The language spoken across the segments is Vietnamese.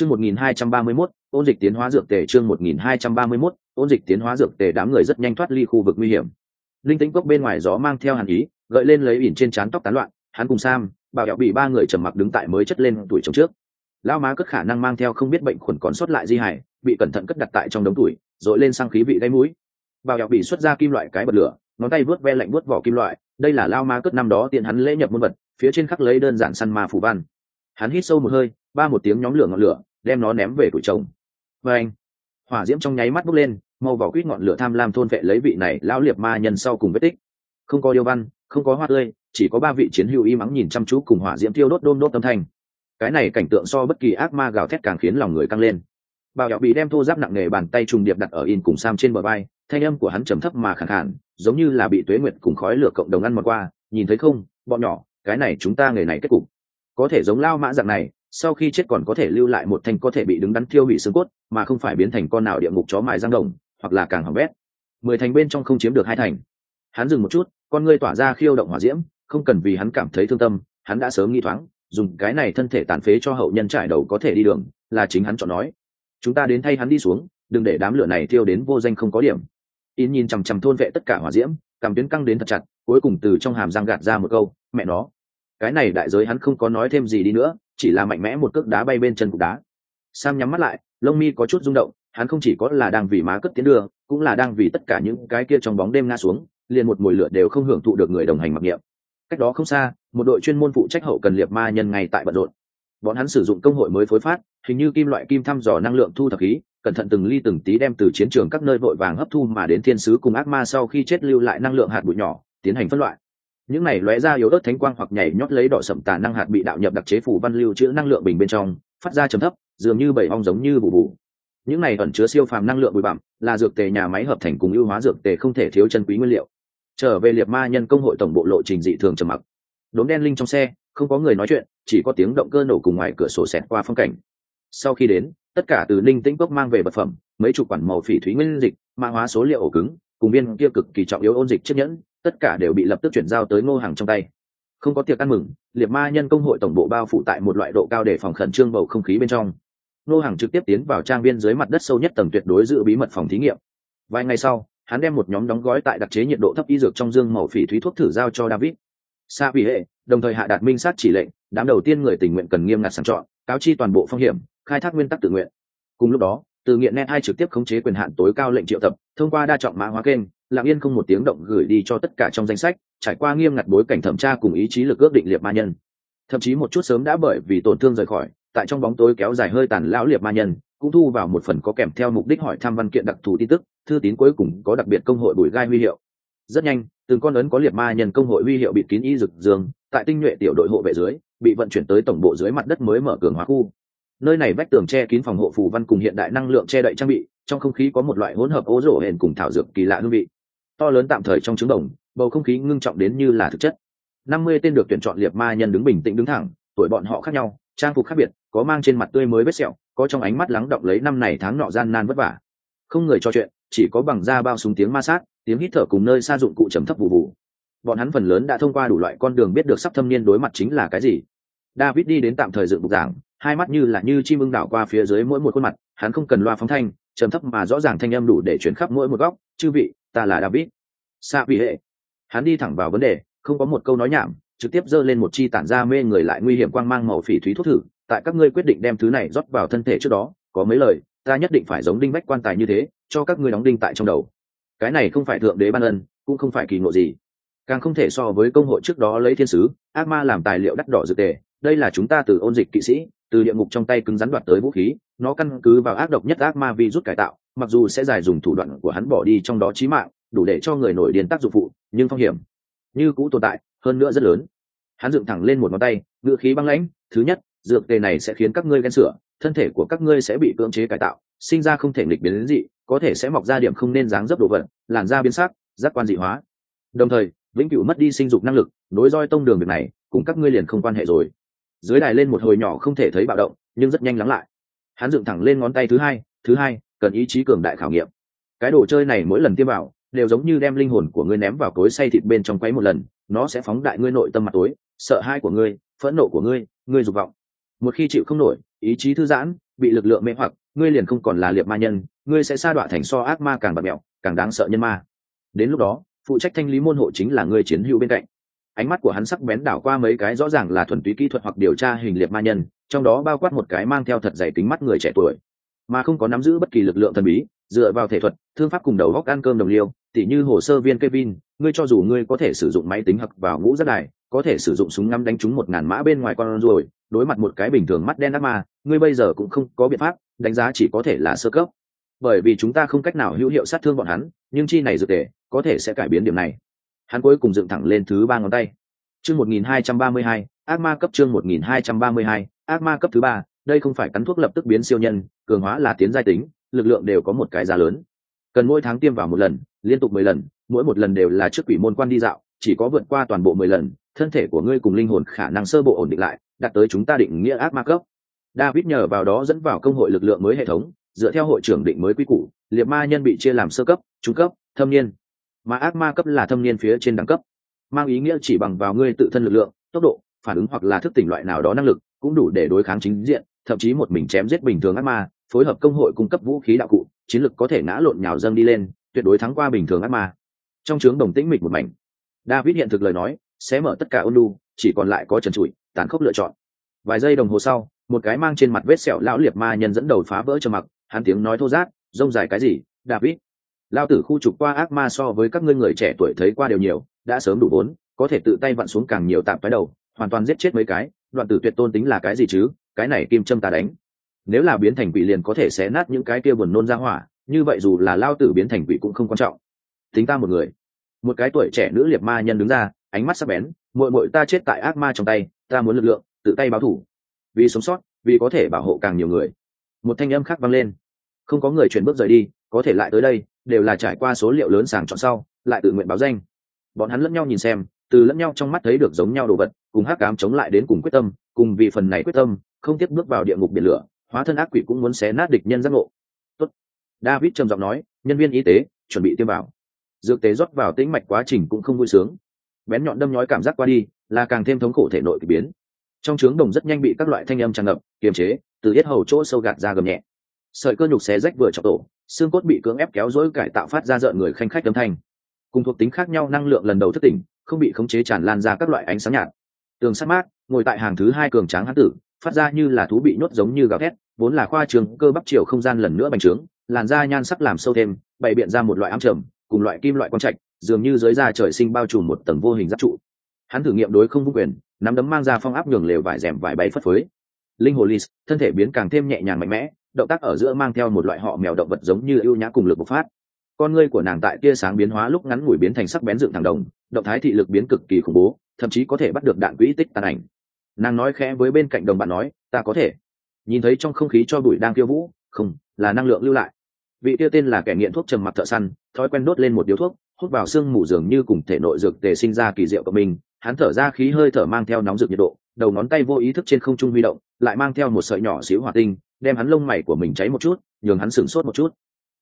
Chương 1231, ôn dịch tiến hóa dược tề chương 1231, ôn dịch tiến hóa dược tề đám người rất nhanh thoát ly khu vực nguy hiểm. Linh tĩnh cốc bên ngoài gió mang theo hàn ý, gợi lên lấy ỉn trên trán tóc tán loạn, hắn cùng Sam, bảo đẹo bị ba người trầm mặc đứng tại mới chất lên tuổi trống trước. Lão má cất khả năng mang theo không biết bệnh khuẩn còn sót lại di hải, bị cẩn thận cất đặt tại trong đống tuổi, rồi lên sang khí vị gây mũi. Bảo đẹo bị xuất ra kim loại cái bật lửa, ngón tay vướt ve lạnh vướt vỏ kim loại, đây là lao ma cất năm đó tiện hắn lễ nhập môn vật, phía trên khắc lấy đơn giản săn ma phù văn. Hắn hít sâu một hơi, ba một tiếng nhóm lửa ngọn lửa, đem nó ném về tuổi chồng. Và anh hỏa diễm trong nháy mắt bốc lên màu vỏ quýt ngọn lửa tham lam thôn vệ lấy vị này lão liệt ma nhân sau cùng vết tích. Không có điêu văn không có hoa tươi chỉ có ba vị chiến hữu y mắng nhìn chăm chú cùng hỏa diễm tiêu đốt đôm đốt tâm thanh. Cái này cảnh tượng so bất kỳ ác ma gào thét càng khiến lòng người căng lên. Bào nhọ bị đem thô giáp nặng nề bàn tay trùng điệp đặt ở in cùng sam trên bờ bay, thanh âm của hắn trầm thấp mà khẳng khản giống như là bị tuế nguyệt cùng khói lửa cộng đồng ăn mọt qua. Nhìn thấy không bọn nhỏ cái này chúng ta nghề này kết cục. Có thể giống lao mã dạng này sau khi chết còn có thể lưu lại một thanh có thể bị đứng đắn thiêu hủy xương cốt, mà không phải biến thành con nào địa ngục chó mài giang đồng, hoặc là càng hỏng bét. Mười thành bên trong không chiếm được hai thành hắn dừng một chút, con ngươi tỏa ra khiêu động hỏa diễm, không cần vì hắn cảm thấy thương tâm, hắn đã sớm nghi thoáng, dùng cái này thân thể tàn phế cho hậu nhân trải đầu có thể đi đường, là chính hắn chọn nói. Chúng ta đến thay hắn đi xuống, đừng để đám lửa này thiêu đến vô danh không có điểm. In nhìn chằm chằm thôn vệ tất cả hỏa diễm, cảm tuyến căng đến thật chặt, cuối cùng từ trong hàm răng gạt ra một câu, mẹ nó. Cái này đại giới hắn không có nói thêm gì đi nữa chỉ là mạnh mẽ một cước đá bay bên chân cục đá. Sam nhắm mắt lại lông mi có chút rung động hắn không chỉ có là đang vì má cất tiến đường, cũng là đang vì tất cả những cái kia trong bóng đêm ngã xuống liền một mùi lửa đều không hưởng thụ được người đồng hành mặc niệm. Cách đó không xa một đội chuyên môn phụ trách hậu cần liệt ma nhân ngay tại bận rộn. Bọn hắn sử dụng công hội mới phối phát hình như kim loại kim thăm dò năng lượng thu thập khí cẩn thận từng ly từng tí đem từ chiến trường các nơi vội vàng hấp thu mà đến thiên sứ cùng ác ma sau khi chết lưu lại năng lượng hạt bụi nhỏ tiến hành phân loại những này lóe ra yếu ớt thánh quang hoặc nhảy nhót lấy đỏ sậm tà năng hạt bị đạo nhập đặc chế phủ văn lưu trữ năng lượng bình bên trong, phát ra trầm thấp, dường như bảy ong giống như bù bù. Những này ẩn chứa siêu phàm năng lượng bụi bặm, là dược tề nhà máy hợp thành cùng ưu hóa dược tề không thể thiếu chân quý nguyên liệu. Trở về liệt ma nhân công hội tổng bộ lộ trình dị thường trầm mặc. Đốm đen linh trong xe, không có người nói chuyện, chỉ có tiếng động cơ nổ cùng ngoài cửa sổ xẹt qua phong cảnh. Sau khi đến, tất cả từ linh tĩnh cốc mang về vật phẩm, mấy chục quản màu phỉ thúy nguyên dịch, mã hóa số liệu ổ cứng, cùng viên kia cực kỳ trọng yếu ôn dịch chiếc nhẫn tất cả đều bị lập tức chuyển giao tới ngô hàng trong tay. Không có tiệc ăn mừng, liệt ma nhân công hội tổng bộ bao phủ tại một loại độ cao để phòng khẩn trương bầu không khí bên trong. Ngô hàng trực tiếp tiến vào trang viên dưới mặt đất sâu nhất tầng tuyệt đối giữ bí mật phòng thí nghiệm. Vài ngày sau, hắn đem một nhóm đóng gói tại đặc chế nhiệt độ thấp y dược trong dương màu phỉ thúy thuốc thử giao cho david. Sa vì hệ, đồng thời hạ đạt minh sát chỉ lệnh, đám đầu tiên người tình nguyện cần nghiêm ngặt sàng chọn, cáo chi toàn bộ phong hiểm, khai thác nguyên tắc tự nguyện. Cùng lúc đó, từ nghiện net hai trực tiếp khống chế quyền hạn tối cao lệnh triệu tập, thông qua đa trọng mã hóa kênh lặng yên không một tiếng động gửi đi cho tất cả trong danh sách, trải qua nghiêm ngặt bối cảnh thẩm tra cùng ý chí lực ước định liệt ma nhân. Thậm chí một chút sớm đã bởi vì tổn thương rời khỏi, tại trong bóng tối kéo dài hơi tàn lão liệt ma nhân, cũng thu vào một phần có kèm theo mục đích hỏi thăm văn kiện đặc thù tin tức, thư tín cuối cùng có đặc biệt công hội bùi gai huy hiệu. Rất nhanh, từng con ấn có liệt ma nhân công hội huy hiệu bị kín y rực dương tại tinh nhuệ tiểu đội hộ vệ dưới, bị vận chuyển tới tổng bộ dưới mặt đất mới mở cường hóa khu. Nơi này vách tường che kín phòng hộ phù văn cùng hiện đại năng lượng che đậy trang bị, trong không khí có một loại hỗn hợp ố rổ hển cùng thảo dược kỳ lạ hương vị to lớn tạm thời trong trứng đồng, bầu không khí ngưng trọng đến như là thực chất. Năm mươi tên được tuyển chọn liệt ma nhân đứng bình tĩnh đứng thẳng, tuổi bọn họ khác nhau, trang phục khác biệt, có mang trên mặt tươi mới vết sẹo, có trong ánh mắt lắng động lấy năm này tháng nọ gian nan vất vả. Không người trò chuyện, chỉ có bằng da bao súng tiếng ma sát, tiếng hít thở cùng nơi xa dụng cụ trầm thấp vụ vụ. Bọn hắn phần lớn đã thông qua đủ loại con đường biết được sắp thâm niên đối mặt chính là cái gì. David đi đến tạm thời dựng bục giảng, hai mắt như là như chim ưng đảo qua phía dưới mỗi một khuôn mặt, hắn không cần loa phóng thanh, trầm thấp mà rõ ràng thanh âm đủ để chuyển khắp mỗi một góc, chư vị ta là david. Xa vì hệ. Hắn đi thẳng vào vấn đề, không có một câu nói nhảm, trực tiếp giơ lên một chi tản ra mê người lại nguy hiểm quang mang màu phỉ thúy thuốc thử. Tại các ngươi quyết định đem thứ này rót vào thân thể trước đó, có mấy lời, ta nhất định phải giống đinh bách quan tài như thế, cho các ngươi đóng đinh tại trong đầu. Cái này không phải thượng đế ban ân, cũng không phải kỳ ngộ gì. Càng không thể so với công hội trước đó lấy thiên sứ, ác ma làm tài liệu đắt đỏ dược tề, đây là chúng ta từ ôn dịch kỵ sĩ, từ địa ngục trong tay cứng rắn đoạt tới vũ khí, nó căn cứ vào ác độc nhất ác ma vi rút cải tạo mặc dù sẽ giải dùng thủ đoạn của hắn bỏ đi trong đó chí mạng, đủ để cho người nổi điên tác dụng phụ, nhưng phong hiểm như cũ tồn tại, hơn nữa rất lớn. Hắn dựng thẳng lên một ngón tay ngự khí băng lãnh, thứ nhất, dược tề này sẽ khiến các ngươi ghen sửa, thân thể của các ngươi sẽ bị cưỡng chế cải tạo, sinh ra không thể nghịch biến đến dị, có thể sẽ mọc ra điểm không nên dáng dấp đồ vật, làn da biến sắc, giác quan dị hóa. Đồng thời, vĩnh cửu mất đi sinh dục năng lực, nối roi tông đường việc này, cùng các ngươi liền không quan hệ rồi. Dưới đài lên một hồi nhỏ không thể thấy bạo động, nhưng rất nhanh lắng lại. Hắn dựng thẳng lên ngón tay thứ hai thứ hai cần ý chí cường đại khảo nghiệm. Cái đồ chơi này mỗi lần tiêm vào, đều giống như đem linh hồn của ngươi ném vào cối xay thịt bên trong quấy một lần, nó sẽ phóng đại ngươi nội tâm mặt tối, sợ hãi của ngươi, phẫn nộ của ngươi ngươi dục vọng. Một khi chịu không nổi, ý chí thư giãn, bị lực lượng mê hoặc, ngươi liền không còn là liệt ma nhân, ngươi sẽ sa đọa thành so ác ma càng bật mẹo, càng đáng sợ nhân ma. Đến lúc đó, phụ trách thanh lý môn hộ chính là ngươi chiến hữu bên cạnh. Ánh mắt của hắn sắc bén đảo qua mấy cái rõ ràng là thuần túy kỹ thuật hoặc điều tra hình liệt ma nhân, trong đó bao quát một cái mang theo thật dày tính mắt người trẻ tuổi mà không có nắm giữ bất kỳ lực lượng thần bí dựa vào thể thuật thương pháp cùng đầu góc ăn cơm đồng liêu tỉ như hồ sơ viên Kevin, ngươi cho dù ngươi có thể sử dụng máy tính hặc vào ngũ rất đài, có thể sử dụng súng ngắm đánh trúng một ngàn mã bên ngoài con ruồi đối mặt một cái bình thường mắt đen ác ma, ngươi bây giờ cũng không có biện pháp, đánh giá chỉ có thể là sơ cấp. Bởi vì chúng ta không cách nào hữu hiệu sát thương bọn hắn, nhưng chi này dược thể, có thể sẽ cải biến điểm này. Hắn cuối cùng dựng thẳng lên thứ ba ngón tay. Chương 1232, ác ma cấp chương 1232, ác ma cấp thứ ba, đây không phải cắn thuốc lập tức biến siêu nhân, cường hóa là tiến giai tính, lực lượng đều có một cái giá lớn. Cần mỗi tháng tiêm vào một lần, liên tục mười lần mỗi một lần đều là trước quỷ môn quan đi dạo chỉ có vượt qua toàn bộ mười lần thân thể của ngươi cùng linh hồn khả năng sơ bộ ổn định lại đạt tới chúng ta định nghĩa ác ma cấp. David nhờ vào đó dẫn vào công hội lực lượng mới hệ thống dựa theo hội trưởng định mới quy củ liệt ma nhân bị chia làm sơ cấp trung cấp thâm niên. Mà ác ma cấp là thâm niên phía trên đẳng cấp. Mang ý nghĩa chỉ bằng vào ngươi tự thân lực lượng tốc độ phản ứng hoặc là thức tỉnh loại nào đó năng lực cũng đủ để đối kháng chính diện thậm chí một mình chém giết bình thường ác ma, phối hợp công hội cung cấp vũ khí đạo cụ, chiến lực có thể ngã lộn nhào dâng đi lên, tuyệt đối thắng qua bình thường ác ma. Trong trướng đồng tĩnh mịch một mảnh, david hiện thực lời nói, sẽ mở tất cả ôn lu chỉ còn lại có trần trụi, tàn khốc lựa chọn. Vài giây đồng hồ sau, một cái mang trên mặt vết sẹo lão liệt ma nhân dẫn đầu phá vỡ trầm mặc, hắn tiếng nói thô rát rông dài cái gì, david? Lao tử khu trục qua ác ma so với các ngươi người trẻ tuổi thấy qua đều nhiều, đã sớm đủ vốn, có thể tự tay vặn xuống càng nhiều tạm cái đầu, hoàn toàn giết chết mấy cái, đoạn tử tuyệt tôn tính là cái gì chứ? Cái này kim châm ta đánh. Nếu là biến thành quỷ liền có thể xé nát những cái kia buồn nôn ra hỏa, như vậy dù là lao tử biến thành quỷ cũng không quan trọng. Tính ta một người. Một cái tuổi trẻ nữ liệt ma nhân đứng ra, ánh mắt sắc bén, muội muội ta chết tại ác ma trong tay, ta muốn lực lượng, tự tay báo thủ. Vì sống sót, vì có thể bảo hộ càng nhiều người. Một thanh âm khác vang lên. Không có người chuyển bước rời đi, có thể lại tới đây, đều là trải qua số liệu lớn sàng chọn sau, lại tự nguyện báo danh. Bọn hắn lẫn nhau nhìn xem, từ lẫn nhau trong mắt thấy được giống nhau đồ vật, cùng hắc cám chống lại đến cùng quyết tâm, cùng vì phần này quyết tâm không tiếp bước vào địa ngục biển lửa, hóa thân ác quỷ cũng muốn xé nát địch nhân giác ngộ. David trầm giọng nói, nhân viên y tế, chuẩn bị tiêm vào. Dược tế rót vào tĩnh mạch quá trình cũng không vui sướng. Bén nhọn đâm nhói cảm giác qua đi, là càng thêm thống khổ thể nội kỳ biến. Trong trướng đồng rất nhanh bị các loại thanh âm tràn ngập, kiềm chế, từ yết hầu chỗ sâu gạt ra gầm nhẹ. Sợi cơ nhục xé rách vừa chọc tổ, xương cốt bị cưỡng ép kéo dối cải tạo phát ra rợn người khanh khách âm thanh. Cùng thuộc tính khác nhau, năng lượng lần đầu thất tỉnh, không bị khống chế tràn lan ra các loại ánh sáng nhạt. Tường sát mát, ngồi tại hàng thứ hai cường tráng hán tử phát ra như là thú bị nhốt giống như gào thét, vốn là khoa trường cơ bắp chiều không gian lần nữa bành trướng, làn da nhan sắc làm sâu thêm, bày biện ra một loại ám trầm, cùng loại kim loại quang trạch, dường như dưới da trời sinh bao trùm một tầng vô hình giáp trụ. Hắn thử nghiệm đối không vung quyền, nắm đấm mang ra phong áp nhường lều vải rèm vải bay phất phới. Linh hồ lis thân thể biến càng thêm nhẹ nhàng mạnh mẽ, động tác ở giữa mang theo một loại họ mèo động vật giống như ưu nhã cùng lực bộc phát. Con ngươi của nàng tại tia sáng biến hóa lúc ngắn ngủi biến thành sắc bén dựng thẳng đồng, động thái thị lực biến cực kỳ khủng bố, thậm chí có thể bắt được đạn quỹ tích tàn ảnh nàng nói khẽ với bên cạnh đồng bạn nói, ta có thể. Nhìn thấy trong không khí cho bụi đang tiêu vũ, không, là năng lượng lưu lại. Vị tiêu tên là kẻ nghiện thuốc trầm mặc thợ săn, thói quen đốt lên một điếu thuốc, hút vào xương mù dường như cùng thể nội dược tề sinh ra kỳ diệu của mình. Hắn thở ra khí hơi thở mang theo nóng rực nhiệt độ, đầu ngón tay vô ý thức trên không trung huy động, lại mang theo một sợi nhỏ xíu hỏa tinh, đem hắn lông mày của mình cháy một chút, nhường hắn sửng sốt một chút.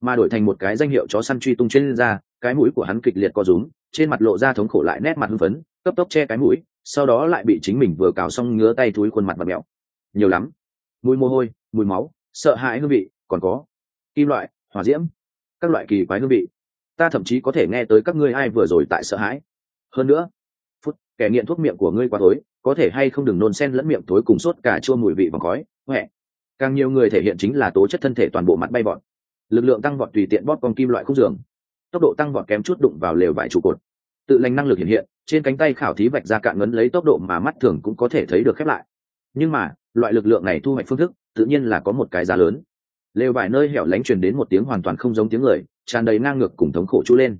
Mà đổi thành một cái danh hiệu chó săn truy tung chuyên ra cái mũi của hắn kịch liệt co rúm, trên mặt lộ ra thống khổ lại nét mặt hưng phấn, cấp tốc che cái mũi sau đó lại bị chính mình vừa cào xong ngứa tay túi khuôn mặt và mẹo. Nhiều lắm. Mùi mồ hôi, mùi máu, sợ hãi hương vị, còn có kim loại, hỏa diễm, các loại kỳ quái hương vị. Ta thậm chí có thể nghe tới các ngươi ai vừa rồi tại sợ hãi. Hơn nữa, phút, kẻ nghiện thuốc miệng của ngươi quá tối, có thể hay không đừng nôn sen lẫn miệng tối cùng sốt cả chua mùi vị và khói huệ càng nhiều người thể hiện chính là tố chất thân thể toàn bộ mặt bay vọt. Lực lượng tăng vọt tùy tiện bóp con kim loại khúc giường. Tốc độ tăng vọt kém chút đụng vào lều vải trụ cột. Tự lành năng lực hiện hiện trên cánh tay khảo thí vạch ra cạn ngấn lấy tốc độ mà mắt thường cũng có thể thấy được khép lại. Nhưng mà, loại lực lượng này thu hoạch phương thức, tự nhiên là có một cái giá lớn. Lều vải nơi hẻo lánh truyền đến một tiếng hoàn toàn không giống tiếng người, tràn đầy ngang ngược cùng thống khổ chú lên.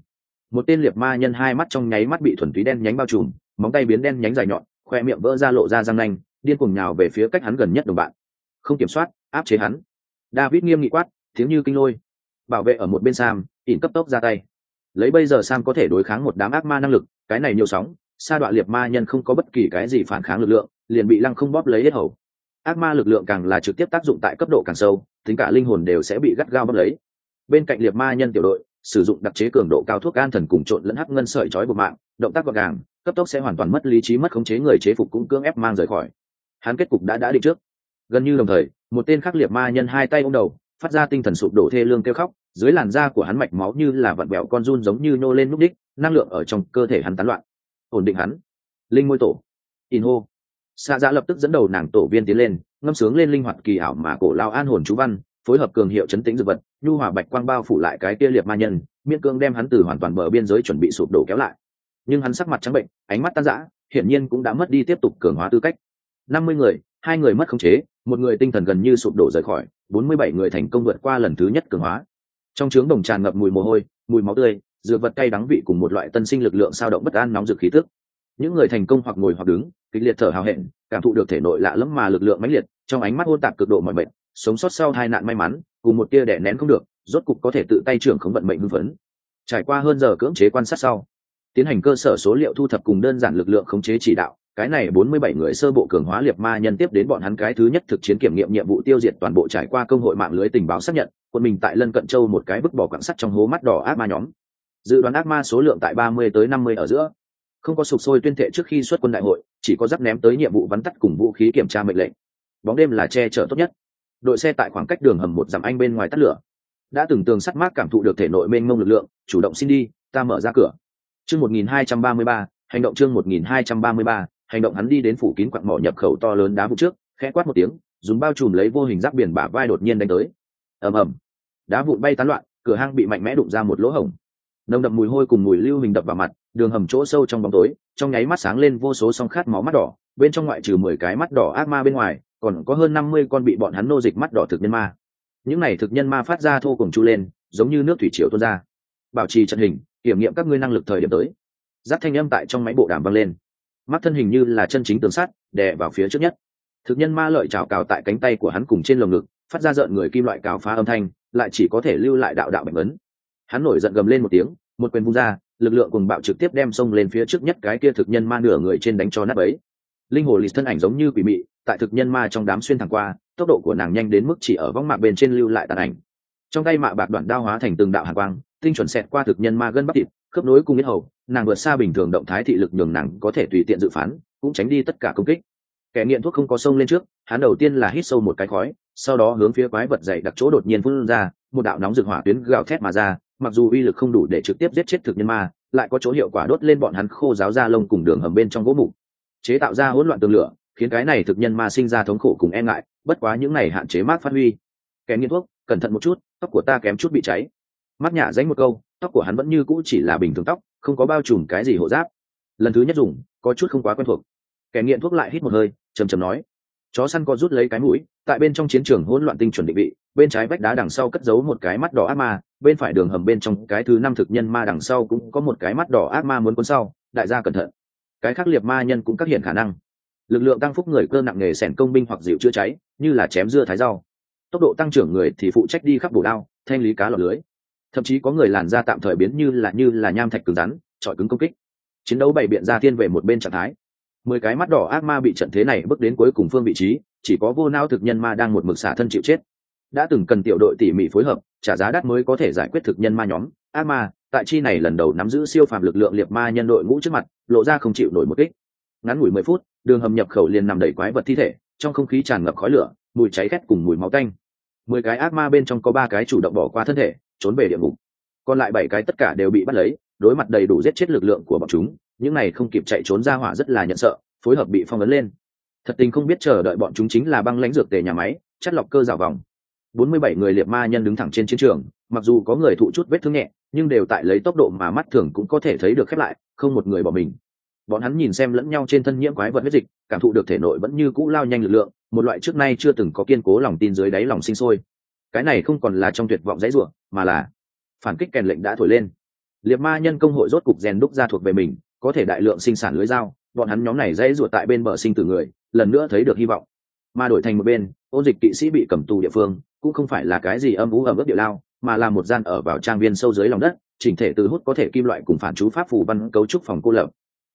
Một tên liệt ma nhân hai mắt trong nháy mắt bị thuần túy đen nhánh bao trùm, móng tay biến đen nhánh dài nhọn, khoe miệng vỡ ra lộ ra răng nanh, điên cuồng nhào về phía cách hắn gần nhất đồng bạn. Không kiểm soát, áp chế hắn. David nghiêm nghị quát, tiếng như kinh lôi. Bảo vệ ở một bên sam, ỉn cấp tốc ra tay lấy bây giờ sam có thể đối kháng một đám ác ma năng lực, cái này nhiều sóng, sa đoạn liệt ma nhân không có bất kỳ cái gì phản kháng lực lượng, liền bị lăng không bóp lấy hết hầu. Ác ma lực lượng càng là trực tiếp tác dụng tại cấp độ càng sâu, tính cả linh hồn đều sẽ bị gắt gao bóp lấy. Bên cạnh liệt ma nhân tiểu đội, sử dụng đặc chế cường độ cao thuốc an thần cùng trộn lẫn hắc ngân sợi trói buộc mạng, động tác gọn gàng, cấp tốc sẽ hoàn toàn mất lý trí mất khống chế người chế phục cũng cưỡng ép mang rời khỏi. Hắn kết cục đã đã định trước. Gần như đồng thời, một tên khắc liệt ma nhân hai tay ôm đầu, phát ra tinh thần sụp đổ thê lương kêu khóc dưới làn da của hắn mạch máu như là vặn vẹo con run giống như nô lên núp đích, năng lượng ở trong cơ thể hắn tán loạn. Ổn định hắn. Linh môi tổ. In hô. Xa dạ lập tức dẫn đầu nàng tổ viên tiến lên, ngâm sướng lên linh hoạt kỳ ảo mà cổ lao an hồn chú văn, phối hợp cường hiệu chấn tĩnh dược vật, nhu hòa bạch quang bao phủ lại cái kia liệt ma nhân, miễn cương đem hắn từ hoàn toàn bờ biên giới chuẩn bị sụp đổ kéo lại. Nhưng hắn sắc mặt trắng bệnh, ánh mắt tan rã, hiển nhiên cũng đã mất đi tiếp tục cường hóa tư cách. Năm mươi người, hai người mất khống chế, một người tinh thần gần như sụp đổ rời khỏi, bốn mươi bảy người thành công vượt qua lần thứ nhất cường hóa trong trướng đồng tràn ngập mùi mồ hôi, mùi máu tươi, dược vật cay đắng vị cùng một loại tân sinh lực lượng sao động bất an nóng rực khí tức. Những người thành công hoặc ngồi hoặc đứng, kịch liệt thở hào hẹn, cảm thụ được thể nội lạ lẫm mà lực lượng mãnh liệt, trong ánh mắt ôn tạp cực độ mọi bệnh sống sót sau hai nạn may mắn, cùng một tia đẻ nén không được, rốt cục có thể tự tay trưởng khống vận mệnh hưng phấn. Trải qua hơn giờ cưỡng chế quan sát sau, tiến hành cơ sở số liệu thu thập cùng đơn giản lực lượng khống chế chỉ đạo, cái này bốn mươi bảy người sơ bộ cường hóa liệt ma nhân tiếp đến bọn hắn cái thứ nhất thực chiến kiểm nghiệm nhiệm vụ tiêu diệt toàn bộ trải qua công hội mạng lưới tình báo xác nhận quân mình tại lân cận châu một cái bức bỏ quặng sắt trong hố mắt đỏ ác ma nhóm. Dự đoán ác ma số lượng tại ba mươi tới năm mươi ở giữa. Không có sụp sôi tuyên thệ trước khi xuất quân đại hội, chỉ có giáp ném tới nhiệm vụ vắn tắt cùng vũ khí kiểm tra mệnh lệnh. Bóng đêm là che chở tốt nhất. Đội xe tại khoảng cách đường hầm một dặm anh bên ngoài tắt lửa. Đã từng tường sắt mát cảm thụ được thể nội mênh mông lực lượng, chủ động xin đi, ta mở ra cửa. Chương một nghìn hai trăm ba mươi ba, hành động chương một nghìn hai trăm ba mươi ba, hành động hắn đi đến phủ kín quặng mỏ nhập khẩu to lớn đá vụ trước, khẽ quát một tiếng, dùng bao trùm lấy vô hình giáp biển bả vai đột nhiên đánh tới. Ầm ầm đá vụn bay tán loạn, cửa hang bị mạnh mẽ đụng ra một lỗ hổng. Nồng đậm mùi hôi cùng mùi lưu hình đập vào mặt, đường hầm chỗ sâu trong bóng tối, trong nháy mắt sáng lên vô số song khát máu mắt đỏ, bên trong ngoại trừ mười cái mắt đỏ ác ma bên ngoài, còn có hơn năm mươi con bị bọn hắn nô dịch mắt đỏ thực nhân ma. Những này thực nhân ma phát ra thô cùng chu lên, giống như nước thủy triều tuôn ra. Bảo trì trận hình, kiểm nghiệm các ngươi năng lực thời điểm tới. Giáp thanh âm tại trong máy bộ đàm vang lên. Mắt thân hình như là chân chính tường sắt, đè vào phía trước nhất. Thực nhân ma lợi trào cào tại cánh tay của hắn cùng trên lồng ngực, phát ra rợn người kim loại cào phá âm thanh lại chỉ có thể lưu lại đạo đạo bệnh ấn. Hắn nổi giận gầm lên một tiếng, một quyền vung ra, lực lượng cùng bạo trực tiếp đem xông lên phía trước nhất cái kia thực nhân ma nửa người trên đánh cho nát ấy linh hồ lì thân ảnh giống như quỷ mị, tại thực nhân ma trong đám xuyên thẳng qua, tốc độ của nàng nhanh đến mức chỉ ở vong mạc bên trên lưu lại tàn ảnh. Trong tay mạ bạc đoạn đao hóa thành từng đạo hàn quang, tinh chuẩn xẹt qua thực nhân ma gân bắp thịt, khớp nối cùng yết hầu, nàng vượt xa bình thường động thái thị lực nhường nàng có thể tùy tiện dự phán, cũng tránh đi tất cả công kích. Kẻ nghiện thuốc không có sông lên trước, hắn đầu tiên là hít sâu một cái khói sau đó hướng phía quái vật dày đặc chỗ đột nhiên phun ra, một đạo nóng rực hỏa tuyến gào thét mà ra, mặc dù uy lực không đủ để trực tiếp giết chết thực nhân ma, lại có chỗ hiệu quả đốt lên bọn hắn khô giáo da lông cùng đường hầm bên trong gỗ mục. Chế tạo ra hỗn loạn tường lửa, khiến cái này thực nhân ma sinh ra thống khổ cùng e ngại, bất quá những này hạn chế mát phát huy. Kém nghiên thuốc, cẩn thận một chút, tóc của ta kém chút bị cháy. Mắt nhả dánh một câu, tóc của hắn vẫn như cũ chỉ là bình thường tóc, không có bao trùm cái gì hộ giáp. Lần thứ nhất dùng, có chút không quá quen thuộc. Kẻ nghiện thuốc lại hít một hơi chầm chầm nói, chó săn có rút lấy cái mũi tại bên trong chiến trường hỗn loạn tinh chuẩn định vị, bên trái vách đá đằng sau cất giấu một cái mắt đỏ ác ma, bên phải đường hầm bên trong cái thứ năm thực nhân ma đằng sau cũng có một cái mắt đỏ ác ma muốn cuốn sau, đại gia cẩn thận. Cái khác liệt ma nhân cũng các hiện khả năng. Lực lượng tăng phúc người cơ nặng nghề sẻn công binh hoặc dịu chữa cháy, như là chém dưa thái rau. Tốc độ tăng trưởng người thì phụ trách đi khắp bổ đao, thanh lý cá lọc lưới. Thậm chí có người làn da tạm thời biến như là như là nham thạch cứng rắn trọi cứng công kích. Chiến đấu bày biện ra thiên về một bên trạng thái. Mười cái mắt đỏ ác ma bị trận thế này bước đến cuối cùng phương vị trí chỉ có vô não thực nhân ma đang một mực xả thân chịu chết. Đã từng cần tiểu đội tỉ mỉ phối hợp, trả giá đắt mới có thể giải quyết thực nhân ma nhóm. Ác ma, tại chi này lần đầu nắm giữ siêu phàm lực lượng liệt ma nhân đội ngũ trước mặt, lộ ra không chịu nổi một kích. Ngắn ngủi mười phút, đường hầm nhập khẩu liền nằm đầy quái vật thi thể, trong không khí tràn ngập khói lửa, mùi cháy khét cùng mùi máu tanh. Mười cái ác ma bên trong có ba cái chủ động bỏ qua thân thể, trốn về địa ngục. Còn lại bảy cái tất cả đều bị bắt lấy, đối mặt đầy đủ giết chết lực lượng của bọn chúng, những này không kịp chạy trốn ra hỏa rất là nhận sợ, phối hợp bị phong ấn lên thật tình không biết chờ đợi bọn chúng chính là băng lãnh dược tề nhà máy, chất lọc cơ rào vòng. Bốn mươi bảy người liệt ma nhân đứng thẳng trên chiến trường, mặc dù có người thụ chút vết thương nhẹ, nhưng đều tại lấy tốc độ mà mắt thường cũng có thể thấy được khép lại, không một người bỏ mình. Bọn hắn nhìn xem lẫn nhau trên thân nhiễm quái vật huyết dịch, cảm thụ được thể nội vẫn như cũ lao nhanh lực lượng, một loại trước nay chưa từng có kiên cố lòng tin dưới đáy lòng sinh sôi. Cái này không còn là trong tuyệt vọng dãy ruộng mà là phản kích kèn lệnh đã thổi lên. Liệt ma nhân công hội rốt cục rèn đúc ra thuộc về mình, có thể đại lượng sinh sản lưới dao, bọn hắn nhóm này dãy ruột tại bên bờ sinh tử người lần nữa thấy được hy vọng. Mà đổi thành một bên, ôn dịch kỵ sĩ bị cầm tù địa phương, cũng không phải là cái gì âm ú ở mức địa lao, mà là một gian ở vào trang viên sâu dưới lòng đất, chỉnh thể từ hút có thể kim loại cùng phản chú pháp phù văn cấu trúc phòng cô lập.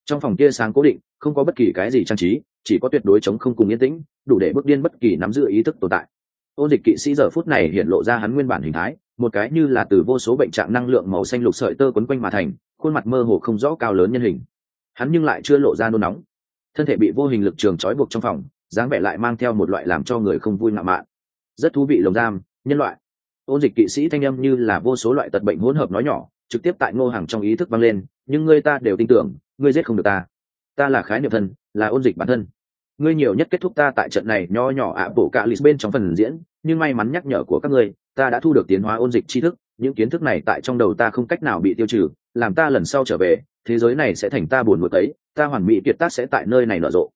Trong phòng kia sáng cố định, không có bất kỳ cái gì trang trí, chỉ có tuyệt đối chống không cùng yên tĩnh, đủ để bước điên bất kỳ nắm giữ ý thức tồn tại. Ôn dịch kỵ sĩ giờ phút này hiện lộ ra hắn nguyên bản hình thái, một cái như là từ vô số bệnh trạng năng lượng màu xanh lục sợi tơ quấn quanh mà thành, khuôn mặt mơ hồ không rõ cao lớn nhân hình. Hắn nhưng lại chưa lộ ra nôn nóng thân thể bị vô hình lực trường trói buộc trong phòng, dáng vẻ lại mang theo một loại làm cho người không vui ngạo mạn. Rất thú vị lồng giam, nhân loại. Ôn dịch kỵ sĩ thanh âm như là vô số loại tật bệnh hỗn hợp nói nhỏ, trực tiếp tại ngô hàng trong ý thức vang lên, nhưng ngươi ta đều tin tưởng, ngươi giết không được ta. Ta là khái niệm thân, là ôn dịch bản thân. Ngươi nhiều nhất kết thúc ta tại trận này nho nhỏ ạ bộ cạ lịch bên trong phần diễn, nhưng may mắn nhắc nhở của các ngươi, ta đã thu được tiến hóa ôn dịch tri thức, những kiến thức này tại trong đầu ta không cách nào bị tiêu trừ, làm ta lần sau trở về thế giới này sẽ thành ta buồn một ấy, ta hoàn mỹ kiệt tác sẽ tại nơi này nở rộ.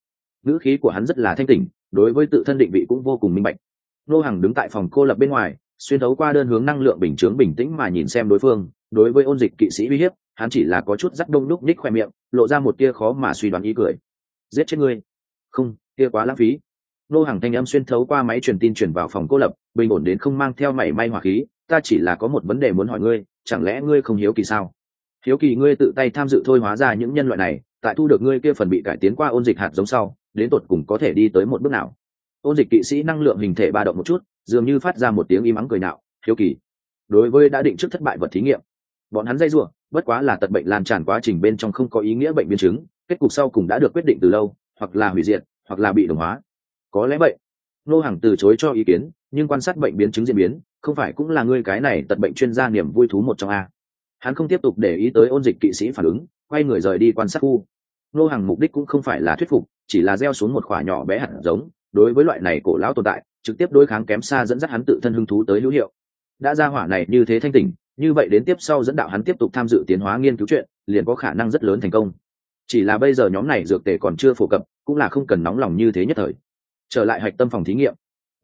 Ngữ khí của hắn rất là thanh tỉnh, đối với tự thân định vị cũng vô cùng minh bạch. Nô Hằng đứng tại phòng cô lập bên ngoài, xuyên thấu qua đơn hướng năng lượng bình chướng bình tĩnh mà nhìn xem đối phương, đối với ôn dịch kỵ sĩ uy hiếp, hắn chỉ là có chút rắc đông đúc ních khoe miệng, lộ ra một tia khó mà suy đoán ý cười. Giết chết ngươi. Không tia quá lãng phí. Nô hàng thanh âm xuyên thấu qua máy truyền tin chuyển vào phòng cô lập, bình ổn đến không mang theo mảy may hỏa khí, ta chỉ là có một vấn đề muốn hỏi ngươi, chẳng lẽ ngươi không hiếu kỳ sao? Hiếu kỳ, ngươi tự tay tham dự thôi hóa ra những nhân loại này, tại thu được ngươi kia phần bị cải tiến qua ôn dịch hạt giống sau, đến tột cùng có thể đi tới một bước nào? Ôn dịch kỵ sĩ năng lượng hình thể ba động một chút, dường như phát ra một tiếng im ắng cười nạo, hiếu kỳ, đối với đã định trước thất bại vật thí nghiệm, bọn hắn dây rủa, bất quá là tật bệnh lan tràn quá trình bên trong không có ý nghĩa bệnh biến chứng, kết cục sau cùng đã được quyết định từ lâu, hoặc là hủy diệt, hoặc là bị đồng hóa. Có lẽ vậy. Nô hàng từ chối cho ý kiến, nhưng quan sát bệnh biến chứng diễn biến, không phải cũng là ngươi cái này tật bệnh chuyên gia niềm vui thú một trong a? Hắn không tiếp tục để ý tới ôn dịch kỵ sĩ phản ứng, quay người rời đi quan sát khu. Nô hàng mục đích cũng không phải là thuyết phục, chỉ là gieo xuống một khoả nhỏ bé hạt giống, đối với loại này cổ lão tồn tại, trực tiếp đối kháng kém xa dẫn dắt hắn tự thân hứng thú tới hữu hiệu. Đã ra hỏa này như thế thanh tỉnh, như vậy đến tiếp sau dẫn đạo hắn tiếp tục tham dự tiến hóa nghiên cứu chuyện, liền có khả năng rất lớn thành công. Chỉ là bây giờ nhóm này dược tề còn chưa phổ cập, cũng là không cần nóng lòng như thế nhất thời. Trở lại hạch tâm phòng thí nghiệm.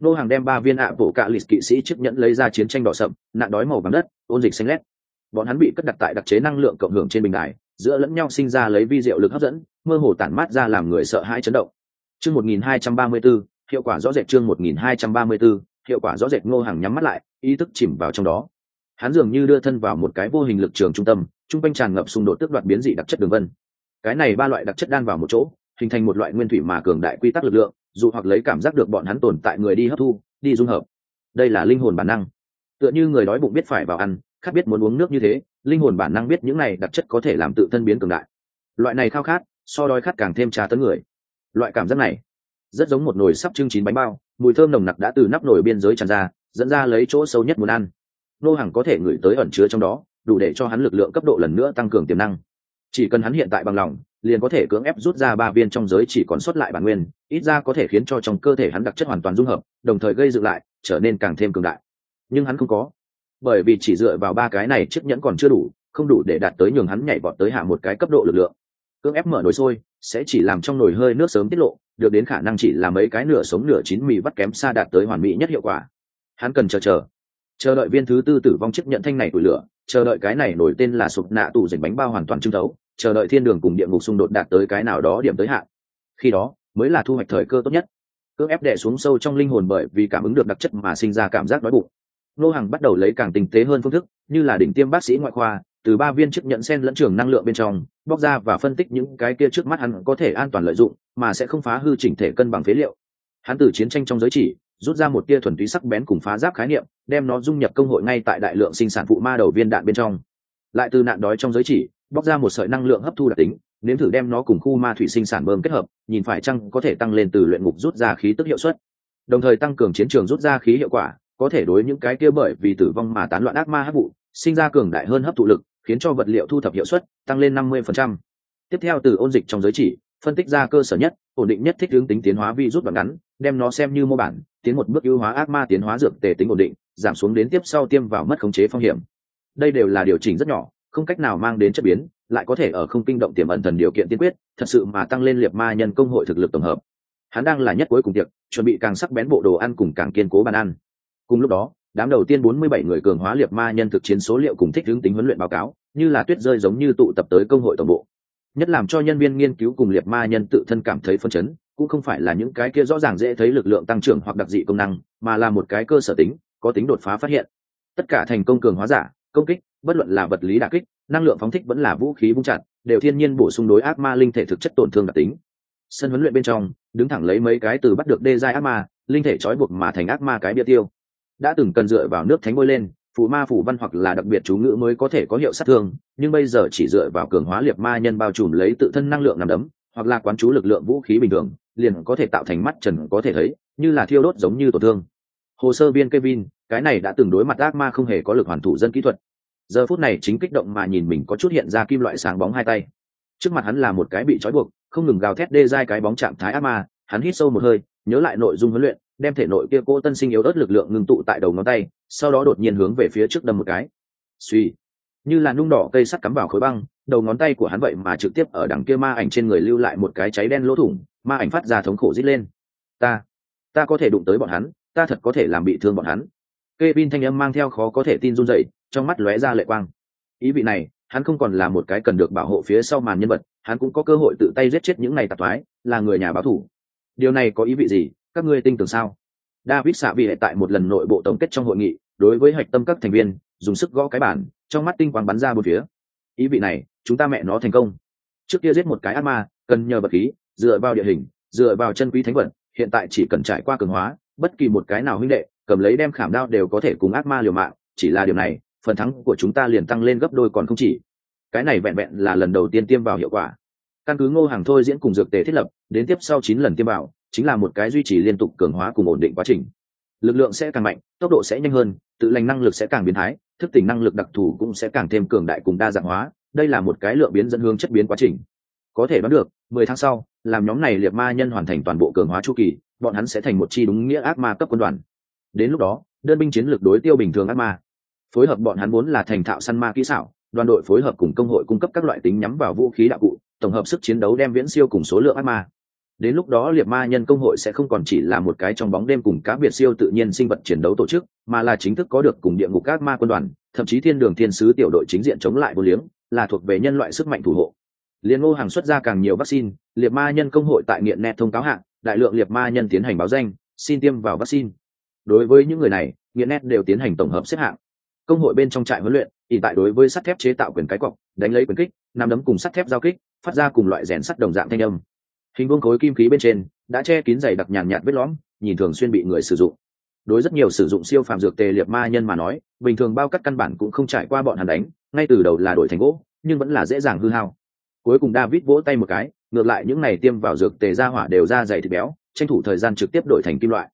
Nô hàng đem ba viên ạ bộ cạ lịch kỵ sĩ chiếc nhẫn lấy ra chiến tranh đỏ sậm, nạn đói màu vàng đất, ôn dịch xanh lét bọn hắn bị cất đặt tại đặc chế năng lượng cộng hưởng trên bình đài giữa lẫn nhau sinh ra lấy vi diệu lực hấp dẫn mơ hồ tản mát ra làm người sợ hãi chấn động. Chương 1234, hiệu quả rõ rệt chương 1234, hiệu quả rõ rệt ngô hàng nhắm mắt lại ý thức chìm vào trong đó. Hắn dường như đưa thân vào một cái vô hình lực trường trung tâm trung quanh tràn ngập xung đột tước đoạt biến dị đặc chất đường vân. Cái này ba loại đặc chất đan vào một chỗ hình thành một loại nguyên thủy mà cường đại quy tắc lực lượng dù hoặc lấy cảm giác được bọn hắn tồn tại người đi hấp thu đi dung hợp. Đây là linh hồn bản năng. Tựa như người đói bụng biết phải vào ăn Khát biết muốn uống nước như thế, linh hồn bản năng biết những này đặc chất có thể làm tự thân biến cường đại. Loại này khao khát, so đói khát càng thêm trà tấn người. Loại cảm giác này, rất giống một nồi sắp trưng chín bánh bao, mùi thơm nồng nặc đã từ nắp nồi biên giới tràn ra, dẫn ra lấy chỗ sâu nhất muốn ăn. Nô hàng có thể ngửi tới ẩn chứa trong đó, đủ để cho hắn lực lượng cấp độ lần nữa tăng cường tiềm năng. Chỉ cần hắn hiện tại bằng lòng, liền có thể cưỡng ép rút ra ba viên trong giới chỉ còn sót lại bản nguyên, ít ra có thể khiến cho trong cơ thể hắn đặc chất hoàn toàn dung hợp, đồng thời gây dựng lại, trở nên càng thêm cường đại. Nhưng hắn không có bởi vì chỉ dựa vào ba cái này chiếc nhẫn còn chưa đủ, không đủ để đạt tới nhường hắn nhảy vọt tới hạ một cái cấp độ lực lượng. Cưỡng ép mở nồi sôi, sẽ chỉ làm trong nồi hơi nước sớm tiết lộ, được đến khả năng chỉ là mấy cái nửa sống nửa chín mì vắt kém xa đạt tới hoàn mỹ nhất hiệu quả. Hắn cần chờ chờ. Chờ đợi viên thứ tư tử vong chiếc nhận thanh này của lửa, chờ đợi cái này nổi tên là sụp nạ tủ dịch bánh bao hoàn toàn trưng thấu, chờ đợi thiên đường cùng địa ngục xung đột đạt tới cái nào đó điểm tới hạn. Khi đó, mới là thu hoạch thời cơ tốt nhất. Cưỡng ép đè xuống sâu trong linh hồn bởi vì cảm ứng được đặc chất mà sinh ra cảm giác đói bụng nô hàng bắt đầu lấy càng tinh tế hơn phương thức, như là đỉnh tiêm bác sĩ ngoại khoa, từ ba viên chức nhận sen lẫn trường năng lượng bên trong, bóc ra và phân tích những cái kia trước mắt hắn có thể an toàn lợi dụng, mà sẽ không phá hư chỉnh thể cân bằng phế liệu. Hắn từ chiến tranh trong giới chỉ, rút ra một tia thuần túy sắc bén cùng phá giáp khái niệm, đem nó dung nhập công hội ngay tại đại lượng sinh sản phụ ma đầu viên đạn bên trong. Lại từ nạn đói trong giới chỉ, bóc ra một sợi năng lượng hấp thu đặc tính, nếm thử đem nó cùng khu ma thủy sinh sản bơm kết hợp, nhìn phải chăng có thể tăng lên từ luyện ngục rút ra khí tức hiệu suất. Đồng thời tăng cường chiến trường rút ra khí hiệu quả có thể đối những cái kia bởi vì tử vong mà tán loạn ác ma hấp vụ, sinh ra cường đại hơn hấp thụ lực, khiến cho vật liệu thu thập hiệu suất tăng lên 50%. tiếp theo từ ôn dịch trong giới chỉ, phân tích ra cơ sở nhất, ổn định nhất thích hướng tính tiến hóa vi rút đoạn ngắn, đem nó xem như mô bản, tiến một bước ưu hóa ác ma tiến hóa dược tề tính ổn định, giảm xuống đến tiếp sau tiêm vào mất khống chế phong hiểm. Đây đều là điều chỉnh rất nhỏ, không cách nào mang đến chất biến, lại có thể ở không kinh động tiềm ẩn thần điều kiện tiên quyết, thật sự mà tăng lên liệt ma nhân công hội thực lực tổng hợp. Hắn đang là nhất cuối cùng tiệc, chuẩn bị càng sắc bén bộ đồ ăn cùng càng kiên cố bàn ăn cùng lúc đó, đám đầu tiên 47 người cường hóa liệt ma nhân thực chiến số liệu cùng thích hướng tính huấn luyện báo cáo, như là tuyết rơi giống như tụ tập tới công hội tổng bộ. Nhất làm cho nhân viên nghiên cứu cùng liệt ma nhân tự thân cảm thấy phân chấn, cũng không phải là những cái kia rõ ràng dễ thấy lực lượng tăng trưởng hoặc đặc dị công năng, mà là một cái cơ sở tính, có tính đột phá phát hiện. Tất cả thành công cường hóa giả, công kích, bất luận là vật lý đả kích, năng lượng phóng thích vẫn là vũ khí vung chặt, đều thiên nhiên bổ sung đối ác ma linh thể thực chất tổn thương đặc tính. Sân huấn luyện bên trong, đứng thẳng lấy mấy cái từ bắt được đê giai ác ma, linh thể trói buộc mà thành ác ma cái bia tiêu đã từng cần dựa vào nước thánh bôi lên, phù ma phủ văn hoặc là đặc biệt chú ngữ mới có thể có hiệu sát thương, nhưng bây giờ chỉ dựa vào cường hóa liệt ma nhân bao trùm lấy tự thân năng lượng nằm đấm, hoặc là quán chú lực lượng vũ khí bình thường, liền có thể tạo thành mắt trần có thể thấy, như là thiêu đốt giống như tổn thương. Hồ sơ viên kevin, cái này đã từng đối mặt ác ma không hề có lực hoàn thủ dân kỹ thuật. Giờ phút này chính kích động mà nhìn mình có chút hiện ra kim loại sáng bóng hai tay. Trước mặt hắn là một cái bị trói buộc, không ngừng gào thét đê dai cái bóng trạng thái ác ma, hắn hít sâu một hơi, nhớ lại nội dung huấn luyện đem thể nội kia cô tân sinh yếu ớt lực lượng ngưng tụ tại đầu ngón tay sau đó đột nhiên hướng về phía trước đâm một cái. Suy như là nung đỏ cây sắt cắm vào khối băng đầu ngón tay của hắn vậy mà trực tiếp ở đằng kia ma ảnh trên người lưu lại một cái cháy đen lỗ thủng ma ảnh phát ra thống khổ rít lên. Ta ta có thể đụng tới bọn hắn ta thật có thể làm bị thương bọn hắn. Kê Kevin thanh âm mang theo khó có thể tin run rẩy, trong mắt lóe ra lệ quang. Ý vị này, hắn không còn là một cái cần được bảo hộ phía sau màn nhân vật, hắn cũng có cơ hội tự tay giết chết những này tạp thoái, là người nhà báo thủ. Điều này có ý vị gì, các ngươi tin tưởng sao? David xạ vị tại một lần nội bộ tổng kết trong hội nghị, đối với hạch tâm các thành viên, dùng sức gõ cái bản, trong mắt tinh quang bắn ra bốn phía. Ý vị này, chúng ta mẹ nó thành công. Trước kia giết một cái ác ma, cần nhờ vật khí, dựa vào địa hình, dựa vào chân quý thánh vật, hiện tại chỉ cần trải qua cường hóa, bất kỳ một cái nào huynh đệ, cầm lấy đem khảm đao đều có thể cùng ác ma liều mạng chỉ là điều này phần thắng của chúng ta liền tăng lên gấp đôi còn không chỉ cái này vẹn vẹn là lần đầu tiên tiêm vào hiệu quả căn cứ ngô hàng thôi diễn cùng dược tề thiết lập đến tiếp sau chín lần tiêm vào chính là một cái duy trì liên tục cường hóa cùng ổn định quá trình. Lực lượng sẽ càng mạnh, tốc độ sẽ nhanh hơn, tự lành năng lực sẽ càng biến thái, thức tỉnh năng lực đặc thù cũng sẽ càng thêm cường đại cùng đa dạng hóa. Đây là một cái lượng biến dẫn hướng chất biến quá trình. Có thể đoán được, mười tháng sau, làm nhóm này liệt ma nhân hoàn thành toàn bộ cường hóa chu kỳ, bọn hắn sẽ thành một chi đúng nghĩa ác ma cấp quân đoàn. Đến lúc đó, đơn binh chiến lược đối tiêu bình thường ác ma. Phối hợp bọn hắn muốn là thành thạo săn ma kỹ xảo, đoàn đội phối hợp cùng công hội cung cấp các loại tính nhắm vào vũ khí đạo cụ, tổng hợp sức chiến đấu đem viễn siêu cùng số lượng ác ma đến lúc đó liệt ma nhân công hội sẽ không còn chỉ là một cái trong bóng đêm cùng cá biệt siêu tự nhiên sinh vật chiến đấu tổ chức, mà là chính thức có được cùng địa ngục các ma quân đoàn, thậm chí thiên đường thiên sứ tiểu đội chính diện chống lại vô liếng, là thuộc về nhân loại sức mạnh thủ hộ. Liên ngô hàng xuất ra càng nhiều vaccine, liệt ma nhân công hội tại nghiện net thông cáo hạng, đại lượng liệt ma nhân tiến hành báo danh, xin tiêm vào vaccine. Đối với những người này, nghiện net đều tiến hành tổng hợp xếp hạng. Công hội bên trong trại huấn luyện ỉ tại đối với sắt thép chế tạo quyền cái cọc đánh lấy quyền kích nằm đấm cùng sắt thép giao kích, phát ra cùng loại rèn sắt đồng dạng thanh âm hình vuông khối kim khí bên trên, đã che kín dày đặc nhàn nhạt vết lõm, nhìn thường xuyên bị người sử dụng. Đối rất nhiều sử dụng siêu phàm dược tề liệt ma nhân mà nói, bình thường bao cắt căn bản cũng không trải qua bọn hắn đánh, ngay từ đầu là đổi thành gỗ, nhưng vẫn là dễ dàng hư hao. Cuối cùng david vỗ tay một cái, ngược lại những này tiêm vào dược tề ra hỏa đều ra dày thịt béo, tranh thủ thời gian trực tiếp đổi thành kim loại.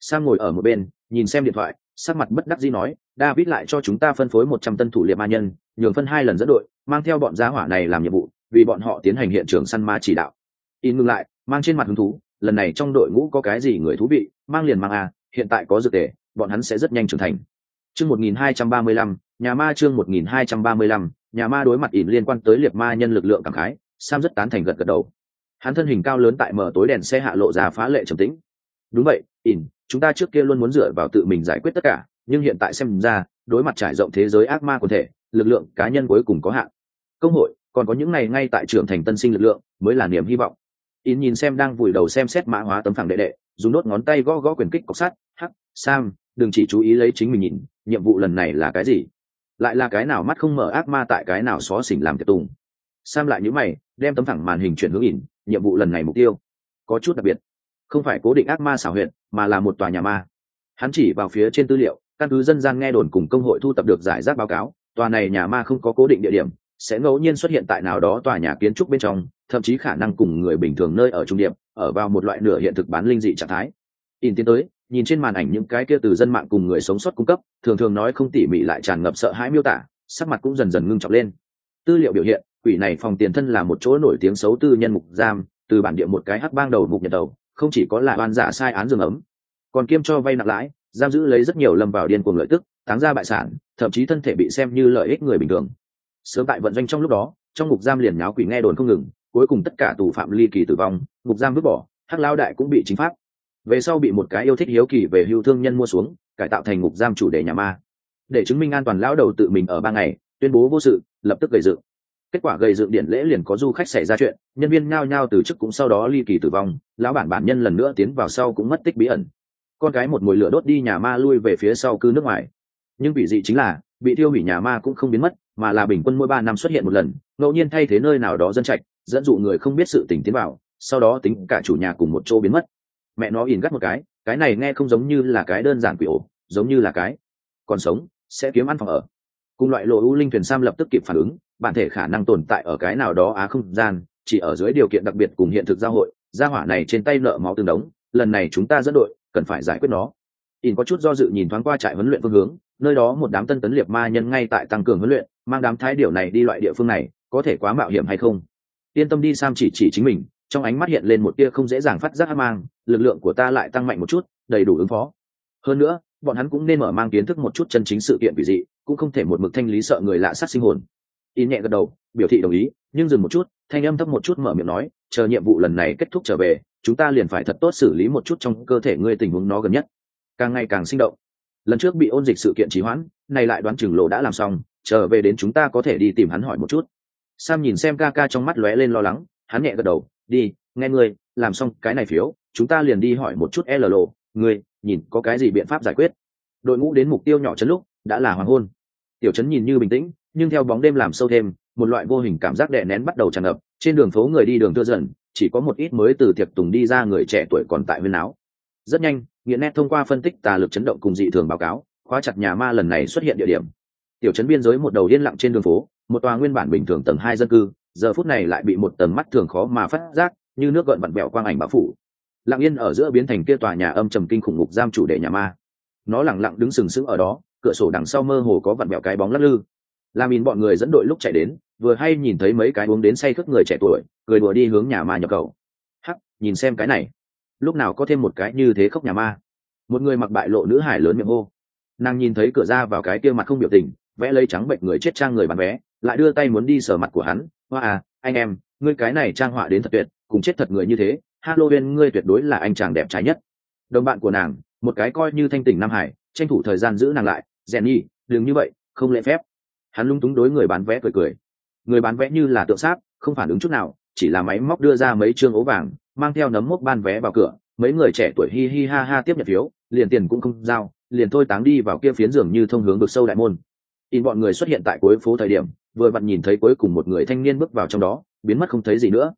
Sam ngồi ở một bên, nhìn xem điện thoại, sắc mặt bất đắc dĩ nói, david lại cho chúng ta phân phối một trăm tân thủ liệt ma nhân, nhường phân hai lần dẫn đội, mang theo bọn gia hỏa này làm nhiệm vụ, vì bọn họ tiến hành hiện trường săn ma chỉ đạo in ngừng lại, mang trên mặt hứng thú, lần này trong đội ngũ có cái gì người thú vị, mang liền mang à hiện tại có dược tề, bọn hắn sẽ rất nhanh trưởng thành. Chương một nghìn hai trăm ba mươi lăm, nhà ma chương một nghìn hai trăm ba mươi lăm, nhà ma đối mặt ỉn liên quan tới liệt ma nhân lực lượng cảm khái, sam rất tán thành gật gật đầu. Hắn thân hình cao lớn tại mở tối đèn xe hạ lộ ra phá lệ trầm tĩnh. Đúng vậy, ỉn, chúng ta trước kia luôn muốn dựa vào tự mình giải quyết tất cả, nhưng hiện tại xem ra, đối mặt trải rộng thế giới ác ma quần thể, lực lượng cá nhân cuối cùng có hạn. Công hội, còn có những ngày ngay tại trưởng thành tân sinh lực lượng, mới là niềm hy vọng in nhìn xem đang vùi đầu xem xét mã hóa tấm phẳng đệ đệ, dùng nốt ngón tay gõ gõ quyền kích cọc sắt hắc, sam, đừng chỉ chú ý lấy chính mình nhìn, nhiệm vụ lần này là cái gì? Lại là cái nào mắt không mở ác ma tại cái nào xó xỉnh làm tiệc tùng? Sam lại nhữ mày, đem tấm phẳng màn hình chuyển hướng ỉn nhiệm vụ lần này mục tiêu có chút đặc biệt, không phải cố định ác ma xảo huyện mà là một tòa nhà ma. Hắn chỉ vào phía trên tư liệu, căn cứ dân gian nghe đồn cùng công hội thu tập được giải rác báo cáo, tòa này nhà ma không có cố định địa điểm sẽ ngẫu nhiên xuất hiện tại nào đó tòa nhà kiến trúc bên trong, thậm chí khả năng cùng người bình thường nơi ở trung điểm, ở vào một loại nửa hiện thực bán linh dị trạng thái. In tiến tới, nhìn trên màn ảnh những cái kia từ dân mạng cùng người sống sót cung cấp, thường thường nói không tỉ mỉ lại tràn ngập sợ hãi miêu tả, sắc mặt cũng dần dần ngưng trọng lên. Tư liệu biểu hiện, quỷ này phòng tiền thân là một chỗ nổi tiếng xấu tư nhân mục giam, từ bản địa một cái hắc bang đầu mục nhật đầu, không chỉ có là oan giả sai án giường ấm. Còn kiêm cho vay nặng lãi, giam giữ lấy rất nhiều lâm vào điên cuồng lợi tức, táng ra bại sản, thậm chí thân thể bị xem như lợi ích người bình thường sớm tại vận doanh trong lúc đó, trong ngục giam liền nháo quỷ nghe đồn không ngừng, cuối cùng tất cả tù phạm ly kỳ tử vong, ngục giam vứt bỏ, hắc lao đại cũng bị chính pháp. Về sau bị một cái yêu thích hiếu kỳ về hưu thương nhân mua xuống, cải tạo thành ngục giam chủ đề nhà ma. Để chứng minh an toàn, lão đầu tự mình ở ba ngày, tuyên bố vô sự, lập tức gầy dựng. Kết quả gầy dựng điện lễ liền có du khách xảy ra chuyện, nhân viên nhao nhao từ chức cũng sau đó ly kỳ tử vong, lão bản bản nhân lần nữa tiến vào sau cũng mất tích bí ẩn. Con cái một mồi lửa đốt đi nhà ma lui về phía sau cư nước ngoài. Nhưng vị dị chính là bị tiêu hủy nhà ma cũng không biến mất, mà là bình quân mỗi ba năm xuất hiện một lần, ngẫu nhiên thay thế nơi nào đó dân trạch, dẫn dụ người không biết sự tình tiến vào, sau đó tính cả chủ nhà cùng một chỗ biến mất. Mẹ nó ỉn gắt một cái cái này nghe không giống như là cái đơn giản quỷ ổ, giống như là cái còn sống, sẽ kiếm ăn phòng ở. Cùng loại lộ u linh thuyền sam lập tức kịp phản ứng, bản thể khả năng tồn tại ở cái nào đó á không gian, chỉ ở dưới điều kiện đặc biệt cùng hiện thực giao hội, gia hỏa này trên tay nợ máu tương đống, lần này chúng ta dẫn đội, cần phải giải quyết nó. In có chút do dự nhìn thoáng qua trại huấn luyện phương hướng nơi đó một đám tân tấn liệt ma nhân ngay tại tăng cường huấn luyện, mang đám thái điểu này đi loại địa phương này, có thể quá mạo hiểm hay không? Yên tâm đi, sam chỉ chỉ chính mình, trong ánh mắt hiện lên một tia không dễ dàng phát giác mang, lực lượng của ta lại tăng mạnh một chút, đầy đủ ứng phó. Hơn nữa, bọn hắn cũng nên mở mang kiến thức một chút chân chính sự kiện quỷ dị, cũng không thể một mực thanh lý sợ người lạ sát sinh hồn. Y nhẹ gật đầu, biểu thị đồng ý, nhưng dừng một chút, thanh âm thấp một chút mở miệng nói, chờ nhiệm vụ lần này kết thúc trở về, chúng ta liền phải thật tốt xử lý một chút trong cơ thể ngươi tình huống nó gần nhất. Càng ngày càng sinh động lần trước bị ôn dịch sự kiện trì hoãn nay lại đoán chừng lộ đã làm xong trở về đến chúng ta có thể đi tìm hắn hỏi một chút. Sam nhìn xem ca ca trong mắt lóe lên lo lắng, hắn nhẹ gật đầu, đi, nghe ngươi, làm xong cái này phiếu, chúng ta liền đi hỏi một chút l lộ ngươi, nhìn, có cái gì biện pháp giải quyết? Đội ngũ đến mục tiêu nhỏ chấn lúc, đã là hoàng hôn. Tiểu chấn nhìn như bình tĩnh, nhưng theo bóng đêm làm sâu thêm, một loại vô hình cảm giác đè nén bắt đầu tràn ngập, trên đường phố người đi đường thưa dần, chỉ có một ít mới từ tiệc tùng đi ra người trẻ tuổi còn tại huyên áo rất nhanh nghiện nét thông qua phân tích tà lực chấn động cùng dị thường báo cáo, khóa chặt nhà ma lần này xuất hiện địa điểm. Tiểu Trấn biên giới một đầu yên lặng trên đường phố, một tòa nguyên bản bình thường tầng hai dân cư, giờ phút này lại bị một tầng mắt thường khó mà phát giác, như nước gợn vặn bẹo quang ảnh bão phủ. Lặng yên ở giữa biến thành kia tòa nhà âm trầm kinh khủng ngục giam chủ đệ nhà ma. Nó lẳng lặng đứng sừng sững ở đó, cửa sổ đằng sau mơ hồ có vặn bẹo cái bóng lắc lư. Làm in bọn người dẫn đội lúc chạy đến, vừa hay nhìn thấy mấy cái uống đến say khướt người trẻ tuổi, cười đùa đi hướng nhà ma nhập cầu hắc, nhìn xem cái này lúc nào có thêm một cái như thế khóc nhà ma. Một người mặc bại lộ nữ hải lớn miệng hô. Nàng nhìn thấy cửa ra vào cái kia mặt không biểu tình, vẽ lấy trắng bệnh người chết trang người bán vé, lại đưa tay muốn đi sờ mặt của hắn. Hoa à anh em, ngươi cái này trang họa đến thật tuyệt, cùng chết thật người như thế, halloween ngươi tuyệt đối là anh chàng đẹp trai nhất. Đồng bạn của nàng, một cái coi như thanh tỉnh nam hải, tranh thủ thời gian giữ nàng lại. Rèn nhi đừng như vậy, không lễ phép. Hắn lung túng đối người bán vé cười cười. Người bán vé như là tượng sáp, không phản ứng chút nào, chỉ là máy móc đưa ra mấy chương ố vàng mang theo nấm mốc ban vé vào cửa mấy người trẻ tuổi hi hi ha ha tiếp nhận phiếu liền tiền cũng không giao liền thôi táng đi vào kia phiến giường như thông hướng vực sâu đại môn. In bọn người xuất hiện tại cuối phố thời điểm vừa vặn nhìn thấy cuối cùng một người thanh niên bước vào trong đó biến mất không thấy gì nữa.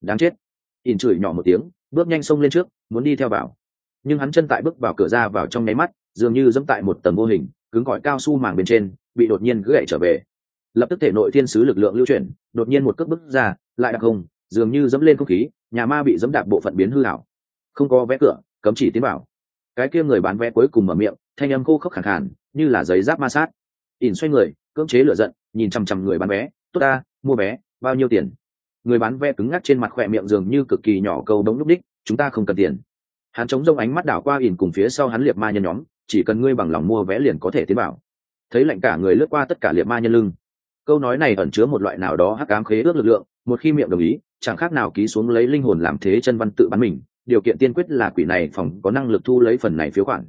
Đáng chết. In chửi nhỏ một tiếng bước nhanh xông lên trước muốn đi theo vào. Nhưng hắn chân tại bước vào cửa ra vào trong nháy mắt dường như dẫm tại một tầng vô hình cứng gọi cao su màng bên trên bị đột nhiên gãy trở về. Lập tức thể nội thiên sứ lực lượng lưu chuyển đột nhiên một cước bước ra lại đặc hùng, dường như dẫm lên không khí nhà ma bị dẫm đạp bộ phận biến hư hảo không có vé cửa, cấm chỉ tiến vào. Cái kia người bán vé cuối cùng mở miệng, thanh âm khô khốc khẳng khàn, như là giấy giáp ma sát. Ỉn xoay người, cưỡng chế lửa giận, nhìn chằm chằm người bán vé. Tốt ta, mua vé, bao nhiêu tiền? Người bán vé cứng ngắc trên mặt khỏe miệng dường như cực kỳ nhỏ câu đống lúc đích, chúng ta không cần tiền. Hắn chống rông ánh mắt đảo qua ỉn cùng phía sau hắn liệp ma nhân nhóm, chỉ cần ngươi bằng lòng mua vé liền có thể tiến vào. Thấy lạnh cả người lướt qua tất cả liệp ma nhân lưng. Câu nói này ẩn chứa một loại nào đó hắc ám khế ước lực lượng, một khi miệng đồng ý chẳng khác nào ký xuống lấy linh hồn làm thế chân văn tự bắn mình, điều kiện tiên quyết là quỷ này phòng có năng lực thu lấy phần này phiếu khoản.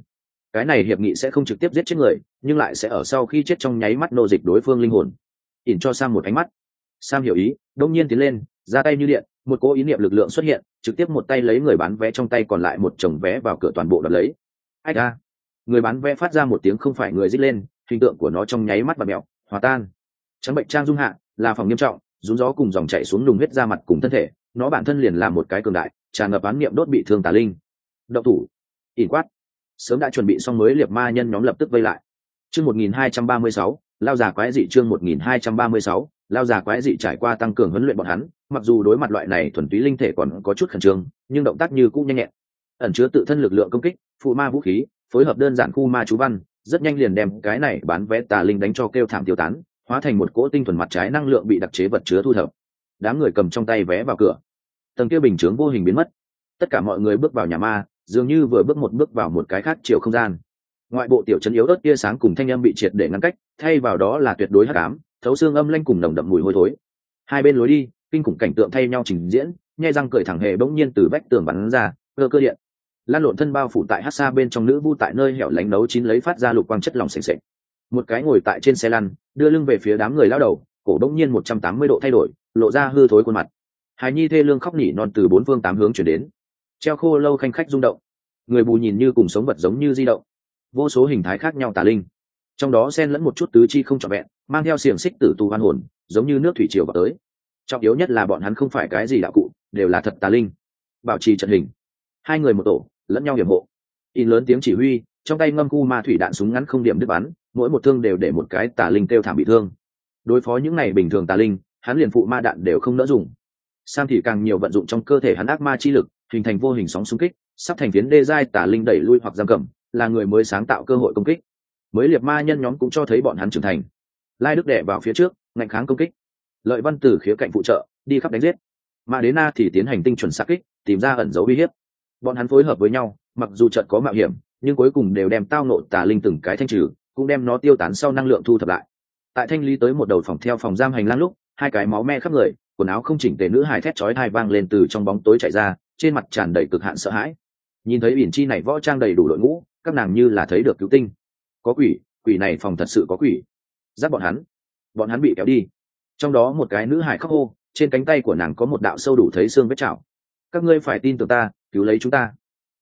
Cái này hiệp nghị sẽ không trực tiếp giết chết người, nhưng lại sẽ ở sau khi chết trong nháy mắt nô dịch đối phương linh hồn. Ỉn cho sam một ánh mắt. Sam hiểu ý, đông nhiên tiến lên, ra tay như điện, một cỗ ý niệm lực lượng xuất hiện, trực tiếp một tay lấy người bán vé trong tay còn lại một chồng vé vào cửa toàn bộ đập lấy. Ai ra người bán vé phát ra một tiếng không phải người dích lên, hình tượng của nó trong nháy mắt và mẹo hòa tan. Trắng bệnh trang dung hạ, là phòng nghiêm trọng rún gió cùng dòng chảy xuống đùng huyết ra mặt cùng thân thể, nó bản thân liền là một cái cường đại, tràn ngập án niệm đốt bị thương tà linh. Động thủ. Ỉn quát. Sớm đã chuẩn bị xong mới liệt ma nhân nhóm lập tức vây lại. Chương một nghìn hai trăm ba mươi sáu, lao già quái dị chương một nghìn hai trăm ba mươi sáu, lao già quái dị trải qua tăng cường huấn luyện bọn hắn, mặc dù đối mặt loại này thuần túy linh thể còn có chút khẩn trương, nhưng động tác như cũng nhanh nhẹn. Ẩn chứa tự thân lực lượng công kích, phụ ma vũ khí, phối hợp đơn giản khu ma chú văn, rất nhanh liền đem cái này bán vé tà linh đánh cho kêu thảm tiêu tán hóa thành một cỗ tinh thuần mặt trái năng lượng bị đặc chế vật chứa thu thập. Đám người cầm trong tay vé vào cửa. Tầng kia bình chướng vô hình biến mất. Tất cả mọi người bước vào nhà ma, dường như vừa bước một bước vào một cái khác chiều không gian. Ngoại bộ tiểu chấn yếu ớt tia sáng cùng thanh âm bị triệt để ngăn cách, thay vào đó là tuyệt đối hắc ám, thấu xương âm lanh cùng nồng đậm mùi hôi thối. Hai bên lối đi, kinh khủng cảnh tượng thay nhau trình diễn nhai răng cởi thẳng hề bỗng nhiên từ vách tường bắn ra, cơ cơ điện. Lan lộn thân bao phủ tại hát xa bên trong nữ vu tại nơi hẻo lánh nấu chín lấy phát ra lục quang chất lỏng sềnh sệch một cái ngồi tại trên xe lăn, đưa lưng về phía đám người lao đầu, cổ đông nhiên một trăm tám mươi độ thay đổi, lộ ra hư thối khuôn mặt. Hài nhi thê lương khóc nỉ non từ bốn phương tám hướng chuyển đến. Treo khô lâu khanh khách rung động. Người bù nhìn như cùng sống vật giống như di động. Vô số hình thái khác nhau tà linh. Trong đó xen lẫn một chút tứ chi không trọn vẹn, mang theo xiềng xích tử tu hoan hồn, giống như nước thủy triều vào tới. Trọng yếu nhất là bọn hắn không phải cái gì đạo cụ, đều là thật tà linh. Bảo trì trận hình. Hai người một tổ, lẫn nhau hiểm hộ. In lớn tiếng chỉ huy, trong tay ngâm khu ma thủy đạn súng ngắn không điểm đứt bắn mỗi một thương đều để một cái tà linh kêu thảm bị thương. Đối phó những này bình thường tà linh, hắn liền phụ ma đạn đều không nỡ dùng. Sam thì càng nhiều vận dụng trong cơ thể hắn ác ma chi lực, hình thành vô hình sóng xung kích, sắp thành phiến đê giai tả linh đẩy lui hoặc giam cầm, là người mới sáng tạo cơ hội công kích. Mới liệt ma nhân nhóm cũng cho thấy bọn hắn trưởng thành. Lai đức đệ vào phía trước, ngạnh kháng công kích. Lợi văn từ khía cạnh phụ trợ, đi khắp đánh giết. Mà đến na thì tiến hành tinh chuẩn sát kích, tìm ra ẩn dấu uy hiếp. Bọn hắn phối hợp với nhau, mặc dù trận có mạo hiểm, nhưng cuối cùng đều đem tao nộ tà linh từng cái thanh trừ cũng đem nó tiêu tán sau năng lượng thu thập lại. Tại thanh lý tới một đầu phòng theo phòng giam hành lang lúc, hai cái máu me khắp người, quần áo không chỉnh tề nữ hài thét chói hai vang lên từ trong bóng tối chạy ra, trên mặt tràn đầy cực hạn sợ hãi. Nhìn thấy biển chi này võ trang đầy đủ đội ngũ, các nàng như là thấy được cứu tinh. Có quỷ quỷ này phòng thật sự có quỷ. Giáp bọn hắn. Bọn hắn bị kéo đi. Trong đó một cái nữ hải khóc hô, trên cánh tay của nàng có một đạo sâu đủ thấy xương vết chảo. Các ngươi phải tin tưởng ta, cứu lấy chúng ta.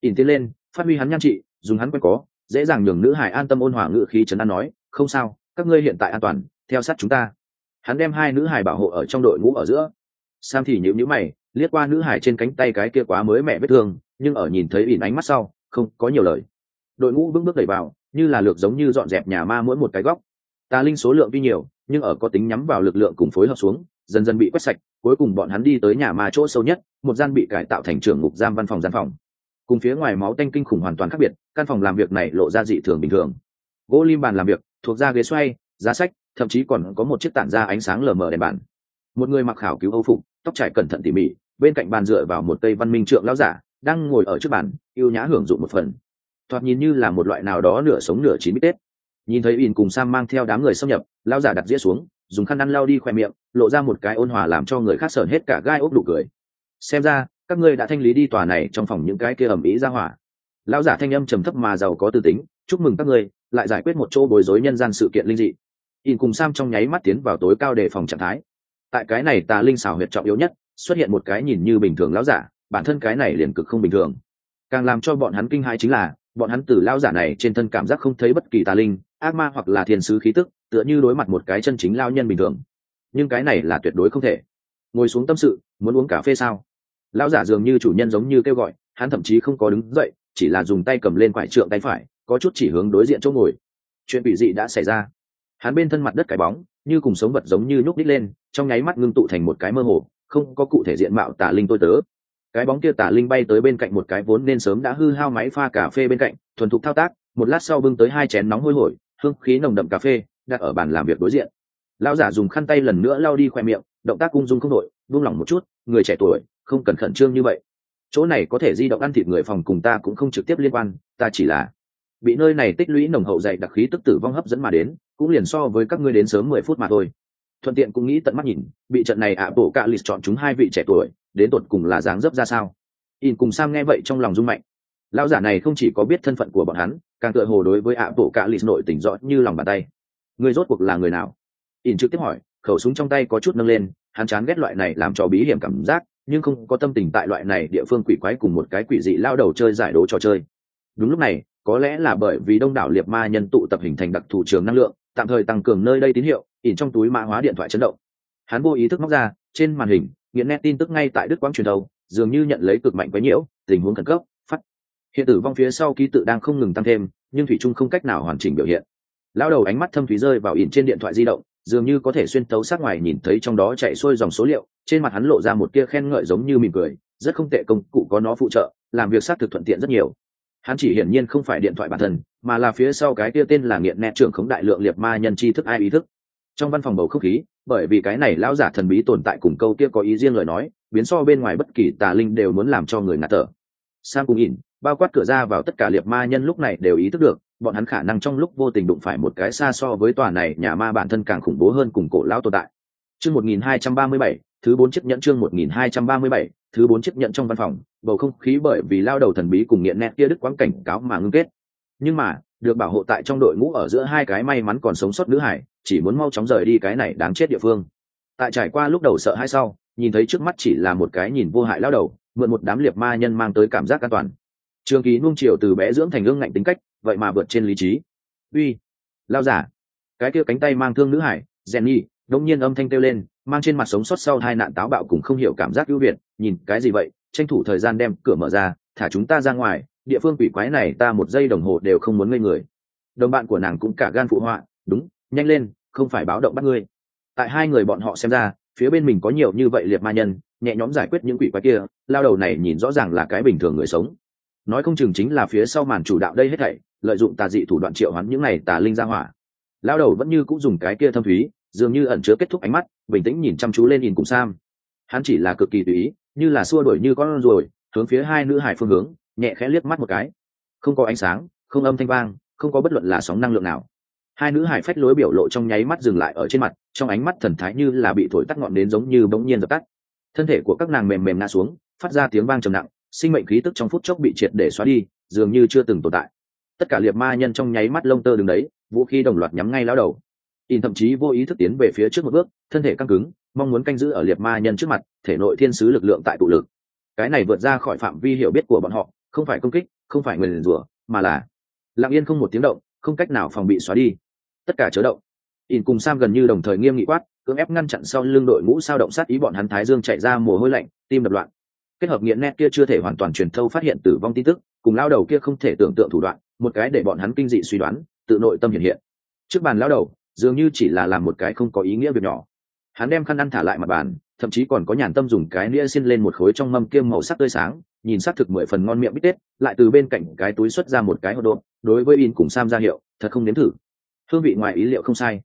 Ỉn tiến lên, phát huy hắn nhan trị, dùng hắn quen có dễ dàng nhường nữ hải an tâm ôn hòa ngự khí trấn an nói, không sao, các ngươi hiện tại an toàn, theo sát chúng ta. Hắn đem hai nữ hải bảo hộ ở trong đội ngũ ở giữa. Sam thì nhịu nhữ mày, liếc qua nữ hải trên cánh tay cái kia quá mới mẹ vết thương, nhưng ở nhìn thấy ỉn ánh mắt sau, không có nhiều lời. Đội ngũ bước bước đẩy vào, như là lược giống như dọn dẹp nhà ma mỗi một cái góc. Tà linh số lượng tuy nhiều, nhưng ở có tính nhắm vào lực lượng cùng phối hợp xuống, dần dần bị quét sạch, cuối cùng bọn hắn đi tới nhà ma chỗ sâu nhất, một gian bị cải tạo thành trường ngục giam văn phòng gian phòng cùng phía ngoài máu tanh kinh khủng hoàn toàn khác biệt, căn phòng làm việc này lộ ra dị thường bình thường. Gỗ lim bàn làm việc, thuộc da ghế xoay, giá sách, thậm chí còn có một chiếc tản ra ánh sáng lờ mờ đèn bàn. Một người mặc khảo cứu âu phục, tóc trải cẩn thận tỉ mỉ, bên cạnh bàn dựa vào một cây văn minh trượng lão giả, đang ngồi ở trước bàn, yêu nhã hưởng dụng một phần. Thoạt nhìn như là một loại nào đó nửa sống nửa chín bít tết. Nhìn thấy in cùng sam mang theo đám người xâm nhập, lão giả đặt dĩa xuống, dùng khăn ăn lau đi khoe miệng, lộ ra một cái ôn hòa làm cho người khác sởn hết cả gai ốc đủ cười. Xem ra các ngươi đã thanh lý đi tòa này trong phòng những cái kia ẩm ý ra hỏa. Lão giả thanh âm trầm thấp mà giàu có tư tính, chúc mừng các ngươi, lại giải quyết một chỗ bối rối nhân gian sự kiện linh dị. In cùng sam trong nháy mắt tiến vào tối cao đề phòng trạng thái. Tại cái này tà linh xảo huyệt trọng yếu nhất, xuất hiện một cái nhìn như bình thường lão giả, bản thân cái này liền cực không bình thường. Càng làm cho bọn hắn kinh hãi chính là, bọn hắn từ lão giả này trên thân cảm giác không thấy bất kỳ tà linh, ác ma hoặc là thiên sứ khí tức, tựa như đối mặt một cái chân chính lao nhân bình thường. Nhưng cái này là tuyệt đối không thể. Ngồi xuống tâm sự, muốn uống cà phê sao? Lão giả dường như chủ nhân giống như kêu gọi, hắn thậm chí không có đứng dậy, chỉ là dùng tay cầm lên quải trượng tay phải, có chút chỉ hướng đối diện chỗ ngồi. Chuyện bị dị đã xảy ra. Hắn bên thân mặt đất cái bóng, như cùng sống vật giống như nhúc đít lên, trong nháy mắt ngưng tụ thành một cái mơ hồ, không có cụ thể diện mạo tả linh tôi tớ. Cái bóng kia tả linh bay tới bên cạnh một cái vốn nên sớm đã hư hao máy pha cà phê bên cạnh, thuần thục thao tác, một lát sau bưng tới hai chén nóng hôi hổi, hương khí nồng đậm cà phê, đặt ở bàn làm việc đối diện. Lão giả dùng khăn tay lần nữa lau đi khoe miệng, động tác ung dung không đội, buông lỏng một chút người trẻ tuổi, không cần khẩn trương như vậy. Chỗ này có thể di động ăn thịt người phòng cùng ta cũng không trực tiếp liên quan, ta chỉ là bị nơi này tích lũy nồng hậu dày đặc khí tức tử vong hấp dẫn mà đến, cũng liền so với các ngươi đến sớm mười phút mà thôi. Thuận tiện cũng nghĩ tận mắt nhìn, bị trận này ạ bộ cạ lịt chọn chúng hai vị trẻ tuổi, đến tột cùng là dáng dấp ra sao? In cùng sam nghe vậy trong lòng rung mạnh. Lão giả này không chỉ có biết thân phận của bọn hắn, càng tựa hồ đối với ạ bộ cạ lịt nội tỉnh rõ như lòng bàn tay. Người rốt cuộc là người nào? In trực tiếp hỏi, khẩu súng trong tay có chút nâng lên hắn chán ghét loại này làm cho bí hiểm cảm giác, nhưng không có tâm tình tại loại này địa phương quỷ quái cùng một cái quỷ dị lao đầu chơi giải đố trò chơi. Đúng lúc này, có lẽ là bởi vì đông đảo liệt ma nhân tụ tập hình thành đặc thù trường năng lượng, tạm thời tăng cường nơi đây tín hiệu, ỉn trong túi mã hóa điện thoại chấn động. Hắn vô ý thức móc ra, trên màn hình, nghiện nét tin tức ngay tại đức quang truyền đầu dường như nhận lấy cực mạnh quấy nhiễu, tình huống khẩn cấp, phát. Hiện tử vong phía sau ký tự đang không ngừng tăng thêm, nhưng thủy trung không cách nào hoàn chỉnh biểu hiện. Lao đầu ánh mắt thâm thúy rơi vào ỉn trên điện thoại di động dường như có thể xuyên tấu sát ngoài nhìn thấy trong đó chạy xuôi dòng số liệu, trên mặt hắn lộ ra một tia khen ngợi giống như mỉm cười, rất không tệ công, cụ có nó phụ trợ, làm việc xác thực thuận tiện rất nhiều. Hắn chỉ hiển nhiên không phải điện thoại bản thân, mà là phía sau cái kia tên là nghiện nét trưởng khống đại lượng liệt ma nhân tri thức ai ý thức. Trong văn phòng bầu không khí, bởi vì cái này lão giả thần bí tồn tại cùng câu kia có ý riêng lời nói, biến so bên ngoài bất kỳ tà linh đều muốn làm cho người ngạt thở. Sam cùng nhìn, bao quát cửa ra vào tất cả liệt ma nhân lúc này đều ý thức được bọn hắn khả năng trong lúc vô tình đụng phải một cái xa so với tòa này nhà ma bản thân càng khủng bố hơn cùng cổ lão tồn tại. Chương 1237, thứ bốn chiếc nhẫn chương 1237, thứ bốn chiếc nhẫn trong văn phòng bầu không khí bởi vì lao đầu thần bí cùng nghiện nét kia đức quãng cảnh cáo mà ngưng kết. Nhưng mà được bảo hộ tại trong đội ngũ ở giữa hai cái may mắn còn sống sót nữ hải chỉ muốn mau chóng rời đi cái này đáng chết địa phương. Tại trải qua lúc đầu sợ hãi sau nhìn thấy trước mắt chỉ là một cái nhìn vô hại lao đầu mượn một đám liệt ma nhân mang tới cảm giác an toàn. Trường ký nuông chiều từ bé dưỡng thành ương ngạnh tính cách vậy mà vượt trên lý trí. Uy, lao giả. Cái kia cánh tay mang thương nữ hải, jenny đống nhiên âm thanh kêu lên, mang trên mặt sống sót sau hai nạn táo bạo cùng không hiểu cảm giác ưu việt. Nhìn, cái gì vậy? Tranh thủ thời gian đem cửa mở ra, thả chúng ta ra ngoài. Địa phương quỷ quái này ta một giây đồng hồ đều không muốn ngây người. Đồng bạn của nàng cũng cả gan phụ họa. Đúng, nhanh lên, không phải báo động bắt ngươi. Tại hai người bọn họ xem ra, phía bên mình có nhiều như vậy liệt ma nhân, nhẹ nhõm giải quyết những quỷ quái kia. Lao đầu này nhìn rõ ràng là cái bình thường người sống nói không chừng chính là phía sau màn chủ đạo đây hết thảy, lợi dụng tà dị thủ đoạn triệu hắn những này tà linh ra hỏa. Lao đầu vẫn như cũng dùng cái kia thâm thúy, dường như ẩn chứa kết thúc ánh mắt, bình tĩnh nhìn chăm chú lên nhìn cùng sam. Hắn chỉ là cực kỳ tùy ý, như là xua đuổi như con ruồi, hướng phía hai nữ hải phương hướng, nhẹ khẽ liếc mắt một cái. Không có ánh sáng, không âm thanh vang, không có bất luận là sóng năng lượng nào. Hai nữ hải phách lối biểu lộ trong nháy mắt dừng lại ở trên mặt, trong ánh mắt thần thái như là bị thổi tắt ngọn đến giống như bỗng nhiên dập tắt. Thân thể của các nàng mềm mềm ngã xuống, phát ra tiếng vang trầm nặng sinh mệnh khí tức trong phút chốc bị triệt để xóa đi, dường như chưa từng tồn tại. Tất cả liệt ma nhân trong nháy mắt lông tơ đứng đấy, vũ khí đồng loạt nhắm ngay lao đầu. In thậm chí vô ý thức tiến về phía trước một bước, thân thể căng cứng, mong muốn canh giữ ở liệt ma nhân trước mặt, thể nội thiên sứ lực lượng tại tụ lực. Cái này vượt ra khỏi phạm vi hiểu biết của bọn họ, không phải công kích, không phải người liền rủa, mà là lặng yên không một tiếng động, không cách nào phòng bị xóa đi. Tất cả chớ động. In cùng sam gần như đồng thời nghiêm nghị quát, cưỡng ép ngăn chặn sau lưng đội ngũ sao động sát ý bọn hắn thái dương chạy ra mồ hôi lạnh, tim đập loạn kết hợp nghiện nét kia chưa thể hoàn toàn truyền thâu phát hiện tử vong tin tức, cùng lao đầu kia không thể tưởng tượng thủ đoạn, một cái để bọn hắn kinh dị suy đoán, tự nội tâm hiện hiện. Trước bàn lao đầu, dường như chỉ là làm một cái không có ý nghĩa việc nhỏ. Hắn đem khăn ăn thả lại mặt bàn, thậm chí còn có nhàn tâm dùng cái nĩa xin lên một khối trong mâm kiêm màu sắc tươi sáng, nhìn s ắ c thực mười phần ngon miệng bít tết, lại từ bên cạnh cái túi xuất ra một cái hộp độn, đối với in cùng sam ra hiệu, thật không nếm thử. Hương vị ngoài ý liệu không sai.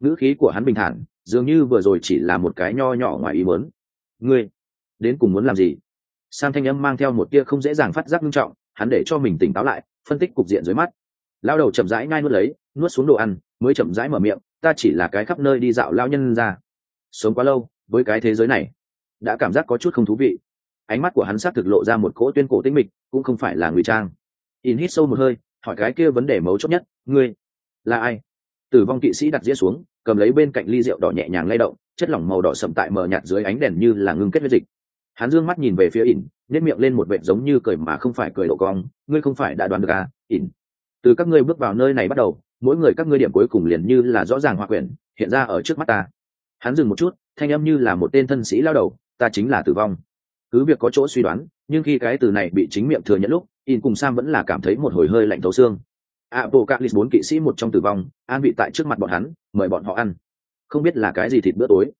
Ngữ khí của hắn bình thản, dường như vừa rồi chỉ là một cái nho nhỏ ngoài ý mớn ngươi đến cùng muốn làm gì? Sang thanh âm mang theo một tia không dễ dàng phát giác nghiêm trọng, hắn để cho mình tỉnh táo lại, phân tích cục diện dưới mắt. Lao đầu chậm rãi ngai nuốt lấy, nuốt xuống đồ ăn, mới chậm rãi mở miệng, ta chỉ là cái khắp nơi đi dạo lao nhân ra. Sống quá lâu, với cái thế giới này, đã cảm giác có chút không thú vị. Ánh mắt của hắn xác thực lộ ra một cỗ tuyên cổ tinh mịch, cũng không phải là ngụy trang. In hít sâu một hơi, hỏi cái kia vấn đề mấu chốt nhất, ngươi là ai? Tử vong kỵ sĩ đặt dĩa xuống, cầm lấy bên cạnh ly rượu đỏ nhẹ nhàng lay động, chất lỏng màu đỏ sậm tại mờ nhạt dưới ánh đèn như là ngưng kết huyết dịch hắn dương mắt nhìn về phía ỉn nếp miệng lên một vệ giống như cười mà không phải cười độ cong ngươi không phải đã đoán được à ỉn từ các ngươi bước vào nơi này bắt đầu mỗi người các ngươi điểm cuối cùng liền như là rõ ràng hòa quyển hiện ra ở trước mắt ta hắn dừng một chút thanh âm như là một tên thân sĩ lao đầu ta chính là tử vong cứ việc có chỗ suy đoán nhưng khi cái từ này bị chính miệng thừa nhận lúc in cùng sam vẫn là cảm thấy một hồi hơi lạnh thấu xương Apocalypse bốn kỵ sĩ một trong tử vong, an vị tại trước mặt bọn hắn, mời bọn họ ăn. Không biết là cái gì thịt bữa tối.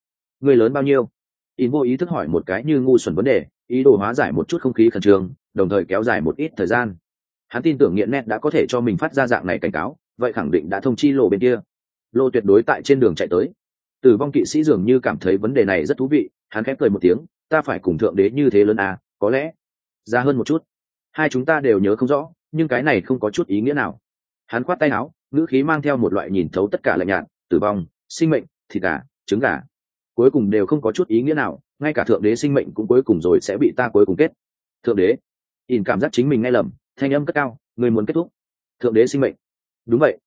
Người lớn bao nhiêu? In vô ý thức hỏi một cái như ngu xuẩn vấn đề, ý đồ hóa giải một chút không khí khẩn trương, đồng thời kéo dài một ít thời gian. Hắn tin tưởng nghiện nét đã có thể cho mình phát ra dạng này cảnh cáo, vậy khẳng định đã thông chi lộ bên kia. Lô tuyệt đối tại trên đường chạy tới. Tử vong kỵ sĩ dường như cảm thấy vấn đề này rất thú vị, hắn khép cười một tiếng, ta phải cùng thượng đế như thế lớn à, có lẽ ra hơn một chút. Hai chúng ta đều nhớ không rõ, nhưng cái này không có chút ý nghĩa nào hắn khoát tay áo ngữ khí mang theo một loại nhìn thấu tất cả lạnh nhạt tử vong sinh mệnh thịt gà trứng gà cuối cùng đều không có chút ý nghĩa nào, ngay cả thượng đế sinh mệnh cũng cuối cùng rồi sẽ bị ta cuối cùng kết. Thượng đế, ỉn cảm giác chính mình ngay lầm, thanh âm cất cao, người muốn kết thúc. Thượng đế sinh mệnh. Đúng vậy.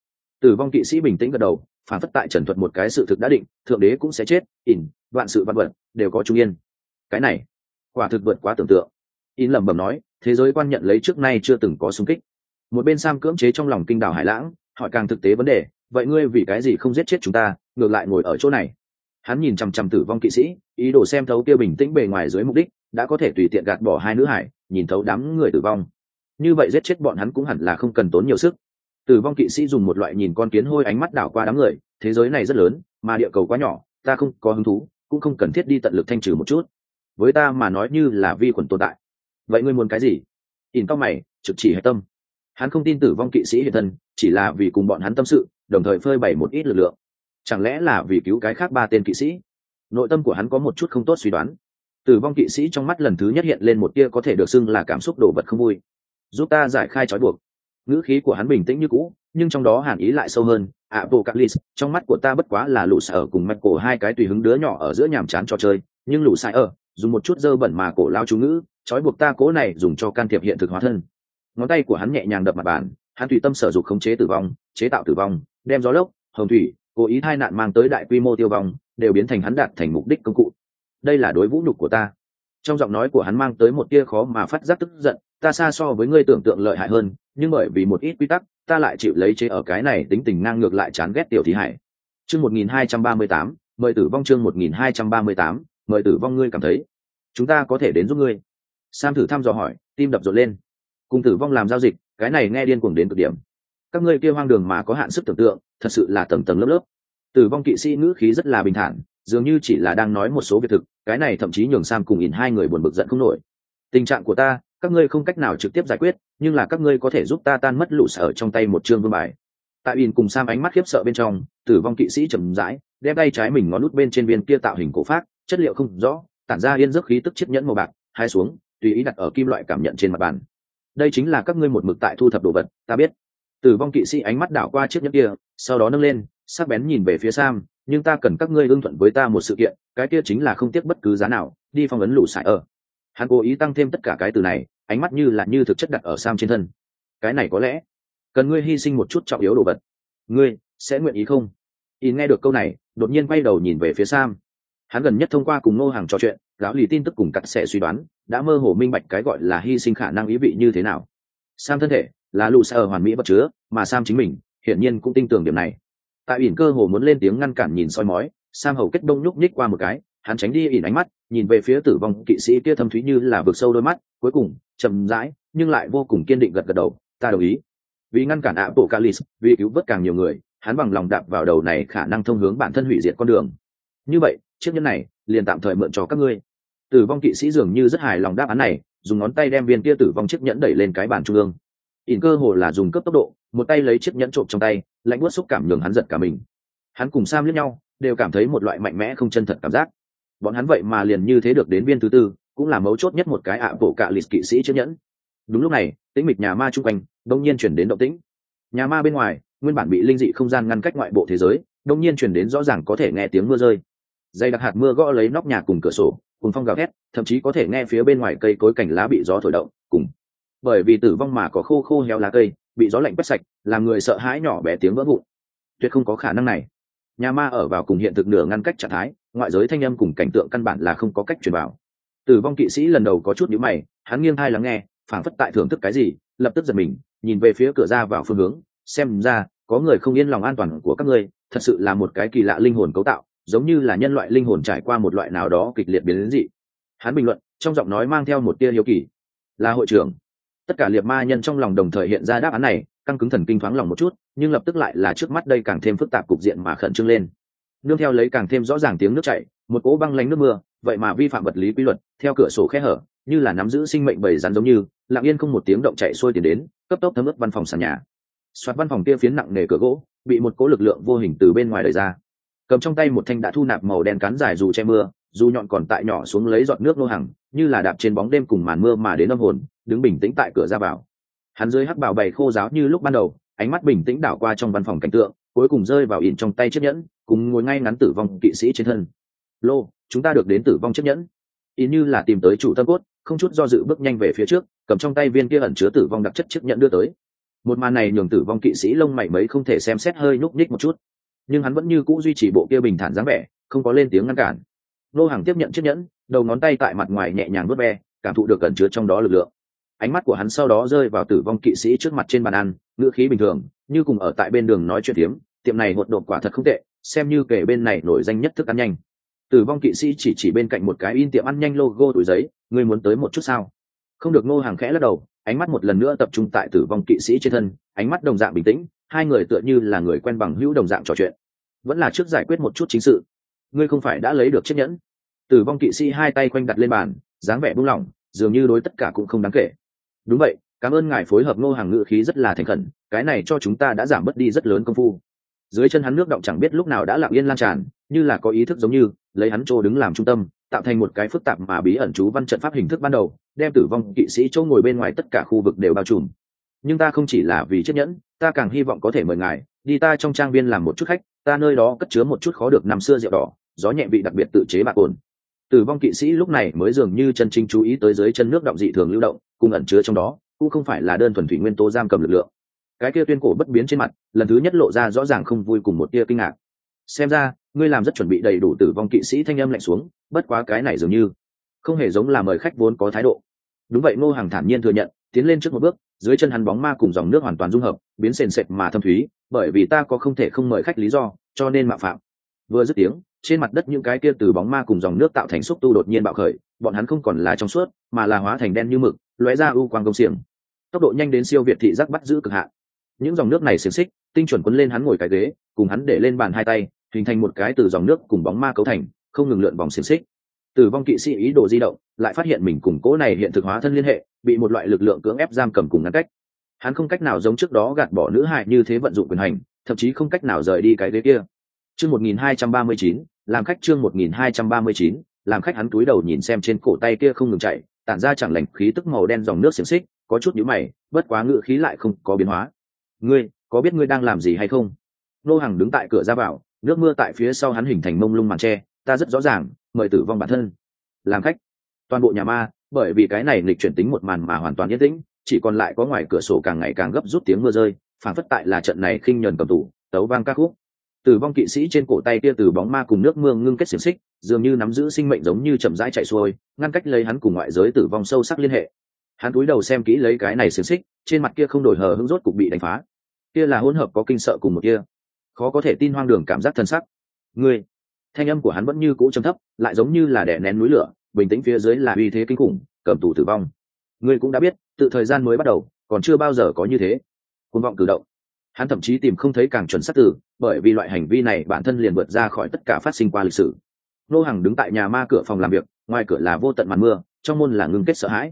Tử vong kỵ sĩ bình tĩnh gật đầu, phản phất tại trần thuật một cái sự thực đã định, thượng đế cũng sẽ chết, ỉn, vạn sự vạn vật đều có trung yên. Cái này, quả thực vượt quá tưởng tượng. Ỉn lẩm bẩm nói, thế giới quan nhận lấy trước nay chưa từng có xung kích. Một bên sam cưỡng chế trong lòng kinh đảo hải lãng, hỏi càng thực tế vấn đề, vậy ngươi vì cái gì không giết chết chúng ta, ngược lại ngồi ở chỗ này? Hắn nhìn chằm chằm tử vong kỵ sĩ, ý đồ xem thấu kia bình tĩnh bề ngoài dưới mục đích, đã có thể tùy tiện gạt bỏ hai nữ hải, nhìn thấu đám người tử vong. Như vậy giết chết bọn hắn cũng hẳn là không cần tốn nhiều sức. Tử vong kỵ sĩ dùng một loại nhìn con kiến hôi ánh mắt đảo qua đám người, thế giới này rất lớn, mà địa cầu quá nhỏ, ta không có hứng thú, cũng không cần thiết đi tận lực thanh trừ một chút. Với ta mà nói như là vi khuẩn tồn tại. Vậy ngươi muốn cái gì? Ỉn tóc mày, trực chỉ hệ tâm. Hắn không tin tử vong kỵ sĩ hiện thân, chỉ là vì cùng bọn hắn tâm sự, đồng thời phơi bày một ít lực lượng chẳng lẽ là vì cứu cái khác ba tên kỵ sĩ? Nội tâm của hắn có một chút không tốt suy đoán. Tử vong kỵ sĩ trong mắt lần thứ nhất hiện lên một tia có thể được xưng là cảm xúc đồ vật không vui. Giúp ta giải khai trói buộc. Ngữ khí của hắn bình tĩnh như cũ, nhưng trong đó hàn ý lại sâu hơn. Apocalypse, trong mắt của ta bất quá là lũ sở cùng mạch cổ hai cái tùy hứng đứa nhỏ ở giữa nhàm chán trò chơi. Nhưng lũ sai ở, dùng một chút dơ bẩn mà cổ lao chú ngữ, trói buộc ta cố này dùng cho can thiệp hiện thực hóa thân. Ngón tay của hắn nhẹ nhàng đập mặt bàn, hắn tùy tâm sở dục khống chế tử vong, chế tạo tử vong, đem gió lốc, hồng thủy cố ý tai nạn mang tới đại quy mô tiêu vong, đều biến thành hắn đạt thành mục đích công cụ. Đây là đối vũ nhục của ta. Trong giọng nói của hắn mang tới một tia khó mà phát giác tức giận, ta xa so với ngươi tưởng tượng lợi hại hơn, nhưng bởi vì một ít quy tắc, ta lại chịu lấy chế ở cái này tính tình ngang ngược lại chán ghét tiểu thí hải. Chương một nghìn hai trăm ba mươi tám, mời tử vong chương một nghìn hai trăm ba mươi tám, mời tử vong ngươi cảm thấy. Chúng ta có thể đến giúp ngươi. Sam thử thăm dò hỏi, tim đập rộn lên. Cùng tử vong làm giao dịch, cái này nghe điên cuồng đến cực điểm các ngươi kia hoang đường mà có hạn sức tưởng tượng, thật sự là tầng tầng lớp lớp. Tử vong kỵ sĩ ngữ khí rất là bình thản, dường như chỉ là đang nói một số việc thực, cái này thậm chí nhường sam cùng ỉn hai người buồn bực giận không nổi. Tình trạng của ta, các ngươi không cách nào trực tiếp giải quyết, nhưng là các ngươi có thể giúp ta tan mất lũ sở trong tay một chương vương bài. Tại ỉn cùng sam ánh mắt khiếp sợ bên trong, tử vong kỵ sĩ trầm rãi, đem tay trái mình ngón nút bên trên viên kia tạo hình cổ phát, chất liệu không rõ, tản ra yên giấc khí tức chiếc nhẫn màu bạc, hai xuống, tùy ý đặt ở kim loại cảm nhận trên mặt bàn. Đây chính là các ngươi một mực tại thu thập đồ vật, ta biết tử vong kỵ sĩ ánh mắt đảo qua chiếc nhẫn kia, sau đó nâng lên, sắc bén nhìn về phía sam, nhưng ta cần các ngươi ưng thuận với ta một sự kiện, cái kia chính là không tiếc bất cứ giá nào, đi phong ấn lũ sải ở. Hắn cố ý tăng thêm tất cả cái từ này, ánh mắt như là như thực chất đặt ở sam trên thân. Cái này có lẽ cần ngươi hy sinh một chút trọng yếu đồ vật. Ngươi sẽ nguyện ý không? Y nghe được câu này, đột nhiên quay đầu nhìn về phía sam. Hắn gần nhất thông qua cùng ngô hàng trò chuyện, lão lì tin tức cùng cặn sẽ suy đoán, đã mơ hồ minh bạch cái gọi là hy sinh khả năng ý vị như thế nào. Sam thân thể là lũ sở hoàn mỹ vật chứa, mà sam chính mình, hiển nhiên cũng tin tưởng điểm này. Tại ỉn cơ hồ muốn lên tiếng ngăn cản nhìn soi mói, sam hầu kết đông nhúc nhích qua một cái, hắn tránh đi ỉn ánh mắt, nhìn về phía tử vong kỵ sĩ kia thâm thúy như là vực sâu đôi mắt, cuối cùng, chậm rãi, nhưng lại vô cùng kiên định gật gật đầu, ta đồng ý. Vì ngăn cản ạ bộ calis vì cứu vớt càng nhiều người, hắn bằng lòng đạp vào đầu này khả năng thông hướng bản thân hủy diệt con đường. Như vậy, chiếc nhân này, liền tạm thời mượn cho các ngươi. Tử vong kỵ sĩ dường như rất hài lòng đáp án này, dùng ngón tay đem viên kia tử vong chiếc nhẫn đẩy lên cái bàn trung ương ỉn cơ hồ là dùng cấp tốc độ, một tay lấy chiếc nhẫn trộm trong tay, lạnh bớt xúc cảm nhường hắn giật cả mình. Hắn cùng sam lẫn nhau, đều cảm thấy một loại mạnh mẽ không chân thật cảm giác. Bọn hắn vậy mà liền như thế được đến viên thứ tư, cũng là mấu chốt nhất một cái ạ bộ cạ lịch kỵ sĩ chiếc nhẫn. Đúng lúc này, tĩnh mịch nhà ma chung quanh, đông nhiên chuyển đến động tĩnh. Nhà ma bên ngoài, nguyên bản bị linh dị không gian ngăn cách ngoại bộ thế giới, đông nhiên chuyển đến rõ ràng có thể nghe tiếng mưa rơi. Dây đặc hạt mưa gõ lấy nóc nhà cùng cửa sổ cùng phong gào thét, thậm chí có thể nghe phía bên ngoài cây cối cảnh lá bị gió thổi động, cùng bởi vì tử vong mà có khô khô héo lá cây, bị gió lạnh quét sạch, làm người sợ hãi nhỏ bé tiếng vỡ vụn. Tuyệt không có khả năng này. Nhà ma ở vào cùng hiện thực nửa ngăn cách trạng thái, ngoại giới thanh âm cùng cảnh tượng căn bản là không có cách truyền vào. Tử vong kỵ sĩ lần đầu có chút nhíu mày, hắn nghiêng thai lắng nghe, phảng phất tại thưởng thức cái gì, lập tức giật mình, nhìn về phía cửa ra vào phương hướng, xem ra, có người không yên lòng an toàn của các ngươi, thật sự là một cái kỳ lạ linh hồn cấu tạo, giống như là nhân loại linh hồn trải qua một loại nào đó kịch liệt biến đến dị. Hắn bình luận, trong giọng nói mang theo một tia hiếu kỳ. Là hội trưởng tất cả liệt ma nhân trong lòng đồng thời hiện ra đáp án này, căng cứng thần kinh thoáng lòng một chút, nhưng lập tức lại là trước mắt đây càng thêm phức tạp cục diện mà khẩn trương lên. Nương theo lấy càng thêm rõ ràng tiếng nước chảy, một cỗ băng lánh nước mưa, vậy mà vi phạm vật lý quy luật, theo cửa sổ khe hở, như là nắm giữ sinh mệnh bầy rắn giống như, lặng yên không một tiếng động chạy xuôi tiền đến, cấp tốc thấm ướt văn phòng sàn nhà. Soạt văn phòng kia phiến nặng nề cửa gỗ, bị một cỗ lực lượng vô hình từ bên ngoài đẩy ra. Cầm trong tay một thanh đã thu nạp màu đen cắn dài dù che mưa, dù nhọn còn tại nhỏ xuống lấy giọt nước nô hàng, như là đạp trên bóng đêm cùng màn mưa mà đến âm hồn đứng bình tĩnh tại cửa ra vào. Hắn dưới hắc bảo bày khô giáo như lúc ban đầu, ánh mắt bình tĩnh đảo qua trong văn phòng cảnh tượng, cuối cùng rơi vào ỉn trong tay chiếc nhẫn, cùng ngồi ngay ngắn tử vong kỵ sĩ trên thân. Lô, chúng ta được đến tử vong chiếc nhẫn. Ỉn như là tìm tới chủ tâm cốt, không chút do dự bước nhanh về phía trước, cầm trong tay viên kia ẩn chứa tử vong đặc chất chiếc nhẫn đưa tới. Một màn này nhường tử vong kỵ sĩ lông mày mấy không thể xem xét hơi nhúc nhích một chút. Nhưng hắn vẫn như cũ duy trì bộ kia bình thản dáng vẻ, không có lên tiếng ngăn cản. Nô hàng tiếp nhận chiếc nhẫn, đầu ngón tay tại mặt ngoài nhẹ nhàng vớt ve, cảm thụ được cẩn chứa trong đó lực lượng ánh mắt của hắn sau đó rơi vào tử vong kỵ sĩ trước mặt trên bàn ăn, ngữ khí bình thường, như cùng ở tại bên đường nói chuyện tiếm tiệm này hột đột quả thật không tệ, xem như kể bên này nổi danh nhất thức ăn nhanh. Tử vong kỵ sĩ chỉ chỉ bên cạnh một cái in tiệm ăn nhanh logo tuổi giấy, ngươi muốn tới một chút sao? Không được, ngô hàng khẽ lắc đầu, ánh mắt một lần nữa tập trung tại tử vong kỵ sĩ trên thân, ánh mắt đồng dạng bình tĩnh, hai người tựa như là người quen bằng hữu đồng dạng trò chuyện. Vẫn là trước giải quyết một chút chính sự. Ngươi không phải đã lấy được chiếc nhẫn? Tử vong kỵ sĩ hai tay quanh đặt lên bàn, dáng vẻ buông lỏng, dường như đối tất cả cũng không đáng kể đúng vậy, cảm ơn ngài phối hợp ngô hàng ngự khí rất là thành khẩn, cái này cho chúng ta đã giảm bớt đi rất lớn công phu. Dưới chân hắn nước động chẳng biết lúc nào đã lặng yên lan tràn, như là có ý thức giống như, lấy hắn chỗ đứng làm trung tâm, tạo thành một cái phức tạp mà bí ẩn chú văn trận pháp hình thức ban đầu, đem tử vong kỵ sĩ chỗ ngồi bên ngoài tất cả khu vực đều bao trùm. Nhưng ta không chỉ là vì chiếc nhẫn, ta càng hy vọng có thể mời ngài, đi ta trong trang viên làm một chút khách, ta nơi đó cất chứa một chút khó được năm xưa rượu đỏ, gió nhẹ vị đặc biệt tự chế bạc cồn. Tử vong kỵ sĩ lúc này mới dường như chân chính chú ý tới dưới chân nước động dị thường lưu động cùng ẩn chứa trong đó, cũng không phải là đơn thuần thủy nguyên tố giam cầm lực lượng. Cái kia tuyên cổ bất biến trên mặt, lần thứ nhất lộ ra rõ ràng không vui cùng một tia kinh ngạc. Xem ra, ngươi làm rất chuẩn bị đầy đủ tử vong kỵ sĩ thanh âm lạnh xuống, bất quá cái này dường như không hề giống là mời khách vốn có thái độ. Đúng vậy, ngô hàng thản nhiên thừa nhận, tiến lên trước một bước, dưới chân hắn bóng ma cùng dòng nước hoàn toàn dung hợp, biến sền sệt mà thâm thúy, bởi vì ta có không thể không mời khách lý do, cho nên mạo phạm. Vừa dứt tiếng, trên mặt đất những cái kia từ bóng ma cùng dòng nước tạo thành xúc tu đột nhiên bạo khởi, bọn hắn không còn là trong suốt, mà là hóa thành đen như mực lóe ra u quang công xiềng. Tốc độ nhanh đến siêu việt thị giác bắt giữ cực hạn. Những dòng nước này xiềng xích, tinh chuẩn quấn lên hắn ngồi cái ghế, cùng hắn để lên bàn hai tay, hình thành một cái từ dòng nước cùng bóng ma cấu thành, không ngừng lượn vòng xiềng xích. Tử vong kỵ sĩ ý đồ di động, lại phát hiện mình cùng cố này hiện thực hóa thân liên hệ, bị một loại lực lượng cưỡng ép giam cầm cùng ngăn cách. Hắn không cách nào giống trước đó gạt bỏ nữ hại như thế vận dụng quyền hành, thậm chí không cách nào rời đi cái ghế kia. Chương một nghìn hai trăm ba mươi chín, làm khách chương một nghìn hai trăm ba mươi chín, làm khách hắn túi đầu nhìn xem trên cổ tay kia không ngừng chạy tản ra chẳng lành khí tức màu đen dòng nước xiềng xích, có chút nhíu mày, bất quá ngự khí lại không có biến hóa. Ngươi, có biết ngươi đang làm gì hay không? Nô hàng đứng tại cửa ra vào, nước mưa tại phía sau hắn hình thành mông lung màn tre ta rất rõ ràng, mời tử vong bản thân. Làm khách. Toàn bộ nhà ma, bởi vì cái này lịch chuyển tính một màn mà hoàn toàn yên tĩnh, chỉ còn lại có ngoài cửa sổ càng ngày càng gấp rút tiếng mưa rơi phản phất tại là trận này khinh nhờn cầm tủ tấu vang ca khúc tử vong kỵ sĩ trên cổ tay kia từ bóng ma cùng nước mưa ngưng kết xiềng xích, dường như nắm giữ sinh mệnh giống như chậm rãi chạy xuôi, ngăn cách lấy hắn cùng ngoại giới tử vong sâu sắc liên hệ. Hắn cúi đầu xem kỹ lấy cái này xiềng xích, trên mặt kia không đổi hờ hững rốt cục bị đánh phá. Kia là hỗn hợp có kinh sợ cùng một kia. Khó có thể tin hoang đường cảm giác thân sắc. Ngươi, thanh âm của hắn vẫn như cũ trầm thấp, lại giống như là đè nén núi lửa, bình tĩnh phía dưới là uy thế kinh khủng, cầm tù tử vong. Ngươi cũng đã biết, tự thời gian mới bắt đầu, còn chưa bao giờ có như thế. Côn vọng cử động hắn thậm chí tìm không thấy càng chuẩn xác từ, bởi vì loại hành vi này bản thân liền vượt ra khỏi tất cả phát sinh qua lịch sử. Nô hàng đứng tại nhà ma cửa phòng làm việc, ngoài cửa là vô tận màn mưa, trong môn là ngưng kết sợ hãi.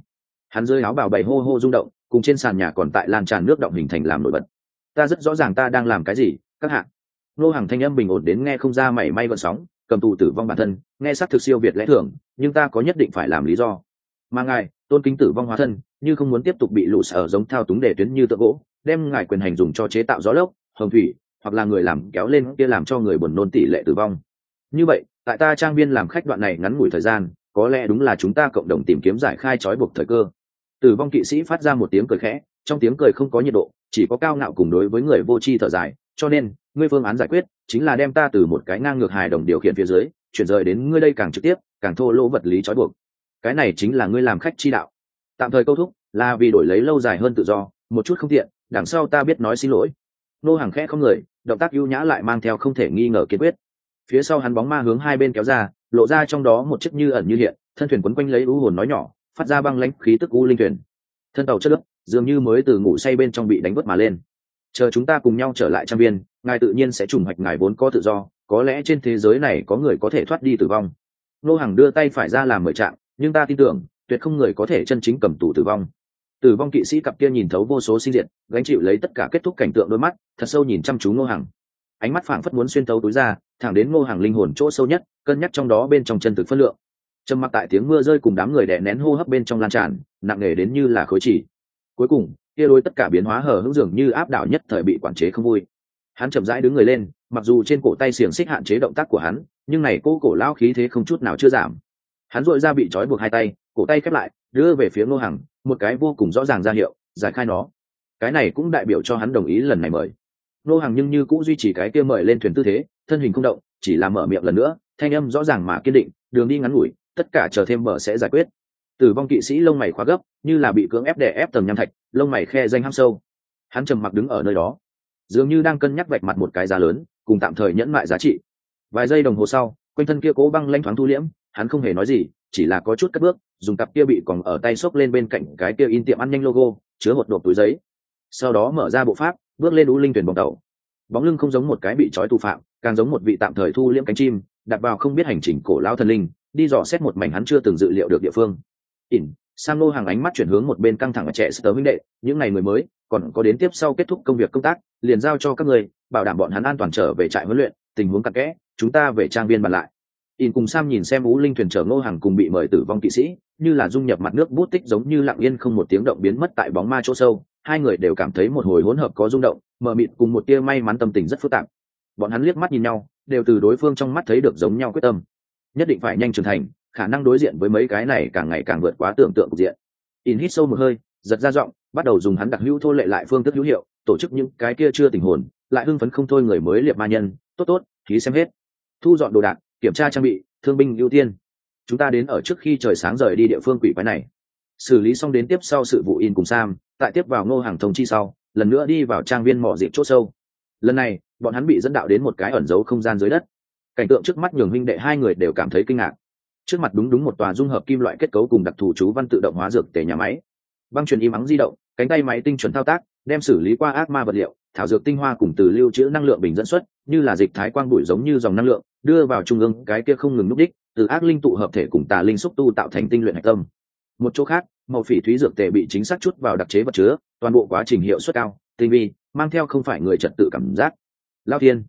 Hắn rơi áo bào bày hô hô rung động, cùng trên sàn nhà còn tại lan tràn nước động hình thành làm nổi bật. Ta rất rõ ràng ta đang làm cái gì, các hạng nô hàng thanh âm bình ổn đến nghe không ra mảy may vận sóng, cầm tù tử vong bản thân, nghe s thực siêu việt lẽ thường, nhưng ta có nhất định phải làm lý do. Mà ngài, tôn kính tử vong hóa thân, như không muốn tiếp tục bị lũ sở giống thao túng để tuyến như tượng gỗ đem ngài quyền hành dùng cho chế tạo gió lốc, hồng thủy, hoặc là người làm kéo lên kia làm cho người buồn nôn tỷ lệ tử vong. Như vậy, tại ta trang viên làm khách đoạn này ngắn ngủi thời gian, có lẽ đúng là chúng ta cộng đồng tìm kiếm giải khai trói buộc thời cơ. Tử vong kỵ sĩ phát ra một tiếng cười khẽ, trong tiếng cười không có nhiệt độ, chỉ có cao ngạo cùng đối với người vô tri thở dài, cho nên, ngươi phương án giải quyết chính là đem ta từ một cái ngang ngược hài đồng điều khiển phía dưới, chuyển rời đến ngươi đây càng trực tiếp, càng thô lỗ vật lý trói buộc. Cái này chính là ngươi làm khách chi đạo. Tạm thời câu thúc là vì đổi lấy lâu dài hơn tự do, một chút không tiện đằng sau ta biết nói xin lỗi. Nô hàng khẽ không người, động tác ưu nhã lại mang theo không thể nghi ngờ kiên quyết. Phía sau hắn bóng ma hướng hai bên kéo ra, lộ ra trong đó một chiếc như ẩn như hiện, thân thuyền quấn quanh lấy u hồn nói nhỏ, phát ra băng lãnh khí tức u linh thuyền. Thân tàu chất lớp dường như mới từ ngủ say bên trong bị đánh vớt mà lên. Chờ chúng ta cùng nhau trở lại trang viên, ngài tự nhiên sẽ trùng hoạch ngài vốn có tự do, có lẽ trên thế giới này có người có thể thoát đi tử vong. Nô hàng đưa tay phải ra làm mời trạng, nhưng ta tin tưởng, tuyệt không người có thể chân chính cầm tù tử vong tử vong kỵ sĩ cặp kia nhìn thấu vô số sinh diệt, gánh chịu lấy tất cả kết thúc cảnh tượng đôi mắt, thật sâu nhìn chăm chú ngô hàng ánh mắt phảng phất muốn xuyên thấu túi ra, thẳng đến ngô hàng linh hồn chỗ sâu nhất, cân nhắc trong đó bên trong chân thực phân lượng. Trầm mặc tại tiếng mưa rơi cùng đám người đè nén hô hấp bên trong lan tràn, nặng nề đến như là khối chỉ. Cuối cùng, kia đôi tất cả biến hóa hở hững dường như áp đảo nhất thời bị quản chế không vui. Hắn chậm rãi đứng người lên, mặc dù trên cổ tay xiềng xích hạn chế động tác của hắn, nhưng này cô cổ lao khí thế không chút nào chưa giảm. Hắn dội ra bị trói buộc hai tay, cổ tay khép lại, đưa về phía ngô hằng một cái vô cùng rõ ràng ra hiệu, giải khai nó. Cái này cũng đại biểu cho hắn đồng ý lần này mời. Nô hàng nhưng như cũng duy trì cái kia mời lên thuyền tư thế, thân hình không động, chỉ là mở miệng lần nữa, thanh âm rõ ràng mà kiên định, đường đi ngắn ngủi, tất cả chờ thêm mở sẽ giải quyết. Tử vong kỵ sĩ lông mày khóa gấp, như là bị cưỡng ép đè ép tầng nham thạch, lông mày khe danh ham sâu. Hắn trầm mặc đứng ở nơi đó, dường như đang cân nhắc vạch mặt một cái giá lớn, cùng tạm thời nhẫn mại giá trị. Vài giây đồng hồ sau, quanh thân kia cố băng lanh thoáng thu liễm hắn không hề nói gì, chỉ là có chút cất bước, dùng cặp kia bị còn ở tay xốc lên bên cạnh cái kia in tiệm ăn nhanh logo, chứa một đột túi giấy. Sau đó mở ra bộ pháp, bước lên ú linh tuyển bóng tàu. Bóng lưng không giống một cái bị trói tù phạm, càng giống một vị tạm thời thu liễm cánh chim, đặt vào không biết hành trình cổ lao thần linh, đi dò xét một mảnh hắn chưa từng dự liệu được địa phương. Ỉn, sang lô hàng ánh mắt chuyển hướng một bên căng thẳng và trẻ sơ huynh đệ, những ngày người mới, còn có đến tiếp sau kết thúc công việc công tác, liền giao cho các người, bảo đảm bọn hắn an toàn trở về trại huấn luyện, tình huống cặn kẽ, chúng ta về trang viên bàn lại in cùng sam nhìn xem ú linh thuyền chở ngô hàng cùng bị mời tử vong kỵ sĩ, như là dung nhập mặt nước bút tích giống như lặng yên không một tiếng động biến mất tại bóng ma chỗ sâu, hai người đều cảm thấy một hồi hỗn hợp có rung động, mờ mịt cùng một tia may mắn tâm tình rất phức tạp. Bọn hắn liếc mắt nhìn nhau, đều từ đối phương trong mắt thấy được giống nhau quyết tâm. Nhất định phải nhanh trưởng thành, khả năng đối diện với mấy cái này càng ngày càng vượt quá tưởng tượng của diện. In hít sâu một hơi, giật ra giọng, bắt đầu dùng hắn đặc hữu thô lệ lại phương thức hữu hiệu, tổ chức những cái kia chưa tình hồn, lại hưng phấn không thôi người mới liệp ma nhân, tốt tốt, khí xem hết. Thu dọn đồ đạc kiểm tra trang bị, thương binh ưu tiên. Chúng ta đến ở trước khi trời sáng rời đi địa phương quỷ quái này. Xử lý xong đến tiếp sau sự vụ in cùng sam, tại tiếp vào ngô hàng thông chi sau, lần nữa đi vào trang viên mỏ dịp c h ỗ sâu. Lần này, bọn hắn bị dẫn đạo đến một cái ẩn giấu không gian dưới đất. Cảnh tượng trước mắt nhường huynh đệ hai người đều cảm thấy kinh ngạc. Trước mặt đúng đúng một tòa dung hợp kim loại kết cấu cùng đặc thù chú văn tự động hóa dược tể nhà máy. Băng truyền im ắng di động, cánh tay máy tinh chuẩn thao tác, đem xử lý qua ác ma vật liệu, thảo dược tinh hoa cùng từ lưu trữ năng lượng bình dẫn xuất, như là dịch thái quang bụi giống như dòng năng lượng đưa vào trung ương, cái kia không ngừng núp đích, từ ác linh tụ hợp thể cùng tà linh xúc tu tạo thành tinh luyện hạch tâm. Một chỗ khác, màu phỉ thúy dược tề bị chính xác chút vào đặc chế vật chứa, toàn bộ quá trình hiệu suất cao, tinh vi, mang theo không phải người trật tự cảm giác. Lao thiên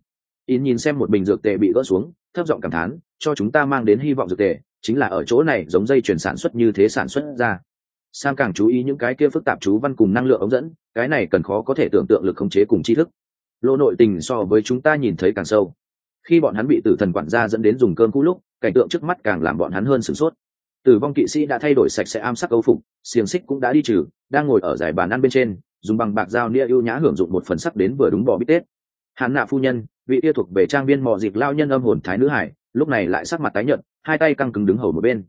in nhìn xem một bình dược tề bị gỡ xuống, thấp giọng cảm thán, cho chúng ta mang đến hy vọng dược tề, chính là ở chỗ này giống dây chuyển sản xuất như thế sản xuất ra. Sam càng chú ý những cái kia phức tạp chú văn cùng năng lượng ống dẫn, cái này cần khó có thể tưởng tượng lực khống chế cùng tri thức. Lộ nội tình so với chúng ta nhìn thấy càng sâu khi bọn hắn bị tử thần quản gia dẫn đến dùng cơm cũ lúc, cảnh tượng trước mắt càng làm bọn hắn hơn sửng sốt. Tử vong kỵ sĩ đã thay đổi sạch sẽ am sắc âu phục, xiềng xích cũng đã đi trừ, đang ngồi ở giải bàn ăn bên trên, dùng bằng bạc dao nia ưu nhã hưởng dụng một phần sắc đến vừa đúng bò bít tết. Hắn nạ phu nhân, vị yêu thuộc về trang viên mò dịp lao nhân âm hồn thái nữ hải, lúc này lại sắc mặt tái nhợt, hai tay căng cứng đứng hầu một bên.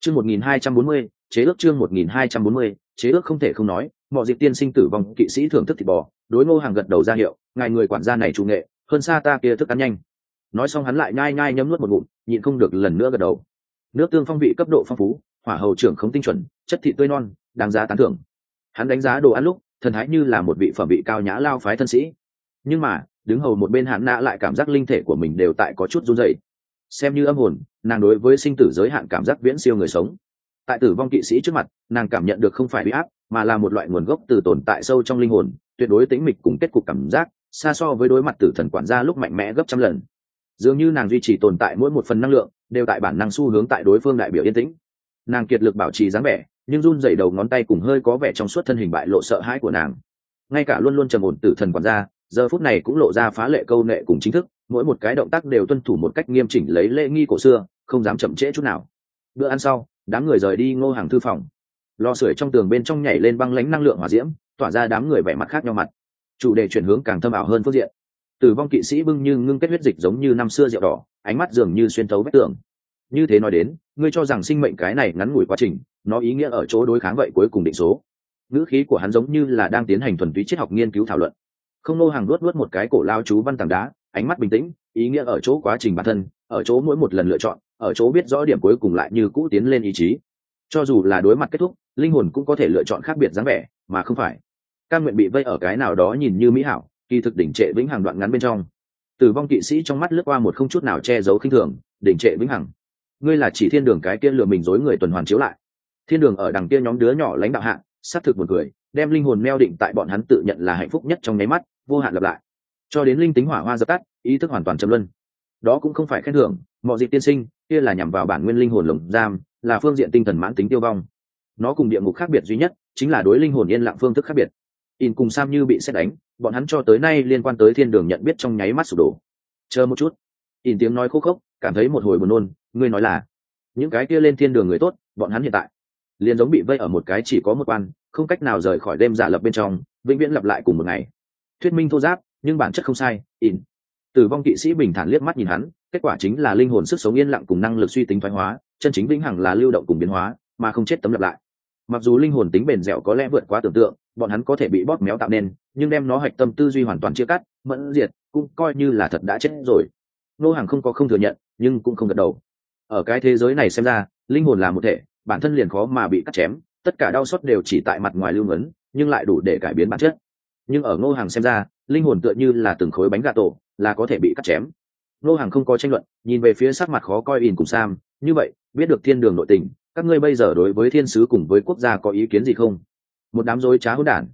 Chương một nghìn hai trăm bốn mươi, chế ước chương một nghìn hai trăm bốn mươi, chế ước không thể không nói, mò dịp tiên sinh tử vong kỵ sĩ thưởng thức thịt bò, đối ngô hàng gật đầu ra hiệu, ngài người quản gia này chủ nghệ, hơn xa ta kia thức ăn nhanh nói xong hắn lại nhai nhai nhấm nuốt một ngụm, nhịn không được lần nữa gật đầu. Nước tương phong vị cấp độ phong phú, hỏa hầu trưởng không tinh chuẩn, chất thị tươi non, đáng giá tán thưởng. Hắn đánh giá đồ ăn lúc, thần thái như là một vị phẩm vị cao nhã lao phái thân sĩ. Nhưng mà, đứng hầu một bên hắn nã lại cảm giác linh thể của mình đều tại có chút run dậy xem như âm hồn, nàng đối với sinh tử giới hạn cảm giác viễn siêu người sống. Tại tử vong kỵ sĩ trước mặt, nàng cảm nhận được không phải bị áp, mà là một loại nguồn gốc từ tồn tại sâu trong linh hồn, tuyệt đối tĩnh mịch cùng kết cục cảm giác, xa so với đối mặt tử thần quản gia lúc mạnh mẽ gấp trăm lần dường như nàng duy trì tồn tại mỗi một phần năng lượng, đều tại bản năng xu hướng tại đối phương đại biểu yên tĩnh. Nàng kiệt lực bảo trì dáng vẻ, nhưng run dày đầu ngón tay cùng hơi có vẻ trong suốt thân hình bại lộ sợ hãi của nàng. Ngay cả luôn luôn trầm ổn tử thần quản gia, giờ phút này cũng lộ ra phá lệ câu nệ cùng chính thức, mỗi một cái động tác đều tuân thủ một cách nghiêm chỉnh lấy lễ nghi cổ xưa, không dám chậm trễ chút nào. Bữa ăn sau, đám người rời đi ngô hàng thư phòng. Lò sưởi trong tường bên trong nhảy lên băng lánh năng lượng hỏa diễm, tỏa ra đám người vẻ mặt khác nhau mặt. Chủ đề chuyển hướng càng thâm ảo hơn phương diện tử vong kỵ sĩ bưng như ngưng kết huyết dịch giống như năm xưa rượu đỏ, ánh mắt dường như xuyên thấu vách tường. Như thế nói đến, ngươi cho rằng sinh mệnh cái này ngắn ngủi quá trình, nó ý nghĩa ở chỗ đối kháng vậy cuối cùng định số. Ngữ khí của hắn giống như là đang tiến hành thuần túy triết học nghiên cứu thảo luận. Không nô hàng luốt luốt một cái cổ lao chú văn tảng đá, ánh mắt bình tĩnh, ý nghĩa ở chỗ quá trình bản thân, ở chỗ mỗi một lần lựa chọn, ở chỗ biết rõ điểm cuối cùng lại như cũ tiến lên ý chí. Cho dù là đối mặt kết thúc, linh hồn cũng có thể lựa chọn khác biệt dáng vẻ, mà không phải. Căn nguyện bị vây ở cái nào đó nhìn như mỹ hảo kỳ thực đỉnh trệ vĩnh hằng đoạn ngắn bên trong. Tử vong kỵ sĩ trong mắt lướt qua một không chút nào che giấu khinh thường, đỉnh trệ vĩnh hằng. Ngươi là chỉ thiên đường cái kia lừa mình dối người tuần hoàn chiếu lại. Thiên đường ở đằng kia nhóm đứa nhỏ lãnh đạo hạng xác thực một người đem linh hồn meo định tại bọn hắn tự nhận là hạnh phúc nhất trong nháy mắt, vô hạn lặp lại. Cho đến linh tính hỏa hoa dập tắt, ý thức hoàn toàn châm luân. Đó cũng không phải khen thưởng, mọi dịp tiên sinh, kia là nhằm vào bản nguyên linh hồn lồng giam, là phương diện tinh thần mãn tính tiêu vong. Nó cùng địa ngục khác biệt duy nhất, chính là đối linh hồn yên lặng phương thức khác biệt. In cùng sam như bị xét đánh bọn hắn cho tới nay liên quan tới thiên đường nhận biết trong nháy mắt sụp đổ. Chờ một chút. In tiếng nói khô khốc, cảm thấy một hồi buồn nôn, ngươi nói là, những cái kia lên thiên đường người tốt, bọn hắn hiện tại, liền giống bị vây ở một cái chỉ có một quan, không cách nào rời khỏi đêm giả lập bên trong, vĩnh viễn lặp lại cùng một ngày. Thuyết minh thô giáp, nhưng bản chất không sai, in. Tử vong kỵ sĩ bình thản liếc mắt nhìn hắn, kết quả chính là linh hồn sức sống yên lặng cùng năng lực suy tính thoái hóa, chân chính vĩnh hằng là lưu động cùng biến hóa, mà không chết tấm lặp lại. Mặc dù linh hồn tính bền dẻo có lẽ vượt quá tưởng tượng bọn hắn có thể bị bóp méo tạo nên, nhưng đem nó hạch tâm tư duy hoàn toàn chia cắt, mẫn diệt, cũng coi như là thật đã chết rồi. Nô hàng không có không thừa nhận, nhưng cũng không gật đầu. Ở cái thế giới này xem ra, linh hồn là một thể, bản thân liền khó mà bị cắt chém, tất cả đau xót đều chỉ tại mặt ngoài lưu ngấn, nhưng lại đủ để cải biến bản chất. Nhưng ở ngô hàng xem ra, linh hồn tựa như là từng khối bánh gà tổ, là có thể bị cắt chém. Ngô hàng không có tranh luận, nhìn về phía sắc mặt khó coi in cùng sam, như vậy, biết được thiên đường nội tình, các ngươi bây giờ đối với thiên sứ cùng với quốc gia có ý kiến gì không? Một đám dối trá hỗn đản.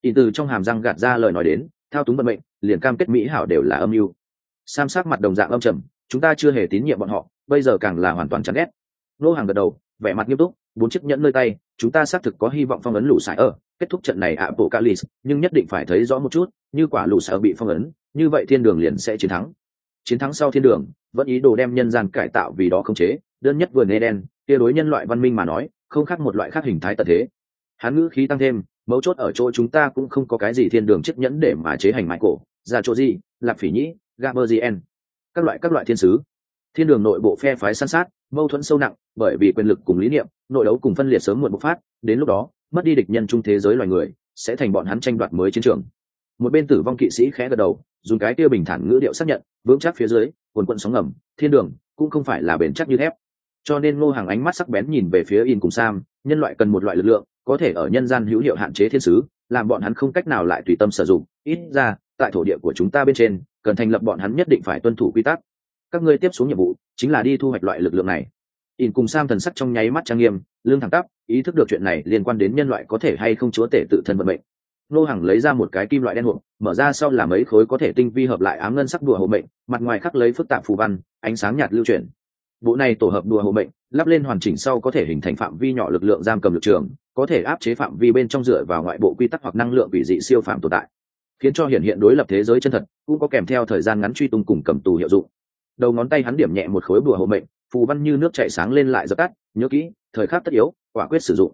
Ý từ trong hàm răng gạt ra lời nói đến, thao túng vận mệnh, liền cam kết mỹ hảo đều là âm mưu. Sam sắc mặt đồng dạng âm trầm, chúng ta chưa hề tín nhiệm bọn họ, bây giờ càng là hoàn toàn chán ghét. Nô hàng gật đầu, vẻ mặt nghiêm túc, bốn chiếc nhẫn nơi tay, chúng ta xác thực có hy vọng phong ấn lũ sải ở, kết thúc trận này ạ, bộ calis nhưng nhất định phải thấy rõ một chút, như quả lũ sải bị phong ấn, như vậy thiên đường liền sẽ chiến thắng. Chiến thắng sau thiên đường, vẫn ý đồ đem nhân gian cải tạo vì đó không chế, đơn nhất vườn đen, kia đối nhân loại văn minh mà nói, không khác một loại khác hình thái tật thế hắn ngữ khí tăng thêm, mấu chốt ở chỗ chúng ta cũng không có cái gì thiên đường chiếc nhẫn để mà chế hành mãi cổ ra chỗ gì, lạc phỉ nhĩ gaberzien các loại các loại thiên sứ. Thiên đường nội bộ phe phái săn sát, mâu thuẫn sâu nặng, bởi vì quyền lực cùng lý niệm, nội đấu cùng phân liệt sớm muộn bộc phát, đến lúc đó, mất đi địch nhân chung thế giới loài người, sẽ thành bọn hắn tranh đoạt mới chiến trường. Một bên tử vong kỵ sĩ khẽ gật đầu, dùng cái kia bình thản ngữ điệu xác nhận, vững chắc phía dưới, quần quận sóng ngầm, thiên đường cũng không phải là bền chắc như thép. Cho nên ngô hàng ánh mắt sắc bén nhìn về phía in cùng sam, nhân loại cần một loại lực lượng có thể ở nhân gian hữu hiệu hạn chế thiên sứ, làm bọn hắn không cách nào lại tùy tâm sử dụng. Ít ra, tại thổ địa của chúng ta bên trên, cần thành lập bọn hắn nhất định phải tuân thủ quy tắc. Các ngươi tiếp xuống nhiệm vụ, chính là đi thu hoạch loại lực lượng này. In cùng sam thần sắc trong nháy mắt trang nghiêm, lương thẳng tắp, ý thức được chuyện này liên quan đến nhân loại có thể hay không chúa tể tự thân vận mệnh. Nô hàng lấy ra một cái kim loại đen hộp, mở ra sau là mấy khối có thể tinh vi hợp lại ám ngân sắc đùa hộ mệnh, mặt ngoài khắc lấy phức tạp phù văn, ánh sáng nhạt lưu chuyển bộ này tổ hợp đùa hộ mệnh, lắp lên hoàn chỉnh sau có thể hình thành phạm vi nhỏ lực lượng giam cầm lực trường, có thể áp chế phạm vi bên trong dựa vào ngoại bộ quy tắc hoặc năng lượng vị dị siêu phạm tồn tại. Khiến cho hiện hiện đối lập thế giới chân thật, cũng có kèm theo thời gian ngắn truy tung cùng cầm tù hiệu dụng. Đầu ngón tay hắn điểm nhẹ một khối bùa hộ mệnh, phù văn như nước chảy sáng lên lại dập tắt, nhớ kỹ, thời khắc tất yếu, quả quyết sử dụng.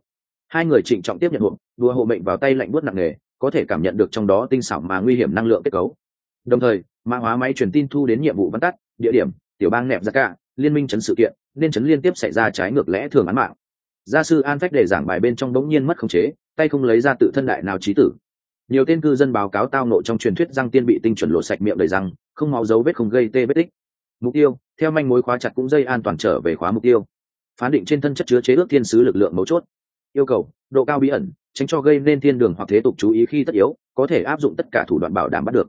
Hai người trịnh trọng tiếp nhận hộ, đùa hộ mệnh vào tay lạnh buốt nặng nề, có thể cảm nhận được trong đó tinh xảo mà nguy hiểm năng lượng kết cấu. Đồng thời, mã hóa máy truyền tin thu đến nhiệm vụ văn tắt, địa điểm, tiểu bang nẹp ra cả liên minh chấn sự kiện, nên chấn liên tiếp xảy ra trái ngược lẽ thường án mạng. Gia sư an phách để giảng bài bên trong đống nhiên mất khống chế, tay không lấy ra tự thân đại nào trí tử. Nhiều tên cư dân báo cáo tao nộ trong truyền thuyết răng tiên bị tinh chuẩn lộ sạch miệng đầy răng, không máu dấu vết không gây tê vết tích. Mục tiêu, theo manh mối khóa chặt cũng dây an toàn trở về khóa mục tiêu. Phán định trên thân chất chứa chế ước thiên sứ lực lượng mấu chốt. Yêu cầu, độ cao bí ẩn, tránh cho gây nên thiên đường hoặc thế tục chú ý khi tất yếu, có thể áp dụng tất cả thủ đoạn bảo đảm bắt được.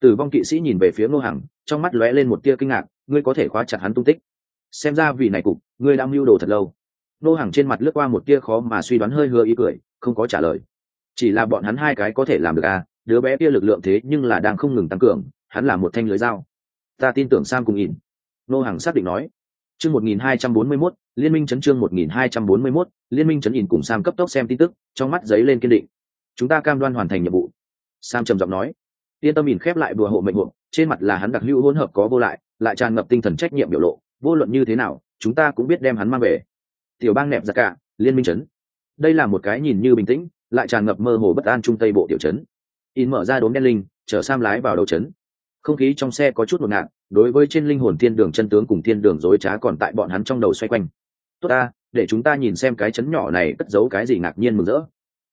Tử vong kỵ sĩ nhìn về phía ngô hằng, trong mắt lóe lên một tia kinh ngạc, ngươi có thể khóa chặt hắn tung tích xem ra vì này cục, ngươi đã mưu đồ thật lâu. Nô hàng trên mặt lướt qua một tia khó mà suy đoán hơi hứa ý cười, không có trả lời. Chỉ là bọn hắn hai cái có thể làm được à đứa bé kia lực lượng thế nhưng là đang không ngừng tăng cường, hắn là một thanh lưới dao. Ta tin tưởng sam cùng nhìn. Nô hàng xác định nói. Chương một nghìn hai trăm bốn mươi mốt, liên minh chấn chương một nghìn hai trăm bốn mươi mốt, liên minh chấn nhìn cùng sam cấp tốc xem tin tức, trong mắt giấy lên kiên định. Chúng ta cam đoan hoàn thành nhiệm vụ. Sam trầm giọng nói. Yên tâm nhìn khép lại bùa hộ mệnh hộ, trên mặt là hắn đặc hữu hỗn hợp có vô lại lại tràn ngập tinh thần trách nhiệm biểu lộ vô luận như thế nào, chúng ta cũng biết đem hắn mang về. Tiểu bang nẹp ra cả liên minh chấn đây là một cái nhìn như bình tĩnh, lại tràn ngập mơ hồ bất an trung tây bộ tiểu chấn in mở ra đốm đen linh, chở sam lái vào đầu chấn không khí trong xe có chút ngột ngạt, đối với trên linh hồn thiên đường chân tướng cùng thiên đường dối trá còn tại bọn hắn trong đầu xoay quanh. Tốt ta, để chúng ta nhìn xem cái chấn nhỏ này cất giấu cái gì ngạc nhiên mừng rỡ.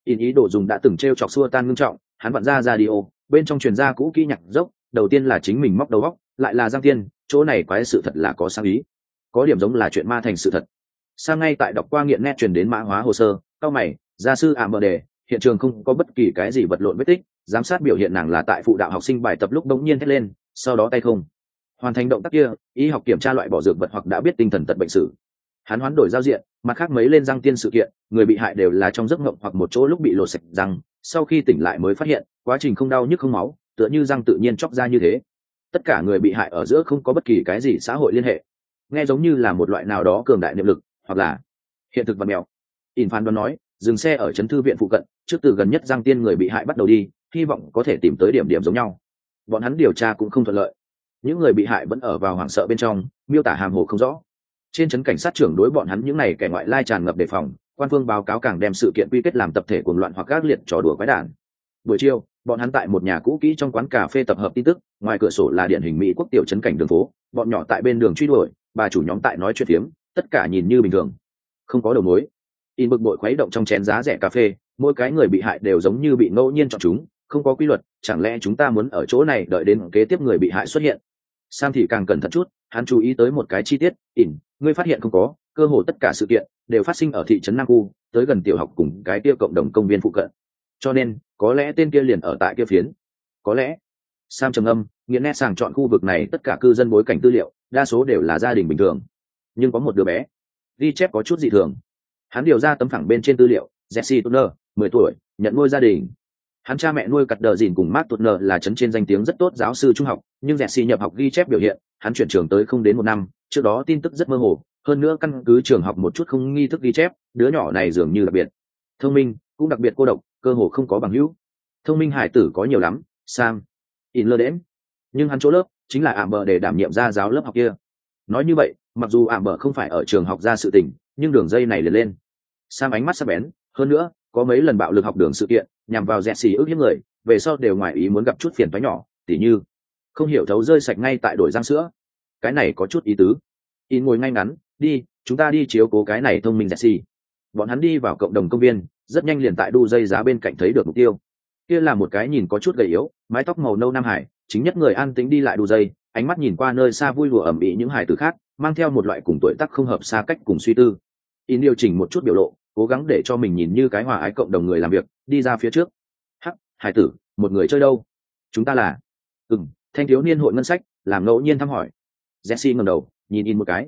In ý đồ dùng đã từng t r e o chọc xua tan ngưng trọng, hắn vặn ra ra đi ô. Bên trong truyền ra cũ kỹ nhạc dốc, đầu tiên là chính mình móc đầu góc lại là giang tiên chỗ này quái sự thật là có sáng ý. Có điểm giống là chuyện ma thành sự thật. Sang ngay tại đọc qua nghiện nét truyền đến mã hóa hồ sơ, cao mày, gia sư ả mờ đề, hiện trường không có bất kỳ cái gì vật lộn vết tích, giám sát biểu hiện nàng là tại phụ đạo học sinh bài tập lúc đống nhiên thét lên, sau đó tay không. Hoàn thành động tác kia, y học kiểm tra loại bỏ dược vật hoặc đã biết tinh thần tật bệnh sử. Hắn hoán đổi giao diện, mặt khác mấy lên răng tiên sự kiện, người bị hại đều là trong giấc ngộng hoặc một chỗ lúc bị lột sạch răng, sau khi tỉnh lại mới phát hiện, quá trình không đau nhức không máu, tựa như răng tự nhiên chóc ra như thế tất cả người bị hại ở giữa không có bất kỳ cái gì xã hội liên hệ. Nghe giống như là một loại nào đó cường đại niệm lực, hoặc là hiện thực vật mèo. In phán đoán nói, dừng xe ở trấn thư viện phụ cận, trước từ gần nhất giang tiên người bị hại bắt đầu đi, hy vọng có thể tìm tới điểm điểm giống nhau. Bọn hắn điều tra cũng không thuận lợi. Những người bị hại vẫn ở vào hoảng sợ bên trong, miêu tả hàm hồ không rõ. Trên trấn cảnh sát trưởng đối bọn hắn những n à y kẻ ngoại lai tràn ngập đề phòng, quan phương báo cáo càng đem sự kiện quy kết làm tập thể cuồng loạn hoặc gác liệt trò đùa quái đản. Buổi chiều bọn hắn tại một nhà cũ kỹ trong quán cà phê tập hợp tin tức ngoài cửa sổ là điển hình mỹ quốc tiểu trấn cảnh đường phố bọn nhỏ tại bên đường truy đuổi bà chủ nhóm tại nói chuyện tiếng, tất cả nhìn như bình thường. Không có đầu mối. In bực bội khuấy động trong chén giá rẻ cà phê mỗi cái người bị hại đều giống như bị ngẫu nhiên chọn chúng không có quy luật chẳng lẽ chúng ta muốn ở chỗ này đợi đến kế tiếp người bị hại xuất hiện? Sam thì càng cẩn thận chút hắn chú ý tới một cái chi tiết ỉn ngươi phát hiện không có cơ hồ tất cả sự kiện đều phát sinh ở thị trấn nam khu tới gần tiểu học cùng cái kia cộng đồng công viên phụ cận cho nên, có lẽ tên kia liền ở tại kia phiến. Có lẽ, sam trầm âm nghĩa nét sàng chọn khu vực này tất cả cư dân bối cảnh tư liệu, đa số đều là gia đình bình thường. Nhưng có một đứa bé ghi chép có chút dị thường. Hắn điều ra tấm phẳng bên trên tư liệu, jesse turner mười tuổi, nhận nuôi gia đình. Hắn cha mẹ nuôi cặt đờ dìn cùng mark turner là chấn trên danh tiếng rất tốt giáo sư trung học, nhưng jesse nhập học ghi chép biểu hiện, hắn chuyển trường tới không đến một năm, trước đó tin tức rất mơ hồ, hơn nữa căn cứ trường học một chút không nghi thức ghi chép đứa nhỏ này dường như đặc biệt thông minh, cũng đặc biệt cô độc cơ hồ không có bằng hữu. Thông minh hải tử có nhiều lắm, sam. In lơ đễm nhưng hắn chỗ lớp chính là ảm bờ để đảm nhiệm ra giáo lớp học kia. Nói như vậy, mặc dù ảm bờ không phải ở trường học ra sự tình, nhưng đường dây này liền lên. Sam ánh mắt sắc bén, hơn nữa, có mấy lần bạo lực học đường sự kiện, nhằm vào dẹt xì ước những người, về sau đều ngoài ý muốn gặp chút phiền toái nhỏ, tỉ như, không hiểu thấu rơi sạch ngay tại đổi răng sữa. Cái này có chút ý tứ. In ngồi ngay ngắn, đi, chúng ta đi chiếu cố cái này thông minh dẹt xì. Bọn hắn đi vào cộng đồng công viên rất nhanh liền tại đu dây giá bên cạnh thấy được mục tiêu. Kia là một cái nhìn có chút gầy yếu, mái tóc màu nâu nam hải, chính nhất người an tính đi lại đu dây, ánh mắt nhìn qua nơi xa vui lùa ẩm ĩ những hải tử khác, mang theo một loại cùng tuổi tác không hợp xa cách cùng suy tư. In điều chỉnh một chút biểu lộ, cố gắng để cho mình nhìn như cái hòa ái cộng đồng người làm việc, đi ra phía trước. Hắc, hải tử, một người chơi đâu? Chúng ta là? Ừng thanh thiếu niên hội ngân sách, làm ngẫu nhiên thăm hỏi. Jesse ngẩng đầu, nhìn in một cái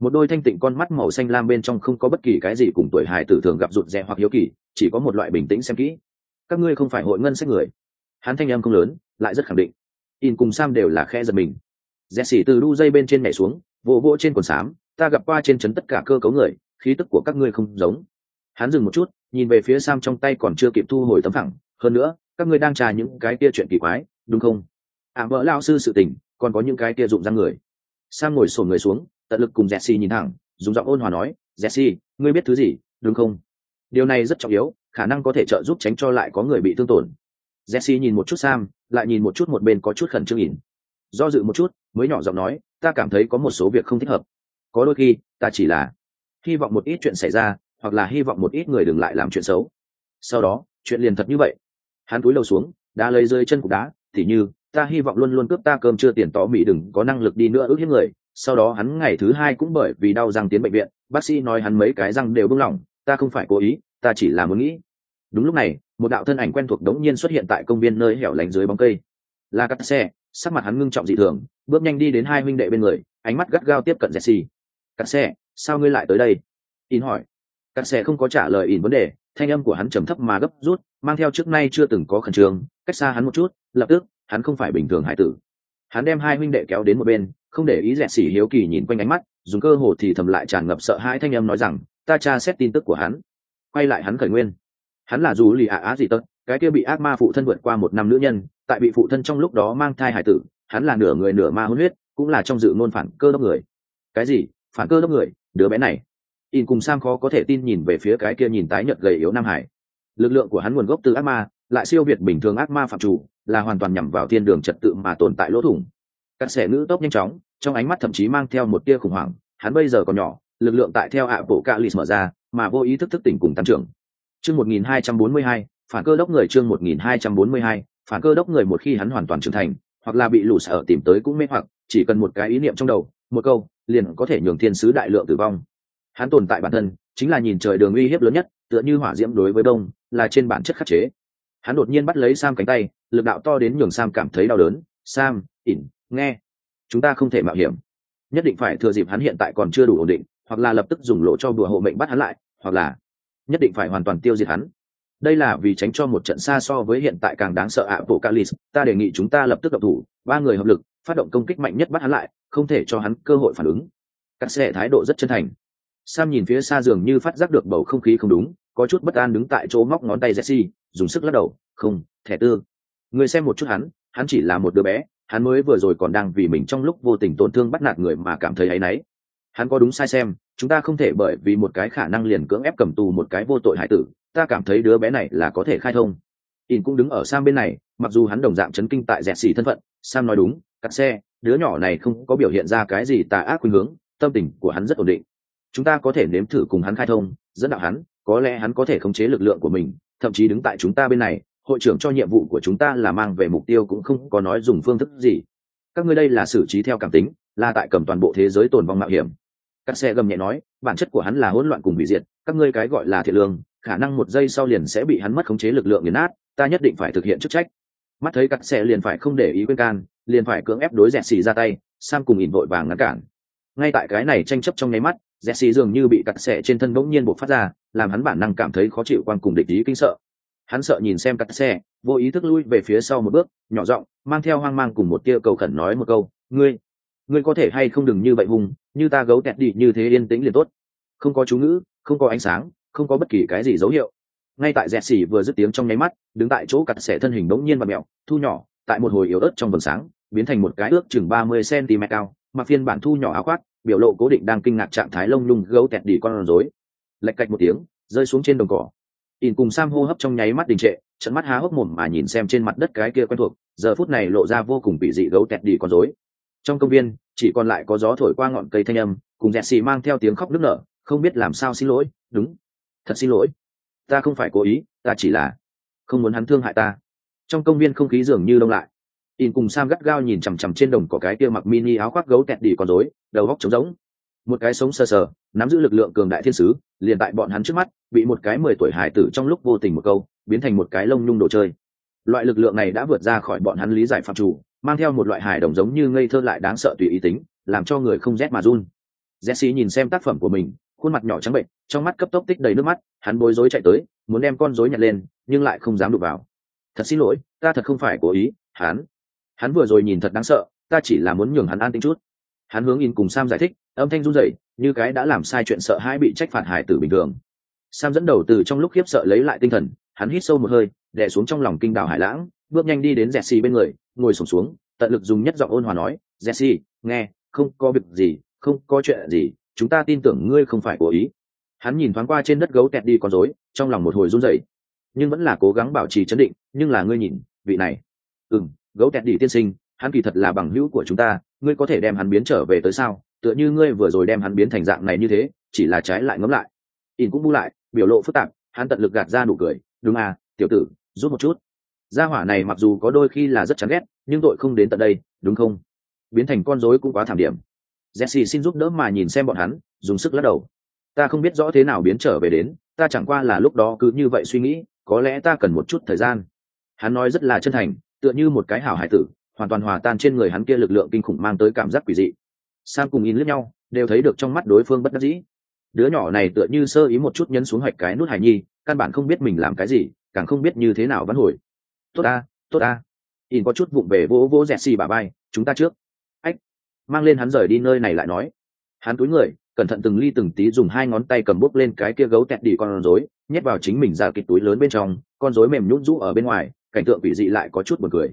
một đôi thanh tịnh con mắt màu xanh lam bên trong không có bất kỳ cái gì cùng tuổi hài tử thường gặp rụt rè hoặc hiếu kỳ, chỉ có một loại bình tĩnh xem kỹ. Các ngươi không phải hội ngân sách người. Hắn thanh em không lớn, lại rất khẳng định. In cùng sam đều là khe giật mình. Jesse từ đu dây bên trên nhảy xuống, vỗ vỗ trên quần xám, ta gặp qua trên trấn tất cả cơ cấu người, khí tức của các ngươi không giống. Hắn dừng một chút, nhìn về phía sam trong tay còn chưa kịp thu hồi tấm thẳng hơn nữa, các ngươi đang trà những cái kia chuyện kỳ quái, đúng không? À vỡ lao sư sự tình, còn có những cái kia dụng răng người. Sam ngồi sổ người xuống tận lực cùng jesse nhìn thẳng, dùng giọng ôn hòa nói, jesse, ngươi biết thứ gì, đúng không? Điều này rất trọng yếu, khả năng có thể trợ giúp tránh cho lại có người bị thương tổn. Jesse nhìn một chút sam, lại nhìn một chút một bên có chút khẩn trương nhìn. Do dự một chút, mới nhỏ giọng nói, ta cảm thấy có một số việc không thích hợp. Có đôi khi, ta chỉ là hy vọng một ít chuyện xảy ra, hoặc là hy vọng một ít người đừng lại làm chuyện xấu. Sau đó, chuyện liền thật như vậy. Hắn cúi đầu xuống đã lấy rơi chân cục đá thì như, ta hy vọng luôn luôn cướp ta cơm chưa tiền tỏ mỹ đừng có năng lực đi nữa ước hiếp người sau đó hắn ngày thứ hai cũng bởi vì đau răng tiến bệnh viện, bác sĩ nói hắn mấy cái răng đều bưng lỏng, ta không phải cố ý, ta chỉ là muốn nghĩ. Đúng lúc này, một đạo thân ảnh quen thuộc đống nhiên xuất hiện tại công viên nơi hẻo lánh dưới bóng cây. Là cắt xe, sắc mặt hắn ngưng trọng dị thường, bước nhanh đi đến hai huynh đệ bên người, ánh mắt gắt gao tiếp cận jesse. Cắt xe, sao ngươi lại tới đây? In hỏi. Cắt xe không có trả lời in vấn đề, thanh âm của hắn trầm thấp mà gấp rút, mang theo trước nay chưa từng có khẩn trương, cách xa hắn một chút, lập tức, hắn không phải bình thường hải tử. Hắn đem hai huynh đệ kéo đến một bên không để ý dẹt xỉ hiếu kỳ nhìn quanh ánh mắt, dùng cơ hồ thì thầm lại tràn ngập sợ hãi thanh âm nói rằng, ta tra xét tin tức của hắn. Quay lại hắn khởi nguyên. Hắn là dù lì ạ á gì tật cái kia bị ác ma phụ thân vượt qua một năm nữ nhân, tại bị phụ thân trong lúc đó mang thai hải tử, hắn là nửa người nửa ma hôn huyết, cũng là trong dự ngôn phản cơ đốc người. Cái gì? Phản cơ đốc người? Đứa bé này. In cùng sam khó có thể tin nhìn về phía cái kia nhìn tái nhợt gầy yếu nam hải. Lực lượng của hắn nguồn gốc từ ác ma, lại siêu việt bình thường ác ma phạm chủ, là hoàn toàn nhằm vào thiên đường trật tự mà tồn tại lỗ thủng cắt xẻ ngữ tốc nhanh chóng trong ánh mắt thậm chí mang theo một tia khủng hoảng hắn bây giờ còn nhỏ lực lượng tại theo ạ bộ cạ lì mở ra mà vô ý thức thức tỉnh cùng tăng trưởng. Chương 1242, phản cơ đốc người chương 1242, phản cơ đốc người một khi hắn hoàn toàn trưởng thành hoặc là bị lũ sở tìm tới cũng mê hoặc chỉ cần một cái ý niệm trong đầu một câu liền có thể nhường thiên sứ đại lượng tử vong. Hắn tồn tại bản thân chính là nhìn trời đường uy hiếp lớn nhất tựa như hỏa diễm đối với đông là trên bản chất khắc chế. Hắn đột nhiên bắt lấy sam cánh tay lực đạo to đến nhường sam cảm thấy đau đớn. Sam ỉn nghe. Chúng ta không thể mạo hiểm. Nhất định phải thừa dịp hắn hiện tại còn chưa đủ ổn định, hoặc là lập tức dùng lỗ cho đùa hộ mệnh bắt hắn lại, hoặc là nhất định phải hoàn toàn tiêu diệt hắn. Đây là vì tránh cho một trận xa so với hiện tại càng đáng sợ ạ, bộ calis ta đề nghị chúng ta lập tức đập thủ, ba người hợp lực, phát động công kích mạnh nhất bắt hắn lại, không thể cho hắn cơ hội phản ứng. Cắt xe thái độ rất chân thành. Sam nhìn phía xa giường như phát giác được bầu không khí không đúng, có chút bất an đứng tại chỗ móc ngón tay jesse, dùng sức lắc đầu, không, thẻ tư. Người xem một chút hắn hắn chỉ là một đứa bé hắn mới vừa rồi còn đang vì mình trong lúc vô tình tổn thương bắt nạt người mà cảm thấy áy náy. Hắn có đúng sai xem, chúng ta không thể bởi vì một cái khả năng liền cưỡng ép cầm tù một cái vô tội hải tử, ta cảm thấy đứa bé này là có thể khai thông. In cũng đứng ở sang bên này, mặc dù hắn đồng dạng chấn kinh tại dẹt xì thân phận, sam nói đúng, cắt xe, đứa nhỏ này không có biểu hiện ra cái gì tà ác khuynh hướng, tâm tình của hắn rất ổn định. Chúng ta có thể nếm thử cùng hắn khai thông, dẫn đạo hắn, có lẽ hắn có thể khống chế lực lượng của mình, thậm chí đứng tại chúng ta bên này hội trưởng cho nhiệm vụ của chúng ta là mang về mục tiêu cũng không có nói dùng phương thức gì. Các ngươi đây là xử trí theo cảm tính, là tại cầm toàn bộ thế giới tồn vong mạo hiểm. Các xe gầm nhẹ nói, bản chất của hắn là hỗn loạn cùng hủy diệt, các ngươi cái gọi là thiện lương, khả năng một giây sau liền sẽ bị hắn mất khống chế lực lượng nghiền nát, ta nhất định phải thực hiện chức trách. Mắt thấy các xe liền phải không để ý quên can, liền phải cưỡng ép đối dẹt xì ra tay, sam cùng ỉn vội vàng ngăn cản. Ngay tại cái này tranh chấp trong nháy mắt dẹt xì dường như bị cắt xẻ trên thân bỗng nhiên bộc phát ra, làm hắn bản năng cảm thấy khó chịu quan cùng địch ý kinh sợ hắn sợ nhìn xem cắt xe, vô ý thức lui về phía sau một bước, nhỏ giọng, mang theo hoang mang cùng một tia cầu khẩn nói một câu, ngươi ngươi có thể hay không đừng như vậy hùng, như ta gấu tẹt đi, như thế yên tĩnh liền tốt. Không có chú ngữ, không có ánh sáng, không có bất kỳ cái gì dấu hiệu. Ngay tại dẹt xỉ vừa dứt tiếng trong nháy mắt, đứng tại chỗ cặt xẻ thân hình bỗng nhiên và mẹo, thu nhỏ, tại một hồi yếu ớt trong vầng sáng, biến thành một cái ước chừng ba mươi cm cao mặc phiên bản thu nhỏ áo khoác, biểu lộ cố định đang kinh ngạc trạng thái lông lung gấu tẹt đi con rối. Lạch cạch một tiếng, rơi xuống trên đồng cỏ in cùng sam hô hấp trong nháy mắt đình trệ, trận mắt há hốc mồm mà nhìn xem trên mặt đất cái kia quen thuộc, giờ phút này lộ ra vô cùng bị dị gấu tẹt đi con rối. Trong công viên, chỉ còn lại có gió thổi qua ngọn cây thanh âm, cùng dẹt xì mang theo tiếng khóc nức nở, không biết làm sao xin lỗi, đúng, thật xin lỗi. Ta không phải cố ý, ta chỉ là không muốn hắn thương hại ta. Trong công viên không khí dường như đông lại. In cùng sam gắt gao nhìn chằm chằm trên đồng có cái kia mặc mini áo khoác gấu tẹt đi con rối, đầu góc trống rỗng một cái sống sờ sờ, nắm giữ lực lượng cường đại thiên sứ, liền tại bọn hắn trước mắt, bị một cái mười tuổi hải tử trong lúc vô tình một câu, biến thành một cái lông nhung đồ chơi. Loại lực lượng này đã vượt ra khỏi bọn hắn lý giải phạm chủ, mang theo một loại hài đồng giống như ngây thơ lại đáng sợ tùy ý tính, làm cho người không rét mà run. Jesse nhìn xem tác phẩm của mình, khuôn mặt nhỏ trắng bệnh, trong mắt cấp tốc tích đầy nước mắt, hắn bối rối chạy tới, muốn đem con rối nhặt lên, nhưng lại không dám đụng vào. Thật xin lỗi, ta thật không phải cố ý, hắn. Hắn vừa rồi nhìn thật đáng sợ, ta chỉ là muốn nhường hắn an tính chút hắn hướng in cùng sam giải thích âm thanh run rẩy như cái đã làm sai chuyện sợ hãi bị trách phạt hải tử bình thường. Sam dẫn đầu từ trong lúc khiếp sợ lấy lại tinh thần hắn hít sâu một hơi đè xuống trong lòng kinh đảo hải lãng bước nhanh đi đến jesse bên người ngồi sổm xuống, xuống tận lực dùng nhất giọng ôn hòa nói jesse nghe không có việc gì không có chuyện gì chúng ta tin tưởng ngươi không phải cố ý. Hắn nhìn thoáng qua trên đất gấu tẹt đi con rối trong lòng một hồi run rẩy. Nhưng vẫn là cố gắng bảo trì chấn định nhưng là ngươi nhìn vị này. Ừ gấu tẹt đi tiên sinh hắn kỳ thật là bằng hữu của chúng ta ngươi có thể đem hắn biến trở về tới sao? Tựa như ngươi vừa rồi đem hắn biến thành dạng này như thế, chỉ là trái lại ngấm lại. In cũng bu lại, biểu lộ phức tạp, hắn tận lực gạt ra nụ cười. Đúng à tiểu tử, rút một chút. Gia hỏa này mặc dù có đôi khi là rất chán ghét, nhưng tội không đến tận đây, đúng không? Biến thành con rối cũng quá thảm điểm. Jesse xin giúp đỡ mà nhìn xem bọn hắn, dùng sức lắc đầu. Ta không biết rõ thế nào biến trở về đến, ta chẳng qua là lúc đó cứ như vậy suy nghĩ, có lẽ ta cần một chút thời gian. Hắn nói rất là chân thành, tựa như một cái hảo hải tử hoàn toàn hòa tan trên người hắn kia lực lượng kinh khủng mang tới cảm giác quỷ dị. Sam cùng in lướt nhau, đều thấy được trong mắt đối phương bất đắc dĩ. Đứa nhỏ này tựa như sơ ý một chút nhấn xuống hoạch cái nút hải nhi, căn bản không biết mình làm cái gì, càng không biết như thế nào vắn hồi. Tốt ta tốt ta. In có chút vụng về vỗ vỗ dẹt xì bà bay chúng ta trước. Ách. Mang lên hắn rời đi nơi này lại nói. Hắn túi người, cẩn thận từng ly từng tí dùng hai ngón tay cầm bút lên cái kia gấu tẹt đi con rối, nhét vào chính mình ra kịch túi lớn bên trong, con rối mềm nhũn rũ ở bên ngoài, cảnh tượng quỷ dị lại có chút buồn cười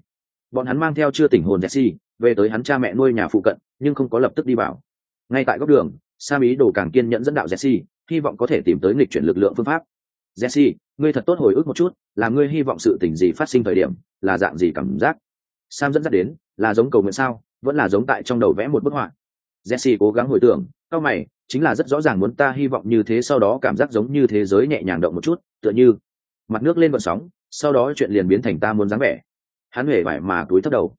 bọn hắn mang theo chưa tỉnh hồn jesse, về tới hắn cha mẹ nuôi nhà phụ cận, nhưng không có lập tức đi vào. Ngay tại góc đường, sam ý đồ càng kiên nhẫn dẫn đạo jesse, hy vọng có thể tìm tới nghịch chuyển lực lượng phương pháp. Jesse, ngươi thật tốt hồi ức một chút, là ngươi hy vọng sự tình gì phát sinh thời điểm, là dạng gì cảm giác? Sam dẫn dắt đến, là giống cầu nguyện sao, vẫn là giống tại trong đầu vẽ một bức họa. Jesse cố gắng hồi tưởng, cao mày, chính là rất rõ ràng muốn ta hy vọng như thế sau đó cảm giác giống như thế giới nhẹ nhàng động một chút, tựa như mặt nước lên vận sóng, sau đó chuyện liền biến thành ta muốn dáng vẻ hắn huệ vải mà túi thấp đầu.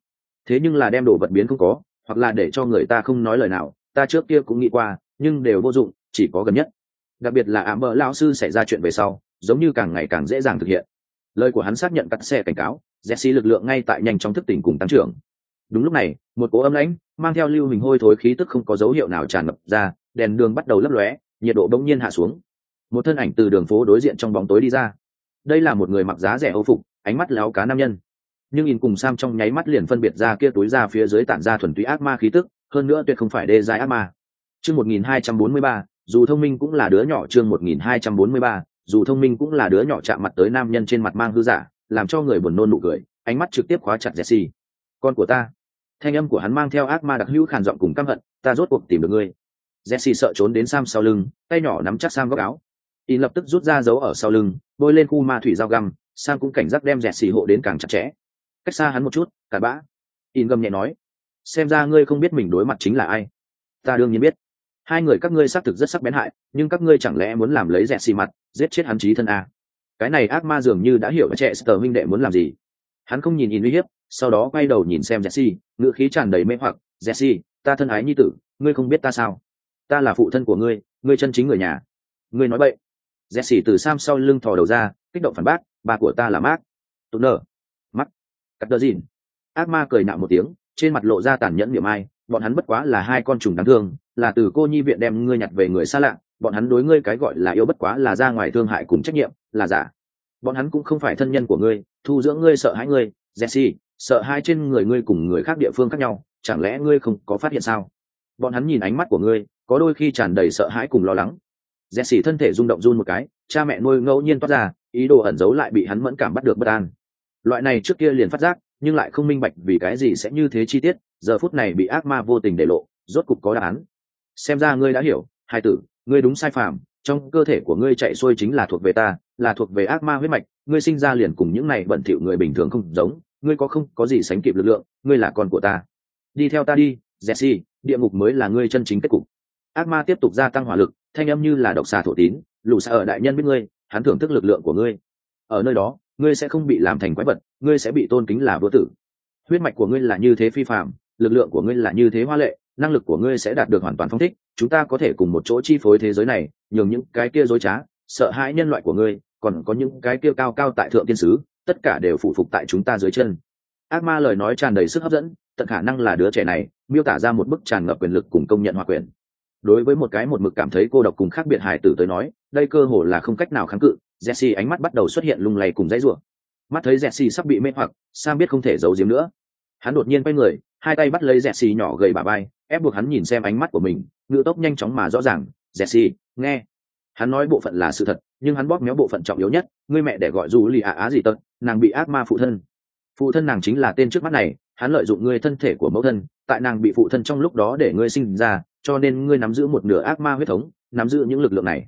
Thế nhưng là đem đồ vật biến không có, hoặc là để cho người ta không nói lời nào, ta trước kia cũng nghĩ qua, nhưng đều vô dụng, chỉ có gần nhất. Đặc biệt là ảm bờ lao sư xảy ra chuyện về sau, giống như càng ngày càng dễ dàng thực hiện. Lời của hắn xác nhận cắt xe cảnh cáo jesse lực lượng ngay tại nhanh trong thức tỉnh cùng tăng trưởng. Đúng lúc này, một cỗ âm lãnh, mang theo lưu hình hôi thối khí tức không có dấu hiệu nào tràn ngập ra, đèn đường bắt đầu lấp lóe, nhiệt độ bỗng nhiên hạ xuống. Một thân ảnh từ đường phố đối diện trong bóng tối đi ra. Đây là một người mặc giá rẻ âu phục, ánh mắt láo cá nam nhân nhưng nhìn cùng sam trong nháy mắt liền phân biệt ra kia túi ra phía dưới tản ra thuần túy ác ma khí tức, hơn nữa tuyệt không phải đê dài ác ma. Chương một nghìn hai trăm bốn mươi ba, dù thông minh cũng là đứa nhỏ, chương một nghìn hai trăm bốn mươi ba, dù thông minh cũng là đứa nhỏ chạm mặt tới nam nhân trên mặt mang hư giả, làm cho người buồn nôn nụ cười, ánh mắt trực tiếp khóa chặt jesse. Con của ta. Thanh âm của hắn mang theo ác ma đặc hữu khàn giọng cùng căm hận, ta rốt cuộc tìm được ngươi. Jesse sợ trốn đến sam sau lưng, tay nhỏ nắm chắc sam góc áo. In lập tức rút ra dấu ở sau lưng, bôi lên khu ma thủy dao găm, sam cũng cảnh giác đem Jesse hộ đến càng chặt chẽ cách xa hắn một chút cặn bã. In gầm nhẹ nói, xem ra ngươi không biết mình đối mặt chính là ai. Ta đương nhiên biết. Hai người các ngươi xác thực rất sắc bén hại, nhưng các ngươi chẳng lẽ muốn làm lấy rẻ xì mặt, giết chết hắn trí thân à? cái này ác ma dường như đã hiểu trẻ sờ minh đệ muốn làm gì. Hắn không nhìn in uy hiếp, sau đó quay đầu nhìn xem jesse ngựa khí tràn đầy mê hoặc, jesse, ta thân ái nhi tử, ngươi không biết ta sao? Ta là phụ thân của ngươi ngươi chân chính người nhà. Ngươi nói vậy jesse từ sam sau lưng thò đầu ra, kích động phản bác, bà của ta là mát tụt nở cắt đơ dìn. Ác ma cười nạo một tiếng, trên mặt lộ ra tàn nhẫn niệm ai, bọn hắn bất quá là hai con trùng đáng thương, là từ cô nhi viện đem ngươi nhặt về người xa lạ, bọn hắn đối ngươi cái gọi là yêu bất quá là ra ngoài thương hại cùng trách nhiệm, là giả. Bọn hắn cũng không phải thân nhân của ngươi, thu dưỡng ngươi sợ hãi ngươi, jesse, sợ hai trên người ngươi cùng người khác địa phương khác nhau, chẳng lẽ ngươi không có phát hiện sao? Bọn hắn nhìn ánh mắt của ngươi, có đôi khi tràn đầy sợ hãi cùng lo lắng. Jesse thân thể rung động run một cái, cha mẹ nuôi ngẫu nhiên toát ra, ý đồ ẩn giấu lại bị hắn mẫn cảm bắt được bất an loại này trước kia liền phát giác, nhưng lại không minh bạch vì cái gì sẽ như thế chi tiết, giờ phút này bị ác ma vô tình để lộ, rốt cục có đáp án. Xem ra ngươi đã hiểu, hai tử, ngươi đúng sai phạm, trong cơ thể của ngươi chạy xuôi chính là thuộc về ta, là thuộc về ác ma huyết mạch, ngươi sinh ra liền cùng những này bẩn thỉu người bình thường không giống, ngươi có không có gì sánh kịp lực lượng, ngươi là con của ta. Đi theo ta đi, jesse, địa ngục mới là ngươi chân chính kết cục. Ác ma tiếp tục gia tăng hỏa lực, thanh âm như là độc xà thổ tín, lù xa ở đại nhân biết ngươi, hắn thưởng thức lực lượng của ngươi. Ở nơi đó ngươi sẽ không bị làm thành quái vật, ngươi sẽ bị tôn kính là vô tử. Huyết mạch của ngươi là như thế phi phạm lực lượng của ngươi là như thế hoa lệ, năng lực của ngươi sẽ đạt được hoàn toàn phong thích. Chúng ta có thể cùng một chỗ chi phối thế giới này, nhường những cái kia dối trá, sợ hãi nhân loại của ngươi, còn có những cái kia cao cao tại thượng tiên sứ, tất cả đều phụ phục tại chúng ta dưới chân. Ác ma lời nói tràn đầy sức hấp dẫn, tận khả năng là đứa trẻ này, miêu tả ra một bức tràn ngập quyền lực cùng công nhận hòa quyền. Đối với một cái một mực cảm thấy cô độc cùng khác biệt hài tử tới nói, đây cơ hồ là không cách nào kháng cự jesse ánh mắt bắt đầu xuất hiện lung lay cùng dãy rủa. Mắt thấy jesse sắp bị mê hoặc, sam biết không thể giấu giếm nữa. Hắn đột nhiên quay người, hai tay bắt lấy jesse nhỏ gầy bà bay ép buộc hắn nhìn xem ánh mắt của mình, ngựa tốc nhanh chóng mà rõ ràng, jesse, nghe. Hắn nói bộ phận là sự thật, nhưng hắn bóp méo bộ phận trọng yếu nhất, ngươi mẹ để gọi dù lì ạ á gì tật, nàng bị ác ma phụ thân. Phụ thân nàng chính là tên trước mắt này, hắn lợi dụng ngươi thân thể của mẫu thân, tại nàng bị phụ thân trong lúc đó để ngươi sinh ra, cho nên ngươi nắm giữ một nửa ác ma huyết thống, nắm giữ những lực lượng này.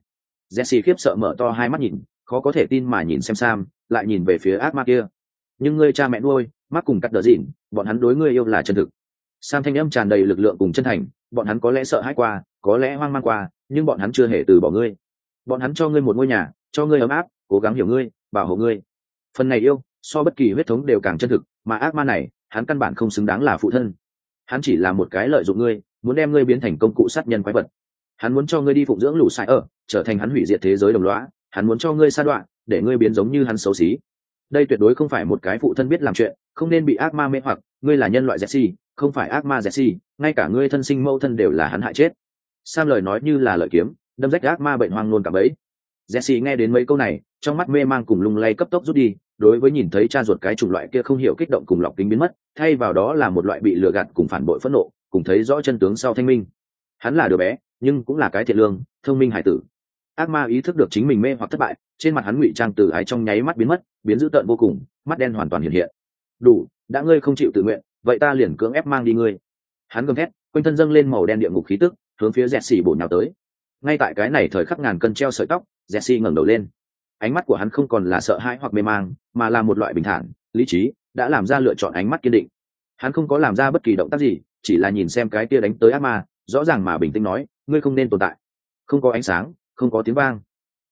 Jesse khiếp sợ mở to hai mắt nhìn khó có thể tin mà nhìn xem sam, lại nhìn về phía ác ma kia. Nhưng ngươi cha mẹ nuôi, mắc cùng cắt đờ dịn, bọn hắn đối ngươi yêu là chân thực. Sam thanh âm tràn đầy lực lượng cùng chân thành, bọn hắn có lẽ sợ hãi qua, có lẽ hoang mang qua, nhưng bọn hắn chưa hề từ bỏ ngươi. Bọn hắn cho ngươi một ngôi nhà, cho ngươi ấm áp, cố gắng hiểu ngươi, bảo hộ ngươi. Phần này yêu, so bất kỳ huyết thống đều càng chân thực, mà ác ma này, hắn căn bản không xứng đáng là phụ thân. Hắn chỉ là một cái lợi dụng ngươi, muốn đem ngươi biến thành công cụ sát nhân quái vật. Hắn muốn cho ngươi đi phụng dưỡng lũ sai ở, trở thành hắn hủy diệt thế giới đồng loã hắn muốn cho ngươi sa đoạn, để ngươi biến giống như hắn xấu xí. Đây tuyệt đối không phải một cái phụ thân biết làm chuyện, không nên bị ác ma mê hoặc, ngươi là nhân loại jesse không phải ác ma jesse ngay cả ngươi thân sinh mẫu thân đều là hắn hại chết. Sam lời nói như là lợi kiếm, đâm rách ác ma bệnh hoang nôn cả bấy. Jesse nghe đến mấy câu này, trong mắt mê mang cùng lung lay cấp tốc rút đi, đối với nhìn thấy cha ruột cái chủng loại kia không hiểu kích động cùng lọc kính biến mất, thay vào đó là một loại bị lừa gạt cùng phản bội phẫn nộ, cùng thấy rõ chân tướng sau thanh minh. Hắn là đứa bé, nhưng cũng là cái thiện lương, thông minh hải tử ác ma ý thức được chính mình mê hoặc thất bại, trên mặt hắn ngụy trang từ ái trong nháy mắt biến mất, biến dữ tợn vô cùng, mắt đen hoàn toàn hiện hiện. Đủ, đã ngươi không chịu tự nguyện, vậy ta liền cưỡng ép mang đi ngươi. Hắn gầm thét, quanh thân dâng lên màu đen địa ngục khí tức, hướng phía dẹt xì bổ nhào tới. Ngay tại cái này thời khắc ngàn cân treo sợi tóc dẹt xì ngẩng đầu lên. Ánh mắt của hắn không còn là sợ hãi hoặc mê mang, mà là một loại bình thản, lý trí, đã làm ra lựa chọn ánh mắt kiên định. Hắn không có làm ra bất kỳ động tác gì, chỉ là nhìn xem cái kia đánh tới ác ma, rõ ràng mà bình tĩnh nói, ngươi không nên tồn tại. Không có ánh sáng không có tiếng vang.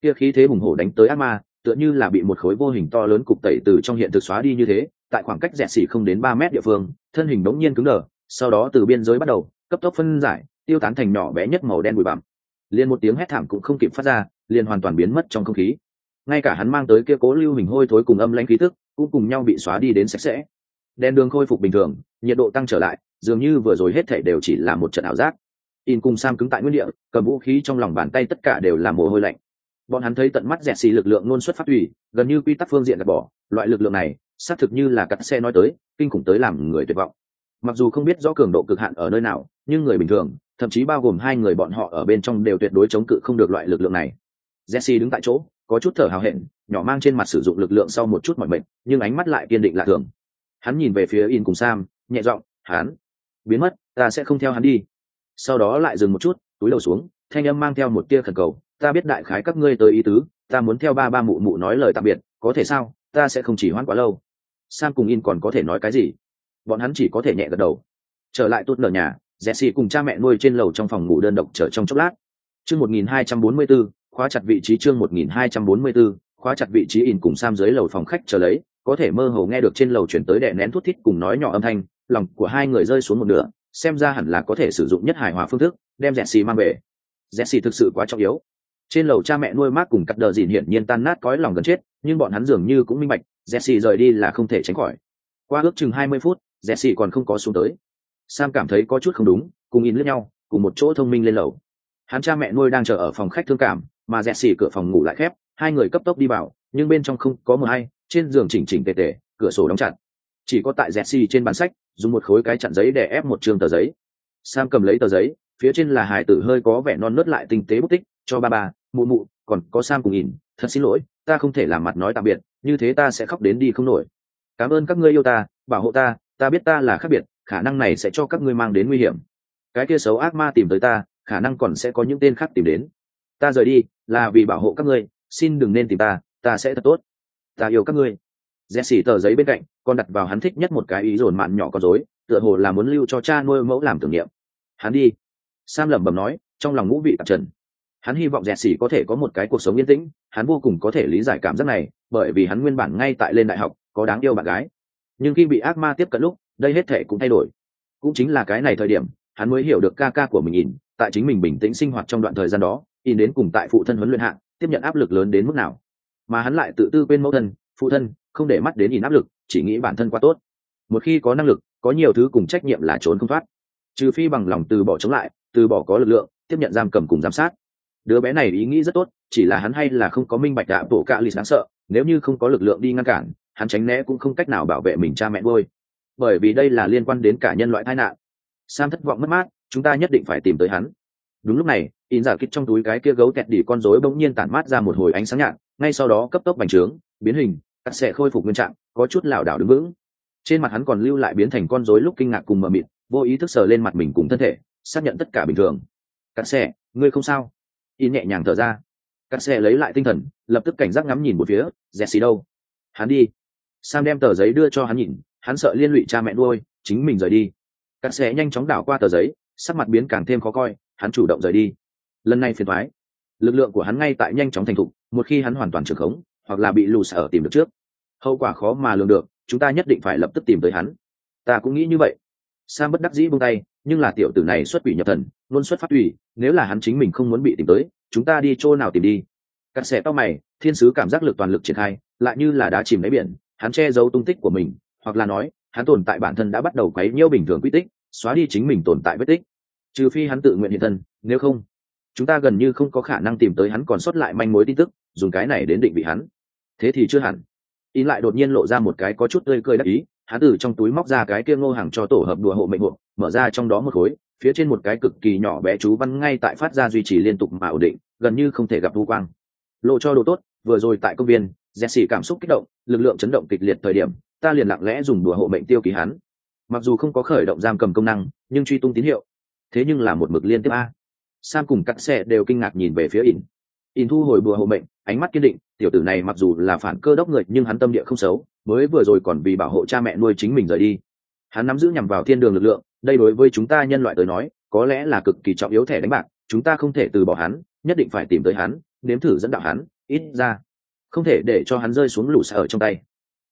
Kia khí thế hùng hổ đánh tới ác ma, tựa như là bị một khối vô hình to lớn cục tẩy từ trong hiện thực xóa đi như thế, tại khoảng cách dẹt xỉ không đến ba mét địa phương, thân hình đống nhiên cứng đờ, sau đó từ biên giới bắt đầu, cấp tốc phân giải, tiêu tán thành nhỏ bé nhất màu đen bụi bặm. Liền một tiếng hét thảm cũng không kịp phát ra, liền hoàn toàn biến mất trong không khí. Ngay cả hắn mang tới kia cố lưu hình hôi thối cùng âm lãnh khí tức, cũng cùng nhau bị xóa đi đến sạch sẽ. Đèn đường khôi phục bình thường, nhiệt độ tăng trở lại, dường như vừa rồi hết thể đều chỉ là một trận ảo giác in cùng sam cứng tại nguyên địa, cầm vũ khí trong lòng bàn tay tất cả đều là mồ hôi lạnh. Bọn hắn thấy tận mắt dẹt xì lực lượng nôn xuất phát ủy gần như quy tắc phương diện gạt bỏ, loại lực lượng này, xác thực như là cắt xe nói tới, kinh khủng tới làm người tuyệt vọng. Mặc dù không biết rõ cường độ cực hạn ở nơi nào, nhưng người bình thường, thậm chí bao gồm hai người bọn họ ở bên trong đều tuyệt đối chống cự không được loại lực lượng này. Jesse đứng tại chỗ, có chút thở hào hẹn, nhỏ mang trên mặt sử dụng lực lượng sau một chút mọi mệnh nhưng ánh mắt lại kiên định lạ thường. Hắn nhìn về phía in cùng sam, nhẹ giọng, hắn, biến mất, ta sẽ không theo hắn đi sau đó lại dừng một chút túi đầu xuống thanh âm mang theo một tia khẩn cầu ta biết đại khái các ngươi tới ý tứ ta muốn theo ba ba mụ mụ nói lời tạm biệt có thể sao? Ta sẽ không chỉ hoãn quá lâu. Sam cùng in còn có thể nói cái gì? Bọn hắn chỉ có thể nhẹ gật đầu. Trở lại tốt nở nhà jesse cùng cha mẹ nuôi trên lầu trong phòng ngủ đơn độc chờ trong chốc lát. Chương một nghìn hai trăm bốn mươi 1244, khóa chặt vị trí chương một nghìn hai trăm bốn mươi 1244, khóa chặt vị trí in cùng sam dưới lầu phòng khách chờ lấy có thể mơ hồ nghe được trên lầu chuyển tới đè nén thuốc thít cùng nói nhỏ âm thanh lòng của hai người rơi xuống một nửa xem ra hẳn là có thể sử dụng nhất hài hòa phương thức, đem Jesse mang về. Jesse thực sự quá trọng yếu. Trên lầu cha mẹ nuôi mát cùng cắt đờ dìn hiển nhiên tan nát cõi lòng gần chết, nhưng bọn hắn dường như cũng minh bạch Jesse rời đi là không thể tránh khỏi. Qua ước chừng hai mươi phút Jesse còn không có xuống tới. Sam cảm thấy có chút không đúng, cùng in lướt nhau, cùng một chỗ thông minh lên lầu. Hắn cha mẹ nuôi đang chờ ở phòng khách thương cảm, mà Jesse cửa phòng ngủ lại khép, hai người cấp tốc đi vào, nhưng bên trong không có mờ hay, trên giường chỉnh chỉnh tề tề, cửa sổ đóng chặt. Chỉ có tại Jesse trên bàn sách dùng một khối cái chặn giấy để ép một trường tờ giấy. Sam cầm lấy tờ giấy, phía trên là hài tử hơi có vẻ non nớt lại tinh tế bút tích, cho ba ba, mụ mụ, còn có sam cùng nhìn, thật xin lỗi, ta không thể làm mặt nói tạm biệt, như thế ta sẽ khóc đến đi không nổi. Cảm ơn các ngươi yêu ta, bảo hộ ta ta biết ta là khác biệt, khả năng này sẽ cho các ngươi mang đến nguy hiểm. Cái kia xấu ác ma tìm tới ta, khả năng còn sẽ có những tên khác tìm đến. Ta rời đi, là vì bảo hộ các ngươi, xin đừng nên tìm ta ta sẽ thật tốt. Ta yêu các ngươi. Jesse tờ giấy bên cạnh, còn đặt vào hắn thích nhất một cái ý dồn mạn nhỏ con rối, tựa hồ là muốn lưu cho cha nuôi mẫu làm tưởng niệm. Hắn đi. Sam lẩm bẩm nói, trong lòng ngũ vị tạp trần. Hắn hy vọng Jesse có thể có một cái cuộc sống yên tĩnh, hắn vô cùng có thể lý giải cảm giác này, bởi vì hắn nguyên bản ngay tại lên đại học, có đáng yêu bạn gái. Nhưng khi bị ác ma tiếp cận lúc, đây hết thể cũng thay đổi. Cũng chính là cái này thời điểm, hắn mới hiểu được ca ca của mình nhìn, tại chính mình bình tĩnh sinh hoạt trong đoạn thời gian đó, in đến cùng tại phụ thân huấn luyện hạng, tiếp nhận áp lực lớn đến mức nào. Mà hắn lại tự tư quên mẫu thân, phụ thân, không để mắt đến nhìn áp lực, chỉ nghĩ bản thân quá tốt. Một khi có năng lực, có nhiều thứ cùng trách nhiệm là trốn không thoát. Trừ phi bằng lòng từ bỏ chống lại, từ bỏ có lực lượng, tiếp nhận giam cầm cùng giám sát. Đứa bé này ý nghĩ rất tốt, chỉ là hắn hay là không có minh bạch đạ bộ cạ lì đáng sợ, nếu như không có lực lượng đi ngăn cản, hắn tránh né cũng không cách nào bảo vệ mình cha mẹ vôi bởi vì đây là liên quan đến cả nhân loại tai nạn. Sam thất vọng mất mát, chúng ta nhất định phải tìm tới hắn. Đúng lúc này, in giả kích trong túi cái kia gấu kẹt đỉ con rối bỗng nhiên tản mát ra một hồi ánh sáng nhạt, ngay sau đó cấp tốc bành trướng, biến hình cắt sẽ khôi phục nguyên trạng, có chút lảo đảo đứng vững. Trên mặt hắn còn lưu lại biến thành con rối lúc kinh ngạc cùng mờ mịt, vô ý thức sờ lên mặt mình cùng thân thể, xác nhận tất cả bình thường. Cắt xe ngươi không sao? Y nhẹ nhàng thở ra. Cắt xe lấy lại tinh thần, lập tức cảnh giác ngắm nhìn một phía jesse đâu? Hắn đi. Sam đem tờ giấy đưa cho hắn nhìn, hắn sợ liên lụy cha mẹ nuôi, chính mình rời đi. Cắt xe nhanh chóng đảo qua tờ giấy, sắc mặt biến càng thêm khó coi, hắn chủ động rời đi. Lần này phiền thoái. Lực lượng của hắn ngay tại nhanh chóng thành thục, một khi hắn hoàn toàn trưởng khống hoặc là bị lù sở tìm được trước. Hậu quả khó mà lường được, chúng ta nhất định phải lập tức tìm tới hắn. Ta cũng nghĩ như vậy. Sam bất đắc dĩ buông tay, nhưng là tiểu tử này xuất quỷ nhập thần, luôn xuất phát ủy nếu là hắn chính mình không muốn bị tìm tới, chúng ta đi chỗ nào tìm đi? Cắt xẻ tóc mày, thiên sứ cảm giác lực toàn lực triển khai, lại như là đá chìm đáy biển, hắn che giấu tung tích của mình, hoặc là nói, hắn tồn tại bản thân đã bắt đầu quấy nhiễu bình thường quy tích, xóa đi chính mình tồn tại vết tích. Trừ phi hắn tự nguyện hiện thân, nếu không, chúng ta gần như không có khả năng tìm tới hắn còn sót lại manh mối tin tức, dùng cái này đến định vị hắn thế thì chưa hẳn. In lại đột nhiên lộ ra một cái có chút tươi cười đắc ý, hắn từ trong túi móc ra cái kia ngô hàng cho tổ hợp đùa hộ mệnh hộ, mở ra trong đó một khối, phía trên một cái cực kỳ nhỏ bé chú văn ngay tại phát ra duy trì liên tục mà ổn định, gần như không thể gặp thu quang. Lộ cho đồ tốt, vừa rồi tại công viên, jesse cảm xúc kích động, lực lượng chấn động kịch liệt thời điểm, ta liền lặng lẽ dùng đùa hộ mệnh tiêu ký hắn. Mặc dù không có khởi động giam cầm công năng, nhưng truy tung tín hiệu. Thế nhưng là một mực liên tiếp a. Sam cùng cắt xe đều kinh ngạc nhìn về phía ỉn In thu hồi bùa hộ mệnh, ánh mắt kiên định, tiểu tử này mặc dù là phản cơ đốc người, nhưng hắn tâm địa không xấu, mới vừa rồi còn vì bảo hộ cha mẹ nuôi chính mình rời đi. Hắn nắm giữ nhằm vào thiên đường lực lượng, đây đối với chúng ta nhân loại tới nói, có lẽ là cực kỳ trọng yếu thẻ đánh bạc, chúng ta không thể từ bỏ hắn, nhất định phải tìm tới hắn, nếm thử dẫn đạo hắn, ít ra. Không thể để cho hắn rơi xuống lũ xa ở trong tay.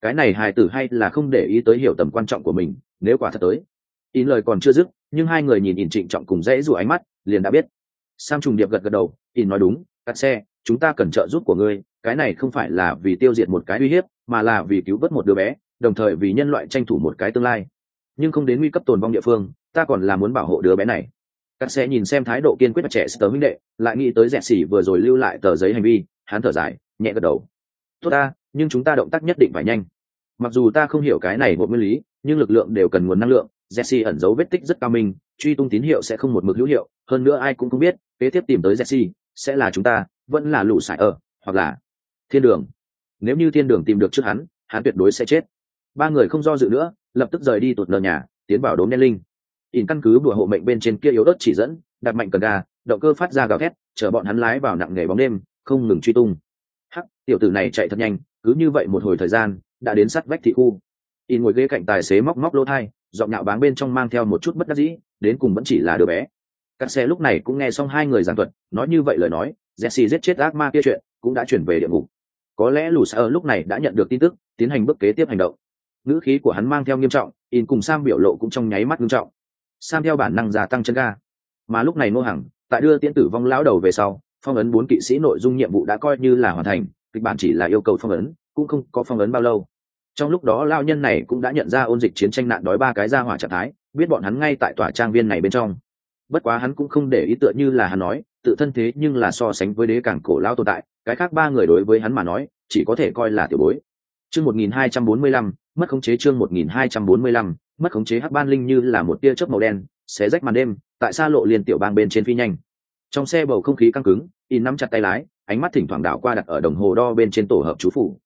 Cái này hài tử hay là không để ý tới hiểu tầm quan trọng của mình, nếu quả thật tới. In lời còn chưa dứt, nhưng hai người nhìn in trịnh trọng cùng dễ rủ ánh mắt, liền đã biết. Sam trùng điệp gật gật đầu, in nói đúng cắt xe, chúng ta cần trợ giúp của ngươi, cái này không phải là vì tiêu diệt một cái uy hiếp, mà là vì cứu vớt một đứa bé, đồng thời vì nhân loại tranh thủ một cái tương lai. Nhưng không đến nguy cấp tồn vong địa phương, ta còn là muốn bảo hộ đứa bé này. Cắt xe nhìn xem thái độ kiên quyết trẻ sờ minh đệ, lại nghĩ tới dẹt xỉ vừa rồi lưu lại tờ giấy hành vi, hắn thở dài, nhẹ gật đầu. Tốt ta, nhưng chúng ta động tác nhất định phải nhanh. Mặc dù ta không hiểu cái này một nguyên lý, nhưng lực lượng đều cần nguồn năng lượng jesse ẩn giấu vết tích rất cao minh, truy tung tín hiệu sẽ không một mực hữu hiệu, hơn nữa ai cũng không biết, kế tiếp tìm tới jesse sẽ là chúng ta, vẫn là lũ sải ở, hoặc là thiên đường. Nếu như thiên đường tìm được trước hắn hắn tuyệt đối sẽ chết. Ba người không do dự nữa, lập tức rời đi tụt lờ nhà, tiến vào đốm đen linh. Ỉn căn cứ đùa hộ mệnh bên trên kia yếu ớt chỉ dẫn đặt mạnh cần ga, động cơ phát ra gào thét chở bọn hắn lái vào nặng nghề bóng đêm, không ngừng truy tung. Hắc, tiểu tử này chạy thật nhanh, cứ như vậy một hồi thời gian, đã đến sát vách thị khu. In ngồi ghế cạnh tài xế móc móc lỗ thai, giọng nhạo báng bên trong mang theo một chút bất đắc dĩ, đến cùng vẫn chỉ là đứa bé các xe lúc này cũng nghe xong hai người giảng thuật, nói như vậy lời nói, jesse giết chết ác ma kia chuyện cũng đã chuyển về địa ngục. Có lẽ lù sa lúc này đã nhận được tin tức, tiến hành bước kế tiếp hành động. Ngữ khí của hắn mang theo nghiêm trọng, in cùng sam biểu lộ cũng trong nháy mắt nghiêm trọng. Sam theo bản năng gia tăng chân ga. Mà lúc này ngô hằng, tại đưa tiễn tử vong lão đầu về sau, phong ấn bốn kỵ sĩ nội dung nhiệm vụ đã coi như là hoàn thành, kịch bản chỉ là yêu cầu phong ấn, cũng không có phong ấn bao lâu. Trong lúc đó lao nhân này cũng đã nhận ra ôn dịch chiến tranh nạn đói ba cái ra hỏa trạng thái, biết bọn hắn ngay tại tòa trang viên này bên trong bất quá hắn cũng không để ý tựa như là hắn nói, tự thân thế nhưng là so sánh với đế càng cổ lao tồn tại, cái khác ba người đối với hắn mà nói, chỉ có thể coi là tiểu bối. Chương một nghìn hai trăm bốn mươi lăm, mất khống chế chương một nghìn hai trăm bốn mươi lăm, mất khống chế hắc ban linh như là một tia chớp màu đen, xé rách màn đêm, tại xa lộ liền tiểu bang bên trên phi nhanh. Trong xe bầu không khí căng cứng in nắm chặt tay lái, ánh mắt thỉnh thoảng đảo qua đặt ở đồng hồ đo bên trên tổ hợp chú phủ.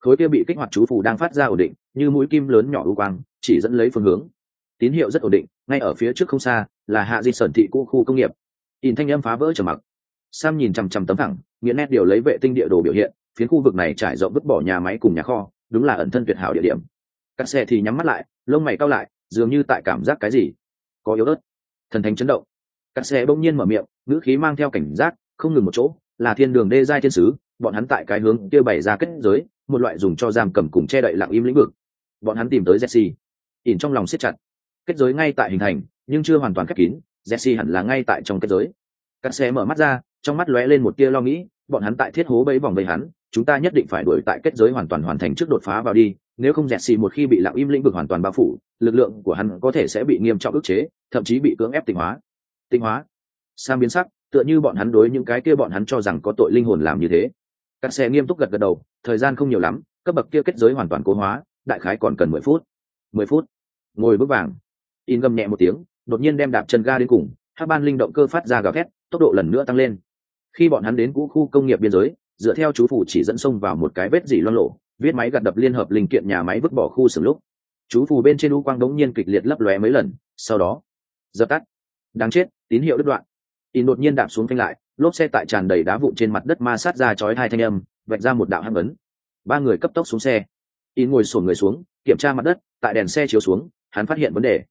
Khối kia bị kích hoạt chú phủ đang phát ra ổn định, như mũi kim lớn nhỏ ưu quang, chỉ dẫn lấy phương hướng. Tín hiệu rất ổn định, ngay ở phía trước không xa là hạ di sơn thị cũ khu công nghiệp. In thanh âm phá vỡ trở mặc. Sam nhìn chằm chằm tấm thẳng, nghiện nét điều lấy vệ tinh địa đồ biểu hiện, phiến khu vực này trải rộng vứt bỏ nhà máy cùng nhà kho, đúng là ẩn thân tuyệt hảo địa điểm. Các xe thì nhắm mắt lại, lông mày cao lại, dường như tại cảm giác cái gì. Có yếu ớt. Thần thánh chấn động. Các xe bỗng nhiên mở miệng, ngữ khí mang theo cảnh giác, không ngừng một chỗ, là thiên đường đê giai thiên sứ, bọn hắn tại cái hướng kia bày ra kết giới, một loại dùng cho giam cầm cùng che đậy lặng im lĩnh vực. Bọn hắn tìm tới jesse. Ỉn trong lòng siết chặt. Kết giới ngay tại hình thành nhưng chưa hoàn toàn khép kín, jesse hẳn là ngay tại trong kết giới. Cắt xe mở mắt ra, trong mắt lóe lên một tia lo nghĩ, bọn hắn tại thiết hố bấy vòng vây hắn, chúng ta nhất định phải đuổi tại kết giới hoàn toàn hoàn thành trước đột phá vào đi, nếu không dẹt xì một khi bị lặng im lĩnh vực hoàn toàn bao phủ, lực lượng của hắn có thể sẽ bị nghiêm trọng ức chế, thậm chí bị cưỡng ép tịnh hóa. Tịnh hóa? Sang biến sắc, tựa như bọn hắn đối những cái kia bọn hắn cho rằng có tội linh hồn làm như thế. Các xe nghiêm túc gật gật đầu, thời gian không nhiều lắm, cấp bậc kia kết giới hoàn toàn cố hóa, đại khái còn cần mười phút. Mười phút. Ngồi bước vàng. In gầm nhẹ một tiếng đột nhiên đem đạp chân ga đến cùng, hát ban linh động cơ phát ra gào thét, tốc độ lần nữa tăng lên. Khi bọn hắn đến cũ khu công nghiệp biên giới, dựa theo chú phủ chỉ dẫn sông vào một cái vết dỉ loan lộ, viết máy gặt đập liên hợp linh kiện nhà máy vứt bỏ khu xưởng lúc. Chú phù bên trên u quang đống nhiên kịch liệt lấp lóe mấy lần, sau đó, dập tắt. Đáng chết, tín hiệu đứt đoạn. In đột nhiên đạp xuống phanh lại, lốp xe tại tràn đầy đá vụn trên mặt đất ma sát ra chói hai thanh âm, vạch ra một đạo hăng ấn. Ba người cấp tốc xuống xe. In ngồi sổn người xuống, kiểm tra mặt đất, tại đèn xe chiếu xuống, hắn phát hiện vấn đề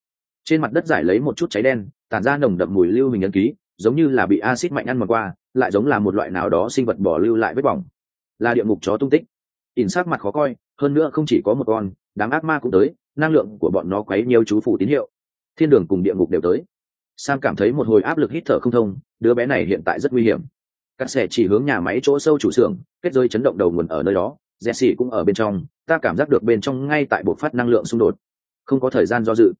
trên mặt đất giải lấy một chút cháy đen, tản ra nồng đậm mùi lưu hình ấn ký, giống như là bị acid mạnh ăn mà qua, lại giống là một loại nào đó sinh vật bỏ lưu lại vết bỏng. Là địa ngục chó tung tích. Ỉn sát mặt khó coi, hơn nữa không chỉ có một con, đám ác ma cũng tới, năng lượng của bọn nó quấy nhiều chú phụ tín hiệu. Thiên đường cùng địa ngục đều tới. Sam cảm thấy một hồi áp lực hít thở không thông, đứa bé này hiện tại rất nguy hiểm. Các xe chỉ hướng nhà máy chỗ sâu chủ xưởng, kết giới chấn động đầu nguồn ở nơi đó, jesse cũng ở bên trong, ta cảm giác được bên trong ngay tại bộ phát năng lượng xung đột. Không có thời gian do dự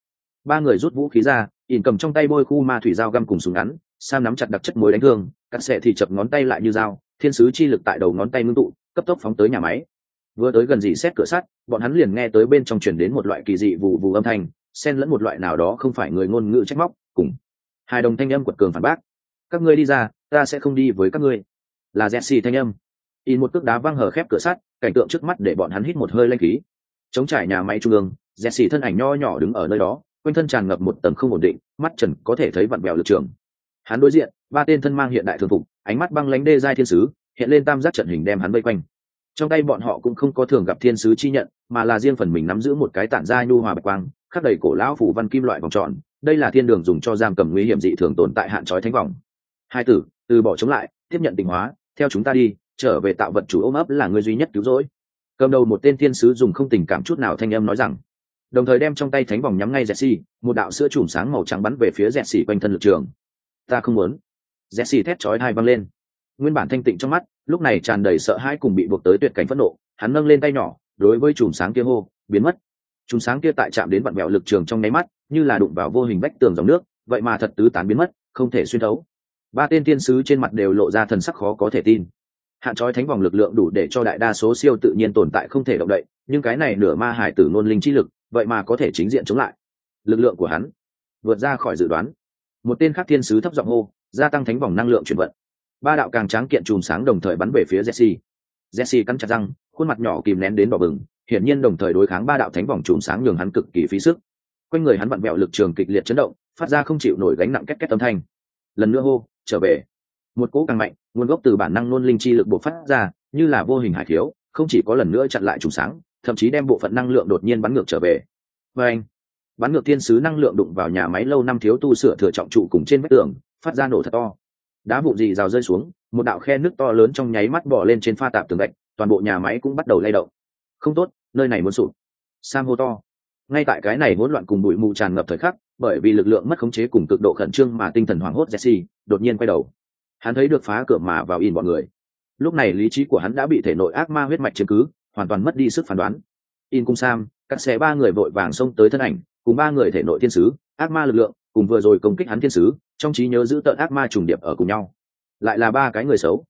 ba người rút vũ khí ra, ỉn cầm trong tay bôi khu ma thủy dao găm cùng súng ngắn, sam nắm chặt đặc chất mối đánh thương, cắt xẻ thì chập ngón tay lại như dao, thiên sứ chi lực tại đầu ngón tay ngưng tụ, cấp tốc phóng tới nhà máy. Vừa tới gần dì xét cửa sắt, bọn hắn liền nghe tới bên trong chuyển đến một loại kỳ dị vụ vụ âm thanh, xen lẫn một loại nào đó không phải người ngôn ngữ trách móc, cùng hai đồng thanh âm quật cường phản bác. Các ngươi đi ra, ta sẽ không đi với các ngươi. Là jesse thanh âm. In một cước đá văng hở khép cửa sắt, cảnh tượng trước mắt để bọn hắn hít một hơi lanh khí. Chống trải nhà máy trung ương, jesse thân ảnh nho nhỏ đứng ở nơi đó quanh thân tràn ngập một tầng không ổn định, mắt trần có thể thấy vặn vẹo lực trường. Hắn đối diện, ba tên thân mang hiện đại thường phục, ánh mắt băng lánh đê giai thiên sứ, hiện lên tam giác trận hình đem hắn vây quanh. Trong tay bọn họ cũng không có thường gặp thiên sứ chi nhận, mà là riêng phần mình nắm giữ một cái tản gia nhu hòa bạch quang, khắc đầy cổ lão phủ văn kim loại vòng tròn. Đây là thiên đường dùng cho giam cầm nguy hiểm dị thường tồn tại hạn trói thánh vòng. Hai tử, từ bỏ chống lại, tiếp nhận tình hóa, theo chúng ta đi, trở về tạo vật chủ ôm ấp là người duy nhất cứu rỗi. Cầm đầu một tên thiên sứ dùng không tình cảm chút nào thanh âm nói rằng đồng thời đem trong tay thánh vòng nhắm ngay Jesse, một đạo sữa chùm sáng màu trắng bắn về phía Jesse quanh thân lực trường. Ta không muốn. Jesse thét chói tai vang lên. Nguyên bản thanh tịnh trong mắt, lúc này tràn đầy sợ hãi cùng bị buộc tới tuyệt cảnh phẫn nộ, hắn nâng lên tay nhỏ, đối với chùm sáng kia hô, biến mất. Chùm sáng kia tại chạm đến vặn mẹo lực trường trong nháy mắt, như là đụng vào vô hình vách tường dòng nước, vậy mà thật tứ tán biến mất, không thể xuyên thấu. Ba tên tiên sứ trên mặt đều lộ ra thần sắc khó có thể tin hạn trói thánh vòng lực lượng đủ để cho đại đa số siêu tự nhiên tồn tại không thể động đậy nhưng cái này nửa ma hải tử nôn linh chi lực vậy mà có thể chính diện chống lại. Lực lượng của hắn vượt ra khỏi dự đoán. Một tên khác thiên sứ thấp giọng hô, gia tăng thánh vòng năng lượng chuyển vận. Ba đạo càng tráng kiện chùm sáng đồng thời bắn về phía jesse. Jesse cắn chặt răng, khuôn mặt nhỏ kìm nén đến đỏ bừng, hiển nhiên đồng thời đối kháng ba đạo thánh vòng chùm sáng nhường hắn cực kỳ phí sức. Quanh người hắn vặn vẹo lực trường kịch liệt chấn động, phát ra không chịu nổi gánh nặng két két âm thanh. Lần nữa hô, trở về. Một cỗ càng mạnh, nguồn gốc từ bản năng nôn linh chi lực bộc phát ra, như là vô hình hải thiếu, không chỉ có lần nữa chặn lại trùng sáng thậm chí đem bộ phận năng lượng đột nhiên bắn ngược trở về. Và anh, bắn ngược thiên sứ năng lượng đụng vào nhà máy lâu năm thiếu tu sửa thừa trọng trụ cùng trên vách tường, phát ra nổ thật to. Đá vụ gì rào rơi xuống, một đạo khe nước to lớn trong nháy mắt bỏ lên trên pha tạp tường gạch, toàn bộ nhà máy cũng bắt đầu lay động. Không tốt, nơi này muốn sụp. Sam hô to. Ngay tại cái này hỗn loạn cùng bụi mù tràn ngập thời khắc, bởi vì lực lượng mất khống chế cùng cực độ khẩn trương mà tinh thần hoảng hốt jesse đột nhiên quay đầu. Hắn thấy được phá cửa mà vào in bọn người. Lúc này lý trí của hắn đã bị thể nội ác ma huyết mạch chứng cứ hoàn toàn mất đi sức phán đoán. In cùng sam cắt xe ba người vội vàng xông tới thân ảnh, cùng ba người thể nội thiên sứ, ác ma lực lượng, cùng vừa rồi công kích hắn thiên sứ, trong trí nhớ giữ tợn ác ma trùng điệp ở cùng nhau. Lại là ba cái người xấu.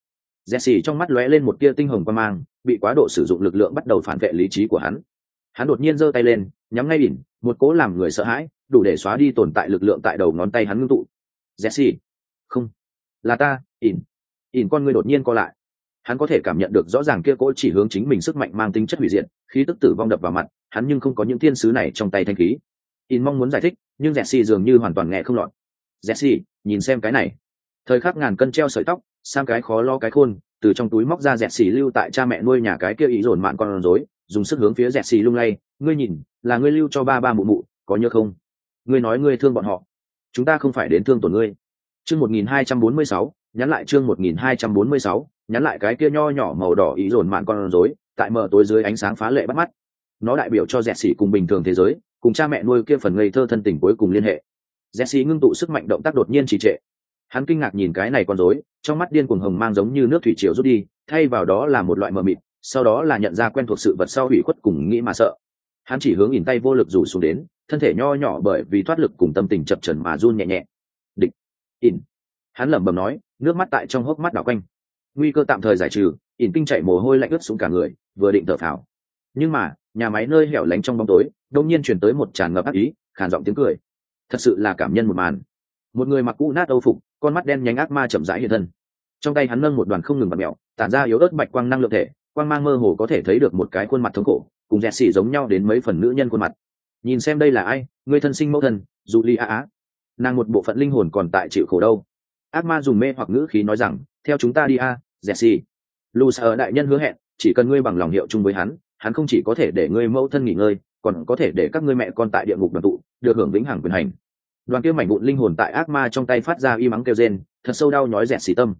Jesse trong mắt lóe lên một tia tinh hồng qua mang, bị quá độ sử dụng lực lượng bắt đầu phản vệ lý trí của hắn. Hắn đột nhiên giơ tay lên, nhắm ngay đỉnh, một cố làm người sợ hãi, đủ để xóa đi tồn tại lực lượng tại đầu ngón tay hắn ngưng tụ. Jesse. Không. Là ta ỉn ỉn con ngươi đột nhiên co lại hắn có thể cảm nhận được rõ ràng kia cỗ chỉ hướng chính mình sức mạnh mang tính chất hủy diệt, khí tức tử vong đập vào mặt, hắn nhưng không có những thiên sứ này trong tay thanh khí. In mong muốn giải thích, nhưng jesse dường như hoàn toàn nghe không lọt. Jesse, nhìn xem cái này. Thời khắc ngàn cân treo sợi tóc, sang cái khó lo cái khôn, từ trong túi móc ra dẹt xì lưu tại cha mẹ nuôi nhà cái kia ý dồn mạn con rối, dùng sức hướng phía dẹt xì lung lay. Ngươi nhìn, là ngươi lưu cho ba ba mụ mụ, có nhớ không? Ngươi nói ngươi thương bọn họ. Chúng ta không phải đến thương tổn ngươi. Chương một nghìn hai trăm bốn mươi sáu nhắn lại chương một nghìn hai trăm bốn mươi sáu, nhắn lại cái kia nho nhỏ màu đỏ ý dồn mạn con rối, tại mờ tối dưới ánh sáng phá lệ bắt mắt. Nó đại biểu cho dẹt xỉ cùng bình thường thế giới, cùng cha mẹ nuôi kia phần ngây thơ thân tình cuối cùng liên hệ. Dẹt xỉ ngưng tụ sức mạnh động tác đột nhiên trì trệ. Hắn kinh ngạc nhìn cái này con rối, trong mắt điên cuồng hồng mang giống như nước thủy triều rút đi, thay vào đó là một loại mờ mịt, sau đó là nhận ra quen thuộc sự vật sau hủy khuất cùng nghĩ mà sợ. Hắn chỉ hướng nhìn tay vô lực rủ xuống đến, thân thể nho nhỏ bởi vì thoát lực cùng tâm tình chập chờn mà run nhẹ nhẹ. Địch in. hắn lẩm bẩm nói nước mắt tại trong hốc mắt đảo quanh. Nguy cơ tạm thời giải trừ, ỉn kinh chạy mồ hôi lạnh ướt xuống cả người, vừa định thở phào. Nhưng mà, nhà máy nơi hẻo lánh trong bóng tối đông nhiên chuyển tới một tràn ngập ác ý, khàn giọng tiếng cười. Thật sự là cảm nhân một màn. Một người mặc cũ nát âu phục, con mắt đen nhánh ác ma chậm rãi hiện thân. Trong tay hắn nâng một đoàn không ngừng bật mẹo tản ra yếu ớt bạch quang năng lượng thể, quang mang mơ hồ có thể thấy được một cái khuôn mặt thống khổ, cùng dẹt xỉ giống nhau đến mấy phần nữ nhân khuôn mặt. Nhìn xem đây là ai, người thân sinh mẫu thân dù Ly a á. Nàng một bộ phận linh hồn còn tại chịu khổ đâu ác ma dùng mê hoặc ngữ khí nói rằng, theo chúng ta đi a dẹt xỉ lù sợ đại nhân hứa hẹn, chỉ cần ngươi bằng lòng hiệu chung với hắn hắn không chỉ có thể để ngươi mẫu thân nghỉ ngơi, còn có thể để các ngươi mẹ con tại địa ngục đoàn tụ, được hưởng vĩnh hằng quyền hành. Đoàn kia mảnh vụn linh hồn tại ác ma trong tay phát ra y mắng kêu rên, thật sâu đau nhói rẹt xì tâm.